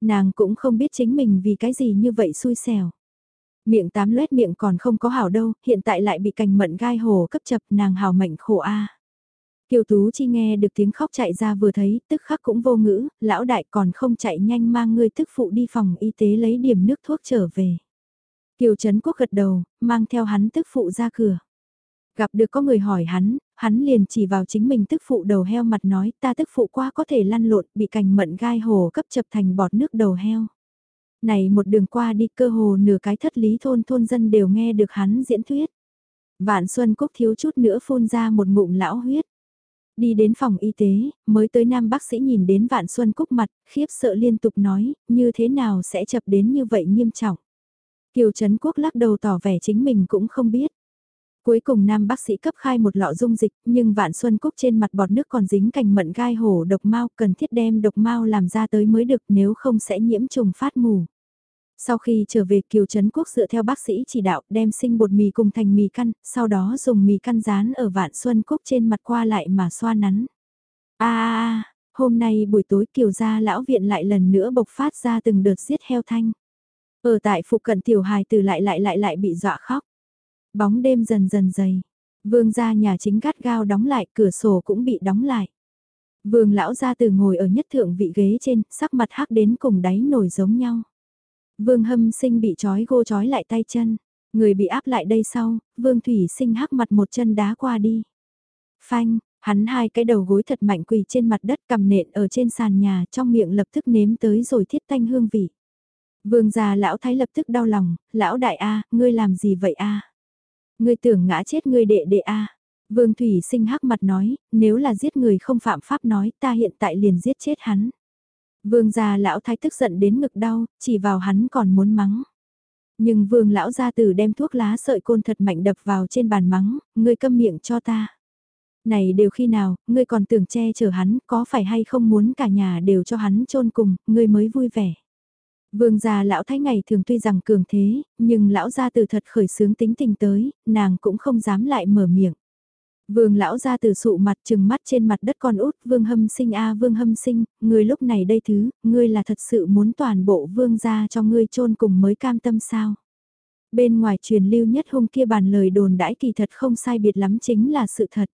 Nàng cũng không biết chính mình vì cái gì như vậy xui xẻo. Miệng tám loét miệng còn không có hảo đâu, hiện tại lại bị cành mận gai hồ cấp chập nàng hào mệnh khổ a Kiều Tú chi nghe được tiếng khóc chạy ra vừa thấy, tức khắc cũng vô ngữ, lão đại còn không chạy nhanh mang ngươi tức phụ đi phòng y tế lấy điểm nước thuốc trở về. Kiều Trấn Quốc gật đầu, mang theo hắn tức phụ ra cửa. Gặp được có người hỏi hắn, hắn liền chỉ vào chính mình tức phụ đầu heo mặt nói ta tức phụ quá có thể lăn lộn bị cành mận gai hồ cấp chập thành bọt nước đầu heo. Này một đường qua đi cơ hồ nửa cái thất lý thôn thôn dân đều nghe được hắn diễn thuyết. Vạn Xuân Cúc thiếu chút nữa phun ra một ngụm lão huyết. Đi đến phòng y tế, mới tới nam bác sĩ nhìn đến Vạn Xuân Cúc mặt, khiếp sợ liên tục nói, như thế nào sẽ chập đến như vậy nghiêm trọng. Kiều Trấn Quốc lắc đầu tỏ vẻ chính mình cũng không biết. Cuối cùng nam bác sĩ cấp khai một lọ dung dịch, nhưng Vạn Xuân Cúc trên mặt bọt nước còn dính cành mận gai hổ độc mau, cần thiết đem độc mau làm ra tới mới được nếu không sẽ nhiễm trùng phát mù. Sau khi trở về Kiều Trấn Quốc dựa theo bác sĩ chỉ đạo đem sinh bột mì cùng thành mì căn, sau đó dùng mì căn rán ở Vạn Xuân Cúc trên mặt qua lại mà xoa nắn. a hôm nay buổi tối Kiều gia lão viện lại lần nữa bộc phát ra từng đợt giết heo thanh. Ở tại phụ cận tiểu hài từ lại lại lại lại bị dọa khóc. Bóng đêm dần dần dày. Vương gia nhà chính gắt gao đóng lại, cửa sổ cũng bị đóng lại. Vương lão gia từ ngồi ở nhất thượng vị ghế trên, sắc mặt hắc đến cùng đáy nổi giống nhau. Vương hâm sinh bị trói gô trói lại tay chân. Người bị áp lại đây sau, vương thủy sinh hắc mặt một chân đá qua đi. Phanh, hắn hai cái đầu gối thật mạnh quỳ trên mặt đất cầm nện ở trên sàn nhà trong miệng lập tức nếm tới rồi thiết tanh hương vị. Vương già lão thái lập tức đau lòng, lão đại A, ngươi làm gì vậy A? Ngươi tưởng ngã chết ngươi đệ đệ A. Vương Thủy sinh hắc mặt nói, nếu là giết người không phạm pháp nói ta hiện tại liền giết chết hắn. Vương gia lão thái tức giận đến ngực đau, chỉ vào hắn còn muốn mắng. Nhưng vương lão gia tử đem thuốc lá sợi côn thật mạnh đập vào trên bàn mắng, ngươi câm miệng cho ta. Này đều khi nào, ngươi còn tưởng che chở hắn, có phải hay không muốn cả nhà đều cho hắn chôn cùng, ngươi mới vui vẻ. Vương gia lão thái ngày thường tuy rằng cường thế, nhưng lão gia từ thật khởi sướng tính tình tới, nàng cũng không dám lại mở miệng. Vương lão gia từ sụ mặt trừng mắt trên mặt đất con út, vương hâm sinh a vương hâm sinh, ngươi lúc này đây thứ, ngươi là thật sự muốn toàn bộ vương gia cho ngươi chôn cùng mới cam tâm sao. Bên ngoài truyền lưu nhất hôm kia bàn lời đồn đãi kỳ thật không sai biệt lắm chính là sự thật.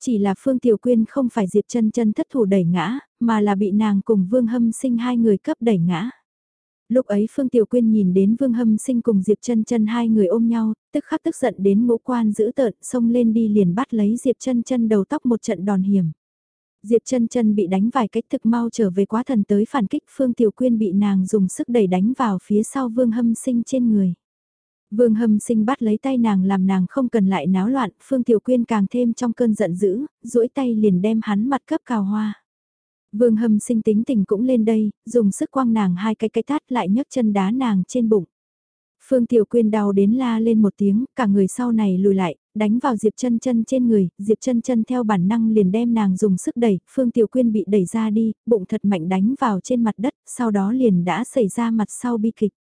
Chỉ là Phương Tiểu Quyên không phải Diệp chân chân thất thủ đẩy ngã, mà là bị nàng cùng Vương Hâm sinh hai người cấp đẩy ngã. Lúc ấy Phương Tiểu Quyên nhìn đến Vương Hâm Sinh cùng Diệp Chân Chân hai người ôm nhau, tức khắc tức giận đến ngũ quan giữ tợn, xông lên đi liền bắt lấy Diệp Chân Chân đầu tóc một trận đòn hiểm. Diệp Chân Chân bị đánh vài cách thực mau trở về quá thần tới phản kích, Phương Tiểu Quyên bị nàng dùng sức đẩy đánh vào phía sau Vương Hâm Sinh trên người. Vương Hâm Sinh bắt lấy tay nàng làm nàng không cần lại náo loạn, Phương Tiểu Quyên càng thêm trong cơn giận dữ, duỗi tay liền đem hắn mặt cấp cào hoa. Vương hâm sinh tính tình cũng lên đây, dùng sức quăng nàng hai cái cái tát lại nhấc chân đá nàng trên bụng. Phương Tiểu Quyên đau đến la lên một tiếng, cả người sau này lùi lại, đánh vào Diệp chân chân trên người, Diệp chân chân theo bản năng liền đem nàng dùng sức đẩy, Phương Tiểu Quyên bị đẩy ra đi, bụng thật mạnh đánh vào trên mặt đất, sau đó liền đã xảy ra mặt sau bi kịch.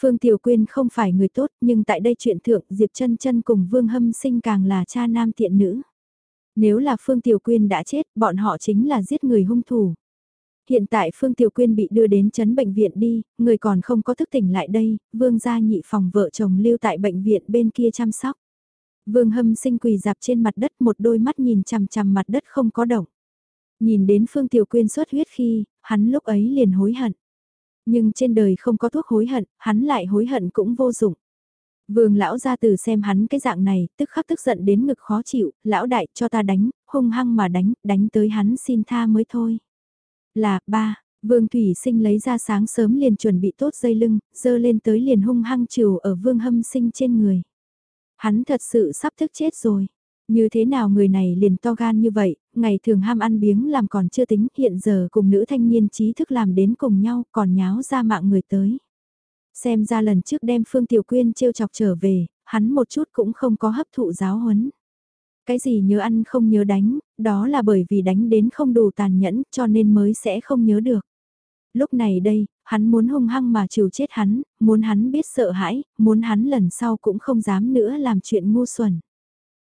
Phương Tiểu Quyên không phải người tốt, nhưng tại đây chuyện thượng Diệp chân chân cùng Vương Hâm sinh càng là cha nam tiện nữ. Nếu là Phương Tiểu Quyên đã chết, bọn họ chính là giết người hung thủ. Hiện tại Phương Tiểu Quyên bị đưa đến chấn bệnh viện đi, người còn không có thức tỉnh lại đây, Vương gia nhị phòng vợ chồng lưu tại bệnh viện bên kia chăm sóc. Vương hâm sinh quỳ dạp trên mặt đất một đôi mắt nhìn chằm chằm mặt đất không có động. Nhìn đến Phương Tiểu Quyên xuất huyết khi, hắn lúc ấy liền hối hận. Nhưng trên đời không có thuốc hối hận, hắn lại hối hận cũng vô dụng. Vương lão ra từ xem hắn cái dạng này, tức khắc tức giận đến ngực khó chịu, lão đại cho ta đánh, hung hăng mà đánh, đánh tới hắn xin tha mới thôi. Là, ba, Vương Thủy Sinh lấy ra sáng sớm liền chuẩn bị tốt dây lưng, dơ lên tới liền hung hăng chiều ở Vương Hâm Sinh trên người. Hắn thật sự sắp thức chết rồi. Như thế nào người này liền to gan như vậy, ngày thường ham ăn biếng làm còn chưa tính, hiện giờ cùng nữ thanh niên trí thức làm đến cùng nhau còn nháo ra mạng người tới. Xem ra lần trước đem Phương Tiểu Quyên trêu chọc trở về, hắn một chút cũng không có hấp thụ giáo huấn. Cái gì nhớ ăn không nhớ đánh, đó là bởi vì đánh đến không đủ tàn nhẫn cho nên mới sẽ không nhớ được. Lúc này đây, hắn muốn hung hăng mà chiều chết hắn, muốn hắn biết sợ hãi, muốn hắn lần sau cũng không dám nữa làm chuyện ngu xuẩn.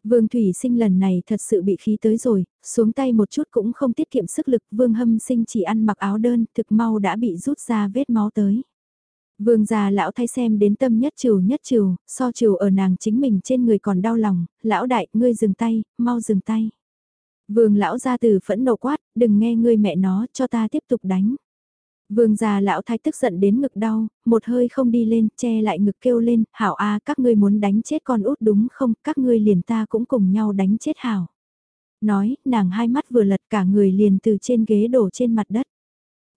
Vương Thủy Sinh lần này thật sự bị khí tới rồi, xuống tay một chút cũng không tiết kiệm sức lực, Vương Hâm Sinh chỉ ăn mặc áo đơn, thực mau đã bị rút ra vết máu tới. Vương già lão thay xem đến tâm nhất trừ nhất trừ, so trừ ở nàng chính mình trên người còn đau lòng, lão đại, ngươi dừng tay, mau dừng tay. Vương lão gia từ phẫn nộ quát, đừng nghe ngươi mẹ nó, cho ta tiếp tục đánh. Vương già lão thái tức giận đến ngực đau, một hơi không đi lên, che lại ngực kêu lên, hảo a các ngươi muốn đánh chết con út đúng không, các ngươi liền ta cũng cùng nhau đánh chết hảo. Nói, nàng hai mắt vừa lật cả người liền từ trên ghế đổ trên mặt đất.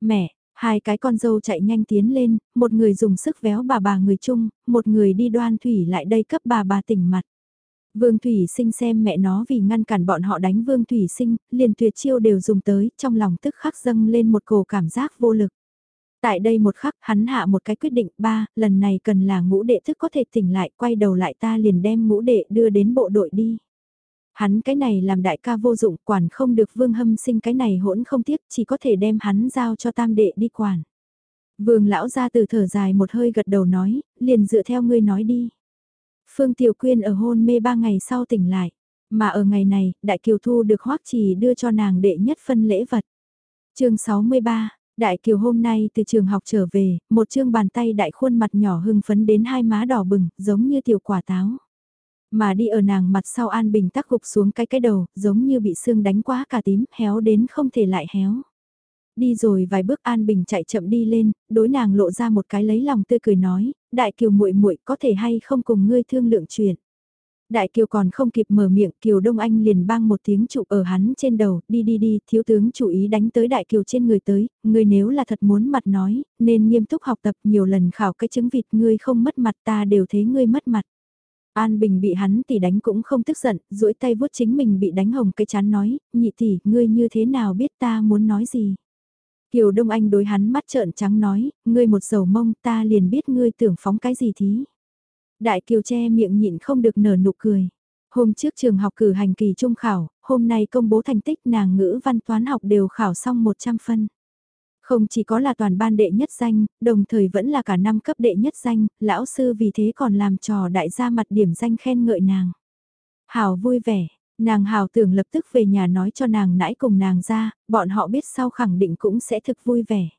Mẹ, Hai cái con dâu chạy nhanh tiến lên, một người dùng sức véo bà bà người chung, một người đi đoan thủy lại đây cấp bà bà tỉnh mặt. Vương Thủy Sinh xem mẹ nó vì ngăn cản bọn họ đánh Vương Thủy Sinh, liền tuyệt chiêu đều dùng tới, trong lòng tức khắc dâng lên một cổ cảm giác vô lực. Tại đây một khắc hắn hạ một cái quyết định, ba, lần này cần là ngũ đệ thức có thể tỉnh lại, quay đầu lại ta liền đem ngũ đệ đưa đến bộ đội đi. Hắn cái này làm đại ca vô dụng quản không được vương hâm sinh cái này hỗn không tiếc chỉ có thể đem hắn giao cho tam đệ đi quản. Vương lão ra từ thở dài một hơi gật đầu nói, liền dựa theo ngươi nói đi. Phương Tiểu Quyên ở hôn mê ba ngày sau tỉnh lại, mà ở ngày này, Đại Kiều Thu được Hoắc Trì đưa cho nàng đệ nhất phân lễ vật. chương 63, Đại Kiều hôm nay từ trường học trở về, một chương bàn tay đại khuôn mặt nhỏ hưng phấn đến hai má đỏ bừng, giống như tiểu quả táo. Mà đi ở nàng mặt sau An Bình tắc gục xuống cái cái đầu, giống như bị xương đánh quá cả tím, héo đến không thể lại héo. Đi rồi vài bước An Bình chạy chậm đi lên, đối nàng lộ ra một cái lấy lòng tươi cười nói, đại kiều muội muội có thể hay không cùng ngươi thương lượng chuyện. Đại Kiều còn không kịp mở miệng, Kiều Đông Anh liền bang một tiếng trụ ở hắn trên đầu, đi đi đi, thiếu tướng chủ ý đánh tới Đại Kiều trên người tới, ngươi nếu là thật muốn mặt nói, nên nghiêm túc học tập nhiều lần khảo cái chứng vịt ngươi không mất mặt ta đều thấy ngươi mất mặt. An Bình bị hắn tỷ đánh cũng không tức giận, duỗi tay vuốt chính mình bị đánh hồng cái chán nói, nhị tỷ, ngươi như thế nào biết ta muốn nói gì. Kiều Đông Anh đối hắn mắt trợn trắng nói, ngươi một dầu mông ta liền biết ngươi tưởng phóng cái gì thí. Đại Kiều che miệng nhịn không được nở nụ cười. Hôm trước trường học cử hành kỳ trung khảo, hôm nay công bố thành tích nàng ngữ văn toán học đều khảo xong 100 phân. Không chỉ có là toàn ban đệ nhất danh, đồng thời vẫn là cả năm cấp đệ nhất danh, lão sư vì thế còn làm trò đại gia mặt điểm danh khen ngợi nàng. Hào vui vẻ, nàng hào tưởng lập tức về nhà nói cho nàng nãy cùng nàng ra, bọn họ biết sau khẳng định cũng sẽ thực vui vẻ.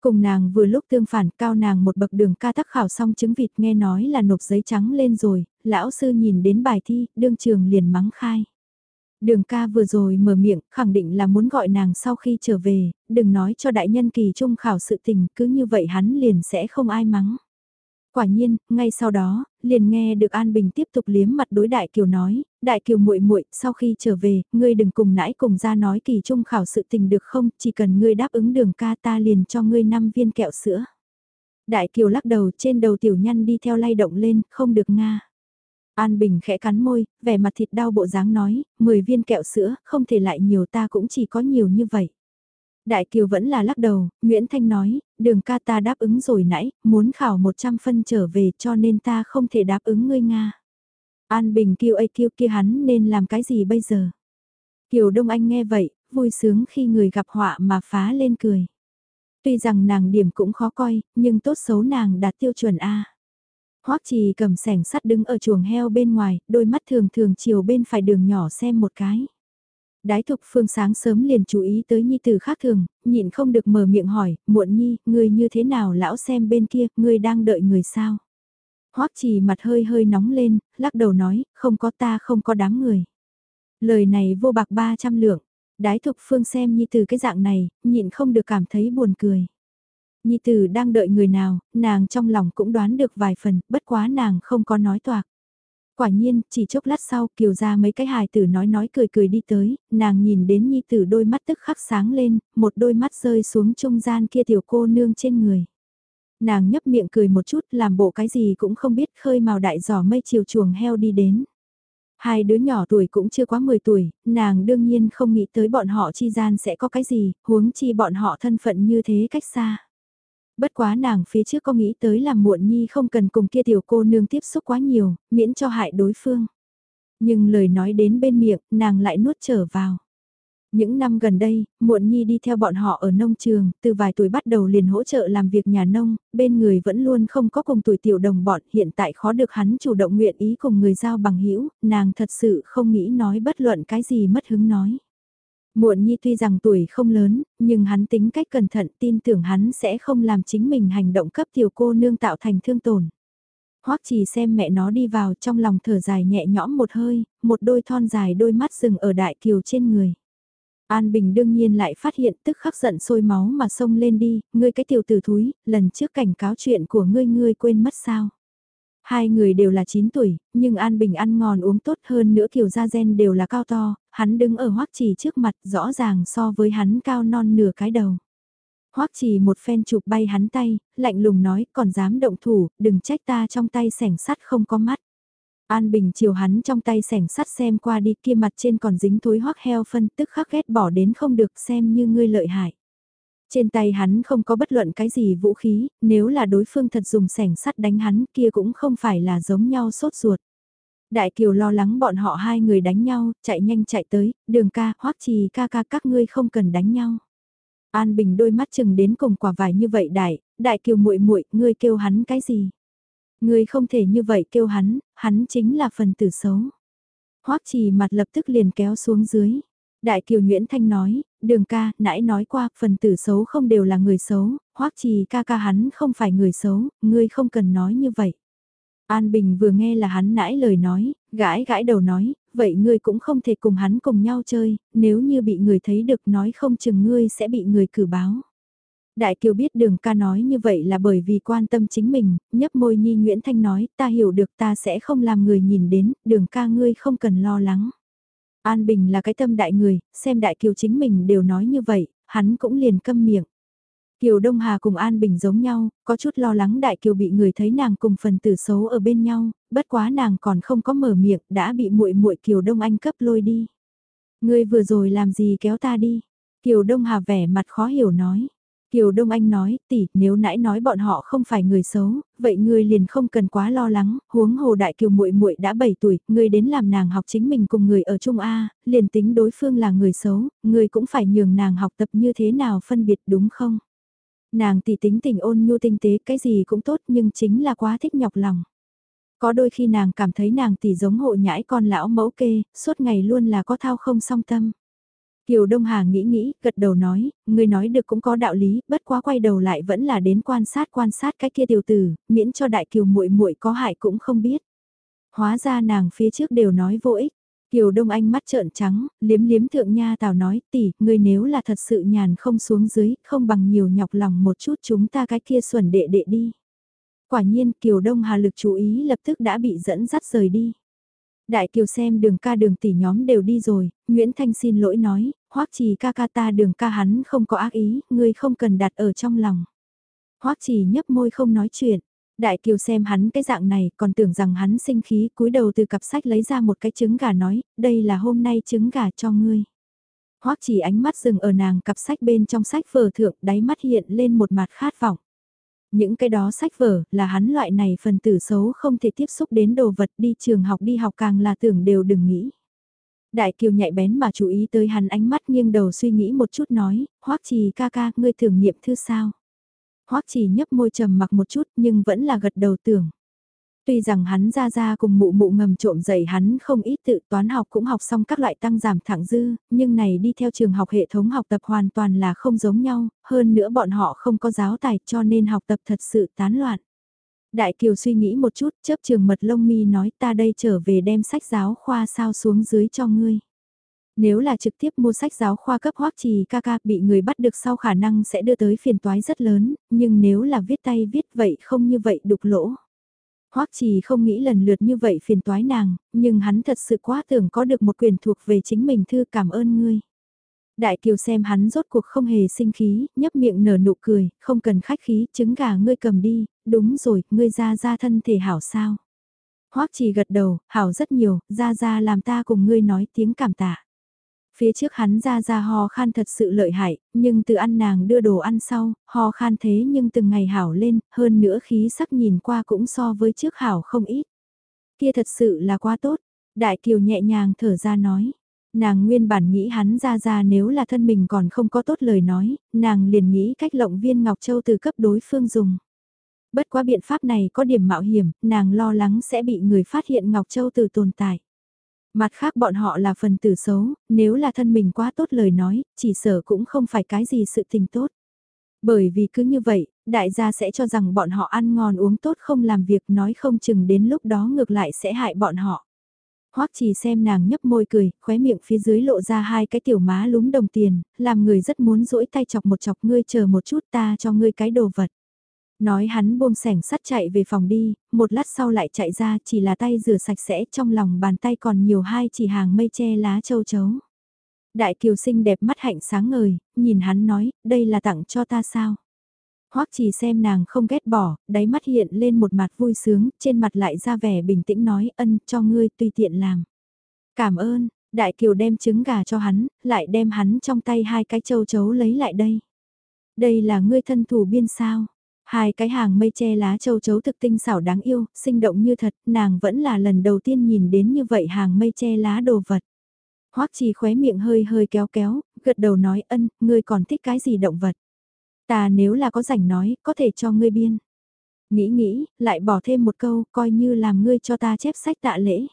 Cùng nàng vừa lúc tương phản cao nàng một bậc đường ca tắc khảo xong chứng vịt nghe nói là nộp giấy trắng lên rồi, lão sư nhìn đến bài thi, đương trường liền mắng khai. Đường ca vừa rồi mở miệng, khẳng định là muốn gọi nàng sau khi trở về, đừng nói cho đại nhân kỳ trung khảo sự tình, cứ như vậy hắn liền sẽ không ai mắng. Quả nhiên, ngay sau đó, liền nghe được An Bình tiếp tục liếm mặt đối Đại Kiều nói, Đại Kiều muội muội, sau khi trở về, ngươi đừng cùng nãi cùng ra nói kỳ trung khảo sự tình được không, chỉ cần ngươi đáp ứng đường ca ta liền cho ngươi 5 viên kẹo sữa. Đại Kiều lắc đầu trên đầu tiểu nhăn đi theo lay động lên, không được nga. An Bình khẽ cắn môi, vẻ mặt thịt đau bộ dáng nói, 10 viên kẹo sữa, không thể lại nhiều ta cũng chỉ có nhiều như vậy. Đại Kiều vẫn là lắc đầu, Nguyễn Thanh nói, đường ca ta đáp ứng rồi nãy, muốn khảo 100 phân trở về cho nên ta không thể đáp ứng ngươi Nga. An Bình kêu ấy kêu kia hắn nên làm cái gì bây giờ? Kiều Đông Anh nghe vậy, vui sướng khi người gặp họa mà phá lên cười. Tuy rằng nàng điểm cũng khó coi, nhưng tốt xấu nàng đạt tiêu chuẩn A. Hoắc trì cầm sẻng sắt đứng ở chuồng heo bên ngoài, đôi mắt thường thường chiều bên phải đường nhỏ xem một cái. Đái thục phương sáng sớm liền chú ý tới nhi tử khác thường, nhịn không được mở miệng hỏi, muộn nhi, người như thế nào lão xem bên kia, người đang đợi người sao? Hoắc trì mặt hơi hơi nóng lên, lắc đầu nói, không có ta không có đám người. Lời này vô bạc 300 lượng, đái thục phương xem nhi tử cái dạng này, nhịn không được cảm thấy buồn cười. Nhi tử đang đợi người nào, nàng trong lòng cũng đoán được vài phần, bất quá nàng không có nói toạc. Quả nhiên, chỉ chốc lát sau kiều ra mấy cái hài tử nói nói cười cười đi tới, nàng nhìn đến nhi tử đôi mắt tức khắc sáng lên, một đôi mắt rơi xuống trung gian kia tiểu cô nương trên người. Nàng nhấp miệng cười một chút làm bộ cái gì cũng không biết khơi màu đại giỏ mây chiều chuồng heo đi đến. Hai đứa nhỏ tuổi cũng chưa quá 10 tuổi, nàng đương nhiên không nghĩ tới bọn họ chi gian sẽ có cái gì, huống chi bọn họ thân phận như thế cách xa. Bất quá nàng phía trước có nghĩ tới làm muộn nhi không cần cùng kia tiểu cô nương tiếp xúc quá nhiều, miễn cho hại đối phương. Nhưng lời nói đến bên miệng, nàng lại nuốt trở vào. Những năm gần đây, muộn nhi đi theo bọn họ ở nông trường, từ vài tuổi bắt đầu liền hỗ trợ làm việc nhà nông, bên người vẫn luôn không có cùng tuổi tiểu đồng bọn, hiện tại khó được hắn chủ động nguyện ý cùng người giao bằng hữu nàng thật sự không nghĩ nói bất luận cái gì mất hứng nói. Muộn nhi tuy rằng tuổi không lớn, nhưng hắn tính cách cẩn thận tin tưởng hắn sẽ không làm chính mình hành động cấp tiểu cô nương tạo thành thương tổn. Hoắc chỉ xem mẹ nó đi vào trong lòng thở dài nhẹ nhõm một hơi, một đôi thon dài đôi mắt rừng ở đại kiều trên người. An Bình đương nhiên lại phát hiện tức khắc giận sôi máu mà xông lên đi, ngươi cái tiểu tử thúi, lần trước cảnh cáo chuyện của ngươi ngươi quên mất sao. Hai người đều là 9 tuổi, nhưng An Bình ăn ngon uống tốt hơn nữa kiểu da gen đều là cao to, hắn đứng ở hoắc trì trước mặt rõ ràng so với hắn cao non nửa cái đầu. Hoắc trì một phen chụp bay hắn tay, lạnh lùng nói còn dám động thủ, đừng trách ta trong tay sẻng sắt không có mắt. An Bình chiều hắn trong tay sẻng sắt xem qua đi kia mặt trên còn dính thối hoắc heo phân tức khắc ghét bỏ đến không được xem như ngươi lợi hại. Trên tay hắn không có bất luận cái gì vũ khí, nếu là đối phương thật dùng sẻng sắt đánh hắn kia cũng không phải là giống nhau sốt ruột. Đại Kiều lo lắng bọn họ hai người đánh nhau, chạy nhanh chạy tới, đường ca, hoắc trì ca ca các ngươi không cần đánh nhau. An Bình đôi mắt chừng đến cùng quả vải như vậy đại, đại Kiều muội muội ngươi kêu hắn cái gì? Ngươi không thể như vậy kêu hắn, hắn chính là phần tử xấu. Hoắc trì mặt lập tức liền kéo xuống dưới. Đại Kiều Nguyễn Thanh nói, đường ca, nãy nói qua, phần tử xấu không đều là người xấu, hoắc trì ca ca hắn không phải người xấu, ngươi không cần nói như vậy. An Bình vừa nghe là hắn nãy lời nói, gãi gãi đầu nói, vậy ngươi cũng không thể cùng hắn cùng nhau chơi, nếu như bị người thấy được nói không chừng ngươi sẽ bị người cử báo. Đại Kiều biết đường ca nói như vậy là bởi vì quan tâm chính mình, nhấp môi nhi Nguyễn Thanh nói, ta hiểu được ta sẽ không làm người nhìn đến, đường ca ngươi không cần lo lắng. An Bình là cái tâm đại người, xem Đại Kiều chính mình đều nói như vậy, hắn cũng liền câm miệng. Kiều Đông Hà cùng An Bình giống nhau, có chút lo lắng Đại Kiều bị người thấy nàng cùng phần tử xấu ở bên nhau, bất quá nàng còn không có mở miệng, đã bị muội muội Kiều Đông Anh cấp lôi đi. Ngươi vừa rồi làm gì kéo ta đi? Kiều Đông Hà vẻ mặt khó hiểu nói. Kiều Đông Anh nói, tỷ, nếu nãy nói bọn họ không phải người xấu, vậy ngươi liền không cần quá lo lắng, huống hồ đại kiều muội muội đã 7 tuổi, ngươi đến làm nàng học chính mình cùng người ở Trung A, liền tính đối phương là người xấu, ngươi cũng phải nhường nàng học tập như thế nào phân biệt đúng không? Nàng tỷ tính tình ôn nhu tinh tế cái gì cũng tốt nhưng chính là quá thích nhọc lòng. Có đôi khi nàng cảm thấy nàng tỷ giống hộ nhãi con lão mẫu kê, suốt ngày luôn là có thao không song tâm. Kiều Đông Hà nghĩ nghĩ, gật đầu nói, người nói được cũng có đạo lý, bất quá quay đầu lại vẫn là đến quan sát quan sát cái kia tiểu tử, miễn cho đại kiều muội muội có hại cũng không biết. Hóa ra nàng phía trước đều nói vô ích. Kiều Đông Anh mắt trợn trắng, liếm liếm thượng nha tào nói, tỷ, người nếu là thật sự nhàn không xuống dưới, không bằng nhiều nhọc lòng một chút chúng ta cái kia xuẩn đệ đệ đi. Quả nhiên Kiều Đông Hà lực chú ý lập tức đã bị dẫn dắt rời đi. Đại Kiều xem đường ca đường tỷ nhóm đều đi rồi, Nguyễn Thanh xin lỗi nói, hoắc trì ca ca ta đường ca hắn không có ác ý, ngươi không cần đặt ở trong lòng. hoắc trì nhấp môi không nói chuyện. Đại Kiều xem hắn cái dạng này còn tưởng rằng hắn sinh khí cúi đầu từ cặp sách lấy ra một cái trứng gà nói, đây là hôm nay trứng gà cho ngươi. Hoắc chỉ ánh mắt dừng ở nàng cặp sách bên trong sách vở thượng đáy mắt hiện lên một mặt khát vọng. Những cái đó sách vở là hắn loại này phần tử xấu không thể tiếp xúc đến đồ vật đi trường học đi học càng là tưởng đều đừng nghĩ. Đại kiều nhạy bén mà chú ý tới hắn ánh mắt nghiêng đầu suy nghĩ một chút nói, hoắc trì ca ca, ngươi thường niệm thư sao? hoắc trì nhấp môi trầm mặc một chút nhưng vẫn là gật đầu tưởng. Tuy rằng hắn ra ra cùng mụ mụ ngầm trộm dạy hắn không ít tự toán học cũng học xong các loại tăng giảm thẳng dư, nhưng này đi theo trường học hệ thống học tập hoàn toàn là không giống nhau, hơn nữa bọn họ không có giáo tài cho nên học tập thật sự tán loạn. Đại Kiều suy nghĩ một chút, chớp trường mật lông mi nói ta đây trở về đem sách giáo khoa sao xuống dưới cho ngươi. Nếu là trực tiếp mua sách giáo khoa cấp hoắc trì ca ca bị người bắt được sau khả năng sẽ đưa tới phiền toái rất lớn, nhưng nếu là viết tay viết vậy không như vậy đục lỗ. Hoắc Trì không nghĩ lần lượt như vậy phiền toái nàng, nhưng hắn thật sự quá tưởng có được một quyền thuộc về chính mình thư cảm ơn ngươi. Đại Kiều xem hắn rốt cuộc không hề sinh khí, nhấp miệng nở nụ cười, không cần khách khí, trứng gà ngươi cầm đi, đúng rồi, ngươi ra ra thân thể hảo sao. Hoắc Trì gật đầu, hảo rất nhiều, ra ra làm ta cùng ngươi nói tiếng cảm tạ. Phía trước hắn ra ra ho khan thật sự lợi hại, nhưng từ ăn nàng đưa đồ ăn sau, ho khan thế nhưng từng ngày hảo lên, hơn nữa khí sắc nhìn qua cũng so với trước hảo không ít. Kia thật sự là quá tốt, Đại Kiều nhẹ nhàng thở ra nói. Nàng nguyên bản nghĩ hắn ra ra nếu là thân mình còn không có tốt lời nói, nàng liền nghĩ cách lộng viên Ngọc Châu từ cấp đối phương dùng. Bất quá biện pháp này có điểm mạo hiểm, nàng lo lắng sẽ bị người phát hiện Ngọc Châu từ tồn tại. Mặt khác bọn họ là phần tử xấu, nếu là thân mình quá tốt lời nói, chỉ sở cũng không phải cái gì sự tình tốt. Bởi vì cứ như vậy, đại gia sẽ cho rằng bọn họ ăn ngon uống tốt không làm việc nói không chừng đến lúc đó ngược lại sẽ hại bọn họ. Hoắc chỉ xem nàng nhấp môi cười, khóe miệng phía dưới lộ ra hai cái tiểu má lúm đồng tiền, làm người rất muốn duỗi tay chọc một chọc ngươi chờ một chút ta cho ngươi cái đồ vật. Nói hắn buông sẻng sắt chạy về phòng đi, một lát sau lại chạy ra chỉ là tay rửa sạch sẽ trong lòng bàn tay còn nhiều hai chỉ hàng mây che lá châu chấu. Đại kiều sinh đẹp mắt hạnh sáng ngời, nhìn hắn nói, đây là tặng cho ta sao? Hoắc chỉ xem nàng không ghét bỏ, đáy mắt hiện lên một mặt vui sướng, trên mặt lại ra vẻ bình tĩnh nói ân cho ngươi tùy tiện làm. Cảm ơn, đại kiều đem trứng gà cho hắn, lại đem hắn trong tay hai cái châu chấu lấy lại đây. Đây là ngươi thân thủ biên sao? Hai cái hàng mây che lá châu chấu thực tinh xảo đáng yêu, sinh động như thật, nàng vẫn là lần đầu tiên nhìn đến như vậy hàng mây che lá đồ vật. Hoắc Trì khóe miệng hơi hơi kéo kéo, gật đầu nói ân, ngươi còn thích cái gì động vật? Ta nếu là có rảnh nói, có thể cho ngươi biên. Nghĩ nghĩ, lại bỏ thêm một câu, coi như làm ngươi cho ta chép sách tạ lễ.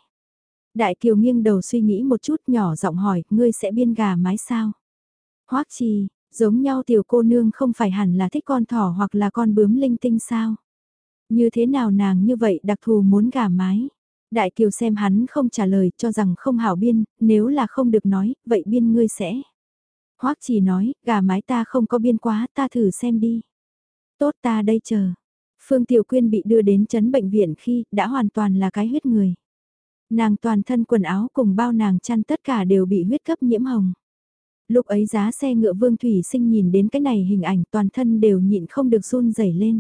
Đại Kiều nghiêng đầu suy nghĩ một chút nhỏ giọng hỏi, ngươi sẽ biên gà mái sao? Hoắc Trì, giống nhau tiểu cô nương không phải hẳn là thích con thỏ hoặc là con bướm linh tinh sao? Như thế nào nàng như vậy đặc thù muốn gả mái? Đại Kiều xem hắn không trả lời cho rằng không hảo biên, nếu là không được nói, vậy biên ngươi sẽ. Hoắc chỉ nói, gà mái ta không có biên quá, ta thử xem đi. Tốt ta đây chờ. Phương Tiểu Quyên bị đưa đến chấn bệnh viện khi đã hoàn toàn là cái huyết người. Nàng toàn thân quần áo cùng bao nàng chăn tất cả đều bị huyết cấp nhiễm hồng. Lúc ấy giá xe ngựa Vương Thủy Sinh nhìn đến cái này hình ảnh toàn thân đều nhịn không được run rẩy lên.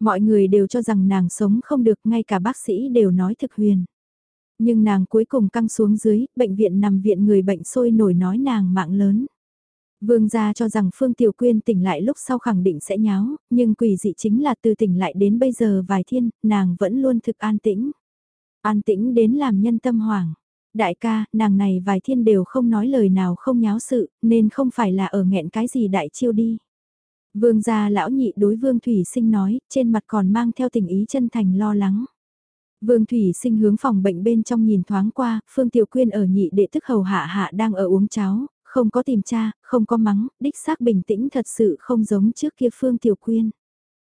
Mọi người đều cho rằng nàng sống không được, ngay cả bác sĩ đều nói thực huyền. Nhưng nàng cuối cùng căng xuống dưới, bệnh viện nằm viện người bệnh sôi nổi nói nàng mạng lớn. Vương gia cho rằng Phương Tiểu Quyên tỉnh lại lúc sau khẳng định sẽ nháo, nhưng quỷ dị chính là từ tỉnh lại đến bây giờ vài thiên, nàng vẫn luôn thực an tĩnh. An tĩnh đến làm nhân tâm hoảng. Đại ca, nàng này vài thiên đều không nói lời nào không nháo sự, nên không phải là ở nghẹn cái gì đại chiêu đi. Vương gia lão nhị đối Vương Thủy Sinh nói, trên mặt còn mang theo tình ý chân thành lo lắng. Vương Thủy Sinh hướng phòng bệnh bên trong nhìn thoáng qua, Phương Tiểu Quyên ở nhị đệ tức hầu hạ hạ đang ở uống cháo, không có tìm cha, không có mắng, đích xác bình tĩnh thật sự không giống trước kia Phương Tiểu Quyên.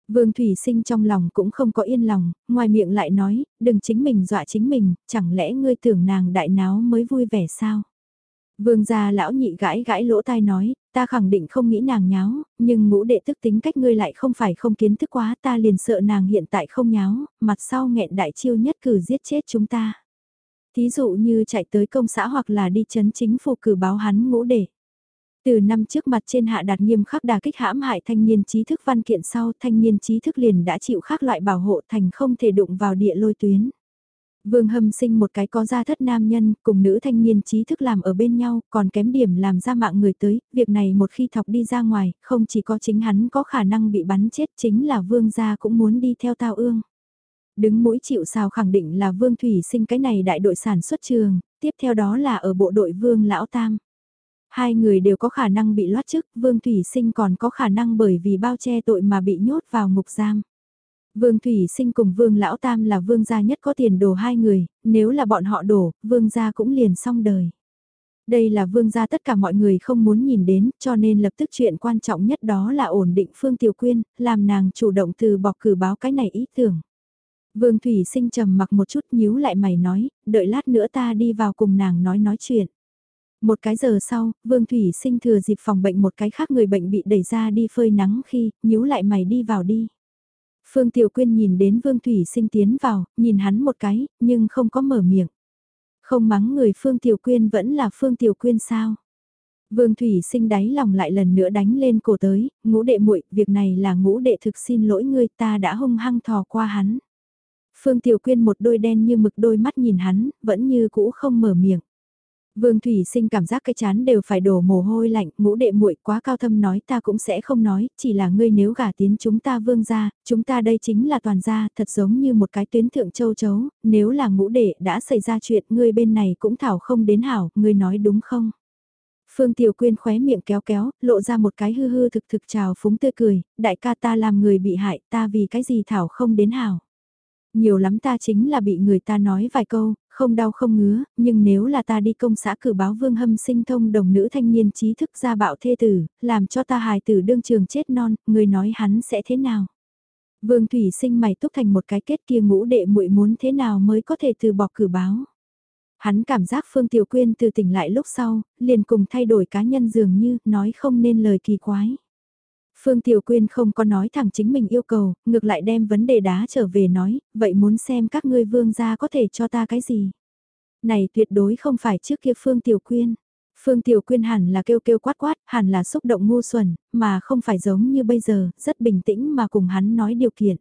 Vương Thủy Sinh trong lòng cũng không có yên lòng, ngoài miệng lại nói, đừng chính mình dọa chính mình, chẳng lẽ ngươi tưởng nàng đại náo mới vui vẻ sao? Vương gia lão nhị gãi gãi lỗ tai nói, ta khẳng định không nghĩ nàng nháo, nhưng ngũ đệ tức tính cách ngươi lại không phải không kiến thức quá ta liền sợ nàng hiện tại không nháo, mặt sau nghẹn đại chiêu nhất cử giết chết chúng ta. Thí dụ như chạy tới công xã hoặc là đi chấn chính phủ cử báo hắn ngũ đệ. Từ năm trước mặt trên hạ đạt nghiêm khắc đà kích hãm hại thanh niên trí thức văn kiện sau thanh niên trí thức liền đã chịu khác loại bảo hộ thành không thể đụng vào địa lôi tuyến. Vương Hâm sinh một cái có gia thất nam nhân, cùng nữ thanh niên trí thức làm ở bên nhau, còn kém điểm làm ra mạng người tới, việc này một khi thọc đi ra ngoài, không chỉ có chính hắn có khả năng bị bắn chết chính là vương gia cũng muốn đi theo tao ương. Đứng mũi chịu sao khẳng định là vương thủy sinh cái này đại đội sản xuất trường, tiếp theo đó là ở bộ đội vương lão tam. Hai người đều có khả năng bị loát chức, vương thủy sinh còn có khả năng bởi vì bao che tội mà bị nhốt vào ngục giam. Vương Thủy Sinh cùng Vương Lão Tam là Vương gia nhất có tiền đồ hai người, nếu là bọn họ đổ, Vương gia cũng liền xong đời. Đây là Vương gia tất cả mọi người không muốn nhìn đến, cho nên lập tức chuyện quan trọng nhất đó là ổn định Phương Tiểu Quyên, làm nàng chủ động từ bỏ cử báo cái này ý tưởng. Vương Thủy Sinh trầm mặc một chút nhíu lại mày nói, đợi lát nữa ta đi vào cùng nàng nói nói chuyện. Một cái giờ sau, Vương Thủy Sinh thừa dịp phòng bệnh một cái khác người bệnh bị đẩy ra đi phơi nắng khi, nhíu lại mày đi vào đi. Phương Tiểu Quyên nhìn đến Vương Thủy Sinh tiến vào, nhìn hắn một cái, nhưng không có mở miệng. Không mắng người Phương Tiểu Quyên vẫn là Phương Tiểu Quyên sao? Vương Thủy Sinh đáy lòng lại lần nữa đánh lên cổ tới, ngũ đệ muội, việc này là ngũ đệ thực xin lỗi ngươi ta đã hung hăng thò qua hắn. Phương Tiểu Quyên một đôi đen như mực đôi mắt nhìn hắn, vẫn như cũ không mở miệng. Vương Thủy Sinh cảm giác cái chán đều phải đổ mồ hôi lạnh, ngũ đệ muội quá cao thâm nói ta cũng sẽ không nói, chỉ là ngươi nếu gả tiến chúng ta vương gia, chúng ta đây chính là toàn gia, thật giống như một cái tuyến thượng châu chấu, nếu là ngũ đệ đã xảy ra chuyện ngươi bên này cũng thảo không đến hảo, ngươi nói đúng không? Phương Tiểu Quyên khóe miệng kéo kéo, lộ ra một cái hư hư thực thực chào phúng tươi cười, đại ca ta làm người bị hại ta vì cái gì thảo không đến hảo. Nhiều lắm ta chính là bị người ta nói vài câu, không đau không ngứa, nhưng nếu là ta đi công xã cử báo vương hâm sinh thông đồng nữ thanh niên trí thức ra bạo thê tử, làm cho ta hài tử đương trường chết non, người nói hắn sẽ thế nào? Vương Thủy sinh mày túc thành một cái kết kia ngũ đệ muội muốn thế nào mới có thể từ bỏ cử báo. Hắn cảm giác Phương Tiểu Quyên từ tỉnh lại lúc sau, liền cùng thay đổi cá nhân dường như, nói không nên lời kỳ quái. Phương Tiểu Quyên không có nói thẳng chính mình yêu cầu, ngược lại đem vấn đề đá trở về nói, vậy muốn xem các ngươi vương gia có thể cho ta cái gì. Này tuyệt đối không phải trước kia Phương Tiểu Quyên. Phương Tiểu Quyên hẳn là kêu kêu quát quát, hẳn là xúc động ngu xuẩn, mà không phải giống như bây giờ, rất bình tĩnh mà cùng hắn nói điều kiện.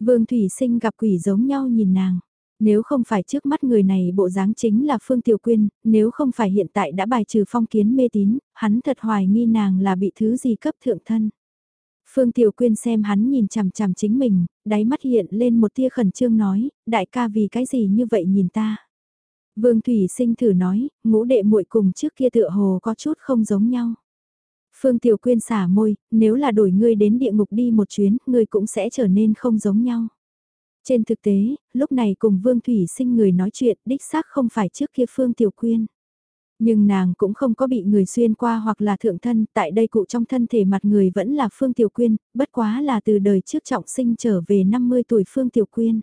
Vương Thủy Sinh gặp quỷ giống nhau nhìn nàng. Nếu không phải trước mắt người này bộ dáng chính là Phương Tiểu Quyên, nếu không phải hiện tại đã bài trừ phong kiến mê tín, hắn thật hoài nghi nàng là bị thứ gì cấp thượng thân. Phương Tiểu Quyên xem hắn nhìn chằm chằm chính mình, đáy mắt hiện lên một tia khẩn trương nói, đại ca vì cái gì như vậy nhìn ta. Vương Thủy Sinh thử nói, ngũ đệ muội cùng trước kia tựa hồ có chút không giống nhau. Phương Tiểu Quyên xả môi, nếu là đổi ngươi đến địa ngục đi một chuyến, ngươi cũng sẽ trở nên không giống nhau. Trên thực tế, lúc này cùng Vương Thủy Sinh người nói chuyện đích xác không phải trước kia Phương Tiểu Quyên. Nhưng nàng cũng không có bị người xuyên qua hoặc là thượng thân, tại đây cụ trong thân thể mặt người vẫn là Phương Tiểu Quyên, bất quá là từ đời trước trọng sinh trở về 50 tuổi Phương Tiểu Quyên.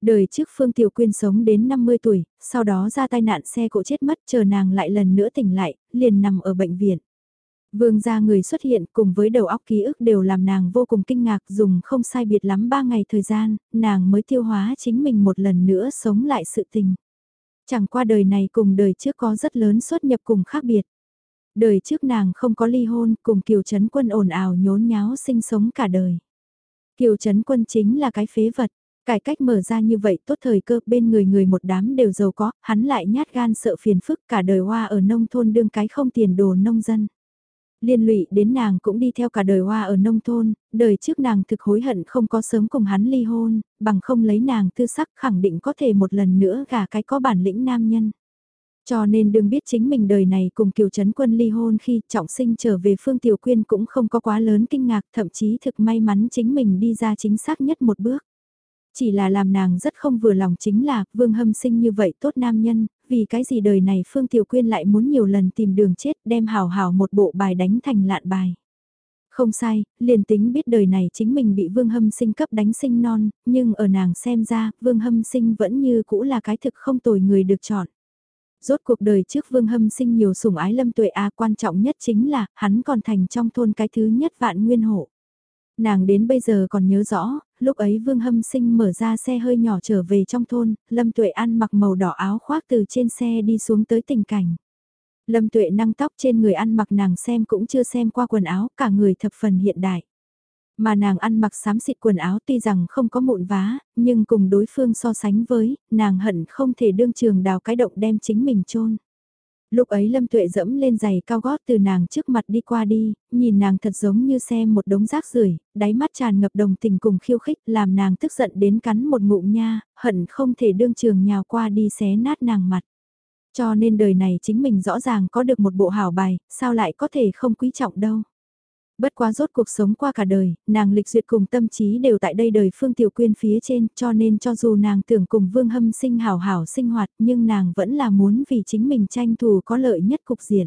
Đời trước Phương Tiểu Quyên sống đến 50 tuổi, sau đó ra tai nạn xe cộ chết mất chờ nàng lại lần nữa tỉnh lại, liền nằm ở bệnh viện. Vương gia người xuất hiện cùng với đầu óc ký ức đều làm nàng vô cùng kinh ngạc dùng không sai biệt lắm 3 ngày thời gian, nàng mới tiêu hóa chính mình một lần nữa sống lại sự tình. Chẳng qua đời này cùng đời trước có rất lớn xuất nhập cùng khác biệt. Đời trước nàng không có ly hôn cùng Kiều Trấn Quân ồn ào nhốn nháo sinh sống cả đời. Kiều Trấn Quân chính là cái phế vật, cải cách mở ra như vậy tốt thời cơ bên người người một đám đều giàu có, hắn lại nhát gan sợ phiền phức cả đời hoa ở nông thôn đương cái không tiền đồ nông dân liên lụy đến nàng cũng đi theo cả đời hoa ở nông thôn, đời trước nàng thực hối hận không có sớm cùng hắn ly hôn, bằng không lấy nàng tư sắc khẳng định có thể một lần nữa gả cái có bản lĩnh nam nhân. Cho nên đừng biết chính mình đời này cùng Kiều Trấn Quân ly hôn khi trọng sinh trở về Phương Tiểu Quyên cũng không có quá lớn kinh ngạc, thậm chí thực may mắn chính mình đi ra chính xác nhất một bước. Chỉ là làm nàng rất không vừa lòng chính là, Vương Hâm sinh như vậy tốt nam nhân, vì cái gì đời này Phương Tiểu Quyên lại muốn nhiều lần tìm đường chết đem hào hào một bộ bài đánh thành lạn bài. Không sai, liền tính biết đời này chính mình bị Vương Hâm sinh cấp đánh sinh non, nhưng ở nàng xem ra, Vương Hâm sinh vẫn như cũ là cái thực không tồi người được chọn. Rốt cuộc đời trước Vương Hâm sinh nhiều sủng ái lâm tuệ A quan trọng nhất chính là, hắn còn thành trong thôn cái thứ nhất vạn nguyên hộ. Nàng đến bây giờ còn nhớ rõ, lúc ấy Vương Hâm Sinh mở ra xe hơi nhỏ trở về trong thôn, Lâm Tuệ ăn mặc màu đỏ áo khoác từ trên xe đi xuống tới tình cảnh. Lâm Tuệ năng tóc trên người ăn mặc nàng xem cũng chưa xem qua quần áo, cả người thập phần hiện đại. Mà nàng ăn mặc xám xịt quần áo tuy rằng không có mụn vá, nhưng cùng đối phương so sánh với, nàng hận không thể đương trường đào cái động đem chính mình chôn Lúc ấy Lâm Tuệ dẫm lên giày cao gót từ nàng trước mặt đi qua đi, nhìn nàng thật giống như xem một đống rác rưởi, đáy mắt tràn ngập đồng tình cùng khiêu khích làm nàng tức giận đến cắn một ngụm nha, hận không thể đương trường nhào qua đi xé nát nàng mặt. Cho nên đời này chính mình rõ ràng có được một bộ hảo bài, sao lại có thể không quý trọng đâu. Bất quá rốt cuộc sống qua cả đời, nàng lịch duyệt cùng tâm trí đều tại đây đời Phương Tiểu Quyên phía trên cho nên cho dù nàng tưởng cùng Vương Hâm sinh hảo hảo sinh hoạt nhưng nàng vẫn là muốn vì chính mình tranh thủ có lợi nhất cục diện.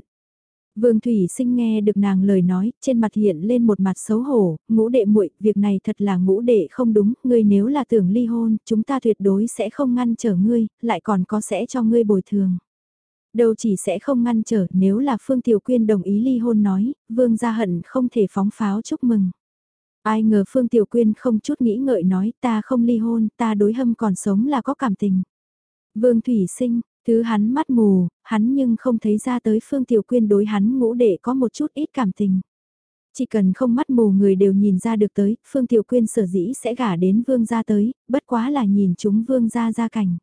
Vương Thủy Sinh nghe được nàng lời nói, trên mặt hiện lên một mặt xấu hổ, ngũ đệ muội, việc này thật là ngũ đệ không đúng, ngươi nếu là tưởng ly hôn, chúng ta tuyệt đối sẽ không ngăn trở ngươi, lại còn có sẽ cho ngươi bồi thường. Đâu chỉ sẽ không ngăn trở nếu là Phương Tiểu Quyên đồng ý ly hôn nói, Vương gia hận không thể phóng pháo chúc mừng. Ai ngờ Phương Tiểu Quyên không chút nghĩ ngợi nói ta không ly hôn, ta đối hâm còn sống là có cảm tình. Vương Thủy Sinh, thứ hắn mắt mù, hắn nhưng không thấy ra tới Phương Tiểu Quyên đối hắn ngũ để có một chút ít cảm tình. Chỉ cần không mắt mù người đều nhìn ra được tới, Phương Tiểu Quyên sở dĩ sẽ gả đến Vương gia tới, bất quá là nhìn chúng Vương gia gia cảnh.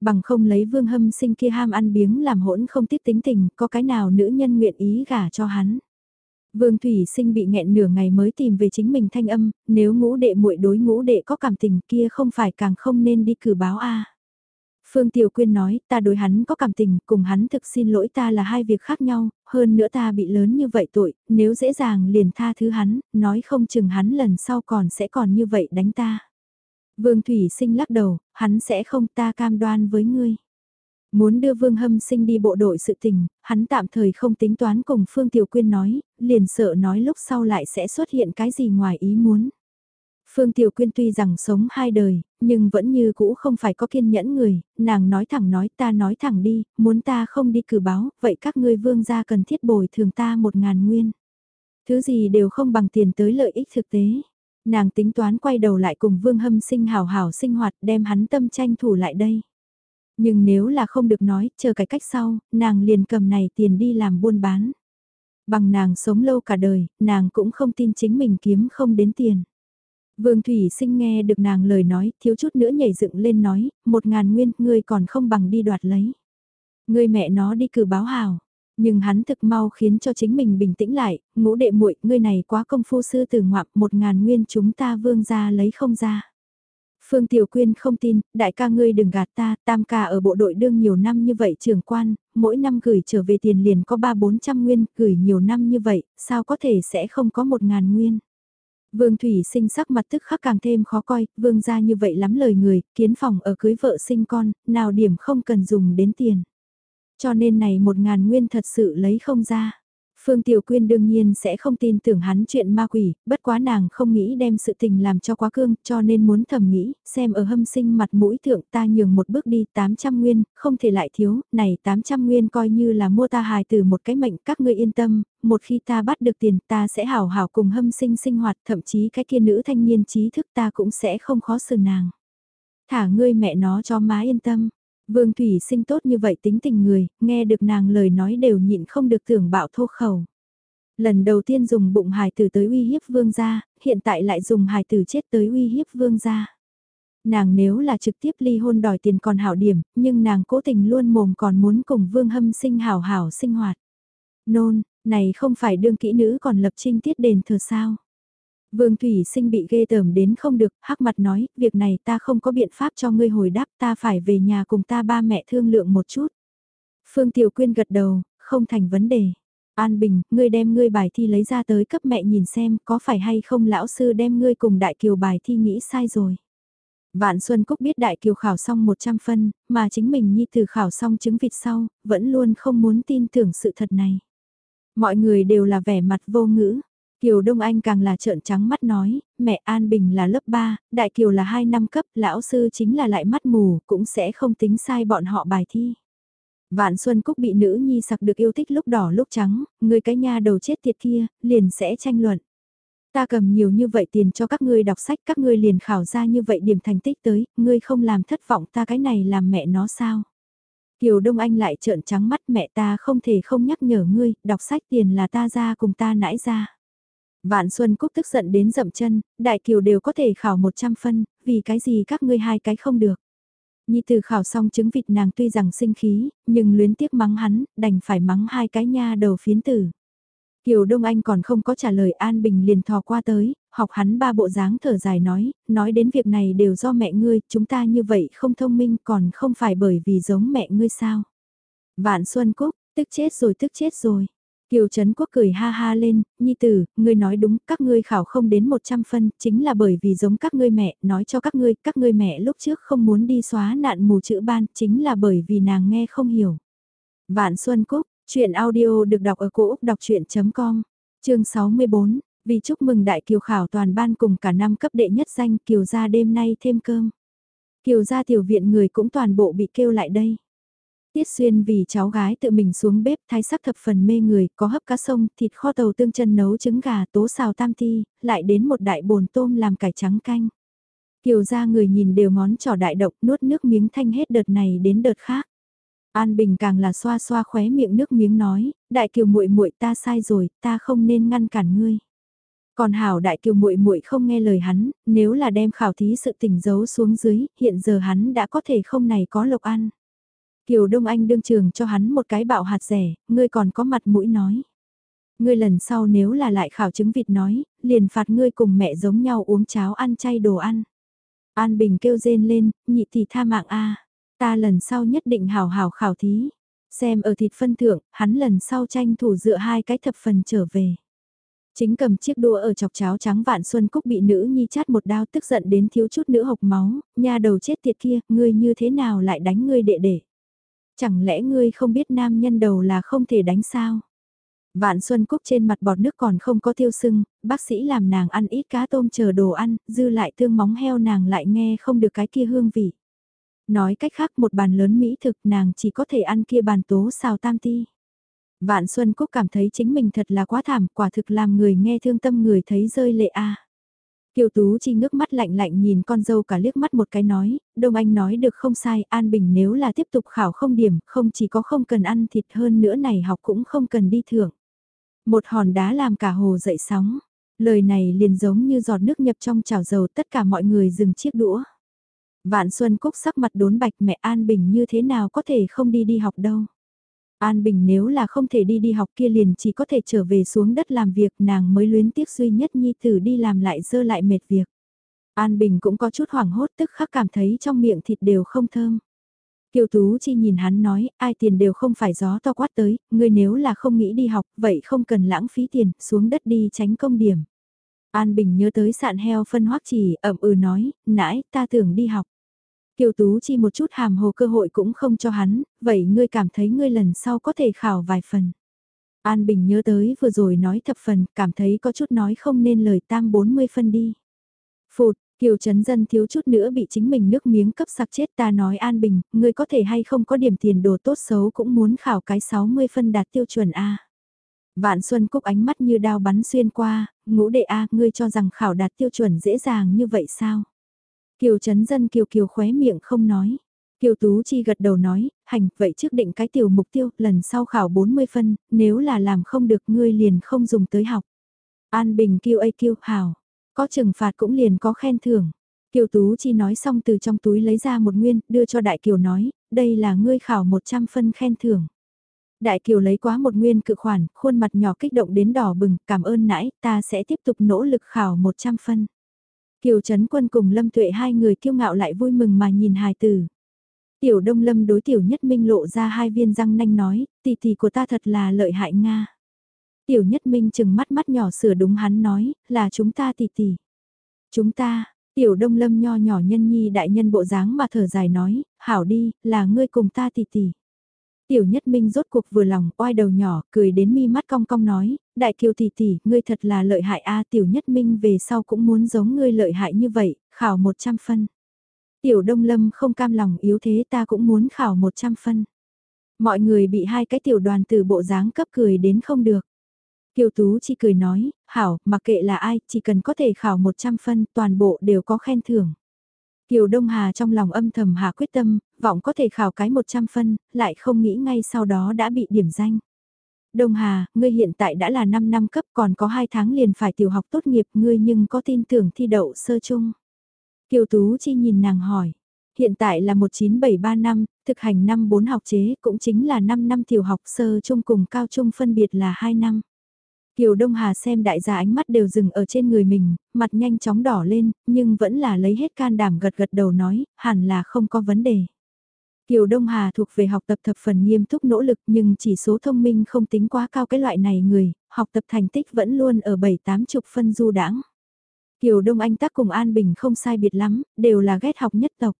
Bằng không lấy vương hâm sinh kia ham ăn biếng làm hỗn không tiếp tính tình, có cái nào nữ nhân nguyện ý gả cho hắn. Vương Thủy Sinh bị nghẹn nửa ngày mới tìm về chính mình thanh âm, nếu ngũ đệ muội đối ngũ đệ có cảm tình kia không phải càng không nên đi cử báo a. Phương Tiểu Quyên nói, ta đối hắn có cảm tình, cùng hắn thực xin lỗi ta là hai việc khác nhau, hơn nữa ta bị lớn như vậy tội, nếu dễ dàng liền tha thứ hắn, nói không chừng hắn lần sau còn sẽ còn như vậy đánh ta. Vương Thủy Sinh lắc đầu, hắn sẽ không ta cam đoan với ngươi. Muốn đưa Vương Hâm Sinh đi bộ đội sự tình, hắn tạm thời không tính toán cùng Phương Tiểu Quyên nói, liền sợ nói lúc sau lại sẽ xuất hiện cái gì ngoài ý muốn. Phương Tiểu Quyên tuy rằng sống hai đời, nhưng vẫn như cũ không phải có kiên nhẫn người, nàng nói thẳng nói ta nói thẳng đi, muốn ta không đi cử báo, vậy các ngươi vương gia cần thiết bồi thường ta một ngàn nguyên. Thứ gì đều không bằng tiền tới lợi ích thực tế nàng tính toán quay đầu lại cùng Vương Hâm sinh hào hào sinh hoạt đem hắn tâm tranh thủ lại đây. Nhưng nếu là không được nói, chờ cái cách sau, nàng liền cầm này tiền đi làm buôn bán. Bằng nàng sống lâu cả đời, nàng cũng không tin chính mình kiếm không đến tiền. Vương Thủy sinh nghe được nàng lời nói, thiếu chút nữa nhảy dựng lên nói, một ngàn nguyên, ngươi còn không bằng đi đoạt lấy. Ngươi mẹ nó đi cử báo hào, nhưng hắn thực mau khiến cho chính mình bình tĩnh lại, ngũ đệ muội ngươi này quá công phu sư từ ngoạm một ngàn nguyên chúng ta vương ra lấy không ra. Phương Tiểu Quyên không tin, đại ca ngươi đừng gạt ta, tam ca ở bộ đội đương nhiều năm như vậy trưởng quan, mỗi năm gửi trở về tiền liền có ba bốn trăm nguyên, gửi nhiều năm như vậy, sao có thể sẽ không có một ngàn nguyên. Vương Thủy sinh sắc mặt tức khắc càng thêm khó coi, vương ra như vậy lắm lời người, kiến phòng ở cưới vợ sinh con, nào điểm không cần dùng đến tiền. Cho nên này một ngàn nguyên thật sự lấy không ra. Phương Tiểu Quyên đương nhiên sẽ không tin tưởng hắn chuyện ma quỷ, bất quá nàng không nghĩ đem sự tình làm cho quá cương, cho nên muốn thầm nghĩ, xem ở hâm sinh mặt mũi thượng ta nhường một bước đi 800 nguyên, không thể lại thiếu, này 800 nguyên coi như là mua ta hài từ một cái mệnh, các ngươi yên tâm, một khi ta bắt được tiền ta sẽ hảo hảo cùng hâm sinh sinh hoạt, thậm chí cái kia nữ thanh niên trí thức ta cũng sẽ không khó xử nàng. Thả ngươi mẹ nó cho má yên tâm. Vương Thủy sinh tốt như vậy tính tình người, nghe được nàng lời nói đều nhịn không được tưởng bạo thô khẩu. Lần đầu tiên dùng bụng hài tử tới uy hiếp vương gia, hiện tại lại dùng hài tử chết tới uy hiếp vương gia. Nàng nếu là trực tiếp ly hôn đòi tiền còn hảo điểm, nhưng nàng cố tình luôn mồm còn muốn cùng vương hâm sinh hảo hảo sinh hoạt. Nôn, này không phải đương kỹ nữ còn lập trinh tiết đền thờ sao. Vương Thủy Sinh bị ghê tởm đến không được, hắc mặt nói, việc này ta không có biện pháp cho ngươi hồi đáp, ta phải về nhà cùng ta ba mẹ thương lượng một chút. Phương Tiểu Quyên gật đầu, không thành vấn đề. An Bình, ngươi đem ngươi bài thi lấy ra tới cấp mẹ nhìn xem có phải hay không lão sư đem ngươi cùng Đại Kiều bài thi nghĩ sai rồi. Vạn Xuân Cúc biết Đại Kiều khảo xong 100 phân, mà chính mình nhi từ khảo xong chứng vịt sau, vẫn luôn không muốn tin tưởng sự thật này. Mọi người đều là vẻ mặt vô ngữ, Kiều Đông Anh càng là trợn trắng mắt nói, mẹ An Bình là lớp 3, Đại Kiều là 2 năm cấp, lão sư chính là lại mắt mù, cũng sẽ không tính sai bọn họ bài thi. Vạn Xuân Cúc bị nữ nhi sặc được yêu thích lúc đỏ lúc trắng, người cái nha đầu chết tiệt kia, liền sẽ tranh luận. Ta cầm nhiều như vậy tiền cho các ngươi đọc sách, các ngươi liền khảo ra như vậy điểm thành tích tới, ngươi không làm thất vọng ta cái này làm mẹ nó sao? Kiều Đông Anh lại trợn trắng mắt mẹ ta không thể không nhắc nhở ngươi, đọc sách tiền là ta ra cùng ta nãi ra. Vạn Xuân Cúc tức giận đến dậm chân, Đại Kiều đều có thể khảo 100 phân, vì cái gì các ngươi hai cái không được. Nhi từ khảo xong chứng vịt nàng tuy rằng sinh khí, nhưng luyến tiếc mắng hắn, đành phải mắng hai cái nha đầu phiến tử. Kiều Đông Anh còn không có trả lời An Bình liền thò qua tới, học hắn ba bộ dáng thở dài nói, nói đến việc này đều do mẹ ngươi, chúng ta như vậy không thông minh còn không phải bởi vì giống mẹ ngươi sao. Vạn Xuân Cúc, tức chết rồi tức chết rồi. Kiều Trấn Quốc cười ha ha lên, Nhi tử, ngươi nói đúng, các ngươi khảo không đến 100 phân, chính là bởi vì giống các ngươi mẹ, nói cho các ngươi, các ngươi mẹ lúc trước không muốn đi xóa nạn mù chữ ban, chính là bởi vì nàng nghe không hiểu. Vạn Xuân Cúc, chuyện audio được đọc ở cổ Úc đọc chuyện.com, chương 64, vì chúc mừng đại kiều khảo toàn ban cùng cả năm cấp đệ nhất danh kiều gia đêm nay thêm cơm. Kiều gia tiểu viện người cũng toàn bộ bị kêu lại đây. Tiết Xuyên vì cháu gái tự mình xuống bếp thái sắc thập phần mê người, có hấp cá sông, thịt kho tàu tương chân nấu trứng gà tố xào tam ti, lại đến một đại bồn tôm làm cải trắng canh. Kiều ra người nhìn đều ngón trỏ đại độc nuốt nước miếng thanh hết đợt này đến đợt khác. An Bình càng là xoa xoa khóe miệng nước miếng nói, đại kiều muội muội ta sai rồi, ta không nên ngăn cản ngươi. Còn hảo đại kiều muội muội không nghe lời hắn, nếu là đem khảo thí sự tình giấu xuống dưới, hiện giờ hắn đã có thể không này có lộc ăn. Kiều Đông Anh đương trường cho hắn một cái bạo hạt rẻ, ngươi còn có mặt mũi nói. Ngươi lần sau nếu là lại khảo chứng vịt nói, liền phạt ngươi cùng mẹ giống nhau uống cháo ăn chay đồ ăn. An Bình kêu rên lên, nhị thì tha mạng a ta lần sau nhất định hào hào khảo thí. Xem ở thịt phân thượng, hắn lần sau tranh thủ dựa hai cái thập phần trở về. Chính cầm chiếc đũa ở chọc cháo trắng vạn xuân cúc bị nữ nhi chát một đao tức giận đến thiếu chút nữa hộc máu, nha đầu chết tiệt kia, ngươi như thế nào lại đánh ngươi đệ đệ. Chẳng lẽ ngươi không biết nam nhân đầu là không thể đánh sao? Vạn Xuân Cúc trên mặt bọt nước còn không có tiêu sưng, bác sĩ làm nàng ăn ít cá tôm chờ đồ ăn, dư lại thương móng heo nàng lại nghe không được cái kia hương vị. Nói cách khác một bàn lớn mỹ thực nàng chỉ có thể ăn kia bàn tố xào tam ti. Vạn Xuân Cúc cảm thấy chính mình thật là quá thảm, quả thực làm người nghe thương tâm người thấy rơi lệ a. Kiều Tú Chi ngước mắt lạnh lạnh nhìn con dâu cả liếc mắt một cái nói, Đông Anh nói được không sai, An Bình nếu là tiếp tục khảo không điểm, không chỉ có không cần ăn thịt hơn nữa này học cũng không cần đi thưởng. Một hòn đá làm cả hồ dậy sóng, lời này liền giống như giọt nước nhập trong chảo dầu tất cả mọi người dừng chiếc đũa. Vạn Xuân Cúc sắc mặt đốn bạch mẹ An Bình như thế nào có thể không đi đi học đâu. An Bình nếu là không thể đi đi học kia liền chỉ có thể trở về xuống đất làm việc nàng mới luyến tiếc duy nhất nhi tử đi làm lại dơ lại mệt việc. An Bình cũng có chút hoảng hốt tức khắc cảm thấy trong miệng thịt đều không thơm. Kiều Tú Chi nhìn hắn nói, ai tiền đều không phải gió to quát tới, ngươi nếu là không nghĩ đi học, vậy không cần lãng phí tiền, xuống đất đi tránh công điểm. An Bình nhớ tới sạn heo phân hoắc chỉ, ẩm ừ nói, nãy, ta tưởng đi học. Kiều Tú Chi một chút hàm hồ cơ hội cũng không cho hắn, vậy ngươi cảm thấy ngươi lần sau có thể khảo vài phần. An Bình nhớ tới vừa rồi nói thập phần, cảm thấy có chút nói không nên lời tam 40 phân đi. Phụt, Kiều Trấn Dân thiếu chút nữa bị chính mình nước miếng cấp sặc chết ta nói An Bình, ngươi có thể hay không có điểm tiền đồ tốt xấu cũng muốn khảo cái 60 phân đạt tiêu chuẩn A. Vạn Xuân Cúc ánh mắt như đao bắn xuyên qua, ngũ đệ A, ngươi cho rằng khảo đạt tiêu chuẩn dễ dàng như vậy sao? Kiều Trấn Dân Kiều Kiều khóe miệng không nói. Kiều Tú Chi gật đầu nói, hành, vậy trước định cái tiểu mục tiêu, lần sau khảo 40 phân, nếu là làm không được ngươi liền không dùng tới học. An Bình kêu A kêu hào, có trừng phạt cũng liền có khen thưởng. Kiều Tú Chi nói xong từ trong túi lấy ra một nguyên, đưa cho Đại Kiều nói, đây là ngươi khảo 100 phân khen thưởng. Đại Kiều lấy quá một nguyên cự khoản, khuôn mặt nhỏ kích động đến đỏ bừng, cảm ơn nãy, ta sẽ tiếp tục nỗ lực khảo 100 phân. Kiều Trấn Quân cùng Lâm Tuệ hai người kiêu ngạo lại vui mừng mà nhìn hài tử. Tiểu Đông Lâm đối Tiểu Nhất Minh lộ ra hai viên răng nanh nói, tỷ tỷ của ta thật là lợi hại Nga. Tiểu Nhất Minh chừng mắt mắt nhỏ sửa đúng hắn nói, là chúng ta tỷ tỷ. Chúng ta, Tiểu Đông Lâm nho nhỏ nhân nhi đại nhân bộ dáng mà thở dài nói, hảo đi, là ngươi cùng ta tỷ tỷ. Tiểu Nhất Minh rốt cuộc vừa lòng, oai đầu nhỏ, cười đến mi mắt cong cong nói, đại kiều tỷ tỷ, ngươi thật là lợi hại a Tiểu Nhất Minh về sau cũng muốn giống ngươi lợi hại như vậy, khảo 100 phân. Tiểu Đông Lâm không cam lòng yếu thế ta cũng muốn khảo 100 phân. Mọi người bị hai cái tiểu đoàn từ bộ dáng cấp cười đến không được. Kiều Tú chỉ cười nói, hảo, mặc kệ là ai, chỉ cần có thể khảo 100 phân, toàn bộ đều có khen thưởng. Kiều Đông Hà trong lòng âm thầm hạ quyết tâm, vọng có thể khảo cái 100 phân, lại không nghĩ ngay sau đó đã bị điểm danh. Đông Hà, ngươi hiện tại đã là 5 năm cấp còn có 2 tháng liền phải tiểu học tốt nghiệp ngươi nhưng có tin tưởng thi đậu sơ chung. Kiều Tú Chi nhìn nàng hỏi, hiện tại là 1973 năm, thực hành năm 4 học chế cũng chính là 5 năm tiểu học sơ chung cùng cao trung phân biệt là 2 năm. Kiều Đông Hà xem đại gia ánh mắt đều dừng ở trên người mình, mặt nhanh chóng đỏ lên, nhưng vẫn là lấy hết can đảm gật gật đầu nói, hẳn là không có vấn đề. Kiều Đông Hà thuộc về học tập thập phần nghiêm túc nỗ lực nhưng chỉ số thông minh không tính quá cao cái loại này người, học tập thành tích vẫn luôn ở 7-8 chục phân du đãng. Kiều Đông Anh tác cùng An Bình không sai biệt lắm, đều là ghét học nhất tộc.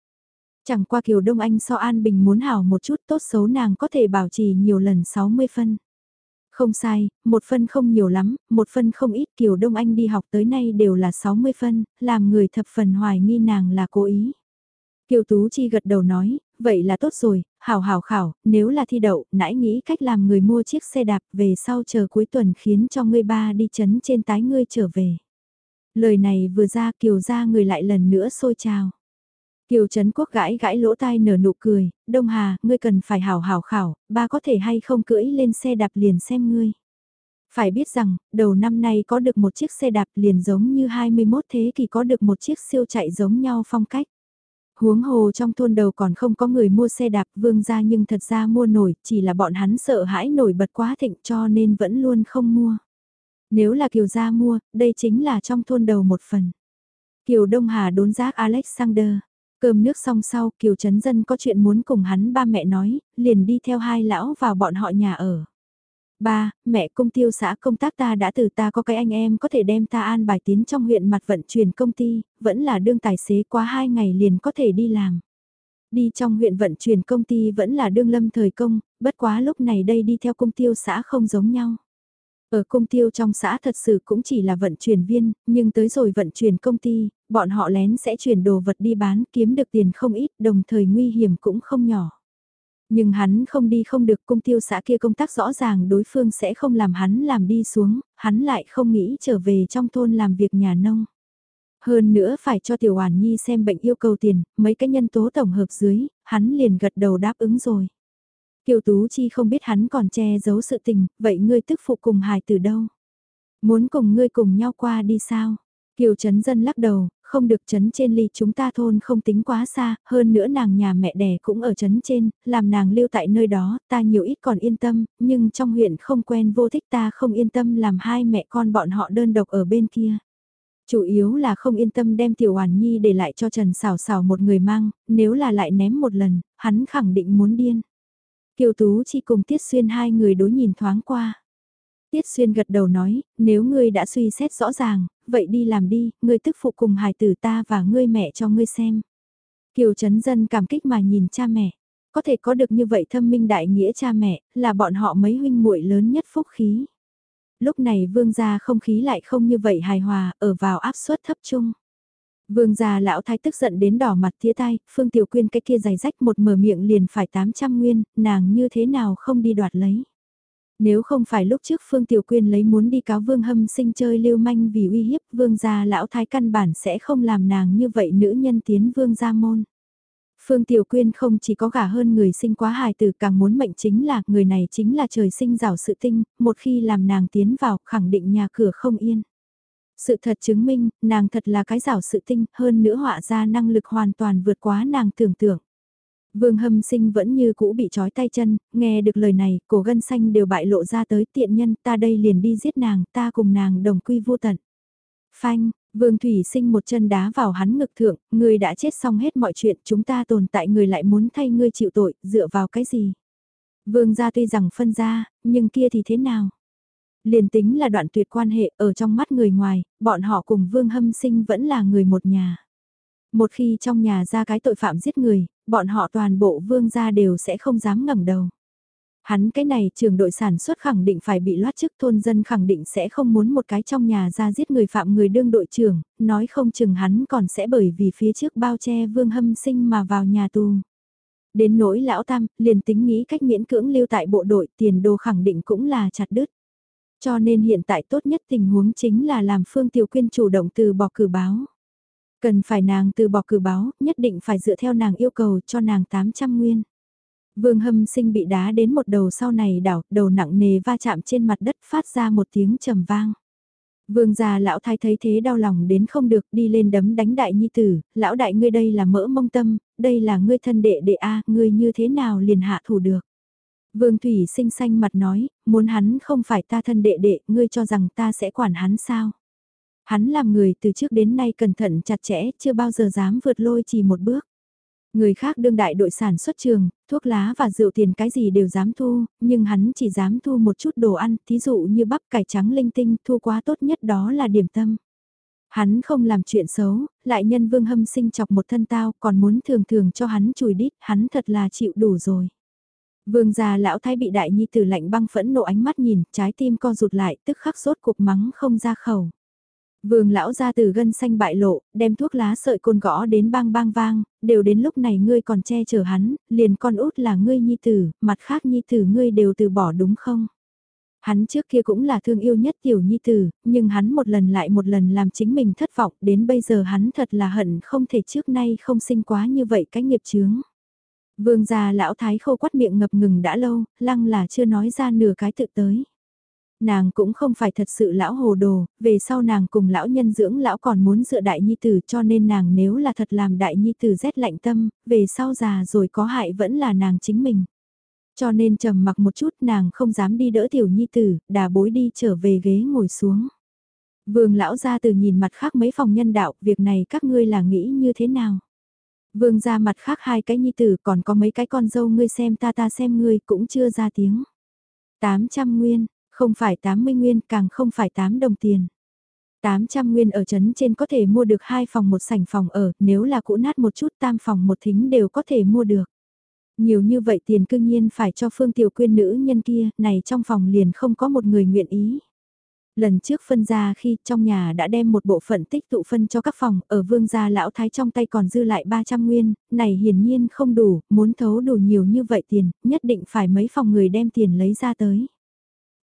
Chẳng qua Kiều Đông Anh so An Bình muốn hảo một chút tốt xấu nàng có thể bảo trì nhiều lần 60 phân. Không sai, một phân không nhiều lắm, một phân không ít Kiều Đông Anh đi học tới nay đều là 60 phân, làm người thập phần hoài nghi nàng là cố ý. Kiều Tú Chi gật đầu nói, vậy là tốt rồi, hảo hảo khảo, nếu là thi đậu, nãy nghĩ cách làm người mua chiếc xe đạp về sau chờ cuối tuần khiến cho ngươi ba đi chấn trên tái ngươi trở về. Lời này vừa ra Kiều ra người lại lần nữa sôi trào. Kiều Trấn Quốc gãi gãi lỗ tai nở nụ cười, Đông Hà, ngươi cần phải hảo hảo khảo, ba có thể hay không cưỡi lên xe đạp liền xem ngươi. Phải biết rằng, đầu năm nay có được một chiếc xe đạp liền giống như 21 thế kỷ có được một chiếc siêu chạy giống nhau phong cách. Huống hồ trong thôn đầu còn không có người mua xe đạp vương ra nhưng thật ra mua nổi, chỉ là bọn hắn sợ hãi nổi bật quá thịnh cho nên vẫn luôn không mua. Nếu là Kiều gia mua, đây chính là trong thôn đầu một phần. Kiều Đông Hà đốn giác Alexander. Cơm nước xong sau, Kiều Trấn Dân có chuyện muốn cùng hắn ba mẹ nói, liền đi theo hai lão vào bọn họ nhà ở. Ba, mẹ công tiêu xã công tác ta đã từ ta có cái anh em có thể đem ta an bài tiến trong huyện mặt vận chuyển công ty, vẫn là đương tài xế quá hai ngày liền có thể đi làm. Đi trong huyện vận chuyển công ty vẫn là đương lâm thời công, bất quá lúc này đây đi theo công tiêu xã không giống nhau. Ở công tiêu trong xã thật sự cũng chỉ là vận chuyển viên, nhưng tới rồi vận chuyển công ty, bọn họ lén sẽ chuyển đồ vật đi bán kiếm được tiền không ít đồng thời nguy hiểm cũng không nhỏ. Nhưng hắn không đi không được cung tiêu xã kia công tác rõ ràng đối phương sẽ không làm hắn làm đi xuống, hắn lại không nghĩ trở về trong thôn làm việc nhà nông. Hơn nữa phải cho Tiểu Hoàn Nhi xem bệnh yêu cầu tiền, mấy cái nhân tố tổng hợp dưới, hắn liền gật đầu đáp ứng rồi. Kiều Tú Chi không biết hắn còn che giấu sự tình, vậy ngươi tức phụ cùng hài từ đâu? Muốn cùng ngươi cùng nhau qua đi sao? Kiều Trấn Dân lắc đầu, không được chấn trên ly chúng ta thôn không tính quá xa, hơn nữa nàng nhà mẹ đẻ cũng ở chấn trên, làm nàng lưu tại nơi đó, ta nhiều ít còn yên tâm, nhưng trong huyện không quen vô thích ta không yên tâm làm hai mẹ con bọn họ đơn độc ở bên kia. Chủ yếu là không yên tâm đem Tiểu Hoàn Nhi để lại cho Trần Sảo Sảo một người mang, nếu là lại ném một lần, hắn khẳng định muốn điên. Kiều Tú chỉ cùng Tiết Xuyên hai người đối nhìn thoáng qua. Tiết Xuyên gật đầu nói, nếu ngươi đã suy xét rõ ràng, vậy đi làm đi, ngươi tức phụ cùng hài tử ta và ngươi mẹ cho ngươi xem. Kiều Trấn Dân cảm kích mà nhìn cha mẹ. Có thể có được như vậy thâm minh đại nghĩa cha mẹ, là bọn họ mấy huynh muội lớn nhất phúc khí. Lúc này vương gia không khí lại không như vậy hài hòa, ở vào áp suất thấp chung. Vương gia lão thái tức giận đến đỏ mặt tía tay, Phương Tiểu Quyên cái kia giày rách một mở miệng liền phải 800 nguyên, nàng như thế nào không đi đoạt lấy. Nếu không phải lúc trước Phương Tiểu Quyên lấy muốn đi cáo Vương Hâm sinh chơi lưu manh vì uy hiếp Vương gia lão thái căn bản sẽ không làm nàng như vậy nữ nhân tiến Vương gia môn. Phương Tiểu Quyên không chỉ có gả hơn người sinh quá hài tử càng muốn mệnh chính là người này chính là trời sinh rào sự tinh, một khi làm nàng tiến vào khẳng định nhà cửa không yên. Sự thật chứng minh, nàng thật là cái rào sự tinh, hơn nữa họa ra năng lực hoàn toàn vượt quá nàng tưởng tượng. Vương hâm sinh vẫn như cũ bị trói tay chân, nghe được lời này, cổ gân xanh đều bại lộ ra tới tiện nhân, ta đây liền đi giết nàng, ta cùng nàng đồng quy vô tận. Phanh, Vương Thủy sinh một chân đá vào hắn ngực thượng, ngươi đã chết xong hết mọi chuyện, chúng ta tồn tại người lại muốn thay ngươi chịu tội, dựa vào cái gì? Vương gia tuy rằng phân ra, nhưng kia thì thế nào? Liền tính là đoạn tuyệt quan hệ ở trong mắt người ngoài, bọn họ cùng Vương Hâm Sinh vẫn là người một nhà. Một khi trong nhà ra cái tội phạm giết người, bọn họ toàn bộ vương gia đều sẽ không dám ngẩng đầu. Hắn cái này trường đội sản xuất khẳng định phải bị loát chức thôn dân khẳng định sẽ không muốn một cái trong nhà ra giết người phạm người đương đội trưởng, nói không chừng hắn còn sẽ bởi vì phía trước bao che vương hâm sinh mà vào nhà tù. Đến nỗi lão tam, liền tính nghĩ cách miễn cưỡng lưu tại bộ đội tiền đồ khẳng định cũng là chặt đứt. Cho nên hiện tại tốt nhất tình huống chính là làm Phương Tiểu Quyên chủ động từ bỏ cử báo. Cần phải nàng từ bỏ cử báo, nhất định phải dựa theo nàng yêu cầu cho nàng 800 nguyên. Vương hâm sinh bị đá đến một đầu sau này đảo, đầu nặng nề va chạm trên mặt đất phát ra một tiếng trầm vang. Vương già lão thái thấy thế đau lòng đến không được đi lên đấm đánh đại nhi tử, lão đại ngươi đây là mỡ mông tâm, đây là ngươi thân đệ đệ A, ngươi như thế nào liền hạ thủ được. Vương Thủy sinh xanh mặt nói, muốn hắn không phải ta thân đệ đệ, ngươi cho rằng ta sẽ quản hắn sao. Hắn làm người từ trước đến nay cẩn thận chặt chẽ, chưa bao giờ dám vượt lôi chỉ một bước. Người khác đương đại đội sản xuất trường, thuốc lá và rượu tiền cái gì đều dám thu, nhưng hắn chỉ dám thu một chút đồ ăn, thí dụ như bắp cải trắng linh tinh, thu quá tốt nhất đó là điểm tâm. Hắn không làm chuyện xấu, lại nhân vương hâm sinh chọc một thân tao, còn muốn thường thường cho hắn chùi đít, hắn thật là chịu đủ rồi. Vương già lão thái bị đại nhi tử lạnh băng phẫn nộ ánh mắt nhìn, trái tim co rụt lại, tức khắc sốt cục mắng không ra khẩu. Vương lão ra từ gân xanh bại lộ, đem thuốc lá sợi côn gõ đến bang bang vang, đều đến lúc này ngươi còn che chở hắn, liền con út là ngươi nhi tử, mặt khác nhi tử ngươi đều từ bỏ đúng không? Hắn trước kia cũng là thương yêu nhất tiểu nhi tử, nhưng hắn một lần lại một lần làm chính mình thất vọng, đến bây giờ hắn thật là hận không thể trước nay không sinh quá như vậy cái nghiệp chướng. Vương già lão thái khô quát miệng ngập ngừng đã lâu, lăng là chưa nói ra nửa cái tự tới. Nàng cũng không phải thật sự lão hồ đồ, về sau nàng cùng lão nhân dưỡng lão còn muốn dựa đại nhi tử cho nên nàng nếu là thật làm đại nhi tử rét lạnh tâm, về sau già rồi có hại vẫn là nàng chính mình. Cho nên trầm mặc một chút nàng không dám đi đỡ tiểu nhi tử, đà bối đi trở về ghế ngồi xuống. Vương lão ra từ nhìn mặt khác mấy phòng nhân đạo, việc này các ngươi là nghĩ như thế nào? Vương ra mặt khác hai cái nhi tử còn có mấy cái con dâu ngươi xem ta ta xem ngươi cũng chưa ra tiếng. 800 nguyên, không phải 80 nguyên càng không phải 8 đồng tiền. 800 nguyên ở trấn trên có thể mua được hai phòng một sảnh phòng ở, nếu là cũ nát một chút tam phòng một thính đều có thể mua được. Nhiều như vậy tiền cương nhiên phải cho Phương Tiểu Quyên nữ nhân kia, này trong phòng liền không có một người nguyện ý. Lần trước phân ra khi trong nhà đã đem một bộ phận tích tụ phân cho các phòng, ở vương gia lão thái trong tay còn dư lại 300 nguyên, này hiển nhiên không đủ, muốn thấu đủ nhiều như vậy tiền, nhất định phải mấy phòng người đem tiền lấy ra tới.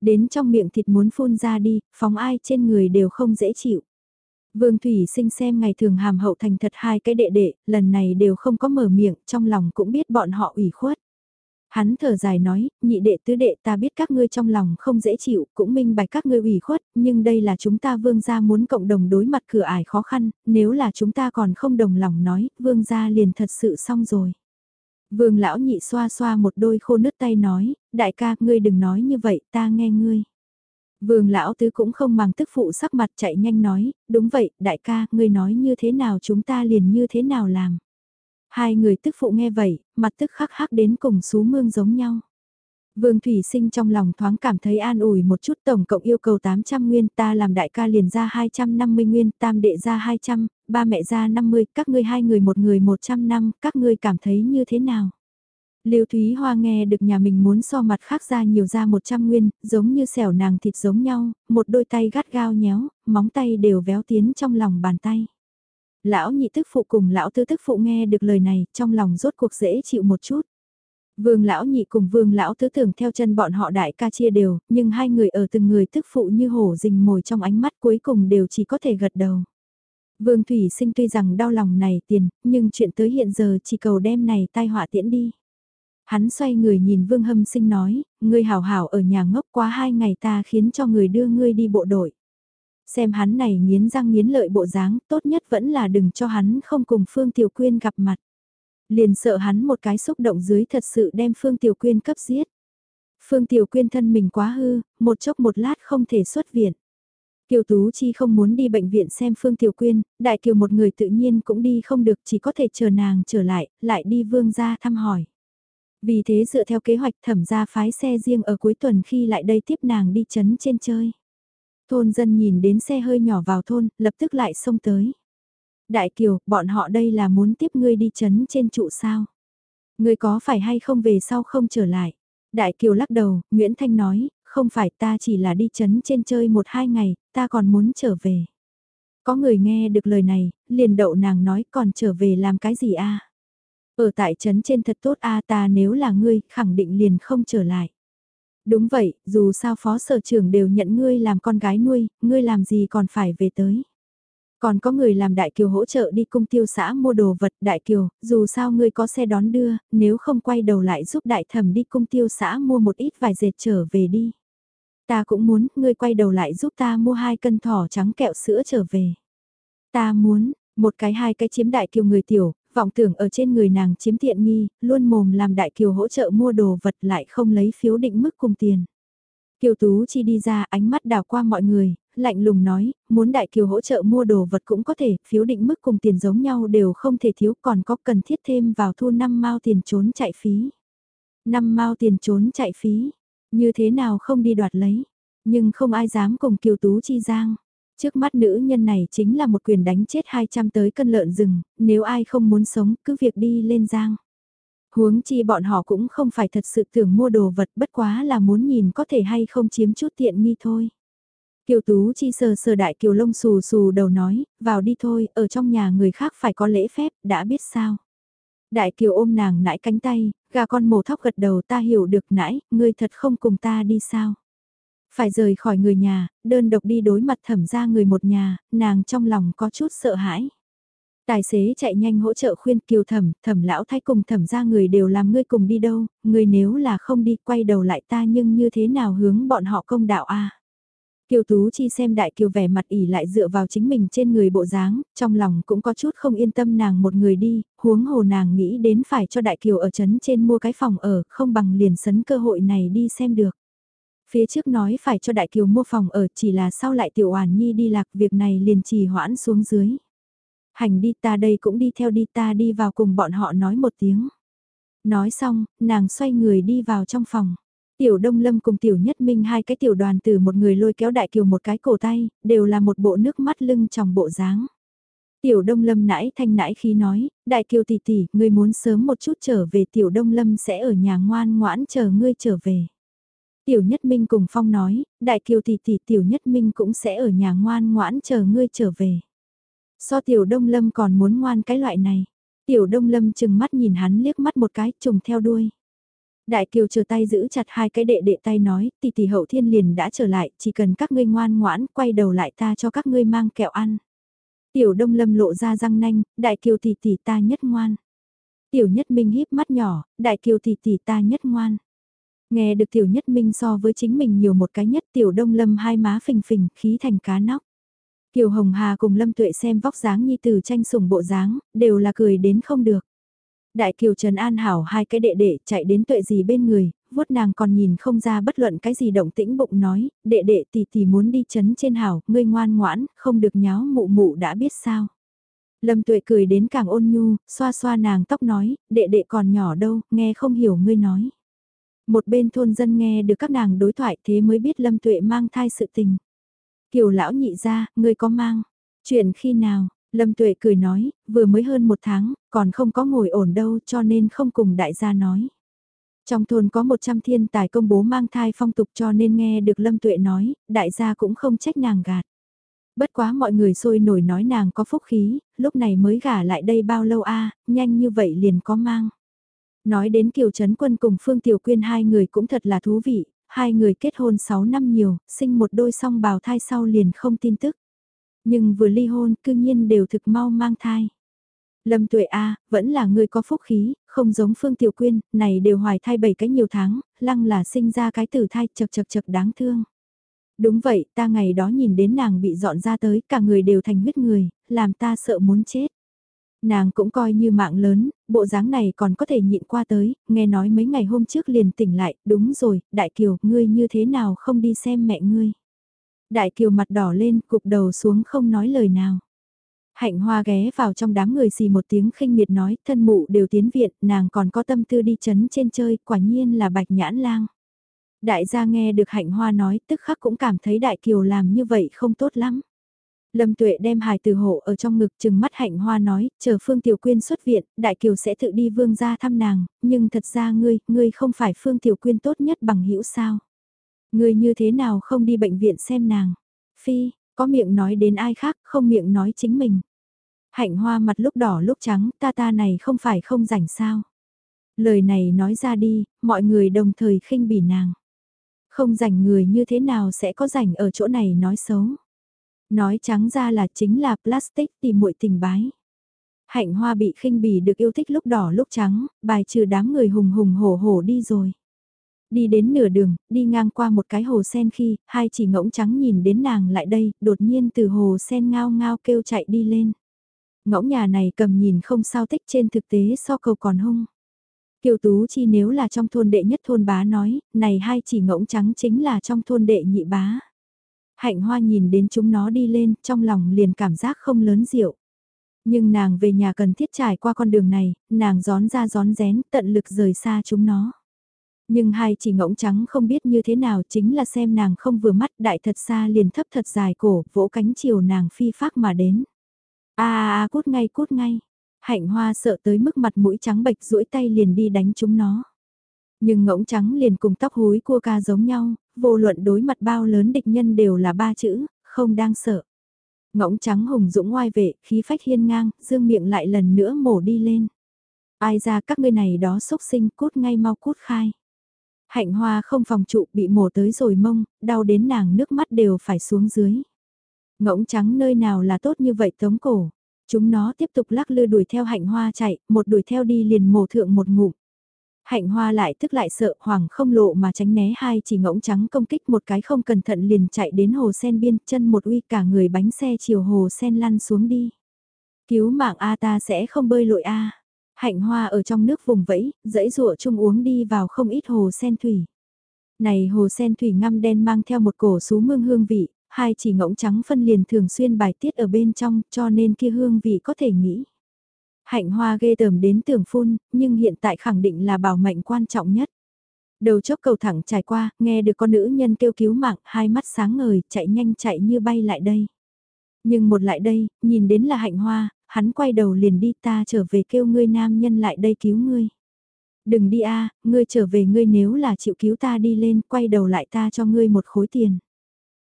Đến trong miệng thịt muốn phun ra đi, phóng ai trên người đều không dễ chịu. Vương Thủy sinh xem ngày thường hàm hậu thành thật hai cái đệ đệ, lần này đều không có mở miệng, trong lòng cũng biết bọn họ ủy khuất. Hắn thở dài nói, nhị đệ tứ đệ ta biết các ngươi trong lòng không dễ chịu, cũng minh bạch các ngươi ủy khuất, nhưng đây là chúng ta vương gia muốn cộng đồng đối mặt cửa ải khó khăn, nếu là chúng ta còn không đồng lòng nói, vương gia liền thật sự xong rồi. Vương lão nhị xoa xoa một đôi khô nứt tay nói, đại ca ngươi đừng nói như vậy ta nghe ngươi. Vương lão tứ cũng không màng tức phụ sắc mặt chạy nhanh nói, đúng vậy, đại ca, ngươi nói như thế nào chúng ta liền như thế nào làm. Hai người tức phụ nghe vậy, mặt tức khắc khắc đến cùng xú mương giống nhau. Vương Thủy Sinh trong lòng thoáng cảm thấy an ủi một chút tổng cộng yêu cầu 800 nguyên ta làm đại ca liền ra 250 nguyên, tam đệ ra 200, ba mẹ ra 50, các ngươi hai người một người 100 năm, các ngươi cảm thấy như thế nào? Lưu Thúy Hoa nghe được nhà mình muốn so mặt khác ra nhiều ra 100 nguyên, giống như xẻo nàng thịt giống nhau, một đôi tay gắt gao nhéo, móng tay đều véo tiến trong lòng bàn tay. Lão nhị tức phụ cùng lão tư tức phụ nghe được lời này, trong lòng rốt cuộc dễ chịu một chút. Vương lão nhị cùng vương lão tứ tưởng theo chân bọn họ đại ca chia đều, nhưng hai người ở từng người tức phụ như hổ rình mồi trong ánh mắt cuối cùng đều chỉ có thể gật đầu. Vương Thủy Sinh tuy rằng đau lòng này tiền, nhưng chuyện tới hiện giờ chỉ cầu đem này tai họa tiễn đi. Hắn xoay người nhìn Vương Hâm Sinh nói, ngươi hảo hảo ở nhà ngốc quá hai ngày ta khiến cho người đưa ngươi đi bộ đội. Xem hắn này nghiến răng nghiến lợi bộ dáng, tốt nhất vẫn là đừng cho hắn không cùng Phương Tiểu Quyên gặp mặt. Liền sợ hắn một cái xúc động dưới thật sự đem Phương Tiểu Quyên cấp giết. Phương Tiểu Quyên thân mình quá hư, một chốc một lát không thể xuất viện. Kiều Tú Chi không muốn đi bệnh viện xem Phương Tiểu Quyên, Đại Kiều một người tự nhiên cũng đi không được chỉ có thể chờ nàng trở lại, lại đi vương gia thăm hỏi. Vì thế dựa theo kế hoạch thẩm ra phái xe riêng ở cuối tuần khi lại đây tiếp nàng đi chấn trên chơi. Thôn dân nhìn đến xe hơi nhỏ vào thôn, lập tức lại xông tới. Đại Kiều, bọn họ đây là muốn tiếp ngươi đi chấn trên trụ sao? Ngươi có phải hay không về sau không trở lại? Đại Kiều lắc đầu, Nguyễn Thanh nói, không phải ta chỉ là đi chấn trên chơi một hai ngày, ta còn muốn trở về. Có người nghe được lời này, liền đậu nàng nói còn trở về làm cái gì a? Ở tại trấn trên thật tốt a ta nếu là ngươi, khẳng định liền không trở lại. Đúng vậy, dù sao phó sở trưởng đều nhận ngươi làm con gái nuôi, ngươi làm gì còn phải về tới. Còn có người làm Đại Kiều hỗ trợ đi cung tiêu xã mua đồ vật Đại Kiều, dù sao ngươi có xe đón đưa, nếu không quay đầu lại giúp Đại Thẩm đi cung tiêu xã mua một ít vài dệt trở về đi. Ta cũng muốn, ngươi quay đầu lại giúp ta mua hai cân thỏ trắng kẹo sữa trở về. Ta muốn, một cái hai cái chiếm Đại Kiều người tiểu, vọng tưởng ở trên người nàng chiếm tiện nghi, luôn mồm làm Đại Kiều hỗ trợ mua đồ vật lại không lấy phiếu định mức cùng tiền. Kiều Tú Chi đi ra ánh mắt đào qua mọi người, lạnh lùng nói, muốn Đại Kiều hỗ trợ mua đồ vật cũng có thể, phiếu định mức cùng tiền giống nhau đều không thể thiếu còn có cần thiết thêm vào thu 5 mao tiền trốn chạy phí. 5 mao tiền trốn chạy phí, như thế nào không đi đoạt lấy, nhưng không ai dám cùng Kiều Tú Chi giang. Trước mắt nữ nhân này chính là một quyền đánh chết 200 tới cân lợn rừng, nếu ai không muốn sống cứ việc đi lên giang. Huống chi bọn họ cũng không phải thật sự tưởng mua đồ vật bất quá là muốn nhìn có thể hay không chiếm chút tiện nghi thôi. Kiều Tú Chi sờ sờ đại kiều lông xù xù đầu nói, vào đi thôi, ở trong nhà người khác phải có lễ phép, đã biết sao. Đại kiều ôm nàng nãi cánh tay, gà con mổ thóc gật đầu ta hiểu được nãi, ngươi thật không cùng ta đi sao. Phải rời khỏi người nhà, đơn độc đi đối mặt thẩm ra người một nhà, nàng trong lòng có chút sợ hãi. Tài xế chạy nhanh hỗ trợ khuyên kiều thẩm, thẩm lão thay cùng thẩm ra người đều làm ngươi cùng đi đâu, ngươi nếu là không đi quay đầu lại ta nhưng như thế nào hướng bọn họ công đạo a Kiều Tú Chi xem đại kiều vẻ mặt ỉ lại dựa vào chính mình trên người bộ dáng, trong lòng cũng có chút không yên tâm nàng một người đi, huống hồ nàng nghĩ đến phải cho đại kiều ở trấn trên mua cái phòng ở, không bằng liền sấn cơ hội này đi xem được. Phía trước nói phải cho đại kiều mua phòng ở chỉ là sau lại tiểu oản nhi đi lạc việc này liền trì hoãn xuống dưới. Hành đi ta đây cũng đi theo đi ta đi vào cùng bọn họ nói một tiếng. Nói xong, nàng xoay người đi vào trong phòng. Tiểu Đông Lâm cùng Tiểu Nhất Minh hai cái tiểu đoàn từ một người lôi kéo Đại Kiều một cái cổ tay, đều là một bộ nước mắt lưng trong bộ dáng. Tiểu Đông Lâm nãy thanh nãy khi nói, Đại Kiều tỷ tỷ, ngươi muốn sớm một chút trở về Tiểu Đông Lâm sẽ ở nhà ngoan ngoãn chờ ngươi trở về. Tiểu Nhất Minh cùng Phong nói, Đại Kiều tỷ tỷ Tiểu Nhất Minh cũng sẽ ở nhà ngoan ngoãn chờ ngươi trở về. So Tiểu Đông Lâm còn muốn ngoan cái loại này. Tiểu Đông Lâm chừng mắt nhìn hắn liếc mắt một cái trùng theo đuôi. Đại Kiều chờ tay giữ chặt hai cái đệ đệ tay nói, tỷ tỷ hậu thiên liền đã trở lại, chỉ cần các ngươi ngoan ngoãn, quay đầu lại ta cho các ngươi mang kẹo ăn. Tiểu Đông Lâm lộ ra răng nanh, Đại Kiều tỷ tỷ ta nhất ngoan. Tiểu Nhất Minh híp mắt nhỏ, Đại Kiều tỷ tỷ ta nhất ngoan. Nghe được Tiểu Nhất Minh so với chính mình nhiều một cái nhất Tiểu Đông Lâm hai má phình phình, khí thành cá nóc. Kiều Hồng Hà cùng Lâm Tuệ xem vóc dáng nhi từ tranh sủng bộ dáng, đều là cười đến không được. Đại Kiều Trần An Hảo hai cái đệ đệ chạy đến tuệ gì bên người, vuốt nàng còn nhìn không ra bất luận cái gì động tĩnh bụng nói, đệ đệ tỷ tỷ muốn đi chấn trên Hảo, ngươi ngoan ngoãn, không được nháo mụ mụ đã biết sao. Lâm tuệ cười đến càng ôn nhu, xoa xoa nàng tóc nói, đệ đệ còn nhỏ đâu, nghe không hiểu ngươi nói. Một bên thôn dân nghe được các nàng đối thoại thế mới biết Lâm Tuệ mang thai sự tình. Kiều lão nhị ra, ngươi có mang. Chuyện khi nào, Lâm Tuệ cười nói, vừa mới hơn một tháng, còn không có ngồi ổn đâu cho nên không cùng đại gia nói. Trong thôn có 100 thiên tài công bố mang thai phong tục cho nên nghe được Lâm Tuệ nói, đại gia cũng không trách nàng gạt. Bất quá mọi người sôi nổi nói nàng có phúc khí, lúc này mới gả lại đây bao lâu a nhanh như vậy liền có mang. Nói đến Kiều Trấn Quân cùng Phương Tiểu Quyên hai người cũng thật là thú vị, hai người kết hôn 6 năm nhiều, sinh một đôi song bào thai sau liền không tin tức. Nhưng vừa ly hôn cư nhiên đều thực mau mang thai. Lâm Tuệ A, vẫn là người có phúc khí, không giống Phương Tiểu Quyên, này đều hoài thai bảy cái nhiều tháng, lăng là sinh ra cái tử thai chật chật chật đáng thương. Đúng vậy, ta ngày đó nhìn đến nàng bị dọn ra tới, cả người đều thành huyết người, làm ta sợ muốn chết. Nàng cũng coi như mạng lớn, bộ dáng này còn có thể nhịn qua tới, nghe nói mấy ngày hôm trước liền tỉnh lại, đúng rồi, Đại Kiều, ngươi như thế nào không đi xem mẹ ngươi. Đại Kiều mặt đỏ lên, cục đầu xuống không nói lời nào. Hạnh hoa ghé vào trong đám người xì một tiếng khinh miệt nói, thân mụ đều tiến viện, nàng còn có tâm tư đi chấn trên chơi, quả nhiên là bạch nhãn lang. Đại gia nghe được hạnh hoa nói, tức khắc cũng cảm thấy đại kiều làm như vậy không tốt lắm. Lâm Tuệ đem hài từ hộ ở trong ngực chừng mắt hạnh hoa nói, chờ Phương Tiểu Quyên xuất viện, Đại Kiều sẽ tự đi vương ra thăm nàng, nhưng thật ra ngươi, ngươi không phải Phương Tiểu Quyên tốt nhất bằng hữu sao. Ngươi như thế nào không đi bệnh viện xem nàng. Phi, có miệng nói đến ai khác, không miệng nói chính mình. Hạnh hoa mặt lúc đỏ lúc trắng, ta ta này không phải không rảnh sao. Lời này nói ra đi, mọi người đồng thời khinh bỉ nàng. Không rảnh người như thế nào sẽ có rảnh ở chỗ này nói xấu. Nói trắng ra là chính là plastic tìm muội tình bái. Hạnh hoa bị khinh bỉ được yêu thích lúc đỏ lúc trắng, bài trừ đám người hùng hùng hổ hổ đi rồi. Đi đến nửa đường, đi ngang qua một cái hồ sen khi, hai chỉ ngỗng trắng nhìn đến nàng lại đây, đột nhiên từ hồ sen ngao ngao kêu chạy đi lên. Ngỗng nhà này cầm nhìn không sao tích trên thực tế so cầu còn hung. Kiều Tú Chi nếu là trong thôn đệ nhất thôn bá nói, này hai chỉ ngỗng trắng chính là trong thôn đệ nhị bá. Hạnh hoa nhìn đến chúng nó đi lên, trong lòng liền cảm giác không lớn diệu. Nhưng nàng về nhà cần thiết trải qua con đường này, nàng gión ra gión rén, tận lực rời xa chúng nó. Nhưng hai chỉ ngỗng trắng không biết như thế nào chính là xem nàng không vừa mắt đại thật xa liền thấp thật dài cổ, vỗ cánh chiều nàng phi phác mà đến. a a cút ngay cút ngay. Hạnh hoa sợ tới mức mặt mũi trắng bệch duỗi tay liền đi đánh chúng nó. Nhưng ngỗng trắng liền cùng tóc húi cua ca giống nhau, vô luận đối mặt bao lớn địch nhân đều là ba chữ, không đang sợ. Ngỗng trắng hùng dũng ngoai vệ, khí phách hiên ngang, dương miệng lại lần nữa mổ đi lên. Ai ra các ngươi này đó xúc sinh cút ngay mau cút khai. Hạnh hoa không phòng trụ bị mổ tới rồi mông, đau đến nàng nước mắt đều phải xuống dưới. Ngỗng trắng nơi nào là tốt như vậy tống cổ. Chúng nó tiếp tục lắc lư đuổi theo hạnh hoa chạy, một đuổi theo đi liền mổ thượng một ngụm. Hạnh hoa lại tức lại sợ hoàng không lộ mà tránh né hai chỉ ngỗng trắng công kích một cái không cẩn thận liền chạy đến hồ sen biên chân một uy cả người bánh xe chiều hồ sen lăn xuống đi. Cứu mạng A ta sẽ không bơi lội A. Hạnh hoa ở trong nước vùng vẫy, dãy rụa chung uống đi vào không ít hồ sen thủy. Này hồ sen thủy ngăm đen mang theo một cổ sú mương hương vị, hai chỉ ngỗng trắng phân liền thường xuyên bài tiết ở bên trong cho nên kia hương vị có thể nghĩ. Hạnh hoa ghê tởm đến tưởng phun, nhưng hiện tại khẳng định là bảo mệnh quan trọng nhất. Đầu chốc cầu thẳng trải qua, nghe được con nữ nhân kêu cứu mạng, hai mắt sáng ngời, chạy nhanh chạy như bay lại đây. Nhưng một lại đây, nhìn đến là hạnh hoa, hắn quay đầu liền đi ta trở về kêu ngươi nam nhân lại đây cứu ngươi. Đừng đi a, ngươi trở về ngươi nếu là chịu cứu ta đi lên, quay đầu lại ta cho ngươi một khối tiền.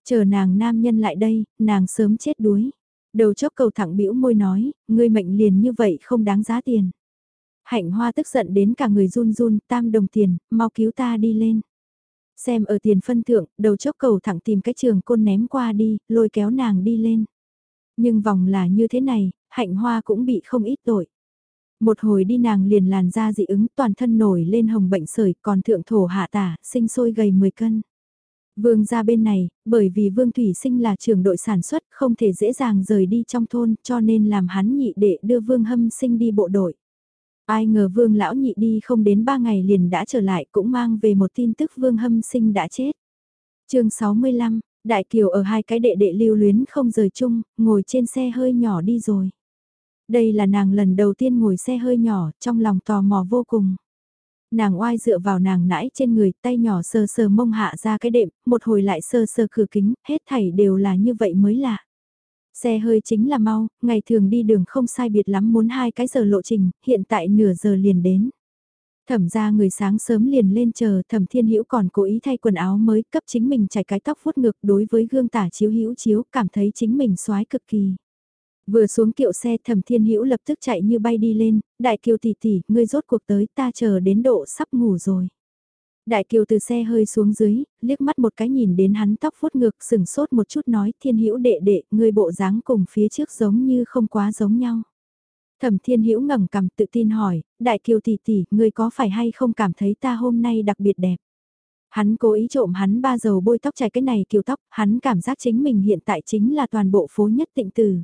Chờ nàng nam nhân lại đây, nàng sớm chết đuối. Đầu chốc cầu thẳng bĩu môi nói, ngươi mệnh liền như vậy không đáng giá tiền. Hạnh hoa tức giận đến cả người run run, tam đồng tiền, mau cứu ta đi lên. Xem ở tiền phân thượng, đầu chốc cầu thẳng tìm cái trường côn ném qua đi, lôi kéo nàng đi lên. Nhưng vòng là như thế này, hạnh hoa cũng bị không ít tội. Một hồi đi nàng liền làn da dị ứng toàn thân nổi lên hồng bệnh sởi còn thượng thổ hạ tả, sinh sôi gầy 10 cân. Vương ra bên này, bởi vì Vương Thủy Sinh là trưởng đội sản xuất không thể dễ dàng rời đi trong thôn cho nên làm hắn nhị để đưa Vương Hâm Sinh đi bộ đội. Ai ngờ Vương Lão nhị đi không đến 3 ngày liền đã trở lại cũng mang về một tin tức Vương Hâm Sinh đã chết. chương 65, Đại Kiều ở hai cái đệ đệ lưu luyến không rời chung, ngồi trên xe hơi nhỏ đi rồi. Đây là nàng lần đầu tiên ngồi xe hơi nhỏ, trong lòng tò mò vô cùng. Nàng oai dựa vào nàng nãi trên người, tay nhỏ sờ sờ mông hạ ra cái đệm, một hồi lại sờ sờ cửa kính, hết thảy đều là như vậy mới lạ. Xe hơi chính là mau, ngày thường đi đường không sai biệt lắm muốn hai cái giờ lộ trình, hiện tại nửa giờ liền đến. Thẩm ra người sáng sớm liền lên chờ thẩm thiên hữu còn cố ý thay quần áo mới cấp chính mình chải cái tóc vuốt ngực đối với gương tả chiếu hữu chiếu cảm thấy chính mình soái cực kỳ. Vừa xuống kiệu xe thẩm thiên hữu lập tức chạy như bay đi lên, đại kiều tỷ tỷ, ngươi rốt cuộc tới ta chờ đến độ sắp ngủ rồi. Đại kiều từ xe hơi xuống dưới, liếc mắt một cái nhìn đến hắn tóc vuốt ngực sừng sốt một chút nói thiên hữu đệ đệ, ngươi bộ dáng cùng phía trước giống như không quá giống nhau. Thẩm Thiên Hữu ngẩng cằm tự tin hỏi, Đại Kiều tỷ tỷ, ngươi có phải hay không cảm thấy ta hôm nay đặc biệt đẹp? Hắn cố ý trộm hắn ba dầu bôi tóc chải cái này kiều tóc, hắn cảm giác chính mình hiện tại chính là toàn bộ phố nhất tịnh tử.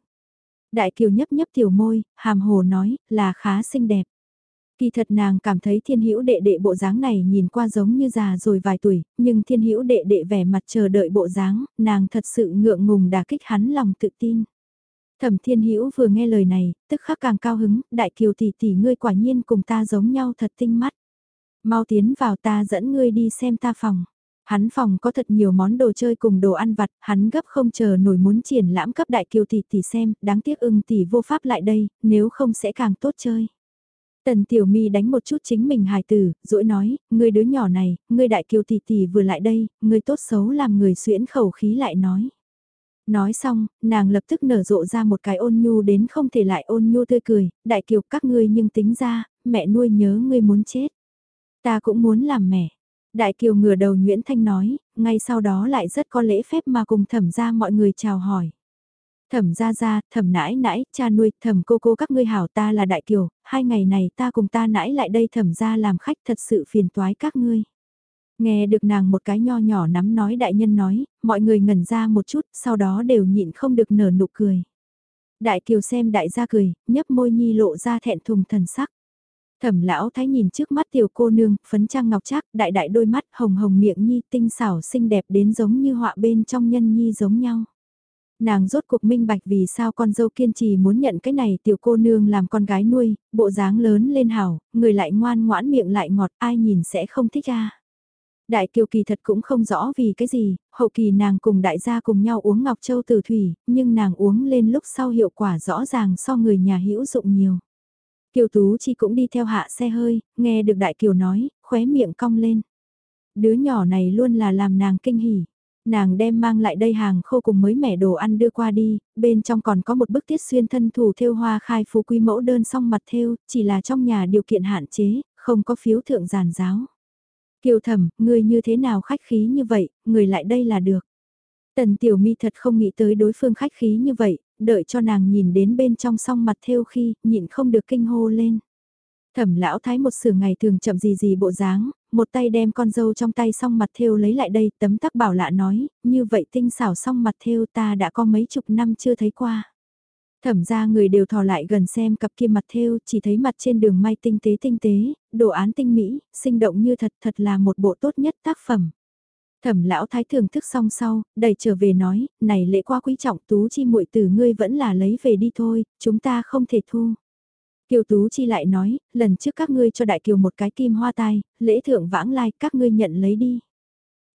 Đại Kiều nhấp nhấp tiểu môi, hàm hồ nói, là khá xinh đẹp. Kỳ thật nàng cảm thấy thiên hữu đệ đệ bộ dáng này nhìn qua giống như già rồi vài tuổi, nhưng thiên hữu đệ đệ vẻ mặt chờ đợi bộ dáng, nàng thật sự ngượng ngùng đả kích hắn lòng tự tin. Thẩm Thiên Hữu vừa nghe lời này, tức khắc càng cao hứng, đại kiều tỷ tỷ ngươi quả nhiên cùng ta giống nhau thật tinh mắt. Mau tiến vào ta dẫn ngươi đi xem ta phòng. Hắn phòng có thật nhiều món đồ chơi cùng đồ ăn vặt, hắn gấp không chờ nổi muốn triển lãm cấp đại kiều tỷ tỷ xem, đáng tiếc ưng tỷ vô pháp lại đây, nếu không sẽ càng tốt chơi. Tần Tiểu Mi đánh một chút chính mình hài tử, dỗi nói, ngươi đứa nhỏ này, ngươi đại kiều tỷ tỷ vừa lại đây, ngươi tốt xấu làm người xuyễn khẩu khí lại nói. Nói xong, nàng lập tức nở rộ ra một cái ôn nhu đến không thể lại ôn nhu tươi cười, đại kiều các ngươi nhưng tính ra, mẹ nuôi nhớ ngươi muốn chết. Ta cũng muốn làm mẹ. Đại kiều ngửa đầu Nguyễn Thanh nói, ngay sau đó lại rất có lễ phép mà cùng thẩm ra mọi người chào hỏi. Thẩm ra ra, thẩm nãi nãi, cha nuôi, thẩm cô cô các ngươi hảo ta là đại kiều, hai ngày này ta cùng ta nãi lại đây thẩm ra làm khách thật sự phiền toái các ngươi. Nghe được nàng một cái nho nhỏ nắm nói đại nhân nói, mọi người ngẩn ra một chút, sau đó đều nhịn không được nở nụ cười. Đại kiều xem đại gia cười, nhấp môi nhi lộ ra thẹn thùng thần sắc. Thẩm lão thái nhìn trước mắt tiểu cô nương, phấn trang ngọc trác, đại đại đôi mắt, hồng hồng miệng nhi tinh xảo xinh đẹp đến giống như họa bên trong nhân nhi giống nhau. Nàng rốt cuộc minh bạch vì sao con dâu kiên trì muốn nhận cái này tiểu cô nương làm con gái nuôi, bộ dáng lớn lên hảo, người lại ngoan ngoãn miệng lại ngọt ai nhìn sẽ không thích ra. Đại kiều kỳ thật cũng không rõ vì cái gì, hậu kỳ nàng cùng đại gia cùng nhau uống ngọc châu tử thủy, nhưng nàng uống lên lúc sau hiệu quả rõ ràng so người nhà hữu dụng nhiều. Kiều Tú Chi cũng đi theo hạ xe hơi, nghe được Đại Kiều nói, khóe miệng cong lên. Đứa nhỏ này luôn là làm nàng kinh hỉ. Nàng đem mang lại đây hàng khô cùng mới mẻ đồ ăn đưa qua đi, bên trong còn có một bức tiết xuyên thân thủ thêu hoa khai phú quý mẫu đơn song mặt thêu, chỉ là trong nhà điều kiện hạn chế, không có phiếu thượng giàn giáo. Kiều thẩm, người như thế nào khách khí như vậy, người lại đây là được. Tần tiểu mi thật không nghĩ tới đối phương khách khí như vậy, đợi cho nàng nhìn đến bên trong song mặt theo khi, nhịn không được kinh hô lên. Thẩm lão thái một sửa ngày thường chậm gì gì bộ dáng, một tay đem con dâu trong tay song mặt theo lấy lại đây, tấm tắc bảo lạ nói, như vậy tinh xảo song mặt theo ta đã có mấy chục năm chưa thấy qua. Thẩm ra người đều thò lại gần xem cặp kia mặt theo, chỉ thấy mặt trên đường may tinh tế tinh tế, đồ án tinh mỹ, sinh động như thật thật là một bộ tốt nhất tác phẩm. Thẩm lão thái thưởng thức xong sau, đẩy trở về nói, này lễ qua quý trọng tú chi muội tử ngươi vẫn là lấy về đi thôi, chúng ta không thể thu. Kiều Tú Chi lại nói, lần trước các ngươi cho đại kiều một cái kim hoa tai, lễ thượng vãng lai, các ngươi nhận lấy đi.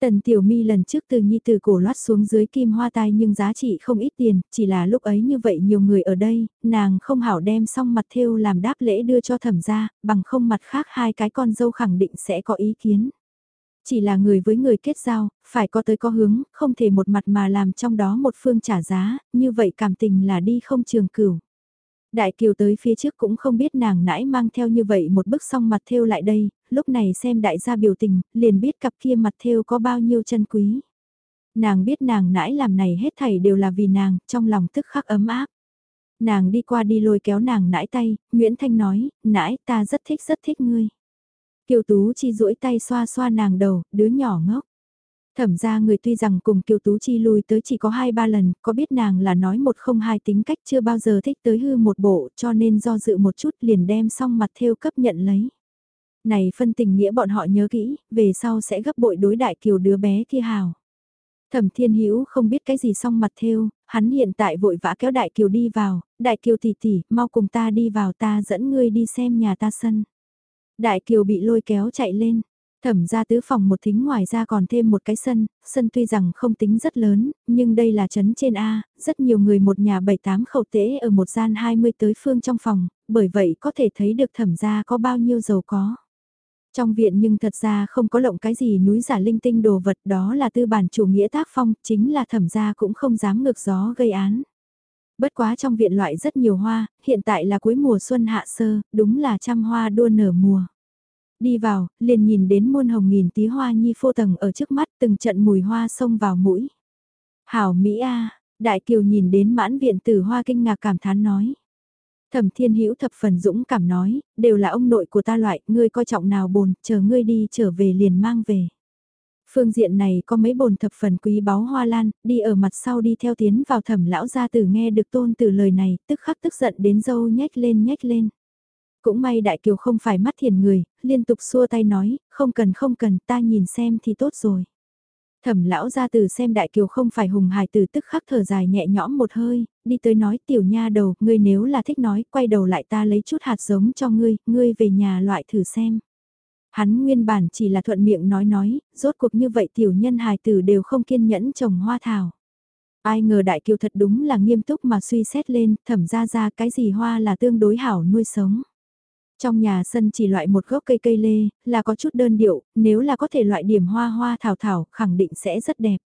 Tần Tiểu Mi lần trước từ nhi từ cổ loát xuống dưới kim hoa tai nhưng giá trị không ít tiền, chỉ là lúc ấy như vậy nhiều người ở đây, nàng không hảo đem xong mặt thêu làm đáp lễ đưa cho thẩm gia, bằng không mặt khác hai cái con dâu khẳng định sẽ có ý kiến. Chỉ là người với người kết giao, phải có tới có hướng, không thể một mặt mà làm trong đó một phương trả giá, như vậy cảm tình là đi không trường cửu. Đại kiều tới phía trước cũng không biết nàng nãi mang theo như vậy một bức song mặt thêu lại đây, lúc này xem đại gia biểu tình, liền biết cặp kia mặt thêu có bao nhiêu chân quý. Nàng biết nàng nãi làm này hết thảy đều là vì nàng, trong lòng tức khắc ấm áp. Nàng đi qua đi lôi kéo nàng nãi tay, Nguyễn Thanh nói, nãi ta rất thích rất thích ngươi. Kiều Tú Chi duỗi tay xoa xoa nàng đầu, đứa nhỏ ngốc. Thẩm ra người tuy rằng cùng Kiều Tú Chi lui tới chỉ có hai ba lần, có biết nàng là nói một không hai tính cách chưa bao giờ thích tới hư một bộ cho nên do dự một chút liền đem xong mặt theo cấp nhận lấy. Này phân tình nghĩa bọn họ nhớ kỹ, về sau sẽ gấp bội đối đại Kiều đứa bé kia hào. Thẩm Thiên Hữu không biết cái gì xong mặt theo, hắn hiện tại vội vã kéo Đại Kiều đi vào, Đại Kiều tỷ tỷ, mau cùng ta đi vào ta dẫn ngươi đi xem nhà ta sân. Đại Kiều bị lôi kéo chạy lên. Thẩm ra tứ phòng một thính ngoài ra còn thêm một cái sân, sân tuy rằng không tính rất lớn, nhưng đây là trấn trên A, rất nhiều người một nhà bảy tám khẩu tễ ở một gian 20 tới phương trong phòng, bởi vậy có thể thấy được thẩm ra có bao nhiêu giàu có. Trong viện nhưng thật ra không có lộng cái gì núi giả linh tinh đồ vật đó là tư bản chủ nghĩa tác phong, chính là thẩm gia cũng không dám ngược gió gây án. Bất quá trong viện loại rất nhiều hoa, hiện tại là cuối mùa xuân hạ sơ, đúng là trăm hoa đua nở mùa. Đi vào, liền nhìn đến muôn hồng nghìn tí hoa nhi phô tầng ở trước mắt từng trận mùi hoa xông vào mũi. Hảo Mỹ A, Đại Kiều nhìn đến mãn viện tử hoa kinh ngạc cảm thán nói. Thẩm Thiên Hữu thập phần dũng cảm nói, đều là ông nội của ta loại, ngươi coi trọng nào bồn, chờ ngươi đi trở về liền mang về. Phương diện này có mấy bồn thập phần quý báu hoa lan, đi ở mặt sau đi theo tiến vào thẩm lão gia tử nghe được tôn từ lời này, tức khắc tức giận đến dâu nhếch lên nhếch lên. Cũng may đại kiều không phải mắt thiền người, liên tục xua tay nói, không cần không cần, ta nhìn xem thì tốt rồi. Thẩm lão ra từ xem đại kiều không phải hùng hài từ tức khắc thở dài nhẹ nhõm một hơi, đi tới nói tiểu nha đầu, ngươi nếu là thích nói, quay đầu lại ta lấy chút hạt giống cho ngươi, ngươi về nhà loại thử xem. Hắn nguyên bản chỉ là thuận miệng nói nói, rốt cuộc như vậy tiểu nhân hài tử đều không kiên nhẫn trồng hoa thảo. Ai ngờ đại kiều thật đúng là nghiêm túc mà suy xét lên, thẩm ra ra cái gì hoa là tương đối hảo nuôi sống. Trong nhà sân chỉ loại một gốc cây cây lê, là có chút đơn điệu, nếu là có thể loại điểm hoa hoa thảo thảo, khẳng định sẽ rất đẹp.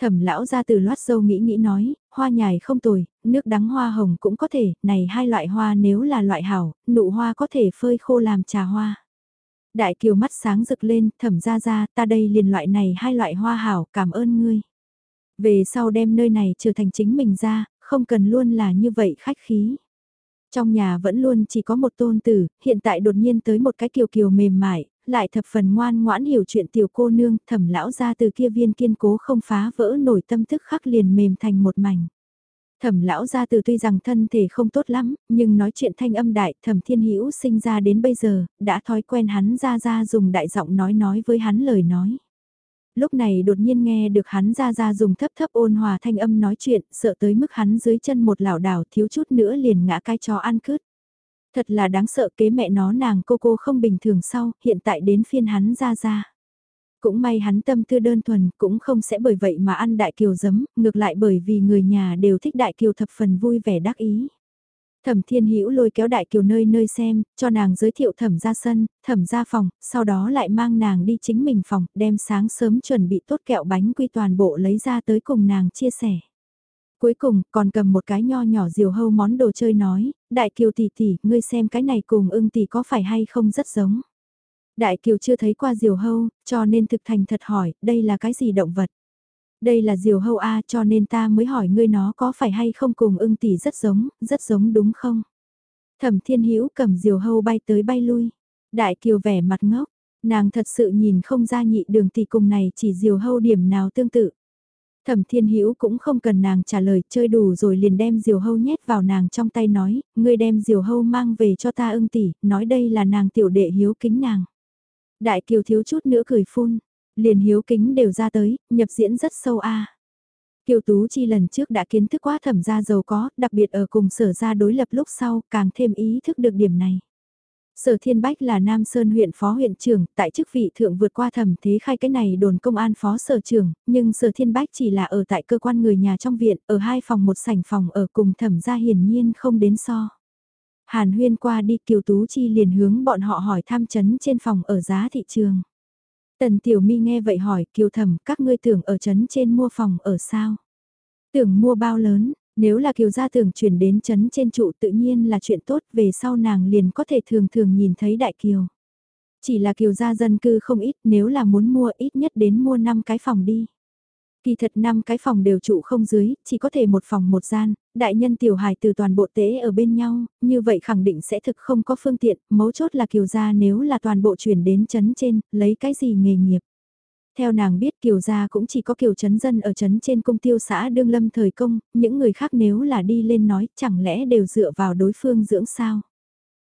Thẩm lão ra từ loát dâu nghĩ nghĩ nói, hoa nhài không tồi, nước đắng hoa hồng cũng có thể, này hai loại hoa nếu là loại hảo, nụ hoa có thể phơi khô làm trà hoa. Đại kiều mắt sáng rực lên, thẩm ra ra, ta đây liền loại này hai loại hoa hảo, cảm ơn ngươi. Về sau đem nơi này trở thành chính mình ra, không cần luôn là như vậy khách khí. Trong nhà vẫn luôn chỉ có một tôn tử, hiện tại đột nhiên tới một cái kiều kiều mềm mại, lại thập phần ngoan ngoãn hiểu chuyện tiểu cô nương, thẩm lão ra từ kia viên kiên cố không phá vỡ nổi tâm thức khắc liền mềm thành một mảnh. Thẩm lão ra từ tuy rằng thân thể không tốt lắm, nhưng nói chuyện thanh âm đại, thẩm thiên hữu sinh ra đến bây giờ, đã thói quen hắn ra ra dùng đại giọng nói nói với hắn lời nói lúc này đột nhiên nghe được hắn ra ra dùng thấp thấp ôn hòa thanh âm nói chuyện, sợ tới mức hắn dưới chân một lảo đảo thiếu chút nữa liền ngã cái chó ăn cứt. Thật là đáng sợ kế mẹ nó nàng cô cô không bình thường sau, hiện tại đến phiên hắn ra ra. Cũng may hắn tâm tư đơn thuần, cũng không sẽ bởi vậy mà ăn đại kiều giấm, ngược lại bởi vì người nhà đều thích đại kiều thập phần vui vẻ đắc ý. Thẩm Thiên Hữu lôi kéo Đại Kiều nơi nơi xem, cho nàng giới thiệu thẩm ra sân, thẩm ra phòng, sau đó lại mang nàng đi chính mình phòng, đem sáng sớm chuẩn bị tốt kẹo bánh quy toàn bộ lấy ra tới cùng nàng chia sẻ. Cuối cùng, còn cầm một cái nho nhỏ diều hâu món đồ chơi nói, Đại Kiều tỷ tỷ, ngươi xem cái này cùng ưng tỷ có phải hay không rất giống. Đại Kiều chưa thấy qua diều hâu, cho nên thực thành thật hỏi, đây là cái gì động vật? Đây là diều hâu A cho nên ta mới hỏi ngươi nó có phải hay không cùng ưng tỷ rất giống, rất giống đúng không? Thẩm thiên hữu cầm diều hâu bay tới bay lui. Đại kiều vẻ mặt ngốc, nàng thật sự nhìn không ra nhị đường tỷ cùng này chỉ diều hâu điểm nào tương tự. Thẩm Thiên Hữu cũng không cần nàng trả lời, chơi đủ rồi liền đem diều hâu nhét vào nàng trong tay nói, ngươi đem diều hâu mang về cho ta ưng tỷ, nói đây là nàng tiểu đệ hiếu kính nàng. Đại Kiều thiếu chút nữa cười phun, Liền hiếu kính đều ra tới, nhập diễn rất sâu a. Kiều Tú Chi lần trước đã kiến thức quá thẩm gia giàu có, đặc biệt ở cùng sở gia đối lập lúc sau, càng thêm ý thức được điểm này. Sở Thiên Bách là Nam Sơn huyện phó huyện trưởng, tại chức vị thượng vượt qua thẩm thế khai cái này đồn công an phó sở trưởng, nhưng Sở Thiên Bách chỉ là ở tại cơ quan người nhà trong viện, ở hai phòng một sảnh phòng ở cùng thẩm gia hiển nhiên không đến so. Hàn huyên qua đi Kiều Tú Chi liền hướng bọn họ hỏi thăm chấn trên phòng ở giá thị trường. Tần Tiểu Mi nghe vậy hỏi kiều thẩm các ngươi tưởng ở trấn trên mua phòng ở sao? Tưởng mua bao lớn, nếu là kiều gia tưởng chuyển đến trấn trên trụ tự nhiên là chuyện tốt về sau nàng liền có thể thường thường nhìn thấy đại kiều. Chỉ là kiều gia dân cư không ít nếu là muốn mua ít nhất đến mua 5 cái phòng đi. Kỳ thật năm cái phòng đều trụ không dưới, chỉ có thể một phòng một gian, đại nhân tiểu hài từ toàn bộ tế ở bên nhau, như vậy khẳng định sẽ thực không có phương tiện, mấu chốt là kiều gia nếu là toàn bộ chuyển đến chấn trên, lấy cái gì nghề nghiệp. Theo nàng biết kiều gia cũng chỉ có kiều chấn dân ở chấn trên cung tiêu xã đương lâm thời công, những người khác nếu là đi lên nói chẳng lẽ đều dựa vào đối phương dưỡng sao.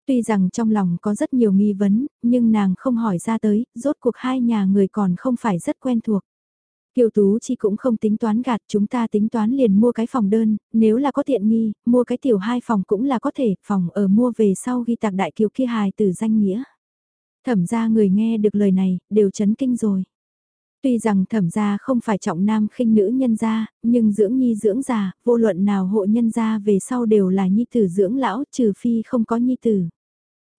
Tuy rằng trong lòng có rất nhiều nghi vấn, nhưng nàng không hỏi ra tới, rốt cuộc hai nhà người còn không phải rất quen thuộc. Kiều Tú Chi cũng không tính toán gạt chúng ta tính toán liền mua cái phòng đơn, nếu là có tiện nghi, mua cái tiểu hai phòng cũng là có thể, phòng ở mua về sau ghi tạc đại kiều kia hài từ danh nghĩa. Thẩm ra người nghe được lời này, đều chấn kinh rồi. Tuy rằng thẩm gia không phải trọng nam khinh nữ nhân gia, nhưng dưỡng nhi dưỡng già, vô luận nào hộ nhân gia về sau đều là nhi tử dưỡng lão, trừ phi không có nhi tử.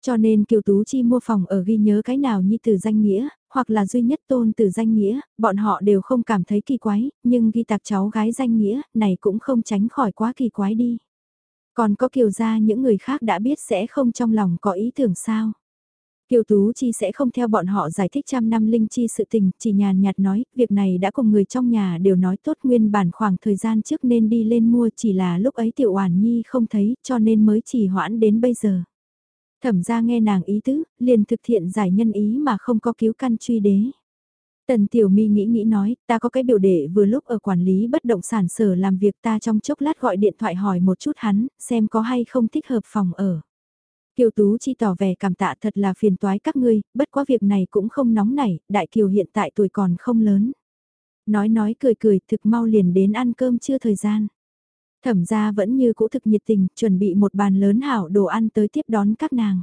Cho nên Kiều Tú Chi mua phòng ở ghi nhớ cái nào nhi tử danh nghĩa, hoặc là duy nhất tôn từ danh nghĩa, bọn họ đều không cảm thấy kỳ quái, nhưng ghi tạc cháu gái danh nghĩa, này cũng không tránh khỏi quá kỳ quái đi. Còn có Kiều gia những người khác đã biết sẽ không trong lòng có ý tưởng sao. Kiều Tú Chi sẽ không theo bọn họ giải thích trăm năm linh chi sự tình, chỉ nhàn nhạt nói, việc này đã cùng người trong nhà đều nói tốt nguyên bản khoảng thời gian trước nên đi lên mua chỉ là lúc ấy tiểu oản nhi không thấy cho nên mới chỉ hoãn đến bây giờ. Thẩm ra nghe nàng ý tứ, liền thực thiện giải nhân ý mà không có cứu căn truy đế. Tần Tiểu Mi nghĩ nghĩ nói, ta có cái biểu đệ vừa lúc ở quản lý bất động sản sở làm việc ta trong chốc lát gọi điện thoại hỏi một chút hắn, xem có hay không thích hợp phòng ở. Kiều Tú Chi tỏ vẻ cảm tạ thật là phiền toái các ngươi, bất quá việc này cũng không nóng nảy, Đại Kiều hiện tại tuổi còn không lớn. Nói nói cười cười thực mau liền đến ăn cơm chưa thời gian. Thẩm gia vẫn như cũ thực nhiệt tình, chuẩn bị một bàn lớn hảo đồ ăn tới tiếp đón các nàng.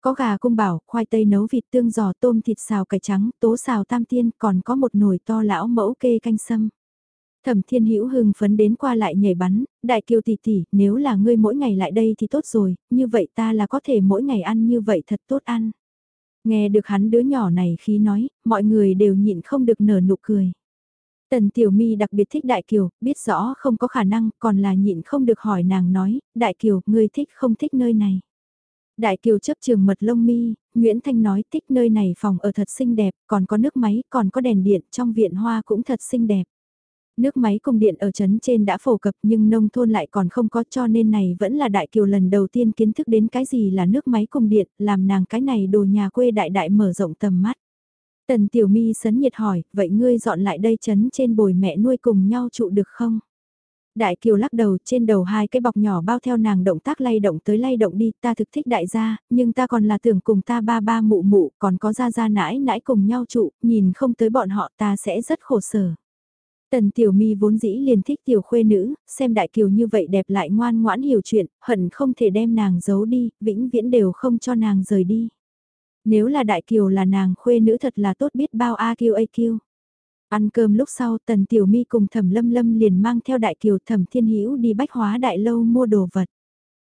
Có gà cung bảo, khoai tây nấu vịt tương giò tôm thịt xào cải trắng, tố xào tam tiên, còn có một nồi to lão mẫu kê canh sâm. Thẩm Thiên Hữu hưng phấn đến qua lại nhảy bắn, đại kiều tỷ tỷ, nếu là ngươi mỗi ngày lại đây thì tốt rồi, như vậy ta là có thể mỗi ngày ăn như vậy thật tốt ăn. Nghe được hắn đứa nhỏ này khi nói, mọi người đều nhịn không được nở nụ cười. Tần Tiểu Mi đặc biệt thích Đại Kiều, biết rõ không có khả năng, còn là nhịn không được hỏi nàng nói, Đại Kiều, ngươi thích không thích nơi này. Đại Kiều chấp trường mật lông mi, Nguyễn Thanh nói thích nơi này phòng ở thật xinh đẹp, còn có nước máy, còn có đèn điện, trong viện hoa cũng thật xinh đẹp. Nước máy cung điện ở trấn trên đã phổ cập nhưng nông thôn lại còn không có cho nên này vẫn là đại kiều lần đầu tiên kiến thức đến cái gì là nước máy cung điện, làm nàng cái này đồ nhà quê đại đại mở rộng tầm mắt. Tần Tiểu Mi sấn nhiệt hỏi, vậy ngươi dọn lại đây chấn trên bồi mẹ nuôi cùng nhau trụ được không? Đại Kiều lắc đầu trên đầu hai cái bọc nhỏ bao theo nàng động tác lay động tới lay động đi, ta thực thích đại gia, nhưng ta còn là tưởng cùng ta ba ba mụ mụ, còn có gia gia nãi nãi cùng nhau trụ, nhìn không tới bọn họ ta sẽ rất khổ sở. Tần Tiểu Mi vốn dĩ liền thích tiểu khuê nữ, xem Đại Kiều như vậy đẹp lại ngoan ngoãn hiểu chuyện, hận không thể đem nàng giấu đi, vĩnh viễn đều không cho nàng rời đi. Nếu là Đại Kiều là nàng khuê nữ thật là tốt biết bao a kiêu a kiêu. Ăn cơm lúc sau Tần Tiểu Mi cùng Thẩm Lâm Lâm liền mang theo Đại Kiều Thẩm Thiên Hữu đi bách hóa đại lâu mua đồ vật.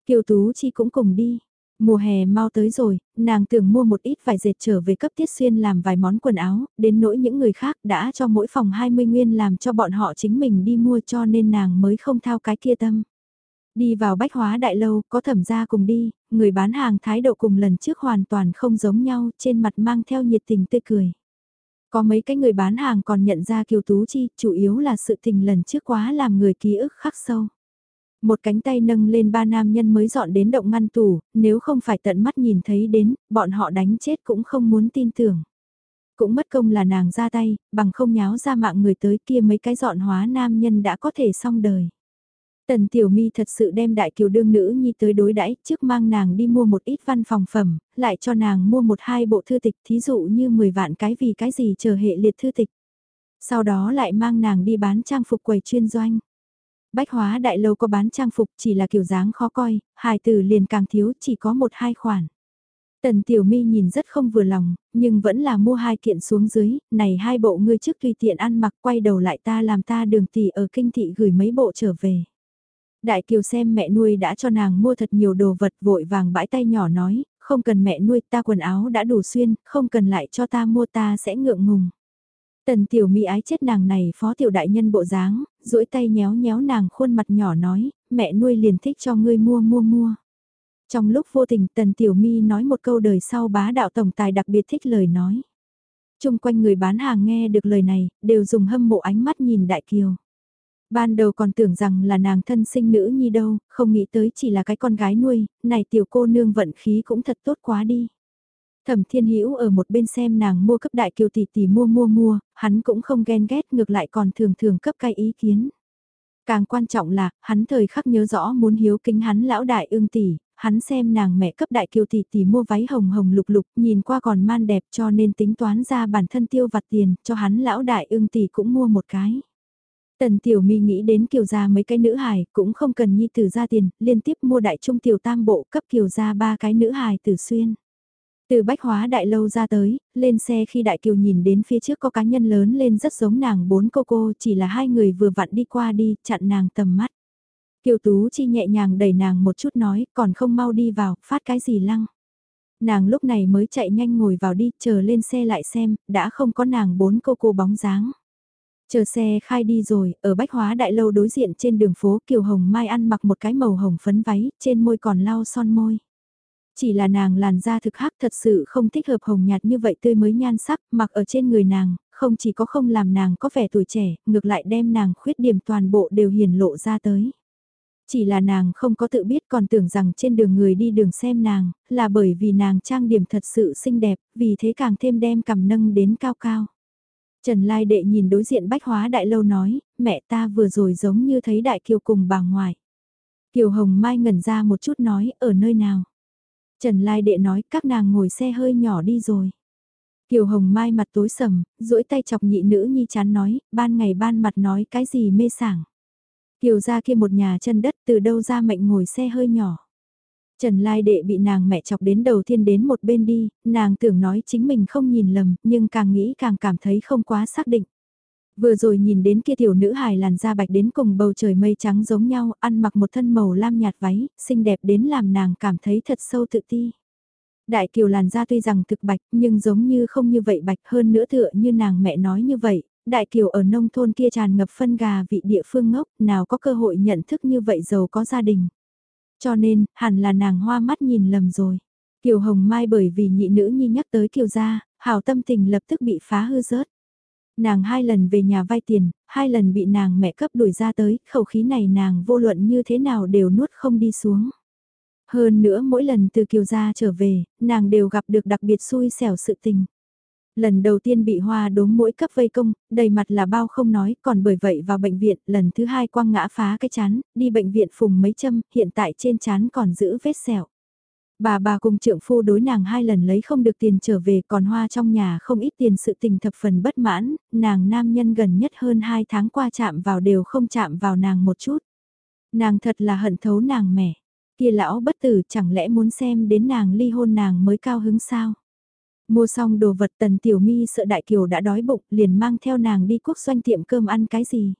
Kiều Tú Chi cũng cùng đi. Mùa hè mau tới rồi, nàng tưởng mua một ít vải dệt trở về cấp tiết xuyên làm vài món quần áo, đến nỗi những người khác đã cho mỗi phòng 20 nguyên làm cho bọn họ chính mình đi mua cho nên nàng mới không thao cái kia tâm. Đi vào bách hóa đại lâu, có thẩm gia cùng đi, người bán hàng thái độ cùng lần trước hoàn toàn không giống nhau, trên mặt mang theo nhiệt tình tươi cười. Có mấy cái người bán hàng còn nhận ra kiều tú chi, chủ yếu là sự tình lần trước quá làm người ký ức khắc sâu. Một cánh tay nâng lên ba nam nhân mới dọn đến động ngăn tủ, nếu không phải tận mắt nhìn thấy đến, bọn họ đánh chết cũng không muốn tin tưởng. Cũng mất công là nàng ra tay, bằng không nháo ra mạng người tới kia mấy cái dọn hóa nam nhân đã có thể xong đời. Tần Tiểu Mi thật sự đem đại kiều đương nữ nhi tới đối đãi trước mang nàng đi mua một ít văn phòng phẩm, lại cho nàng mua một hai bộ thư tịch thí dụ như 10 vạn cái vì cái gì chờ hệ liệt thư tịch. Sau đó lại mang nàng đi bán trang phục quầy chuyên doanh. Bách hóa đại lâu có bán trang phục chỉ là kiểu dáng khó coi, hài tử liền càng thiếu chỉ có một hai khoản. Tần Tiểu Mi nhìn rất không vừa lòng, nhưng vẫn là mua hai kiện xuống dưới, này hai bộ ngươi trước tùy tiện ăn mặc quay đầu lại ta làm ta đường tỷ ở kinh thị gửi mấy bộ trở về. Đại Kiều xem mẹ nuôi đã cho nàng mua thật nhiều đồ vật vội vàng bãi tay nhỏ nói, không cần mẹ nuôi ta quần áo đã đủ xuyên, không cần lại cho ta mua ta sẽ ngượng ngùng. Tần tiểu mỹ ái chết nàng này phó tiểu đại nhân bộ dáng, duỗi tay nhéo nhéo nàng khuôn mặt nhỏ nói, mẹ nuôi liền thích cho ngươi mua mua mua. Trong lúc vô tình tần tiểu mi nói một câu đời sau bá đạo tổng tài đặc biệt thích lời nói. Trung quanh người bán hàng nghe được lời này, đều dùng hâm mộ ánh mắt nhìn đại kiều. Ban đầu còn tưởng rằng là nàng thân sinh nữ nhi đâu, không nghĩ tới chỉ là cái con gái nuôi, này tiểu cô nương vận khí cũng thật tốt quá đi. Thẩm Thiên Hữu ở một bên xem nàng mua cấp đại kiều tỷ tỷ mua mua mua, hắn cũng không ghen ghét ngược lại còn thường thường cấp cái ý kiến. Càng quan trọng là, hắn thời khắc nhớ rõ muốn hiếu kính hắn lão đại ương tỷ, hắn xem nàng mẹ cấp đại kiều tỷ tỷ mua váy hồng hồng lục lục, nhìn qua còn man đẹp cho nên tính toán ra bản thân tiêu vặt tiền, cho hắn lão đại ương tỷ cũng mua một cái. Tần Tiểu Mi nghĩ đến kiều gia mấy cái nữ hài, cũng không cần nhi tử ra tiền, liên tiếp mua đại trung tiểu tam bộ cấp kiều gia ba cái nữ hài tử xuyên. Từ bách hóa đại lâu ra tới, lên xe khi đại kiều nhìn đến phía trước có cá nhân lớn lên rất giống nàng bốn cô cô chỉ là hai người vừa vặn đi qua đi, chặn nàng tầm mắt. Kiều Tú Chi nhẹ nhàng đẩy nàng một chút nói, còn không mau đi vào, phát cái gì lăng. Nàng lúc này mới chạy nhanh ngồi vào đi, chờ lên xe lại xem, đã không có nàng bốn cô cô bóng dáng. Chờ xe khai đi rồi, ở Bách Hóa Đại Lâu đối diện trên đường phố Kiều Hồng Mai ăn mặc một cái màu hồng phấn váy, trên môi còn lau son môi. Chỉ là nàng làn da thực hắc thật sự không thích hợp hồng nhạt như vậy tươi mới nhan sắc, mặc ở trên người nàng, không chỉ có không làm nàng có vẻ tuổi trẻ, ngược lại đem nàng khuyết điểm toàn bộ đều hiển lộ ra tới. Chỉ là nàng không có tự biết còn tưởng rằng trên đường người đi đường xem nàng, là bởi vì nàng trang điểm thật sự xinh đẹp, vì thế càng thêm đem cầm nâng đến cao cao. Trần Lai Đệ nhìn đối diện bách hóa đại lâu nói, mẹ ta vừa rồi giống như thấy đại kiều cùng bà ngoại. Kiều Hồng Mai ngẩn ra một chút nói, ở nơi nào? Trần Lai Đệ nói, các nàng ngồi xe hơi nhỏ đi rồi. Kiều Hồng Mai mặt tối sầm, duỗi tay chọc nhị nữ nhi chán nói, ban ngày ban mặt nói cái gì mê sảng. Kiều ra kia một nhà chân đất từ đâu ra mệnh ngồi xe hơi nhỏ. Trần Lai Đệ bị nàng mẹ chọc đến đầu tiên đến một bên đi, nàng tưởng nói chính mình không nhìn lầm, nhưng càng nghĩ càng cảm thấy không quá xác định. Vừa rồi nhìn đến kia tiểu nữ hài làn da bạch đến cùng bầu trời mây trắng giống nhau, ăn mặc một thân màu lam nhạt váy, xinh đẹp đến làm nàng cảm thấy thật sâu tự ti. Đại kiều làn da tuy rằng thực bạch nhưng giống như không như vậy bạch hơn nữa tựa như nàng mẹ nói như vậy, đại kiều ở nông thôn kia tràn ngập phân gà vị địa phương ngốc nào có cơ hội nhận thức như vậy giàu có gia đình. Cho nên, hẳn là nàng hoa mắt nhìn lầm rồi. Kiều Hồng Mai bởi vì nhị nữ nhi nhắc tới Kiều gia, hào tâm tình lập tức bị phá hư rớt. Nàng hai lần về nhà vay tiền, hai lần bị nàng mẹ cấp đuổi ra tới, khẩu khí này nàng vô luận như thế nào đều nuốt không đi xuống. Hơn nữa mỗi lần từ Kiều gia trở về, nàng đều gặp được đặc biệt xui xẻo sự tình. Lần đầu tiên bị hoa đốm mũi cấp vây công, đầy mặt là bao không nói, còn bởi vậy vào bệnh viện, lần thứ hai quăng ngã phá cái chán, đi bệnh viện phùng mấy châm, hiện tại trên chán còn giữ vết sẹo. Bà bà cùng trượng phu đối nàng hai lần lấy không được tiền trở về còn hoa trong nhà không ít tiền sự tình thập phần bất mãn, nàng nam nhân gần nhất hơn hai tháng qua chạm vào đều không chạm vào nàng một chút. Nàng thật là hận thấu nàng mẻ, kia lão bất tử chẳng lẽ muốn xem đến nàng ly hôn nàng mới cao hứng sao. Mua xong đồ vật tần tiểu mi sợ đại kiều đã đói bụng liền mang theo nàng đi quốc doanh tiệm cơm ăn cái gì.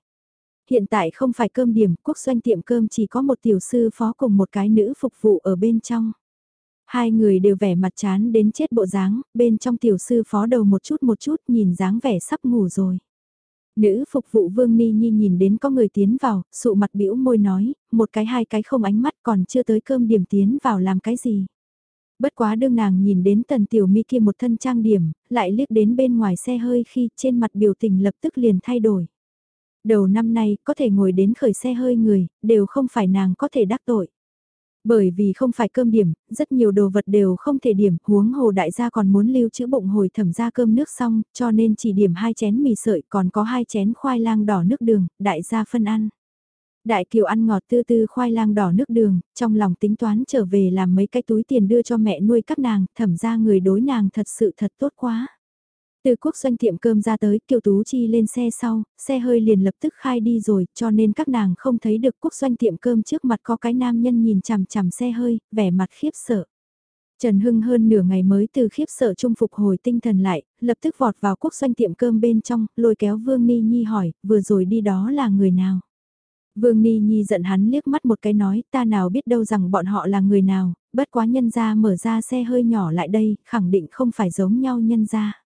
Hiện tại không phải cơm điểm, quốc doanh tiệm cơm chỉ có một tiểu sư phó cùng một cái nữ phục vụ ở bên trong. Hai người đều vẻ mặt chán đến chết bộ dáng, bên trong tiểu sư phó đầu một chút một chút nhìn dáng vẻ sắp ngủ rồi. Nữ phục vụ Vương Ni Nhi nhìn đến có người tiến vào, sụ mặt bĩu môi nói, một cái hai cái không ánh mắt còn chưa tới cơm điểm tiến vào làm cái gì. Bất quá đương nàng nhìn đến tần tiểu mi kia một thân trang điểm, lại liếc đến bên ngoài xe hơi khi trên mặt biểu tình lập tức liền thay đổi. Đầu năm nay có thể ngồi đến khởi xe hơi người, đều không phải nàng có thể đắc tội. Bởi vì không phải cơm điểm, rất nhiều đồ vật đều không thể điểm, huống hồ đại gia còn muốn lưu trữ bụng hồi thẩm ra cơm nước xong, cho nên chỉ điểm hai chén mì sợi còn có hai chén khoai lang đỏ nước đường, đại gia phân ăn. Đại Kiều ăn ngọt tư tư khoai lang đỏ nước đường, trong lòng tính toán trở về làm mấy cái túi tiền đưa cho mẹ nuôi các nàng, thẩm ra người đối nàng thật sự thật tốt quá. Từ quốc doanh tiệm cơm ra tới, Kiều Tú Chi lên xe sau, xe hơi liền lập tức khai đi rồi, cho nên các nàng không thấy được quốc doanh tiệm cơm trước mặt có cái nam nhân nhìn chằm chằm xe hơi, vẻ mặt khiếp sợ. Trần Hưng hơn nửa ngày mới từ khiếp sợ trung phục hồi tinh thần lại, lập tức vọt vào quốc doanh tiệm cơm bên trong, lôi kéo Vương Ni Nhi hỏi, vừa rồi đi đó là người nào? Vương Ni Nhi giận hắn liếc mắt một cái nói, ta nào biết đâu rằng bọn họ là người nào, bất quá nhân ra mở ra xe hơi nhỏ lại đây, khẳng định không phải giống nhau nhân ra.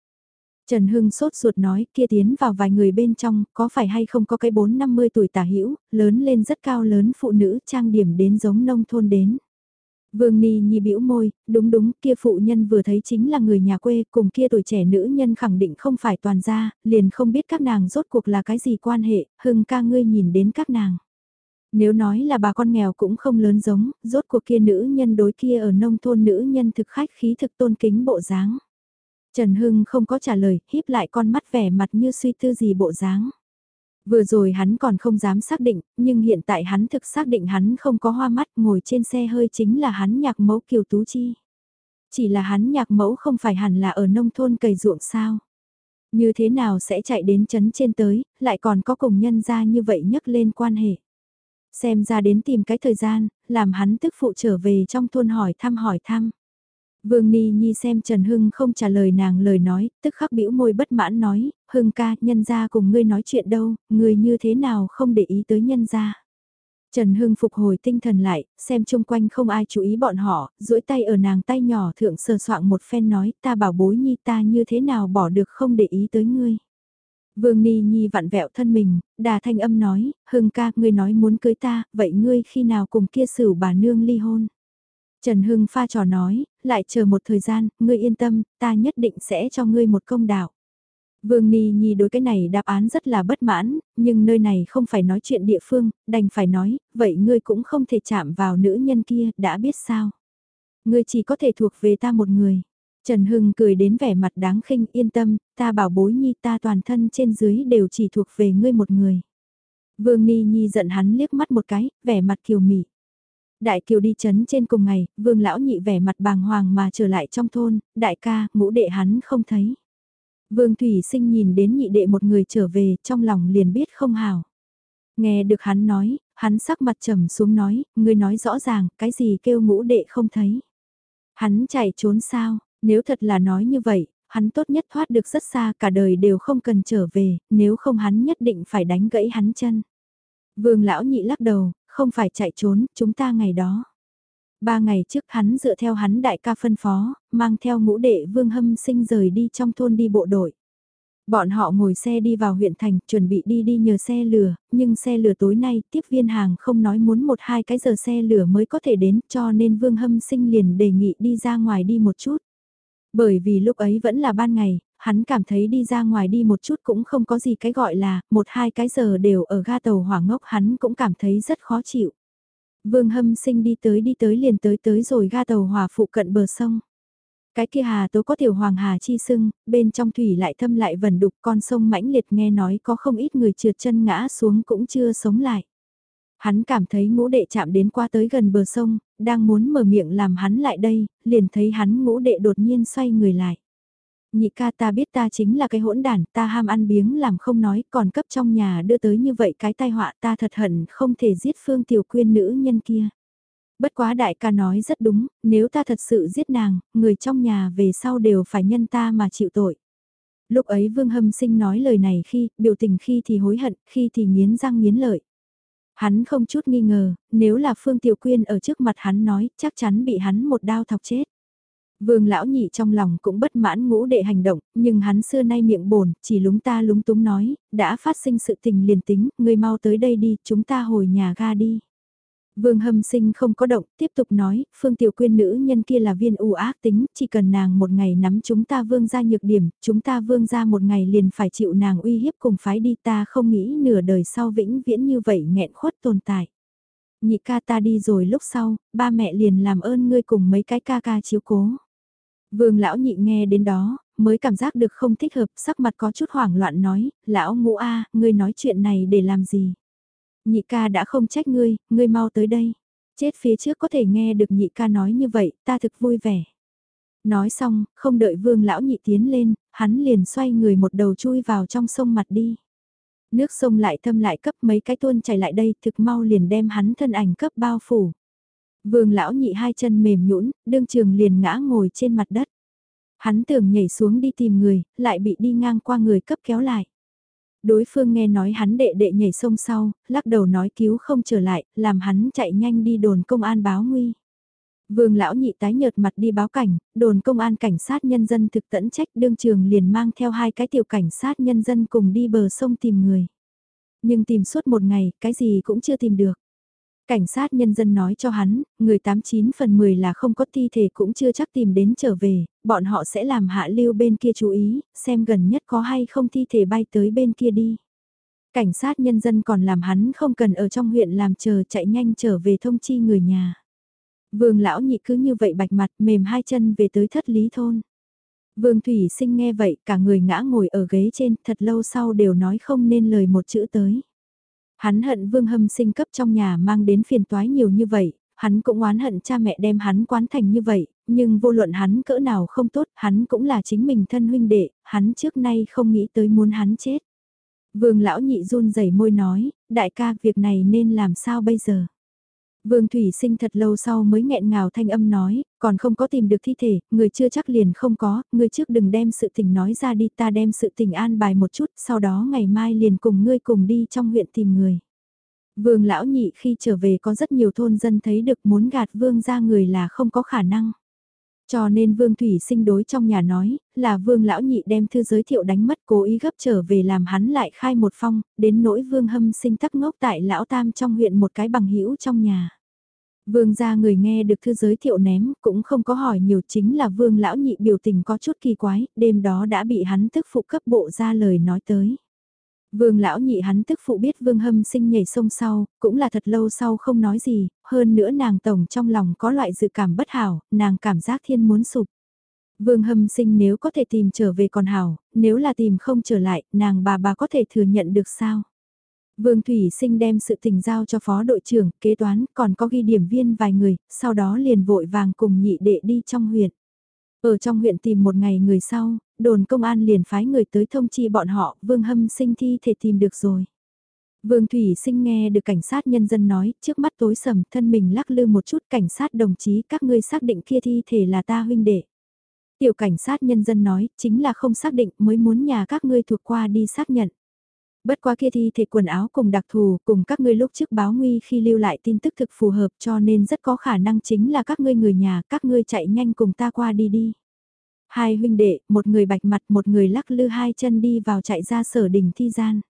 Trần Hưng sốt ruột nói, kia tiến vào vài người bên trong, có phải hay không có cái 4-50 tuổi tả hữu lớn lên rất cao lớn phụ nữ trang điểm đến giống nông thôn đến. Vương Ni Nhi bĩu môi, đúng đúng, kia phụ nhân vừa thấy chính là người nhà quê, cùng kia tuổi trẻ nữ nhân khẳng định không phải toàn gia, liền không biết các nàng rốt cuộc là cái gì quan hệ, hưng ca ngươi nhìn đến các nàng. Nếu nói là bà con nghèo cũng không lớn giống, rốt cuộc kia nữ nhân đối kia ở nông thôn nữ nhân thực khách khí thực tôn kính bộ dáng. Trần Hưng không có trả lời, híp lại con mắt vẻ mặt như suy tư gì bộ dáng. Vừa rồi hắn còn không dám xác định, nhưng hiện tại hắn thực xác định hắn không có hoa mắt ngồi trên xe hơi chính là hắn nhạc mẫu Kiều Tú Chi. Chỉ là hắn nhạc mẫu không phải hẳn là ở nông thôn cày ruộng sao. Như thế nào sẽ chạy đến chấn trên tới, lại còn có cùng nhân ra như vậy nhấc lên quan hệ. Xem ra đến tìm cái thời gian, làm hắn tức phụ trở về trong thôn hỏi thăm hỏi thăm. Vương Ni Nhi xem Trần Hưng không trả lời nàng lời nói, tức khắc bĩu môi bất mãn nói, Hưng ca, nhân gia cùng ngươi nói chuyện đâu, ngươi như thế nào không để ý tới nhân gia. Trần Hưng phục hồi tinh thần lại, xem chung quanh không ai chú ý bọn họ, duỗi tay ở nàng tay nhỏ thượng sờ soạng một phen nói, ta bảo bối nhi ta như thế nào bỏ được không để ý tới ngươi. Vương Ni Nhi vặn vẹo thân mình, đà thanh âm nói, Hưng ca, ngươi nói muốn cưới ta, vậy ngươi khi nào cùng kia xử bà nương ly hôn? Trần Hưng pha trò nói, lại chờ một thời gian, ngươi yên tâm, ta nhất định sẽ cho ngươi một công đạo. Vương Ni Nhi đối cái này đáp án rất là bất mãn, nhưng nơi này không phải nói chuyện địa phương, đành phải nói, vậy ngươi cũng không thể chạm vào nữ nhân kia, đã biết sao. Ngươi chỉ có thể thuộc về ta một người. Trần Hưng cười đến vẻ mặt đáng khinh yên tâm, ta bảo bối Nhi ta toàn thân trên dưới đều chỉ thuộc về ngươi một người. Vương Ni Nhi giận hắn liếc mắt một cái, vẻ mặt kiều mị. Đại kiều đi chấn trên cùng ngày, vương lão nhị vẻ mặt bàng hoàng mà trở lại trong thôn, đại ca, ngũ đệ hắn không thấy. Vương Thủy Sinh nhìn đến nhị đệ một người trở về, trong lòng liền biết không hào. Nghe được hắn nói, hắn sắc mặt trầm xuống nói, ngươi nói rõ ràng, cái gì kêu ngũ đệ không thấy. Hắn chạy trốn sao, nếu thật là nói như vậy, hắn tốt nhất thoát được rất xa cả đời đều không cần trở về, nếu không hắn nhất định phải đánh gãy hắn chân. Vương lão nhị lắc đầu, không phải chạy trốn, chúng ta ngày đó. Ba ngày trước hắn dựa theo hắn đại ca phân phó, mang theo ngũ đệ vương hâm sinh rời đi trong thôn đi bộ đội. Bọn họ ngồi xe đi vào huyện thành, chuẩn bị đi đi nhờ xe lửa, nhưng xe lửa tối nay tiếp viên hàng không nói muốn một hai cái giờ xe lửa mới có thể đến cho nên vương hâm sinh liền đề nghị đi ra ngoài đi một chút. Bởi vì lúc ấy vẫn là ban ngày, hắn cảm thấy đi ra ngoài đi một chút cũng không có gì cái gọi là, một hai cái giờ đều ở ga tàu hỏa ngốc hắn cũng cảm thấy rất khó chịu. Vương hâm sinh đi tới đi tới liền tới tới rồi ga tàu hỏa phụ cận bờ sông. Cái kia hà tố có tiểu hoàng hà chi sưng, bên trong thủy lại thâm lại vần đục con sông mãnh liệt nghe nói có không ít người trượt chân ngã xuống cũng chưa sống lại. Hắn cảm thấy ngũ đệ chạm đến qua tới gần bờ sông, đang muốn mở miệng làm hắn lại đây, liền thấy hắn ngũ đệ đột nhiên xoay người lại. Nhị ca ta biết ta chính là cái hỗn đản, ta ham ăn biếng làm không nói, còn cấp trong nhà đưa tới như vậy cái tai họa ta thật hận không thể giết phương tiểu quyên nữ nhân kia. Bất quá đại ca nói rất đúng, nếu ta thật sự giết nàng, người trong nhà về sau đều phải nhân ta mà chịu tội. Lúc ấy Vương Hâm Sinh nói lời này khi, biểu tình khi thì hối hận, khi thì nghiến răng nghiến lợi. Hắn không chút nghi ngờ, nếu là Phương Tiểu Quyên ở trước mặt hắn nói, chắc chắn bị hắn một đao thọc chết. Vương lão nhị trong lòng cũng bất mãn ngũ đệ hành động, nhưng hắn xưa nay miệng bồn, chỉ lúng ta lúng túng nói, đã phát sinh sự tình liền tính, người mau tới đây đi, chúng ta hồi nhà ga đi. Vương hâm sinh không có động, tiếp tục nói, phương tiểu quyên nữ nhân kia là viên u ác tính, chỉ cần nàng một ngày nắm chúng ta vương ra nhược điểm, chúng ta vương ra một ngày liền phải chịu nàng uy hiếp cùng phái đi ta không nghĩ nửa đời sau vĩnh viễn như vậy nghẹn khuất tồn tại. Nhị ca ta đi rồi lúc sau, ba mẹ liền làm ơn ngươi cùng mấy cái ca ca chiếu cố. Vương lão nhị nghe đến đó, mới cảm giác được không thích hợp, sắc mặt có chút hoảng loạn nói, lão ngũ a, ngươi nói chuyện này để làm gì? Nhị ca đã không trách ngươi, ngươi mau tới đây. Chết phía trước có thể nghe được nhị ca nói như vậy, ta thực vui vẻ. Nói xong, không đợi vương lão nhị tiến lên, hắn liền xoay người một đầu chui vào trong sông mặt đi. Nước sông lại thâm lại cấp mấy cái tuôn chảy lại đây thực mau liền đem hắn thân ảnh cấp bao phủ. Vương lão nhị hai chân mềm nhũn, đương trường liền ngã ngồi trên mặt đất. Hắn tưởng nhảy xuống đi tìm người, lại bị đi ngang qua người cấp kéo lại. Đối phương nghe nói hắn đệ đệ nhảy sông sau, lắc đầu nói cứu không trở lại, làm hắn chạy nhanh đi đồn công an báo nguy. Vương lão nhị tái nhợt mặt đi báo cảnh, đồn công an cảnh sát nhân dân thực tẫn trách đương trường liền mang theo hai cái tiểu cảnh sát nhân dân cùng đi bờ sông tìm người. Nhưng tìm suốt một ngày, cái gì cũng chưa tìm được. Cảnh sát nhân dân nói cho hắn, người 89 phần 10 là không có thi thể cũng chưa chắc tìm đến trở về, bọn họ sẽ làm hạ lưu bên kia chú ý, xem gần nhất có hay không thi thể bay tới bên kia đi. Cảnh sát nhân dân còn làm hắn không cần ở trong huyện làm chờ chạy nhanh trở về thông chi người nhà. Vương lão nhị cứ như vậy bạch mặt mềm hai chân về tới thất lý thôn. Vương Thủy sinh nghe vậy cả người ngã ngồi ở ghế trên thật lâu sau đều nói không nên lời một chữ tới. Hắn hận vương hâm sinh cấp trong nhà mang đến phiền toái nhiều như vậy, hắn cũng oán hận cha mẹ đem hắn quán thành như vậy, nhưng vô luận hắn cỡ nào không tốt, hắn cũng là chính mình thân huynh đệ, hắn trước nay không nghĩ tới muốn hắn chết. Vương lão nhị run rẩy môi nói, đại ca việc này nên làm sao bây giờ? Vương Thủy Sinh thật lâu sau mới nghẹn ngào thanh âm nói, còn không có tìm được thi thể, người chưa chắc liền không có, người trước đừng đem sự tình nói ra đi ta đem sự tình an bài một chút, sau đó ngày mai liền cùng ngươi cùng đi trong huyện tìm người. Vương lão nhị khi trở về có rất nhiều thôn dân thấy được muốn gạt vương ra người là không có khả năng. Cho nên Vương Thủy sinh đối trong nhà nói, là Vương Lão Nhị đem thư giới thiệu đánh mất cố ý gấp trở về làm hắn lại khai một phong, đến nỗi Vương Hâm sinh tắc ngốc tại Lão Tam trong huyện một cái bằng hữu trong nhà. Vương gia người nghe được thư giới thiệu ném, cũng không có hỏi nhiều chính là Vương Lão Nhị biểu tình có chút kỳ quái, đêm đó đã bị hắn tức phụ cấp bộ ra lời nói tới. Vương lão nhị hắn tức phụ biết vương hâm sinh nhảy sông sau, cũng là thật lâu sau không nói gì, hơn nữa nàng tổng trong lòng có loại dự cảm bất hảo, nàng cảm giác thiên muốn sụp. Vương hâm sinh nếu có thể tìm trở về còn hảo, nếu là tìm không trở lại, nàng bà bà có thể thừa nhận được sao? Vương Thủy Sinh đem sự tình giao cho phó đội trưởng, kế toán, còn có ghi điểm viên vài người, sau đó liền vội vàng cùng nhị đệ đi trong huyện. Ở trong huyện tìm một ngày người sau, đồn công an liền phái người tới thông chi bọn họ, Vương Hâm sinh thi thể tìm được rồi. Vương Thủy Sinh nghe được cảnh sát nhân dân nói, trước mắt tối sầm, thân mình lắc lư một chút cảnh sát đồng chí các ngươi xác định kia thi thể là ta huynh đệ. Tiểu cảnh sát nhân dân nói, chính là không xác định mới muốn nhà các ngươi thuộc qua đi xác nhận. Bất qua kia thi thể quần áo cùng đặc thù, cùng các ngươi lúc trước báo nguy khi lưu lại tin tức thực phù hợp cho nên rất có khả năng chính là các ngươi người nhà, các ngươi chạy nhanh cùng ta qua đi đi. Hai huynh đệ, một người bạch mặt, một người lắc lư hai chân đi vào chạy ra sở đình thi gian.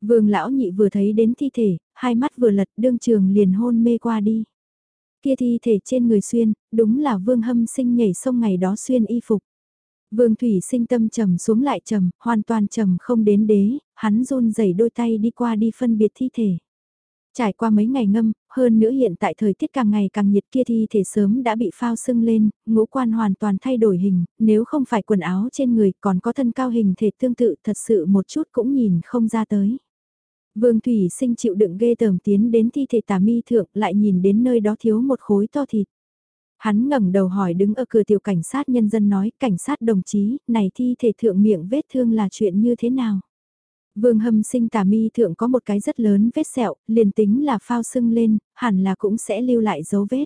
Vương lão nhị vừa thấy đến thi thể, hai mắt vừa lật đương trường liền hôn mê qua đi. Kia thi thể trên người xuyên, đúng là vương hâm sinh nhảy sông ngày đó xuyên y phục. Vương Thủy sinh tâm trầm xuống lại trầm, hoàn toàn trầm không đến đế, hắn run rẩy đôi tay đi qua đi phân biệt thi thể. Trải qua mấy ngày ngâm, hơn nữa hiện tại thời tiết càng ngày càng nhiệt kia thi thể sớm đã bị phao sưng lên, ngũ quan hoàn toàn thay đổi hình, nếu không phải quần áo trên người còn có thân cao hình thể tương tự thật sự một chút cũng nhìn không ra tới. Vương Thủy sinh chịu đựng ghê tởm tiến đến thi thể tà mi thượng lại nhìn đến nơi đó thiếu một khối to thịt. Hắn ngẩng đầu hỏi đứng ở cửa tiểu cảnh sát nhân dân nói, cảnh sát đồng chí, này thi thể thượng miệng vết thương là chuyện như thế nào? Vương hâm sinh tà mi thượng có một cái rất lớn vết sẹo, liền tính là phao sưng lên, hẳn là cũng sẽ lưu lại dấu vết.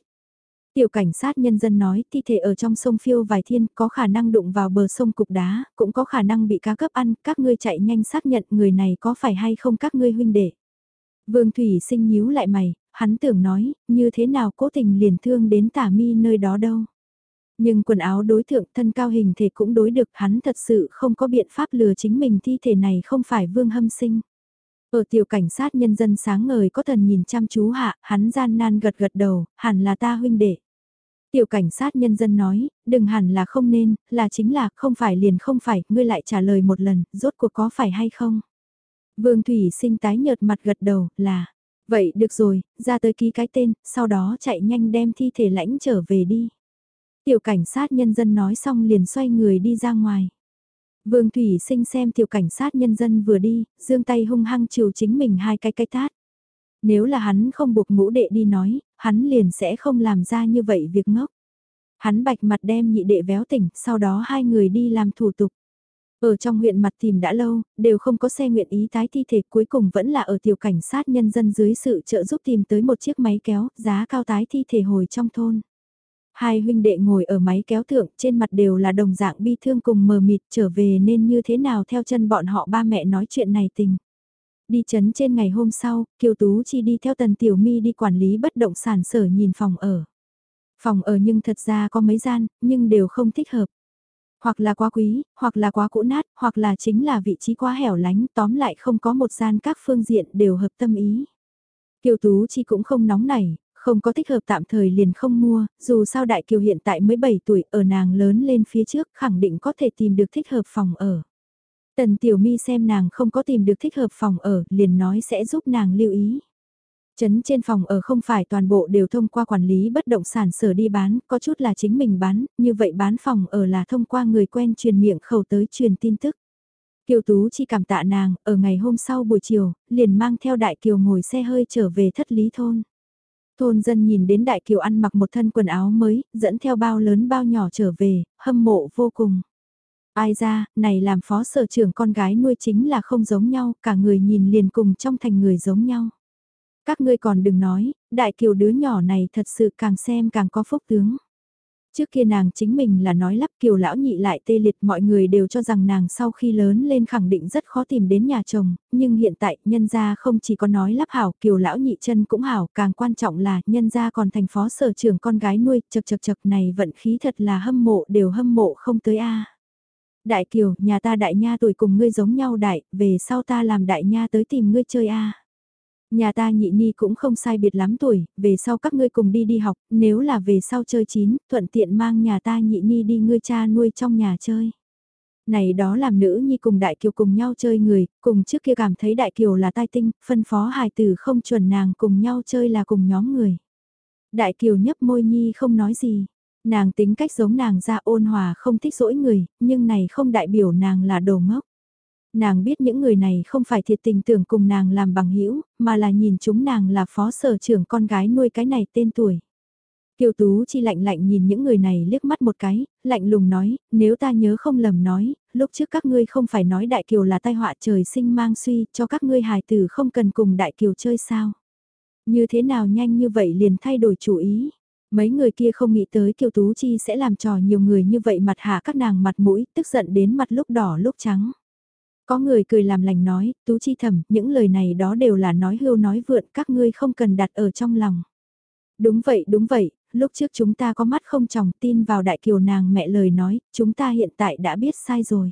Tiểu cảnh sát nhân dân nói thi thể ở trong sông phiêu vài thiên có khả năng đụng vào bờ sông cục đá, cũng có khả năng bị cá cấp ăn, các ngươi chạy nhanh xác nhận người này có phải hay không các ngươi huynh đệ. Vương Thủy sinh nhíu lại mày, hắn tưởng nói, như thế nào cố tình liền thương đến tả mi nơi đó đâu. Nhưng quần áo đối tượng thân cao hình thể cũng đối được hắn thật sự không có biện pháp lừa chính mình thi thể này không phải vương hâm sinh. Ở tiểu cảnh sát nhân dân sáng ngời có thần nhìn chăm chú hạ, hắn gian nan gật gật đầu, hẳn là ta huynh đệ. Tiểu cảnh sát nhân dân nói, đừng hẳn là không nên, là chính là không phải liền không phải, ngươi lại trả lời một lần, rốt cuộc có phải hay không. Vương Thủy sinh tái nhợt mặt gật đầu, là, vậy được rồi, ra tới ký cái tên, sau đó chạy nhanh đem thi thể lãnh trở về đi. Tiểu cảnh sát nhân dân nói xong liền xoay người đi ra ngoài. Vương Thủy sinh xem tiểu cảnh sát nhân dân vừa đi, dương tay hung hăng chiều chính mình hai cái cái tát. Nếu là hắn không buộc ngũ đệ đi nói, hắn liền sẽ không làm ra như vậy việc ngốc. Hắn bạch mặt đem nhị đệ véo tỉnh, sau đó hai người đi làm thủ tục. Ở trong huyện mặt tìm đã lâu, đều không có xe nguyện ý tái thi thể cuối cùng vẫn là ở tiểu cảnh sát nhân dân dưới sự trợ giúp tìm tới một chiếc máy kéo, giá cao tái thi thể hồi trong thôn. Hai huynh đệ ngồi ở máy kéo thượng trên mặt đều là đồng dạng bi thương cùng mờ mịt trở về nên như thế nào theo chân bọn họ ba mẹ nói chuyện này tình. Đi chấn trên ngày hôm sau, Kiều Tú Chi đi theo Tần Tiểu Mi đi quản lý bất động sản sở nhìn phòng ở. Phòng ở nhưng thật ra có mấy gian, nhưng đều không thích hợp. Hoặc là quá quý, hoặc là quá cũ nát, hoặc là chính là vị trí quá hẻo lánh, tóm lại không có một gian các phương diện đều hợp tâm ý. Kiều Tú Chi cũng không nóng nảy, không có thích hợp tạm thời liền không mua, dù sao Đại Kiều hiện tại mới 7 tuổi, ở nàng lớn lên phía trước khẳng định có thể tìm được thích hợp phòng ở. Tần Tiểu Mi xem nàng không có tìm được thích hợp phòng ở, liền nói sẽ giúp nàng lưu ý. Chấn trên phòng ở không phải toàn bộ đều thông qua quản lý bất động sản sở đi bán, có chút là chính mình bán, như vậy bán phòng ở là thông qua người quen truyền miệng khẩu tới truyền tin tức. Kiều Tú chỉ cảm tạ nàng, ở ngày hôm sau buổi chiều, liền mang theo Đại Kiều ngồi xe hơi trở về thất lý thôn. Thôn dân nhìn đến Đại Kiều ăn mặc một thân quần áo mới, dẫn theo bao lớn bao nhỏ trở về, hâm mộ vô cùng. Ai ra, này làm phó sở trưởng con gái nuôi chính là không giống nhau, cả người nhìn liền cùng trong thành người giống nhau. Các ngươi còn đừng nói, đại kiều đứa nhỏ này thật sự càng xem càng có phúc tướng. Trước kia nàng chính mình là nói lắp kiều lão nhị lại tê liệt mọi người đều cho rằng nàng sau khi lớn lên khẳng định rất khó tìm đến nhà chồng, nhưng hiện tại nhân gia không chỉ có nói lắp hảo kiều lão nhị chân cũng hảo, càng quan trọng là nhân gia còn thành phó sở trưởng con gái nuôi, chật chật chật này vận khí thật là hâm mộ đều hâm mộ không tới a. Đại kiều, nhà ta đại nha tuổi cùng ngươi giống nhau đại, về sau ta làm đại nha tới tìm ngươi chơi a. Nhà ta nhị ni cũng không sai biệt lắm tuổi, về sau các ngươi cùng đi đi học, nếu là về sau chơi chín, thuận tiện mang nhà ta nhị ni đi ngươi cha nuôi trong nhà chơi. Này đó làm nữ nhi cùng đại kiều cùng nhau chơi người, cùng trước kia cảm thấy đại kiều là tai tinh, phân phó hài tử không chuẩn nàng cùng nhau chơi là cùng nhóm người. Đại kiều nhấp môi nhi không nói gì, nàng tính cách giống nàng ra ôn hòa không thích dỗi người, nhưng này không đại biểu nàng là đồ ngốc. Nàng biết những người này không phải thiệt tình tưởng cùng nàng làm bằng hữu mà là nhìn chúng nàng là phó sở trưởng con gái nuôi cái này tên tuổi. Kiều Tú chi lạnh lạnh nhìn những người này liếc mắt một cái, lạnh lùng nói, nếu ta nhớ không lầm nói, lúc trước các ngươi không phải nói Đại Kiều là tai họa trời sinh mang suy, cho các ngươi hài tử không cần cùng Đại Kiều chơi sao. Như thế nào nhanh như vậy liền thay đổi chủ ý. Mấy người kia không nghĩ tới Kiều Tú Chi sẽ làm trò nhiều người như vậy mặt hạ các nàng mặt mũi, tức giận đến mặt lúc đỏ lúc trắng. Có người cười làm lành nói, Tú Chi thầm, những lời này đó đều là nói hưu nói vượn, các ngươi không cần đặt ở trong lòng. Đúng vậy, đúng vậy, lúc trước chúng ta có mắt không chồng tin vào đại kiều nàng mẹ lời nói, chúng ta hiện tại đã biết sai rồi.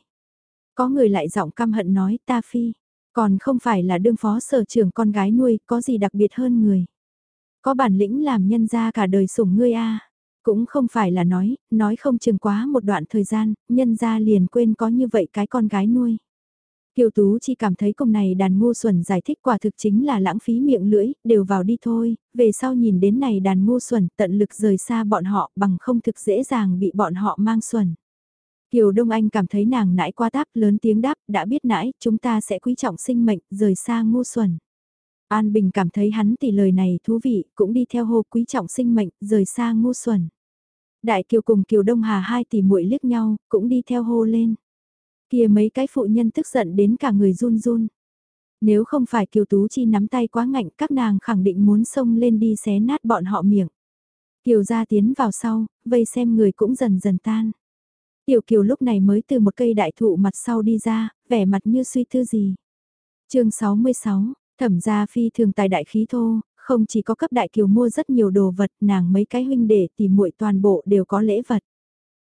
Có người lại giọng căm hận nói, ta phi, còn không phải là đương phó sở trưởng con gái nuôi, có gì đặc biệt hơn người. Có bản lĩnh làm nhân ra cả đời sủng ngươi a Cũng không phải là nói, nói không chừng quá một đoạn thời gian, nhân ra liền quên có như vậy cái con gái nuôi. Kiều Tú chỉ cảm thấy cùng này đàn ngu xuẩn giải thích quả thực chính là lãng phí miệng lưỡi, đều vào đi thôi, về sau nhìn đến này đàn ngu xuẩn tận lực rời xa bọn họ bằng không thực dễ dàng bị bọn họ mang xuẩn. Kiều Đông Anh cảm thấy nàng nãi qua táp lớn tiếng đáp, đã biết nãi, chúng ta sẽ quý trọng sinh mệnh, rời xa ngu xuẩn. An Bình cảm thấy hắn tỷ lời này thú vị, cũng đi theo hô quý trọng sinh mệnh, rời xa ngu xuẩn. Đại Kiều cùng Kiều Đông Hà hai tỷ muội liếc nhau, cũng đi theo hô lên. Kia mấy cái phụ nhân tức giận đến cả người run run. Nếu không phải Kiều Tú Chi nắm tay quá ngạnh các nàng khẳng định muốn xông lên đi xé nát bọn họ miệng. Kiều gia tiến vào sau, vây xem người cũng dần dần tan. Tiểu Kiều lúc này mới từ một cây đại thụ mặt sau đi ra, vẻ mặt như suy tư gì. chương 66, thẩm gia phi thường tài đại khí thô, không chỉ có cấp đại kiều mua rất nhiều đồ vật, nàng mấy cái huynh đệ tìm muội toàn bộ đều có lễ vật.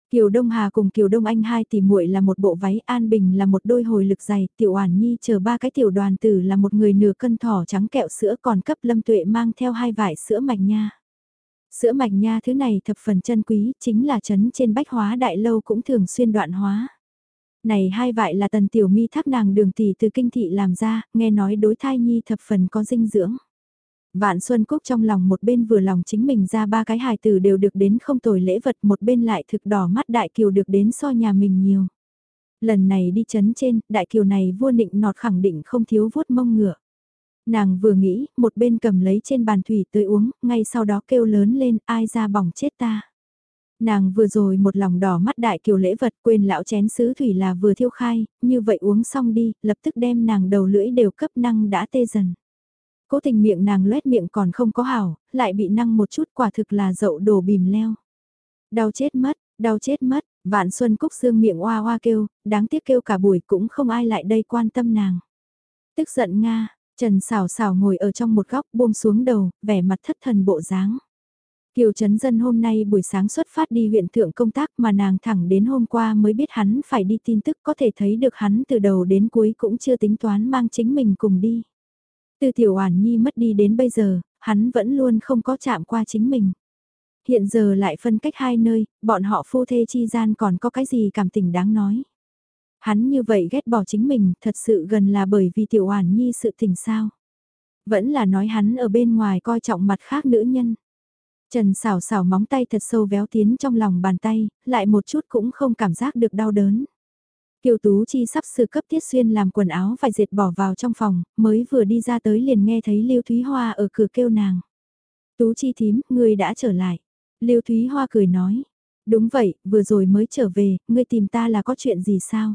Kiều Đông Hà cùng Kiều Đông Anh hai tỷ muội là một bộ váy An Bình là một đôi hồi lực dày, Tiểu Oản Nhi chờ ba cái tiểu đoàn tử là một người nửa cân thỏ trắng kẹo sữa còn cấp Lâm Tuệ mang theo hai vải sữa mạch nha. Sữa mạch nha thứ này thập phần chân quý, chính là chấn trên bách hóa đại lâu cũng thường xuyên đoạn hóa. Này hai vải là tần tiểu mi thác nàng đường tỷ từ kinh thị làm ra, nghe nói đối thai nhi thập phần có dinh dưỡng. Vạn Xuân Cúc trong lòng một bên vừa lòng chính mình ra ba cái hài tử đều được đến không tồi lễ vật một bên lại thực đỏ mắt Đại Kiều được đến so nhà mình nhiều. Lần này đi chấn trên, Đại Kiều này vua nịnh nọt khẳng định không thiếu vuốt mông ngựa. Nàng vừa nghĩ, một bên cầm lấy trên bàn thủy tới uống, ngay sau đó kêu lớn lên ai ra bỏng chết ta. Nàng vừa rồi một lòng đỏ mắt đại kiều lễ vật quên lão chén sứ thủy là vừa thiêu khai, như vậy uống xong đi, lập tức đem nàng đầu lưỡi đều cấp năng đã tê dần. Cố tình miệng nàng loét miệng còn không có hảo, lại bị năng một chút quả thực là dậu đổ bìm leo. Đau chết mất, đau chết mất, vạn xuân cúc xương miệng oa oa kêu, đáng tiếc kêu cả buổi cũng không ai lại đây quan tâm nàng. Tức giận Nga, Trần xảo xảo ngồi ở trong một góc buông xuống đầu, vẻ mặt thất thần bộ dáng. Kiều Trấn Dân hôm nay buổi sáng xuất phát đi huyện thượng công tác mà nàng thẳng đến hôm qua mới biết hắn phải đi tin tức có thể thấy được hắn từ đầu đến cuối cũng chưa tính toán mang chính mình cùng đi. Từ tiểu oản nhi mất đi đến bây giờ, hắn vẫn luôn không có chạm qua chính mình. Hiện giờ lại phân cách hai nơi, bọn họ phu thê chi gian còn có cái gì cảm tình đáng nói. Hắn như vậy ghét bỏ chính mình thật sự gần là bởi vì tiểu oản nhi sự tình sao. Vẫn là nói hắn ở bên ngoài coi trọng mặt khác nữ nhân. Trần xảo xảo móng tay thật sâu véo tiến trong lòng bàn tay, lại một chút cũng không cảm giác được đau đớn. Kiều Tú Chi sắp sửa cấp Tiết Xuyên làm quần áo phải dệt bỏ vào trong phòng, mới vừa đi ra tới liền nghe thấy Lưu Thúy Hoa ở cửa kêu nàng. Tú Chi thím, ngươi đã trở lại. Lưu Thúy Hoa cười nói. Đúng vậy, vừa rồi mới trở về, ngươi tìm ta là có chuyện gì sao?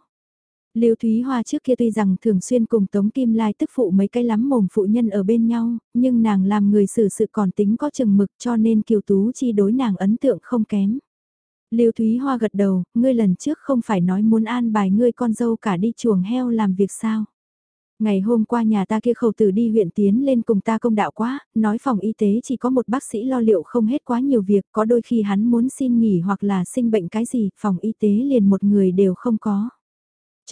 Lưu Thúy Hoa trước kia tuy rằng thường xuyên cùng Tống Kim Lai tức phụ mấy cái lắm mồm phụ nhân ở bên nhau, nhưng nàng làm người xử sự còn tính có chừng mực cho nên Kiều Tú chi đối nàng ấn tượng không kém. Lưu Thúy Hoa gật đầu, ngươi lần trước không phải nói muốn an bài ngươi con dâu cả đi chuồng heo làm việc sao? Ngày hôm qua nhà ta kia khẩu tử đi huyện tiến lên cùng ta công đạo quá, nói phòng y tế chỉ có một bác sĩ lo liệu không hết quá nhiều việc, có đôi khi hắn muốn xin nghỉ hoặc là sinh bệnh cái gì, phòng y tế liền một người đều không có.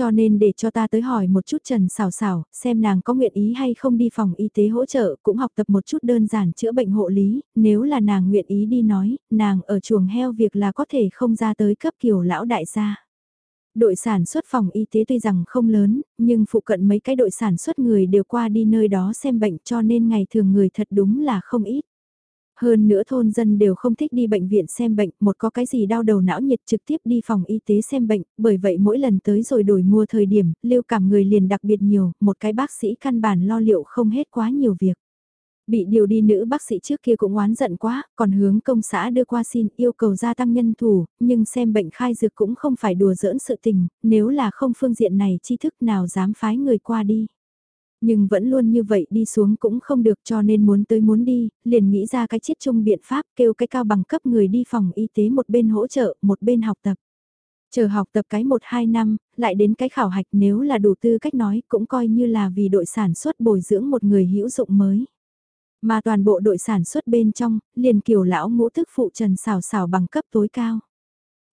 Cho nên để cho ta tới hỏi một chút Trần Sảo Sảo, xem nàng có nguyện ý hay không đi phòng y tế hỗ trợ, cũng học tập một chút đơn giản chữa bệnh hộ lý, nếu là nàng nguyện ý đi nói, nàng ở chuồng heo việc là có thể không ra tới cấp kiểu lão đại gia. Đội sản xuất phòng y tế tuy rằng không lớn, nhưng phụ cận mấy cái đội sản xuất người đều qua đi nơi đó xem bệnh cho nên ngày thường người thật đúng là không ít. Hơn nữa thôn dân đều không thích đi bệnh viện xem bệnh, một có cái gì đau đầu não nhiệt trực tiếp đi phòng y tế xem bệnh, bởi vậy mỗi lần tới rồi đổi mua thời điểm, lưu cảm người liền đặc biệt nhiều, một cái bác sĩ căn bản lo liệu không hết quá nhiều việc. Bị điều đi nữ bác sĩ trước kia cũng oán giận quá, còn hướng công xã đưa qua xin yêu cầu gia tăng nhân thủ, nhưng xem bệnh khai dược cũng không phải đùa giỡn sự tình, nếu là không phương diện này tri thức nào dám phái người qua đi. Nhưng vẫn luôn như vậy đi xuống cũng không được cho nên muốn tới muốn đi, liền nghĩ ra cái chiết chung biện pháp kêu cái cao bằng cấp người đi phòng y tế một bên hỗ trợ, một bên học tập. Chờ học tập cái 1-2 năm, lại đến cái khảo hạch nếu là đủ tư cách nói cũng coi như là vì đội sản xuất bồi dưỡng một người hữu dụng mới. Mà toàn bộ đội sản xuất bên trong, liền kiều lão ngũ thức phụ Trần Sảo Sảo bằng cấp tối cao.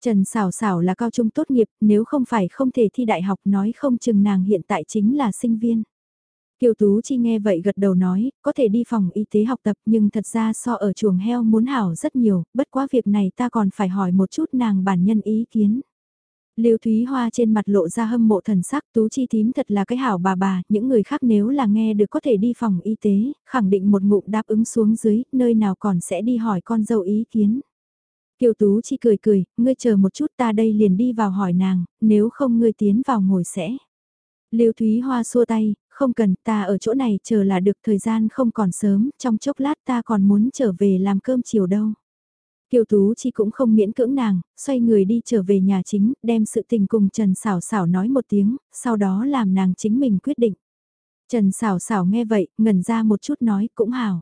Trần Sảo Sảo là cao trung tốt nghiệp, nếu không phải không thể thi đại học nói không chừng nàng hiện tại chính là sinh viên. Kiều Tú Chi nghe vậy gật đầu nói, có thể đi phòng y tế học tập nhưng thật ra so ở chuồng heo muốn hảo rất nhiều, bất quá việc này ta còn phải hỏi một chút nàng bản nhân ý kiến. liêu Thúy Hoa trên mặt lộ ra hâm mộ thần sắc Tú Chi tím thật là cái hảo bà bà, những người khác nếu là nghe được có thể đi phòng y tế, khẳng định một ngụm đáp ứng xuống dưới, nơi nào còn sẽ đi hỏi con dâu ý kiến. Kiều Tú Chi cười cười, ngươi chờ một chút ta đây liền đi vào hỏi nàng, nếu không ngươi tiến vào ngồi sẽ. liêu Thúy Hoa xua tay, không cần ta ở chỗ này chờ là được thời gian không còn sớm, trong chốc lát ta còn muốn trở về làm cơm chiều đâu. Kiều Tú Chi cũng không miễn cưỡng nàng, xoay người đi trở về nhà chính, đem sự tình cùng Trần Sảo Sảo nói một tiếng, sau đó làm nàng chính mình quyết định. Trần Sảo Sảo nghe vậy, ngẩn ra một chút nói cũng hảo.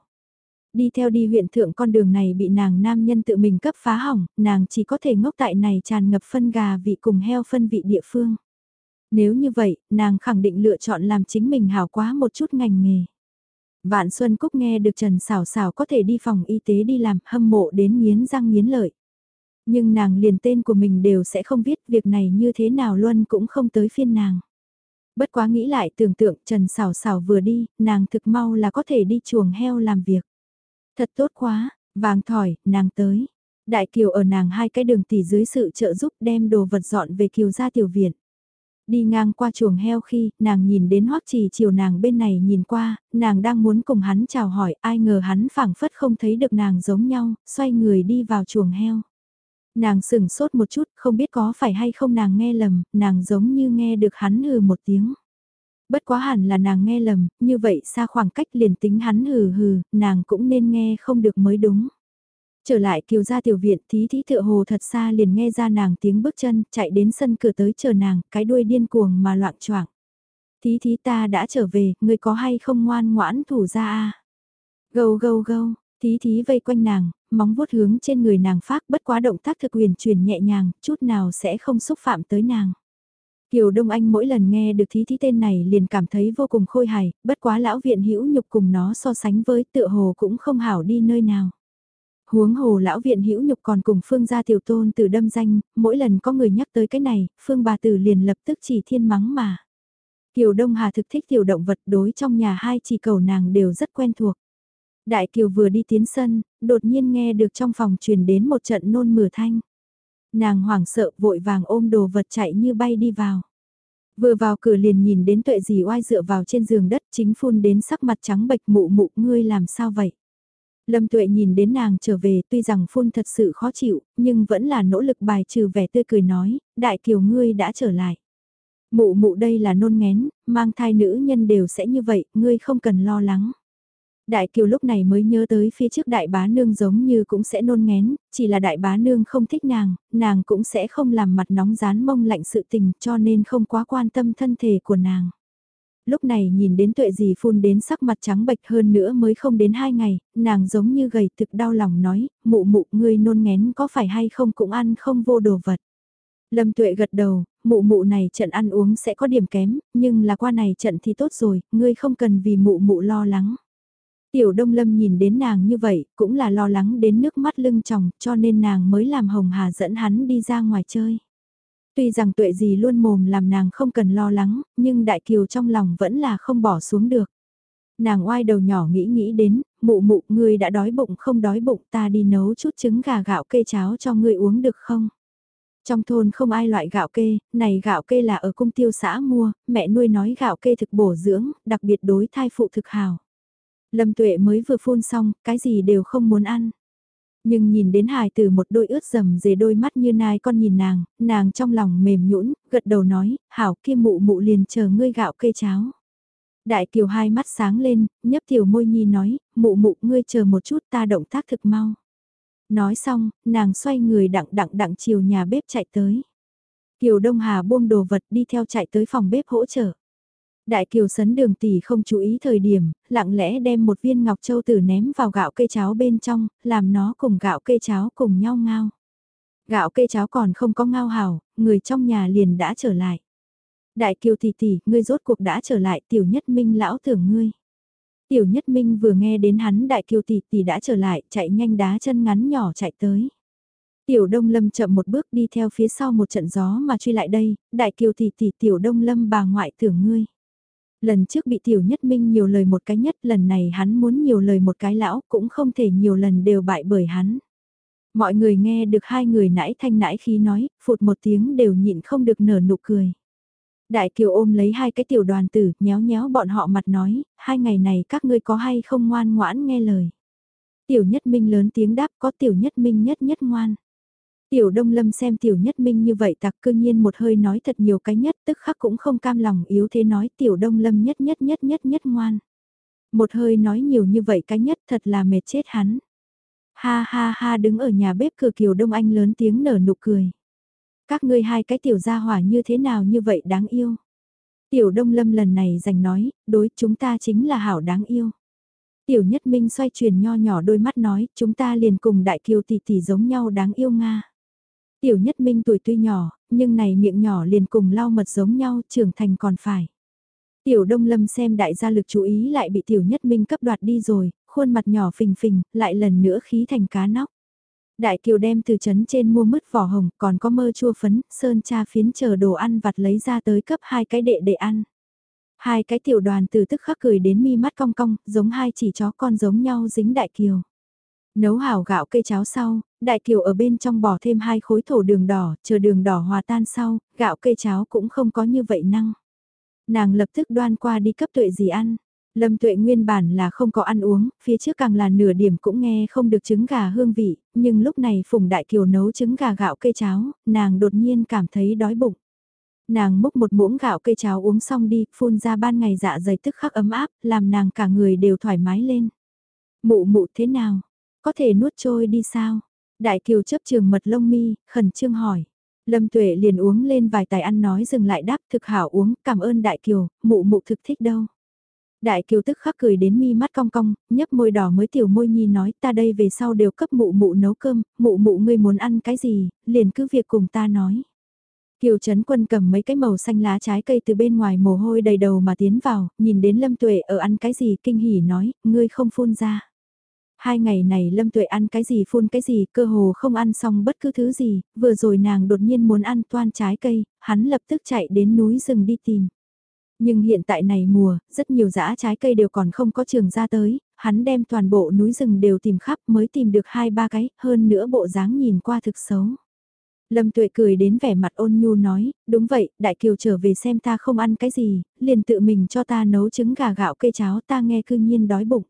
Đi theo đi huyện thượng con đường này bị nàng nam nhân tự mình cấp phá hỏng, nàng chỉ có thể ngốc tại này tràn ngập phân gà vị cùng heo phân vị địa phương. Nếu như vậy, nàng khẳng định lựa chọn làm chính mình hảo quá một chút ngành nghề. Vạn Xuân Cúc nghe được Trần Sảo Sảo có thể đi phòng y tế đi làm hâm mộ đến miến răng miến lợi. Nhưng nàng liền tên của mình đều sẽ không biết việc này như thế nào luôn cũng không tới phiên nàng. Bất quá nghĩ lại tưởng tượng Trần Sảo Sảo vừa đi, nàng thực mau là có thể đi chuồng heo làm việc. Thật tốt quá, vàng thỏi, nàng tới. Đại Kiều ở nàng hai cái đường tỉ dưới sự trợ giúp đem đồ vật dọn về Kiều ra tiểu viện. Đi ngang qua chuồng heo khi, nàng nhìn đến hoắc trì chiều nàng bên này nhìn qua, nàng đang muốn cùng hắn chào hỏi, ai ngờ hắn phảng phất không thấy được nàng giống nhau, xoay người đi vào chuồng heo. Nàng sửng sốt một chút, không biết có phải hay không nàng nghe lầm, nàng giống như nghe được hắn hừ một tiếng. Bất quá hẳn là nàng nghe lầm, như vậy xa khoảng cách liền tính hắn hừ hừ, nàng cũng nên nghe không được mới đúng. Trở lại kiều gia tiểu viện thí thí tựa hồ thật xa liền nghe ra nàng tiếng bước chân, chạy đến sân cửa tới chờ nàng, cái đuôi điên cuồng mà loạn choạng. Thí thí ta đã trở về, người có hay không ngoan ngoãn thủ ra a Gâu gâu gâu, thí thí vây quanh nàng, móng vuốt hướng trên người nàng phát bất quá động tác thực quyền truyền nhẹ nhàng, chút nào sẽ không xúc phạm tới nàng. Kiều Đông Anh mỗi lần nghe được thí thí tên này liền cảm thấy vô cùng khôi hài, bất quá lão viện hữu nhục cùng nó so sánh với tựa hồ cũng không hảo đi nơi nào. Huống hồ lão viện hữu nhục còn cùng phương gia tiểu tôn từ đâm danh, mỗi lần có người nhắc tới cái này, phương bà tử liền lập tức chỉ thiên mắng mà. Kiều Đông Hà thực thích tiểu động vật đối trong nhà hai chỉ cầu nàng đều rất quen thuộc. Đại Kiều vừa đi tiến sân, đột nhiên nghe được trong phòng truyền đến một trận nôn mửa thanh. Nàng hoảng sợ vội vàng ôm đồ vật chạy như bay đi vào. Vừa vào cửa liền nhìn đến tuệ dì oai dựa vào trên giường đất chính phun đến sắc mặt trắng bệch mụ mụ ngươi làm sao vậy. Lâm Tuệ nhìn đến nàng trở về tuy rằng phun thật sự khó chịu, nhưng vẫn là nỗ lực bài trừ vẻ tươi cười nói, đại kiều ngươi đã trở lại. Mụ mụ đây là nôn ngén, mang thai nữ nhân đều sẽ như vậy, ngươi không cần lo lắng. Đại kiều lúc này mới nhớ tới phía trước đại bá nương giống như cũng sẽ nôn ngén, chỉ là đại bá nương không thích nàng, nàng cũng sẽ không làm mặt nóng rán mông lạnh sự tình cho nên không quá quan tâm thân thể của nàng. Lúc này nhìn đến tuệ gì phun đến sắc mặt trắng bệch hơn nữa mới không đến hai ngày, nàng giống như gầy thực đau lòng nói, mụ mụ ngươi nôn ngén có phải hay không cũng ăn không vô đồ vật. Lâm tuệ gật đầu, mụ mụ này trận ăn uống sẽ có điểm kém, nhưng là qua này trận thì tốt rồi, ngươi không cần vì mụ mụ lo lắng. Tiểu Đông Lâm nhìn đến nàng như vậy, cũng là lo lắng đến nước mắt lưng tròng, cho nên nàng mới làm Hồng Hà dẫn hắn đi ra ngoài chơi. Tuy rằng tuệ gì luôn mồm làm nàng không cần lo lắng, nhưng Đại Kiều trong lòng vẫn là không bỏ xuống được. Nàng oai đầu nhỏ nghĩ nghĩ đến, mụ mụ ngươi đã đói bụng không đói bụng ta đi nấu chút trứng gà gạo kê cháo cho ngươi uống được không? Trong thôn không ai loại gạo kê, này gạo kê là ở cung tiêu xã mua, mẹ nuôi nói gạo kê thực bổ dưỡng, đặc biệt đối thai phụ thực hào. Lâm tuệ mới vừa phun xong, cái gì đều không muốn ăn. Nhưng nhìn đến hài từ một đôi ướt rầm dề đôi mắt như nai con nhìn nàng, nàng trong lòng mềm nhũn gật đầu nói, hảo kia mụ mụ liền chờ ngươi gạo kê cháo. Đại kiều hai mắt sáng lên, nhấp tiểu môi nhi nói, mụ mụ ngươi chờ một chút ta động tác thực mau. Nói xong, nàng xoay người đặng đặng đặng chiều nhà bếp chạy tới. Kiều Đông Hà buông đồ vật đi theo chạy tới phòng bếp hỗ trợ. Đại kiều sấn đường tỷ không chú ý thời điểm, lặng lẽ đem một viên ngọc châu tử ném vào gạo cây cháo bên trong, làm nó cùng gạo cây cháo cùng nhau ngao. Gạo cây cháo còn không có ngao hào, người trong nhà liền đã trở lại. Đại kiều tỷ tỷ, ngươi rốt cuộc đã trở lại tiểu nhất minh lão thưởng ngươi. Tiểu nhất minh vừa nghe đến hắn đại kiều tỷ tỷ đã trở lại, chạy nhanh đá chân ngắn nhỏ chạy tới. Tiểu Đông Lâm chậm một bước đi theo phía sau một trận gió mà truy lại đây, đại kiều tỷ tỷ tiểu Đông Lâm bà ngoại thưởng ngươi. Lần trước bị tiểu nhất minh nhiều lời một cái nhất, lần này hắn muốn nhiều lời một cái lão, cũng không thể nhiều lần đều bại bởi hắn. Mọi người nghe được hai người nãy thanh nãy khi nói, phụt một tiếng đều nhịn không được nở nụ cười. Đại kiều ôm lấy hai cái tiểu đoàn tử, nhéo nhéo bọn họ mặt nói, hai ngày này các ngươi có hay không ngoan ngoãn nghe lời. Tiểu nhất minh lớn tiếng đáp có tiểu nhất minh nhất nhất ngoan. Tiểu Đông Lâm xem Tiểu Nhất Minh như vậy tặc cư nhiên một hơi nói thật nhiều cái nhất tức khắc cũng không cam lòng yếu thế nói Tiểu Đông Lâm nhất nhất nhất nhất nhất ngoan. Một hơi nói nhiều như vậy cái nhất thật là mệt chết hắn. Ha ha ha đứng ở nhà bếp cửa Kiều Đông Anh lớn tiếng nở nụ cười. Các ngươi hai cái tiểu gia hỏa như thế nào như vậy đáng yêu. Tiểu Đông Lâm lần này giành nói, đối chúng ta chính là hảo đáng yêu. Tiểu Nhất Minh xoay chuyển nho nhỏ đôi mắt nói, chúng ta liền cùng Đại Kiều tỷ tỷ giống nhau đáng yêu Nga. Tiểu nhất minh tuổi tuy nhỏ, nhưng này miệng nhỏ liền cùng lau mật giống nhau, trưởng thành còn phải. Tiểu Đông Lâm xem đại gia lực chú ý lại bị Tiểu Nhất Minh cấp đoạt đi rồi, khuôn mặt nhỏ phình phình, lại lần nữa khí thành cá nóc. Đại Kiều đem từ chấn trên mua mứt vỏ hồng, còn có mơ chua phấn, sơn cha phiến chờ đồ ăn vặt lấy ra tới cấp hai cái đệ để ăn. Hai cái tiểu đoàn từ tức khắc cười đến mi mắt cong cong, giống hai chỉ chó con giống nhau dính Đại Kiều. Nấu hảo gạo cây cháo sau, Đại Kiều ở bên trong bỏ thêm hai khối thổ đường đỏ, chờ đường đỏ hòa tan sau, gạo cây cháo cũng không có như vậy năng. Nàng lập tức đoan qua đi cấp tuệ gì ăn. Lâm tuệ nguyên bản là không có ăn uống, phía trước càng là nửa điểm cũng nghe không được trứng gà hương vị, nhưng lúc này Phùng Đại Kiều nấu trứng gà gạo cây cháo, nàng đột nhiên cảm thấy đói bụng. Nàng múc một muỗng gạo cây cháo uống xong đi, phun ra ban ngày dạ dày tức khắc ấm áp, làm nàng cả người đều thoải mái lên. Mụ mụ thế nào? Có thể nuốt trôi đi sao? Đại Kiều chấp trường mật lông mi, khẩn trương hỏi. Lâm Tuệ liền uống lên vài tài ăn nói dừng lại đáp thực hảo uống, cảm ơn Đại Kiều, mụ mụ thực thích đâu. Đại Kiều tức khắc cười đến mi mắt cong cong, nhấp môi đỏ mới tiểu môi nhi nói ta đây về sau đều cấp mụ mụ nấu cơm, mụ mụ ngươi muốn ăn cái gì, liền cứ việc cùng ta nói. Kiều Trấn Quân cầm mấy cái màu xanh lá trái cây từ bên ngoài mồ hôi đầy đầu mà tiến vào, nhìn đến Lâm Tuệ ở ăn cái gì kinh hỉ nói, ngươi không phun ra. Hai ngày này Lâm Tuệ ăn cái gì phun cái gì, cơ hồ không ăn xong bất cứ thứ gì, vừa rồi nàng đột nhiên muốn ăn toan trái cây, hắn lập tức chạy đến núi rừng đi tìm. Nhưng hiện tại này mùa, rất nhiều dã trái cây đều còn không có trường ra tới, hắn đem toàn bộ núi rừng đều tìm khắp mới tìm được hai ba cái, hơn nữa bộ dáng nhìn qua thực xấu. Lâm Tuệ cười đến vẻ mặt ôn nhu nói, đúng vậy, Đại Kiều trở về xem ta không ăn cái gì, liền tự mình cho ta nấu trứng gà gạo cây cháo ta nghe cư nhiên đói bụng.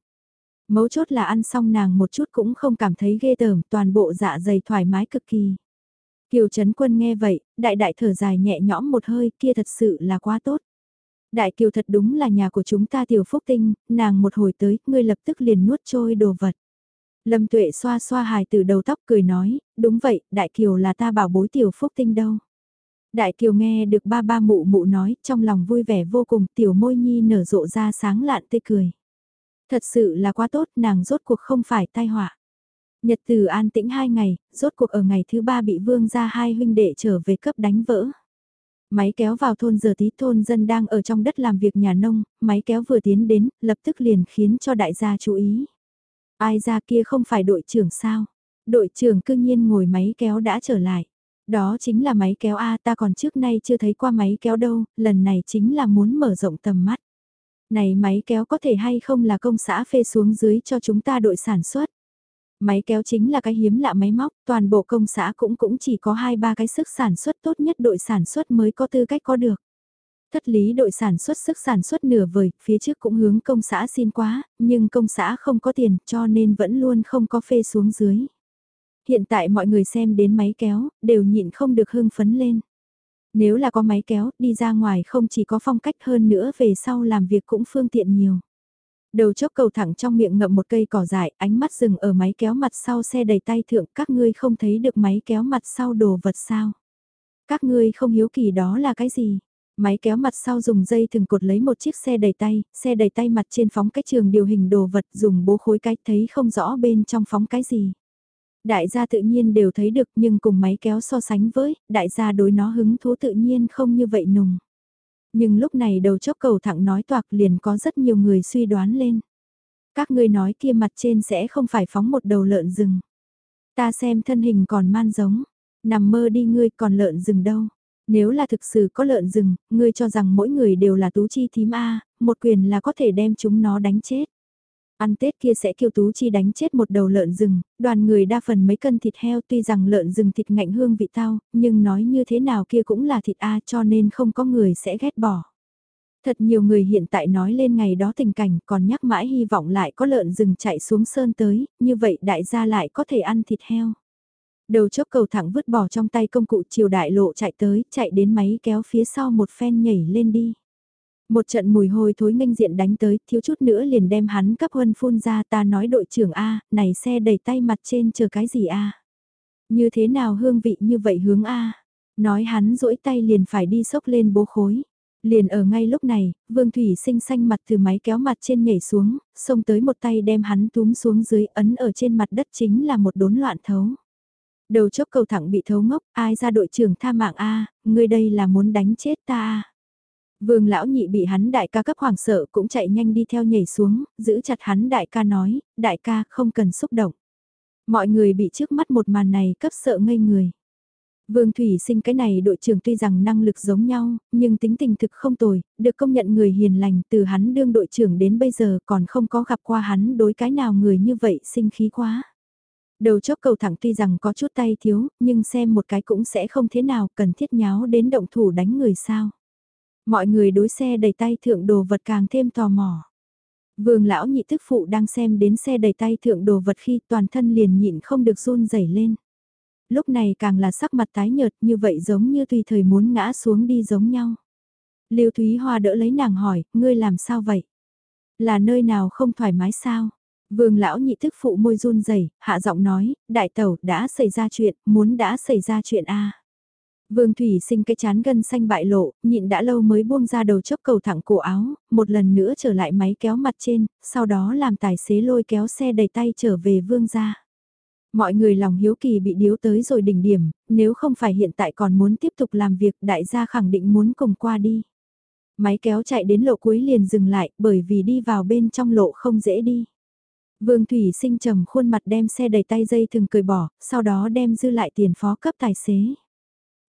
Mấu chốt là ăn xong nàng một chút cũng không cảm thấy ghê tởm, toàn bộ dạ dày thoải mái cực kỳ. Kiều Trấn Quân nghe vậy, đại đại thở dài nhẹ nhõm một hơi kia thật sự là quá tốt. Đại kiều thật đúng là nhà của chúng ta tiểu phúc tinh, nàng một hồi tới, ngươi lập tức liền nuốt trôi đồ vật. Lâm tuệ xoa xoa hài từ đầu tóc cười nói, đúng vậy, đại kiều là ta bảo bối tiểu phúc tinh đâu. Đại kiều nghe được ba ba mụ mụ nói, trong lòng vui vẻ vô cùng, tiểu môi nhi nở rộ ra sáng lạn tê cười. Thật sự là quá tốt, nàng rốt cuộc không phải tai họa. Nhật từ an tĩnh hai ngày, rốt cuộc ở ngày thứ ba bị vương ra hai huynh đệ trở về cấp đánh vỡ. Máy kéo vào thôn giờ tí thôn dân đang ở trong đất làm việc nhà nông, máy kéo vừa tiến đến, lập tức liền khiến cho đại gia chú ý. Ai ra kia không phải đội trưởng sao? Đội trưởng cư nhiên ngồi máy kéo đã trở lại. Đó chính là máy kéo A ta còn trước nay chưa thấy qua máy kéo đâu, lần này chính là muốn mở rộng tầm mắt. Này máy kéo có thể hay không là công xã phê xuống dưới cho chúng ta đội sản xuất. Máy kéo chính là cái hiếm lạ máy móc, toàn bộ công xã cũng cũng chỉ có 2-3 cái sức sản xuất tốt nhất đội sản xuất mới có tư cách có được. Thất lý đội sản xuất sức sản xuất nửa vời, phía trước cũng hướng công xã xin quá, nhưng công xã không có tiền cho nên vẫn luôn không có phê xuống dưới. Hiện tại mọi người xem đến máy kéo, đều nhịn không được hưng phấn lên. Nếu là có máy kéo, đi ra ngoài không chỉ có phong cách hơn nữa về sau làm việc cũng phương tiện nhiều. Đầu chốc cầu thẳng trong miệng ngậm một cây cỏ dại, ánh mắt dừng ở máy kéo mặt sau xe đầy tay thượng, các ngươi không thấy được máy kéo mặt sau đồ vật sao. Các ngươi không hiếu kỳ đó là cái gì? Máy kéo mặt sau dùng dây thường cột lấy một chiếc xe đầy tay, xe đầy tay mặt trên phóng cái trường điều hình đồ vật dùng bố khối cách thấy không rõ bên trong phóng cái gì. Đại gia tự nhiên đều thấy được nhưng cùng máy kéo so sánh với, đại gia đối nó hứng thú tự nhiên không như vậy nùng. Nhưng lúc này đầu chốc cầu thẳng nói toạc liền có rất nhiều người suy đoán lên. Các ngươi nói kia mặt trên sẽ không phải phóng một đầu lợn rừng. Ta xem thân hình còn man giống, nằm mơ đi ngươi còn lợn rừng đâu. Nếu là thực sự có lợn rừng, ngươi cho rằng mỗi người đều là tú chi thím A, một quyền là có thể đem chúng nó đánh chết. Ăn Tết kia sẽ kêu Tú Chi đánh chết một đầu lợn rừng, đoàn người đa phần mấy cân thịt heo tuy rằng lợn rừng thịt ngạnh hương vị tao, nhưng nói như thế nào kia cũng là thịt A cho nên không có người sẽ ghét bỏ. Thật nhiều người hiện tại nói lên ngày đó tình cảnh còn nhắc mãi hy vọng lại có lợn rừng chạy xuống sơn tới, như vậy đại gia lại có thể ăn thịt heo. Đầu chốc cầu thẳng vứt bỏ trong tay công cụ chiều đại lộ chạy tới, chạy đến máy kéo phía sau một phen nhảy lên đi. Một trận mùi hôi thối nghênh diện đánh tới, thiếu chút nữa liền đem hắn cấp huân phun ra ta nói đội trưởng A, này xe đẩy tay mặt trên chờ cái gì A. Như thế nào hương vị như vậy hướng A. Nói hắn rỗi tay liền phải đi sốc lên bố khối. Liền ở ngay lúc này, Vương Thủy sinh xanh mặt từ máy kéo mặt trên nhảy xuống, xông tới một tay đem hắn túm xuống dưới ấn ở trên mặt đất chính là một đốn loạn thấu. Đầu chốc cầu thẳng bị thấu ngốc, ai ra đội trưởng tha mạng A, người đây là muốn đánh chết ta A. Vương lão nhị bị hắn đại ca cấp hoàng sợ cũng chạy nhanh đi theo nhảy xuống, giữ chặt hắn đại ca nói, đại ca không cần xúc động. Mọi người bị trước mắt một màn này cấp sợ ngây người. Vương Thủy sinh cái này đội trưởng tuy rằng năng lực giống nhau, nhưng tính tình thực không tồi, được công nhận người hiền lành từ hắn đương đội trưởng đến bây giờ còn không có gặp qua hắn đối cái nào người như vậy sinh khí quá. Đầu chóp cầu thẳng tuy rằng có chút tay thiếu, nhưng xem một cái cũng sẽ không thế nào cần thiết nháo đến động thủ đánh người sao. Mọi người đối xe đầy tay thượng đồ vật càng thêm tò mò. Vương lão nhị thức phụ đang xem đến xe đầy tay thượng đồ vật khi toàn thân liền nhịn không được run rẩy lên. Lúc này càng là sắc mặt tái nhợt như vậy giống như tùy thời muốn ngã xuống đi giống nhau. Lưu Thúy Hoa đỡ lấy nàng hỏi, ngươi làm sao vậy? Là nơi nào không thoải mái sao? Vương lão nhị thức phụ môi run rẩy, hạ giọng nói, đại tẩu đã xảy ra chuyện, muốn đã xảy ra chuyện a. Vương Thủy sinh cái chán gân xanh bại lộ, nhịn đã lâu mới buông ra đầu chốc cầu thẳng cổ áo, một lần nữa trở lại máy kéo mặt trên, sau đó làm tài xế lôi kéo xe đầy tay trở về vương gia. Mọi người lòng hiếu kỳ bị điếu tới rồi đỉnh điểm, nếu không phải hiện tại còn muốn tiếp tục làm việc đại gia khẳng định muốn cùng qua đi. Máy kéo chạy đến lộ cuối liền dừng lại bởi vì đi vào bên trong lộ không dễ đi. Vương Thủy sinh trầm khuôn mặt đem xe đầy tay dây thường cười bỏ, sau đó đem dư lại tiền phó cấp tài xế.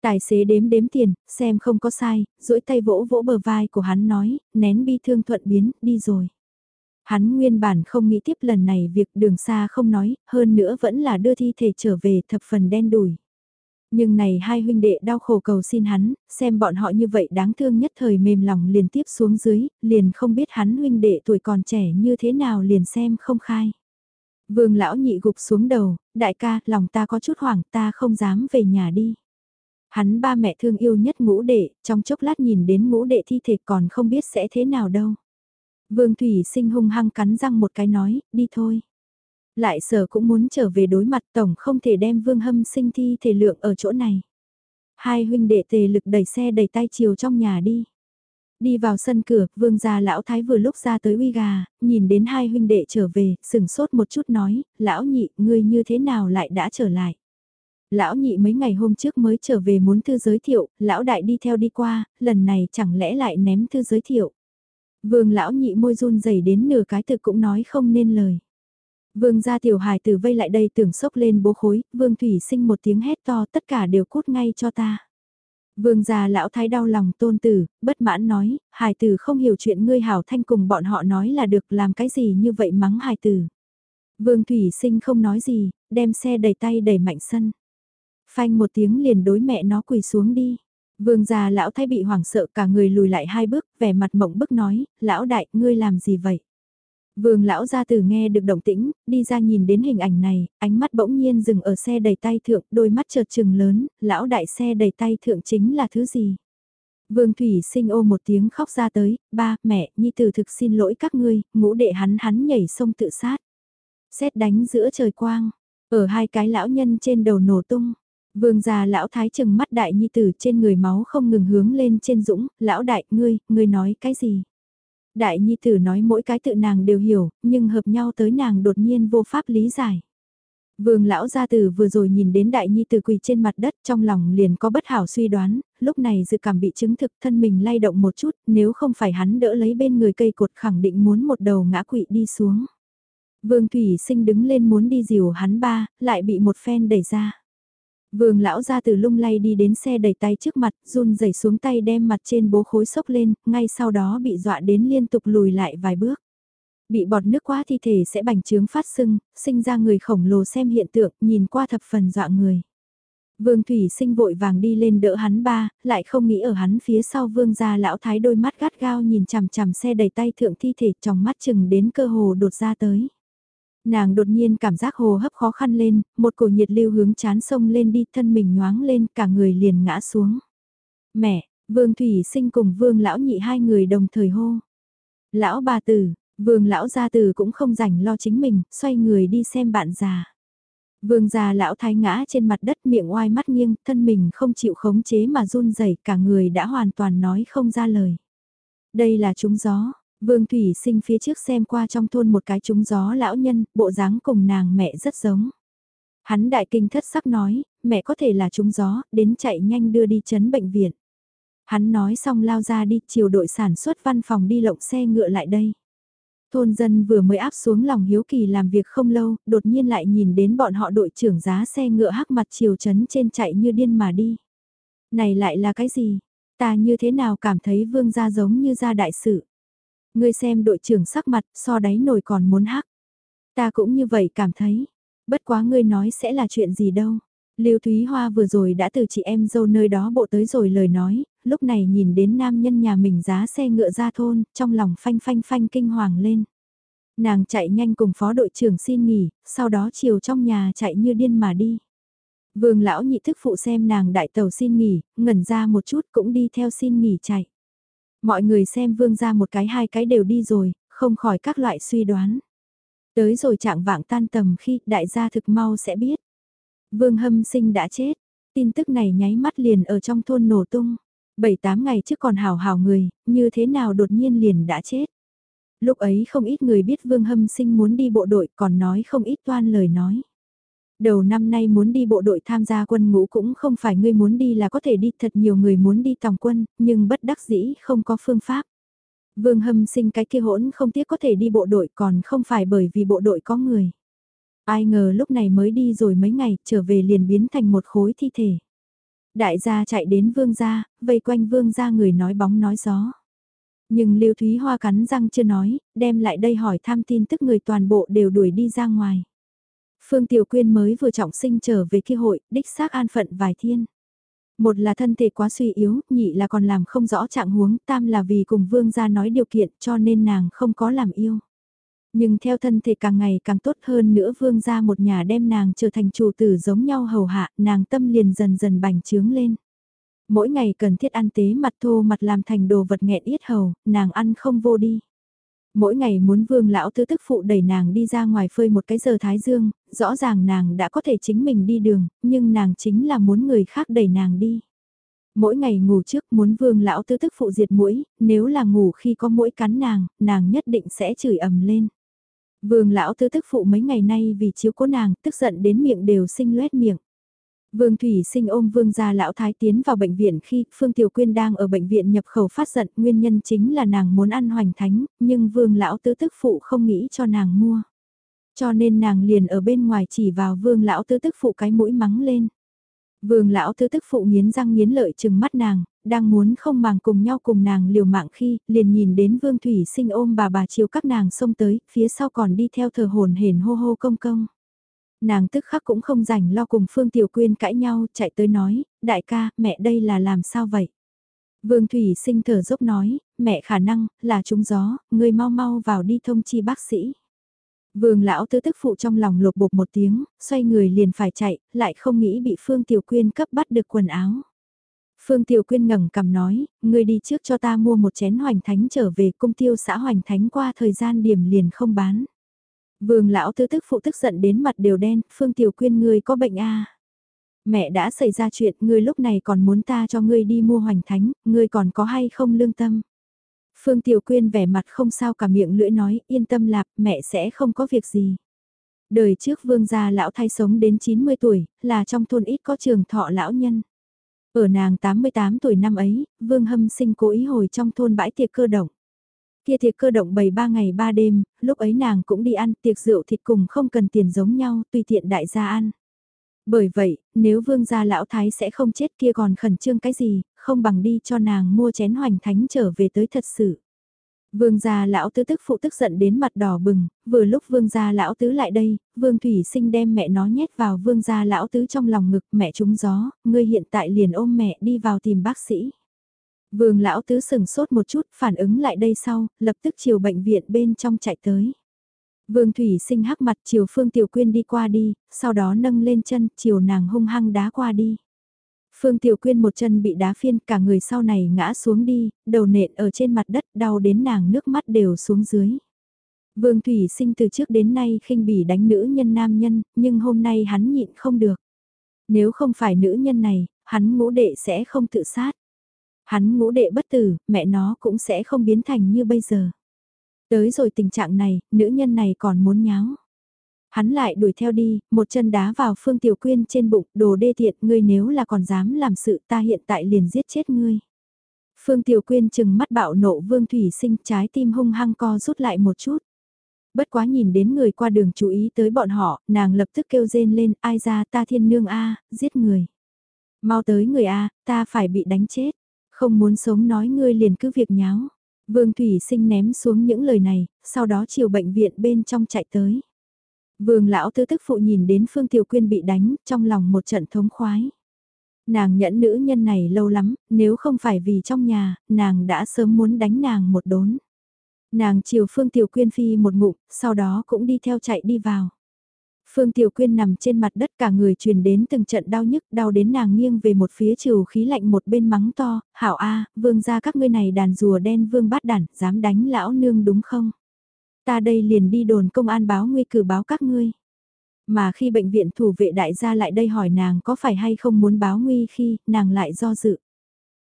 Tài xế đếm đếm tiền, xem không có sai, duỗi tay vỗ vỗ bờ vai của hắn nói, nén bi thương thuận biến, đi rồi. Hắn nguyên bản không nghĩ tiếp lần này việc đường xa không nói, hơn nữa vẫn là đưa thi thể trở về thập phần đen đủi. Nhưng này hai huynh đệ đau khổ cầu xin hắn, xem bọn họ như vậy đáng thương nhất thời mềm lòng liền tiếp xuống dưới, liền không biết hắn huynh đệ tuổi còn trẻ như thế nào liền xem không khai. Vương lão nhị gục xuống đầu, đại ca, lòng ta có chút hoảng ta không dám về nhà đi. Hắn ba mẹ thương yêu nhất ngũ đệ, trong chốc lát nhìn đến ngũ đệ thi thể còn không biết sẽ thế nào đâu. Vương Thủy sinh hung hăng cắn răng một cái nói, đi thôi. Lại sở cũng muốn trở về đối mặt tổng không thể đem vương hâm sinh thi thể lượng ở chỗ này. Hai huynh đệ tề lực đẩy xe đẩy tay chiều trong nhà đi. Đi vào sân cửa, vương gia lão thái vừa lúc ra tới uy gà, nhìn đến hai huynh đệ trở về, sừng sốt một chút nói, lão nhị, ngươi như thế nào lại đã trở lại. Lão nhị mấy ngày hôm trước mới trở về muốn thư giới thiệu, lão đại đi theo đi qua, lần này chẳng lẽ lại ném thư giới thiệu. Vương lão nhị môi run rẩy đến nửa cái thực cũng nói không nên lời. Vương gia tiểu hài tử vây lại đây tưởng sốc lên bố khối, vương thủy sinh một tiếng hét to tất cả đều cút ngay cho ta. Vương gia lão thái đau lòng tôn tử, bất mãn nói, hài tử không hiểu chuyện ngươi hảo thanh cùng bọn họ nói là được làm cái gì như vậy mắng hài tử. Vương thủy sinh không nói gì, đem xe đẩy tay đẩy mạnh sân. Phanh một tiếng liền đối mẹ nó quỳ xuống đi. Vương già lão thay bị hoảng sợ cả người lùi lại hai bước, vẻ mặt mộng bức nói, lão đại, ngươi làm gì vậy? Vương lão gia tử nghe được động tĩnh, đi ra nhìn đến hình ảnh này, ánh mắt bỗng nhiên dừng ở xe đầy tay thượng, đôi mắt chợt trừng lớn, lão đại xe đầy tay thượng chính là thứ gì? Vương Thủy sinh ô một tiếng khóc ra tới, ba, mẹ, nhi tử thực xin lỗi các ngươi, ngũ đệ hắn hắn nhảy sông tự sát. Xét đánh giữa trời quang, ở hai cái lão nhân trên đầu nổ tung. Vương già lão thái chừng mắt đại nhi tử trên người máu không ngừng hướng lên trên dũng, lão đại, ngươi, ngươi nói cái gì? Đại nhi tử nói mỗi cái tự nàng đều hiểu, nhưng hợp nhau tới nàng đột nhiên vô pháp lý giải. Vương lão gia tử vừa rồi nhìn đến đại nhi tử quỳ trên mặt đất trong lòng liền có bất hảo suy đoán, lúc này dự cảm bị chứng thực thân mình lay động một chút, nếu không phải hắn đỡ lấy bên người cây cột khẳng định muốn một đầu ngã quỵ đi xuống. Vương Thủy sinh đứng lên muốn đi dìu hắn ba, lại bị một phen đẩy ra. Vương lão ra từ lung lay đi đến xe đẩy tay trước mặt, run rẩy xuống tay đem mặt trên bố khối sốc lên, ngay sau đó bị dọa đến liên tục lùi lại vài bước. Bị bọt nước quá thi thể sẽ bành trướng phát sưng, sinh ra người khổng lồ xem hiện tượng, nhìn qua thập phần dọa người. Vương Thủy sinh vội vàng đi lên đỡ hắn ba, lại không nghĩ ở hắn phía sau vương gia lão thái đôi mắt gắt gao nhìn chằm chằm xe đầy tay thượng thi thể trong mắt chừng đến cơ hồ đột ra tới. Nàng đột nhiên cảm giác hồ hấp khó khăn lên, một cổ nhiệt lưu hướng chán sông lên đi thân mình nhoáng lên cả người liền ngã xuống. Mẹ, Vương Thủy sinh cùng Vương Lão nhị hai người đồng thời hô. Lão bà tử, Vương Lão gia tử cũng không rảnh lo chính mình, xoay người đi xem bạn già. Vương già lão thái ngã trên mặt đất miệng oai mắt nghiêng, thân mình không chịu khống chế mà run rẩy cả người đã hoàn toàn nói không ra lời. Đây là chúng gió, Vương Thủy sinh phía trước xem qua trong thôn một cái trúng gió lão nhân, bộ dáng cùng nàng mẹ rất giống. Hắn đại kinh thất sắc nói, mẹ có thể là trúng gió, đến chạy nhanh đưa đi chấn bệnh viện. Hắn nói xong lao ra đi, chiều đội sản xuất văn phòng đi lộng xe ngựa lại đây. Thôn dân vừa mới áp xuống lòng hiếu kỳ làm việc không lâu, đột nhiên lại nhìn đến bọn họ đội trưởng giá xe ngựa hắc mặt chiều chấn trên chạy như điên mà đi. Này lại là cái gì? Ta như thế nào cảm thấy vương gia giống như gia đại sự? Ngươi xem đội trưởng sắc mặt so đáy nổi còn muốn hắc. Ta cũng như vậy cảm thấy. Bất quá ngươi nói sẽ là chuyện gì đâu. Lưu Thúy Hoa vừa rồi đã từ chị em dâu nơi đó bộ tới rồi lời nói, lúc này nhìn đến nam nhân nhà mình giá xe ngựa ra thôn, trong lòng phanh phanh phanh kinh hoàng lên. Nàng chạy nhanh cùng phó đội trưởng xin nghỉ, sau đó chiều trong nhà chạy như điên mà đi. Vương lão nhị thức phụ xem nàng đại tàu xin nghỉ, ngẩn ra một chút cũng đi theo xin nghỉ chạy. Mọi người xem vương ra một cái hai cái đều đi rồi, không khỏi các loại suy đoán. Tới rồi trạng vạng tan tầm khi đại gia thực mau sẽ biết. Vương hâm sinh đã chết, tin tức này nháy mắt liền ở trong thôn nổ tung. Bảy tám ngày trước còn hào hào người, như thế nào đột nhiên liền đã chết. Lúc ấy không ít người biết Vương Hâm Sinh muốn đi bộ đội còn nói không ít toan lời nói. Đầu năm nay muốn đi bộ đội tham gia quân ngũ cũng không phải ngươi muốn đi là có thể đi, thật nhiều người muốn đi tòng quân, nhưng bất đắc dĩ không có phương pháp. Vương hâm sinh cái kia hỗn không tiếc có thể đi bộ đội còn không phải bởi vì bộ đội có người. Ai ngờ lúc này mới đi rồi mấy ngày, trở về liền biến thành một khối thi thể. Đại gia chạy đến vương gia, vây quanh vương gia người nói bóng nói gió. Nhưng Lưu Thúy Hoa cắn răng chưa nói, đem lại đây hỏi thăm tin tức người toàn bộ đều đuổi đi ra ngoài. Phương Tiểu Quyên mới vừa trọng sinh trở về kia hội, đích xác an phận vài thiên. Một là thân thể quá suy yếu, nhị là còn làm không rõ trạng huống, tam là vì cùng vương gia nói điều kiện cho nên nàng không có làm yêu. Nhưng theo thân thể càng ngày càng tốt hơn nữa vương gia một nhà đem nàng trở thành chủ tử giống nhau hầu hạ, nàng tâm liền dần dần bành trướng lên. Mỗi ngày cần thiết ăn tế mặt thô mặt làm thành đồ vật nghẹn yết hầu, nàng ăn không vô đi. Mỗi ngày muốn vương lão tứ tức phụ đẩy nàng đi ra ngoài phơi một cái giờ thái dương, rõ ràng nàng đã có thể chính mình đi đường, nhưng nàng chính là muốn người khác đẩy nàng đi. Mỗi ngày ngủ trước muốn vương lão tứ tức phụ diệt mũi, nếu là ngủ khi có mũi cắn nàng, nàng nhất định sẽ chửi ầm lên. Vương lão tứ tức phụ mấy ngày nay vì chiếu cố nàng, tức giận đến miệng đều sinh loét miệng. Vương Thủy sinh ôm Vương gia lão thái tiến vào bệnh viện khi Phương Tiểu Quyên đang ở bệnh viện nhập khẩu phát giận, nguyên nhân chính là nàng muốn ăn hoành thánh, nhưng Vương lão tứ tức phụ không nghĩ cho nàng mua. Cho nên nàng liền ở bên ngoài chỉ vào Vương lão tứ tức phụ cái mũi mắng lên. Vương lão tứ tức phụ nghiến răng nghiến lợi chừng mắt nàng, đang muốn không màng cùng nhau cùng nàng liều mạng khi, liền nhìn đến Vương Thủy sinh ôm bà bà chiều các nàng xông tới, phía sau còn đi theo thờ hồn hển hô hô công công. Nàng tức khắc cũng không rảnh lo cùng Phương Tiểu Quyên cãi nhau, chạy tới nói, đại ca, mẹ đây là làm sao vậy? Vương Thủy sinh thở dốc nói, mẹ khả năng, là trúng gió, người mau mau vào đi thông chi bác sĩ. Vương lão tứ tức phụ trong lòng lột bột một tiếng, xoay người liền phải chạy, lại không nghĩ bị Phương Tiểu Quyên cấp bắt được quần áo. Phương Tiểu Quyên ngẩng cầm nói, người đi trước cho ta mua một chén hoành thánh trở về cung tiêu xã hoành thánh qua thời gian điểm liền không bán. Vương lão tứ tức phụ tức giận đến mặt đều đen, Phương Tiểu Quyên ngươi có bệnh à. Mẹ đã xảy ra chuyện, ngươi lúc này còn muốn ta cho ngươi đi mua hoành thánh, ngươi còn có hay không lương tâm. Phương Tiểu Quyên vẻ mặt không sao cả miệng lưỡi nói, yên tâm lạp, mẹ sẽ không có việc gì. Đời trước vương gia lão thay sống đến 90 tuổi, là trong thôn ít có trường thọ lão nhân. Ở nàng 88 tuổi năm ấy, vương hâm sinh cố ý hồi trong thôn bãi tiệc cơ động. Kia tiệc cơ động bày ba ngày ba đêm, lúc ấy nàng cũng đi ăn tiệc rượu thịt cùng không cần tiền giống nhau, tùy tiện đại gia ăn. Bởi vậy, nếu vương gia lão thái sẽ không chết kia còn khẩn trương cái gì, không bằng đi cho nàng mua chén hoành thánh trở về tới thật sự. Vương gia lão tứ tức phụ tức giận đến mặt đỏ bừng, vừa lúc vương gia lão tứ lại đây, vương thủy sinh đem mẹ nó nhét vào vương gia lão tứ trong lòng ngực mẹ trúng gió, ngươi hiện tại liền ôm mẹ đi vào tìm bác sĩ. Vương lão tứ sừng sốt một chút, phản ứng lại đây sau, lập tức chiều bệnh viện bên trong chạy tới. Vương Thủy sinh hắc mặt chiều Phương Tiểu Quyên đi qua đi, sau đó nâng lên chân, chiều nàng hung hăng đá qua đi. Phương Tiểu Quyên một chân bị đá phiên, cả người sau này ngã xuống đi, đầu nện ở trên mặt đất, đau đến nàng nước mắt đều xuống dưới. Vương Thủy sinh từ trước đến nay khinh bỉ đánh nữ nhân nam nhân, nhưng hôm nay hắn nhịn không được. Nếu không phải nữ nhân này, hắn ngũ đệ sẽ không tự sát. Hắn ngũ đệ bất tử, mẹ nó cũng sẽ không biến thành như bây giờ. Tới rồi tình trạng này, nữ nhân này còn muốn nháo. Hắn lại đuổi theo đi, một chân đá vào Phương Tiểu Quyên trên bụng, đồ đê tiện, ngươi nếu là còn dám làm sự ta hiện tại liền giết chết ngươi. Phương Tiểu Quyên chừng mắt bạo nộ Vương Thủy sinh trái tim hung hăng co rút lại một chút. Bất quá nhìn đến người qua đường chú ý tới bọn họ, nàng lập tức kêu rên lên, ai ra ta thiên nương a giết người. Mau tới người a ta phải bị đánh chết. Không muốn sống nói ngươi liền cứ việc nháo. Vương Thủy Sinh ném xuống những lời này, sau đó chiều bệnh viện bên trong chạy tới. Vương lão tứ tức phụ nhìn đến Phương Tiểu Quyên bị đánh, trong lòng một trận thống khoái. Nàng nhẫn nữ nhân này lâu lắm, nếu không phải vì trong nhà, nàng đã sớm muốn đánh nàng một đốn. Nàng chiều Phương Tiểu Quyên phi một ngụm, sau đó cũng đi theo chạy đi vào. Phương Tiểu Quyên nằm trên mặt đất cả người truyền đến từng trận đau nhức, đau đến nàng nghiêng về một phía trừ khí lạnh một bên mắng to, hảo a, vương gia các ngươi này đàn rùa đen vương bát đản, dám đánh lão nương đúng không? Ta đây liền đi đồn công an báo nguy cử báo các ngươi. Mà khi bệnh viện thủ vệ đại gia lại đây hỏi nàng có phải hay không muốn báo nguy khi, nàng lại do dự.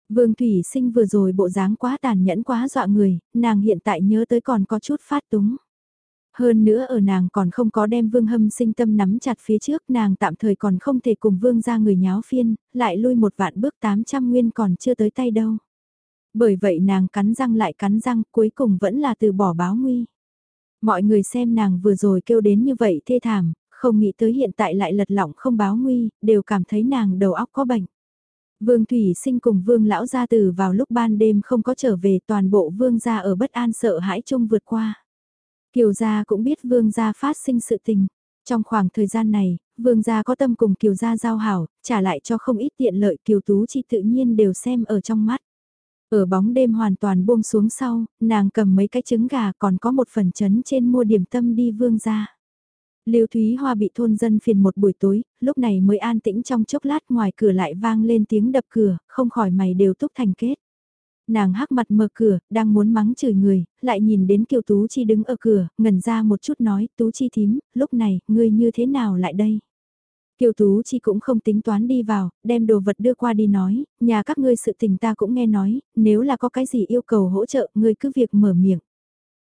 Vương Thủy Sinh vừa rồi bộ dáng quá tàn nhẫn quá dọa người, nàng hiện tại nhớ tới còn có chút phát túng. Hơn nữa ở nàng còn không có đem vương hâm sinh tâm nắm chặt phía trước nàng tạm thời còn không thể cùng vương ra người nháo phiên, lại lui một vạn bước 800 nguyên còn chưa tới tay đâu. Bởi vậy nàng cắn răng lại cắn răng cuối cùng vẫn là từ bỏ báo nguy. Mọi người xem nàng vừa rồi kêu đến như vậy thê thảm, không nghĩ tới hiện tại lại lật lỏng không báo nguy, đều cảm thấy nàng đầu óc có bệnh. Vương Thủy sinh cùng Vương Lão Gia Tử vào lúc ban đêm không có trở về toàn bộ Vương gia ở bất an sợ hãi chung vượt qua. Kiều gia cũng biết vương gia phát sinh sự tình. Trong khoảng thời gian này, vương gia có tâm cùng kiều gia giao hảo, trả lại cho không ít tiện lợi kiều tú chi tự nhiên đều xem ở trong mắt. Ở bóng đêm hoàn toàn buông xuống sau, nàng cầm mấy cái trứng gà còn có một phần chấn trên mua điểm tâm đi vương gia. Lưu Thúy Hoa bị thôn dân phiền một buổi tối, lúc này mới an tĩnh trong chốc lát ngoài cửa lại vang lên tiếng đập cửa, không khỏi mày đều túc thành kết. Nàng hắc mặt mở cửa, đang muốn mắng chửi người, lại nhìn đến Kiều Tú Chi đứng ở cửa, ngẩn ra một chút nói, Tú Chi thím, lúc này, ngươi như thế nào lại đây? Kiều Tú Chi cũng không tính toán đi vào, đem đồ vật đưa qua đi nói, nhà các ngươi sự tình ta cũng nghe nói, nếu là có cái gì yêu cầu hỗ trợ, ngươi cứ việc mở miệng.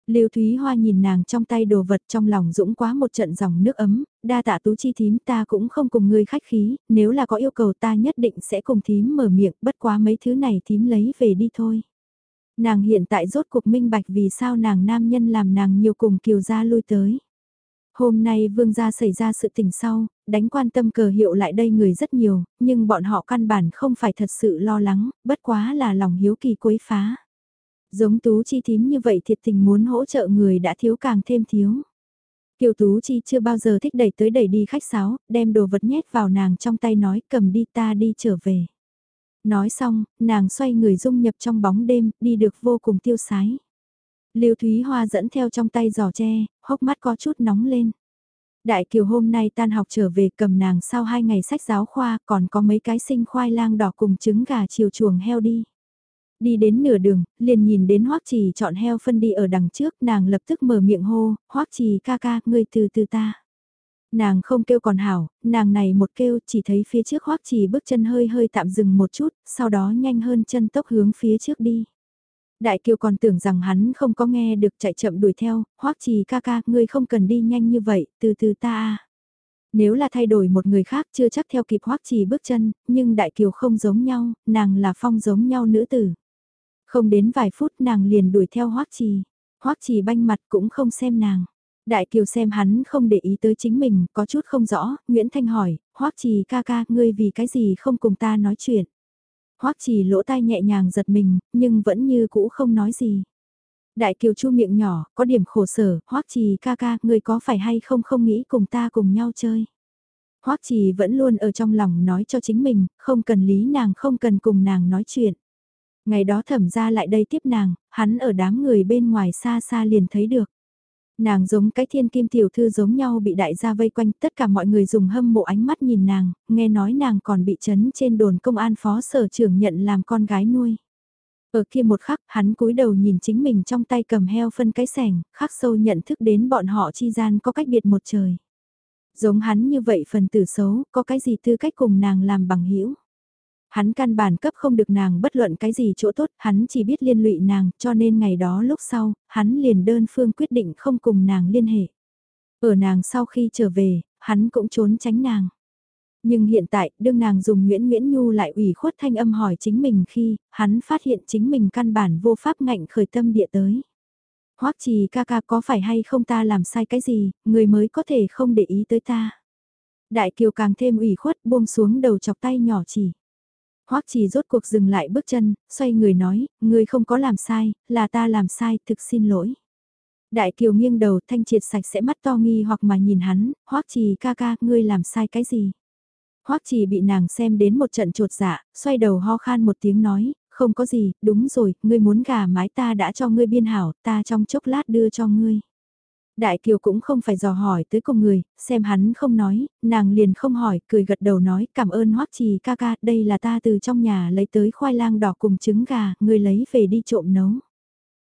Lưu Thúy Hoa nhìn nàng trong tay đồ vật trong lòng dũng quá một trận dòng nước ấm, đa tạ tú chi thím ta cũng không cùng ngươi khách khí, nếu là có yêu cầu ta nhất định sẽ cùng thím mở miệng, bất quá mấy thứ này thím lấy về đi thôi. Nàng hiện tại rốt cuộc minh bạch vì sao nàng nam nhân làm nàng nhiều cùng kiều gia lui tới. Hôm nay vương gia xảy ra sự tình sau, đánh quan tâm cờ hiệu lại đây người rất nhiều, nhưng bọn họ căn bản không phải thật sự lo lắng, bất quá là lòng hiếu kỳ quấy phá. Giống Tú Chi thím như vậy thiệt tình muốn hỗ trợ người đã thiếu càng thêm thiếu. Kiều Tú Chi chưa bao giờ thích đẩy tới đẩy đi khách sáo, đem đồ vật nhét vào nàng trong tay nói cầm đi ta đi trở về. Nói xong, nàng xoay người dung nhập trong bóng đêm, đi được vô cùng tiêu sái. Lưu Thúy Hoa dẫn theo trong tay giỏ tre, hốc mắt có chút nóng lên. Đại Kiều hôm nay tan học trở về cầm nàng sau hai ngày sách giáo khoa còn có mấy cái sinh khoai lang đỏ cùng trứng gà chiều chuồng heo đi. Đi đến nửa đường, liền nhìn đến Hoắc Trì chọn heo phân đi ở đằng trước, nàng lập tức mở miệng hô, Hoắc Trì ca ca, ngươi từ từ ta. Nàng không kêu còn hảo, nàng này một kêu chỉ thấy phía trước Hoắc Trì bước chân hơi hơi tạm dừng một chút, sau đó nhanh hơn chân tốc hướng phía trước đi. Đại kiều còn tưởng rằng hắn không có nghe được chạy chậm đuổi theo, Hoắc Trì ca ca, ngươi không cần đi nhanh như vậy, từ từ ta Nếu là thay đổi một người khác chưa chắc theo kịp Hoắc Trì bước chân, nhưng Đại kiều không giống nhau, nàng là phong giống nhau nữ tử. Không đến vài phút nàng liền đuổi theo Hoắc Trì. Hoắc Trì banh mặt cũng không xem nàng. Đại Kiều xem hắn không để ý tới chính mình, có chút không rõ, Nguyễn Thanh hỏi, Hoắc Trì ca ca, ngươi vì cái gì không cùng ta nói chuyện. Hoắc Trì lỗ tai nhẹ nhàng giật mình, nhưng vẫn như cũ không nói gì. Đại Kiều chu miệng nhỏ, có điểm khổ sở, Hoắc Trì ca ca, ngươi có phải hay không không nghĩ cùng ta cùng nhau chơi. Hoắc Trì vẫn luôn ở trong lòng nói cho chính mình, không cần lý nàng không cần cùng nàng nói chuyện. Ngày đó thẩm ra lại đây tiếp nàng, hắn ở đám người bên ngoài xa xa liền thấy được. Nàng giống cái thiên kim tiểu thư giống nhau bị đại gia vây quanh, tất cả mọi người dùng hâm mộ ánh mắt nhìn nàng, nghe nói nàng còn bị chấn trên đồn công an phó sở trưởng nhận làm con gái nuôi. Ở kia một khắc, hắn cúi đầu nhìn chính mình trong tay cầm heo phân cái sẻng, khắc sâu nhận thức đến bọn họ chi gian có cách biệt một trời. Giống hắn như vậy phần tử xấu, có cái gì tư cách cùng nàng làm bằng hữu Hắn căn bản cấp không được nàng bất luận cái gì chỗ tốt, hắn chỉ biết liên lụy nàng, cho nên ngày đó lúc sau, hắn liền đơn phương quyết định không cùng nàng liên hệ. Ở nàng sau khi trở về, hắn cũng trốn tránh nàng. Nhưng hiện tại, đương nàng dùng Nguyễn Nguyễn Nhu lại ủy khuất thanh âm hỏi chính mình khi, hắn phát hiện chính mình căn bản vô pháp ngạnh khởi tâm địa tới. Hoắc trì ca ca có phải hay không ta làm sai cái gì, người mới có thể không để ý tới ta. Đại kiều càng thêm ủy khuất buông xuống đầu chọc tay nhỏ chỉ. Hoắc Trì rốt cuộc dừng lại bước chân, xoay người nói, ngươi không có làm sai, là ta làm sai, thực xin lỗi. Đại Kiều nghiêng đầu thanh triệt sạch sẽ mắt to nghi hoặc mà nhìn hắn, Hoắc Trì ca ca, ngươi làm sai cái gì? Hoắc Trì bị nàng xem đến một trận trột dạ, xoay đầu ho khan một tiếng nói, không có gì, đúng rồi, ngươi muốn gà mái ta đã cho ngươi biên hảo, ta trong chốc lát đưa cho ngươi. Đại Kiều cũng không phải dò hỏi tới cùng người, xem hắn không nói, nàng liền không hỏi, cười gật đầu nói cảm ơn hoắc trì ca ca, đây là ta từ trong nhà lấy tới khoai lang đỏ cùng trứng gà, người lấy về đi trộm nấu.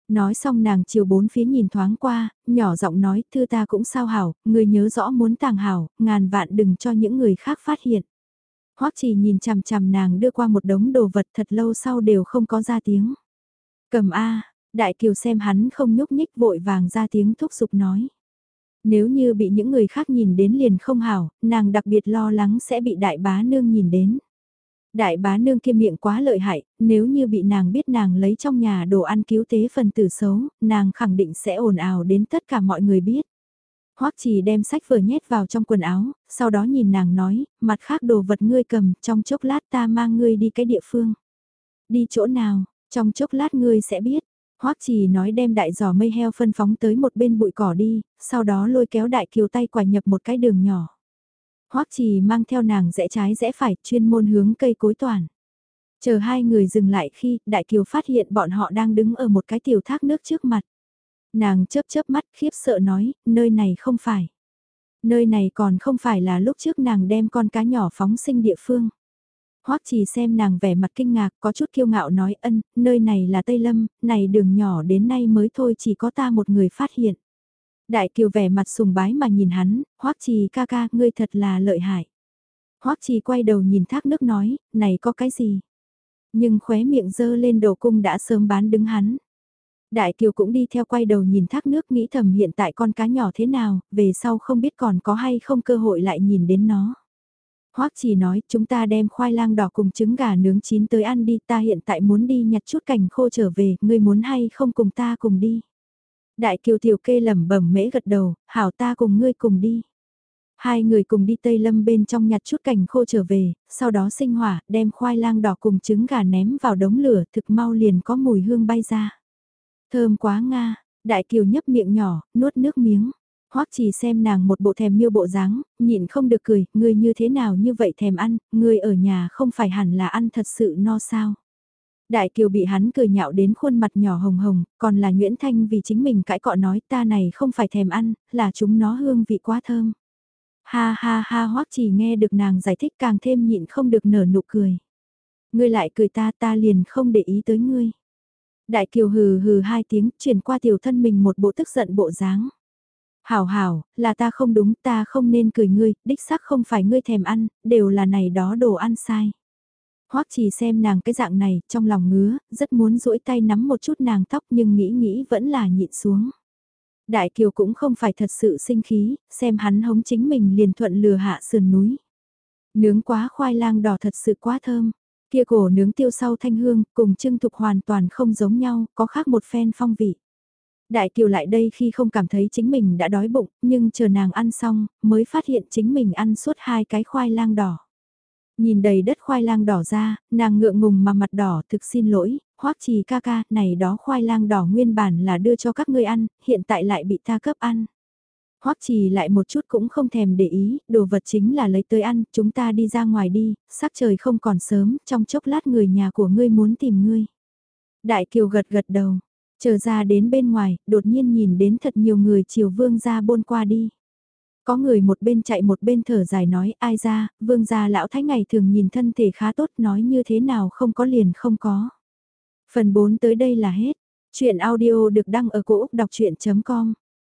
Nói xong nàng chiều bốn phía nhìn thoáng qua, nhỏ giọng nói, thư ta cũng sao hảo, người nhớ rõ muốn tàng hảo, ngàn vạn đừng cho những người khác phát hiện. Hoắc trì nhìn chằm chằm nàng đưa qua một đống đồ vật thật lâu sau đều không có ra tiếng. Cầm A, Đại Kiều xem hắn không nhúc nhích vội vàng ra tiếng thúc giục nói. Nếu như bị những người khác nhìn đến liền không hảo, nàng đặc biệt lo lắng sẽ bị đại bá nương nhìn đến. Đại bá nương kia miệng quá lợi hại, nếu như bị nàng biết nàng lấy trong nhà đồ ăn cứu tế phần tử xấu, nàng khẳng định sẽ ồn ào đến tất cả mọi người biết. Hoắc chỉ đem sách vừa nhét vào trong quần áo, sau đó nhìn nàng nói, mặt khác đồ vật ngươi cầm, trong chốc lát ta mang ngươi đi cái địa phương. Đi chỗ nào, trong chốc lát ngươi sẽ biết, Hoắc Trì nói đem đại giỏ mây heo phân phóng tới một bên bụi cỏ đi, sau đó lôi kéo đại kiều tay quả nhập một cái đường nhỏ. Hoắc Trì mang theo nàng rẽ trái rẽ phải, chuyên môn hướng cây cối toàn. Chờ hai người dừng lại khi đại kiều phát hiện bọn họ đang đứng ở một cái tiểu thác nước trước mặt. Nàng chớp chớp mắt khiếp sợ nói, nơi này không phải. Nơi này còn không phải là lúc trước nàng đem con cá nhỏ phóng sinh địa phương. Hoắc trì xem nàng vẻ mặt kinh ngạc có chút kiêu ngạo nói ân, nơi này là Tây Lâm, này đường nhỏ đến nay mới thôi chỉ có ta một người phát hiện. Đại kiều vẻ mặt sùng bái mà nhìn hắn, Hoắc trì ca ca, ngươi thật là lợi hại. Hoắc trì quay đầu nhìn thác nước nói, này có cái gì? Nhưng khóe miệng dơ lên đầu cung đã sớm bán đứng hắn. Đại kiều cũng đi theo quay đầu nhìn thác nước nghĩ thầm hiện tại con cá nhỏ thế nào, về sau không biết còn có hay không cơ hội lại nhìn đến nó. Hoắc chỉ nói, chúng ta đem khoai lang đỏ cùng trứng gà nướng chín tới ăn đi, ta hiện tại muốn đi nhặt chút cành khô trở về, ngươi muốn hay không cùng ta cùng đi. Đại kiều tiểu kê lẩm bẩm mễ gật đầu, hảo ta cùng ngươi cùng đi. Hai người cùng đi Tây Lâm bên trong nhặt chút cành khô trở về, sau đó sinh hỏa, đem khoai lang đỏ cùng trứng gà ném vào đống lửa, thực mau liền có mùi hương bay ra. Thơm quá Nga, đại kiều nhấp miệng nhỏ, nuốt nước miếng. Hoắc chỉ xem nàng một bộ thèm miêu bộ dáng, nhịn không được cười, ngươi như thế nào như vậy thèm ăn, ngươi ở nhà không phải hẳn là ăn thật sự no sao. Đại Kiều bị hắn cười nhạo đến khuôn mặt nhỏ hồng hồng, còn là Nguyễn Thanh vì chính mình cãi cọ nói ta này không phải thèm ăn, là chúng nó hương vị quá thơm. Ha ha ha hoắc chỉ nghe được nàng giải thích càng thêm nhịn không được nở nụ cười. Ngươi lại cười ta ta liền không để ý tới ngươi. Đại Kiều hừ hừ hai tiếng chuyển qua tiểu thân mình một bộ tức giận bộ dáng. Hảo hảo, là ta không đúng, ta không nên cười ngươi, đích xác không phải ngươi thèm ăn, đều là này đó đồ ăn sai. Hoắc chỉ xem nàng cái dạng này, trong lòng ngứa, rất muốn duỗi tay nắm một chút nàng tóc nhưng nghĩ nghĩ vẫn là nhịn xuống. Đại Kiều cũng không phải thật sự sinh khí, xem hắn hống chính mình liền thuận lừa hạ sườn núi. Nướng quá khoai lang đỏ thật sự quá thơm. Kia cổ nướng tiêu sau thanh hương, cùng trưng thục hoàn toàn không giống nhau, có khác một phen phong vị. Đại Kiều lại đây khi không cảm thấy chính mình đã đói bụng, nhưng chờ nàng ăn xong, mới phát hiện chính mình ăn suốt hai cái khoai lang đỏ. Nhìn đầy đất khoai lang đỏ ra, nàng ngượng ngùng mà mặt đỏ thực xin lỗi, hoắc trì ca ca, này đó khoai lang đỏ nguyên bản là đưa cho các ngươi ăn, hiện tại lại bị ta cấp ăn. Hoắc trì lại một chút cũng không thèm để ý, đồ vật chính là lấy tới ăn, chúng ta đi ra ngoài đi, sắc trời không còn sớm, trong chốc lát người nhà của ngươi muốn tìm ngươi. Đại kiều gật gật đầu, chờ ra đến bên ngoài, đột nhiên nhìn đến thật nhiều người chiều vương ra bôn qua đi. Có người một bên chạy một bên thở dài nói ai ra, vương gia lão thái ngày thường nhìn thân thể khá tốt nói như thế nào không có liền không có. Phần 4 tới đây là hết. Chuyện audio được đăng ở cổ Úc đọc chuyện.com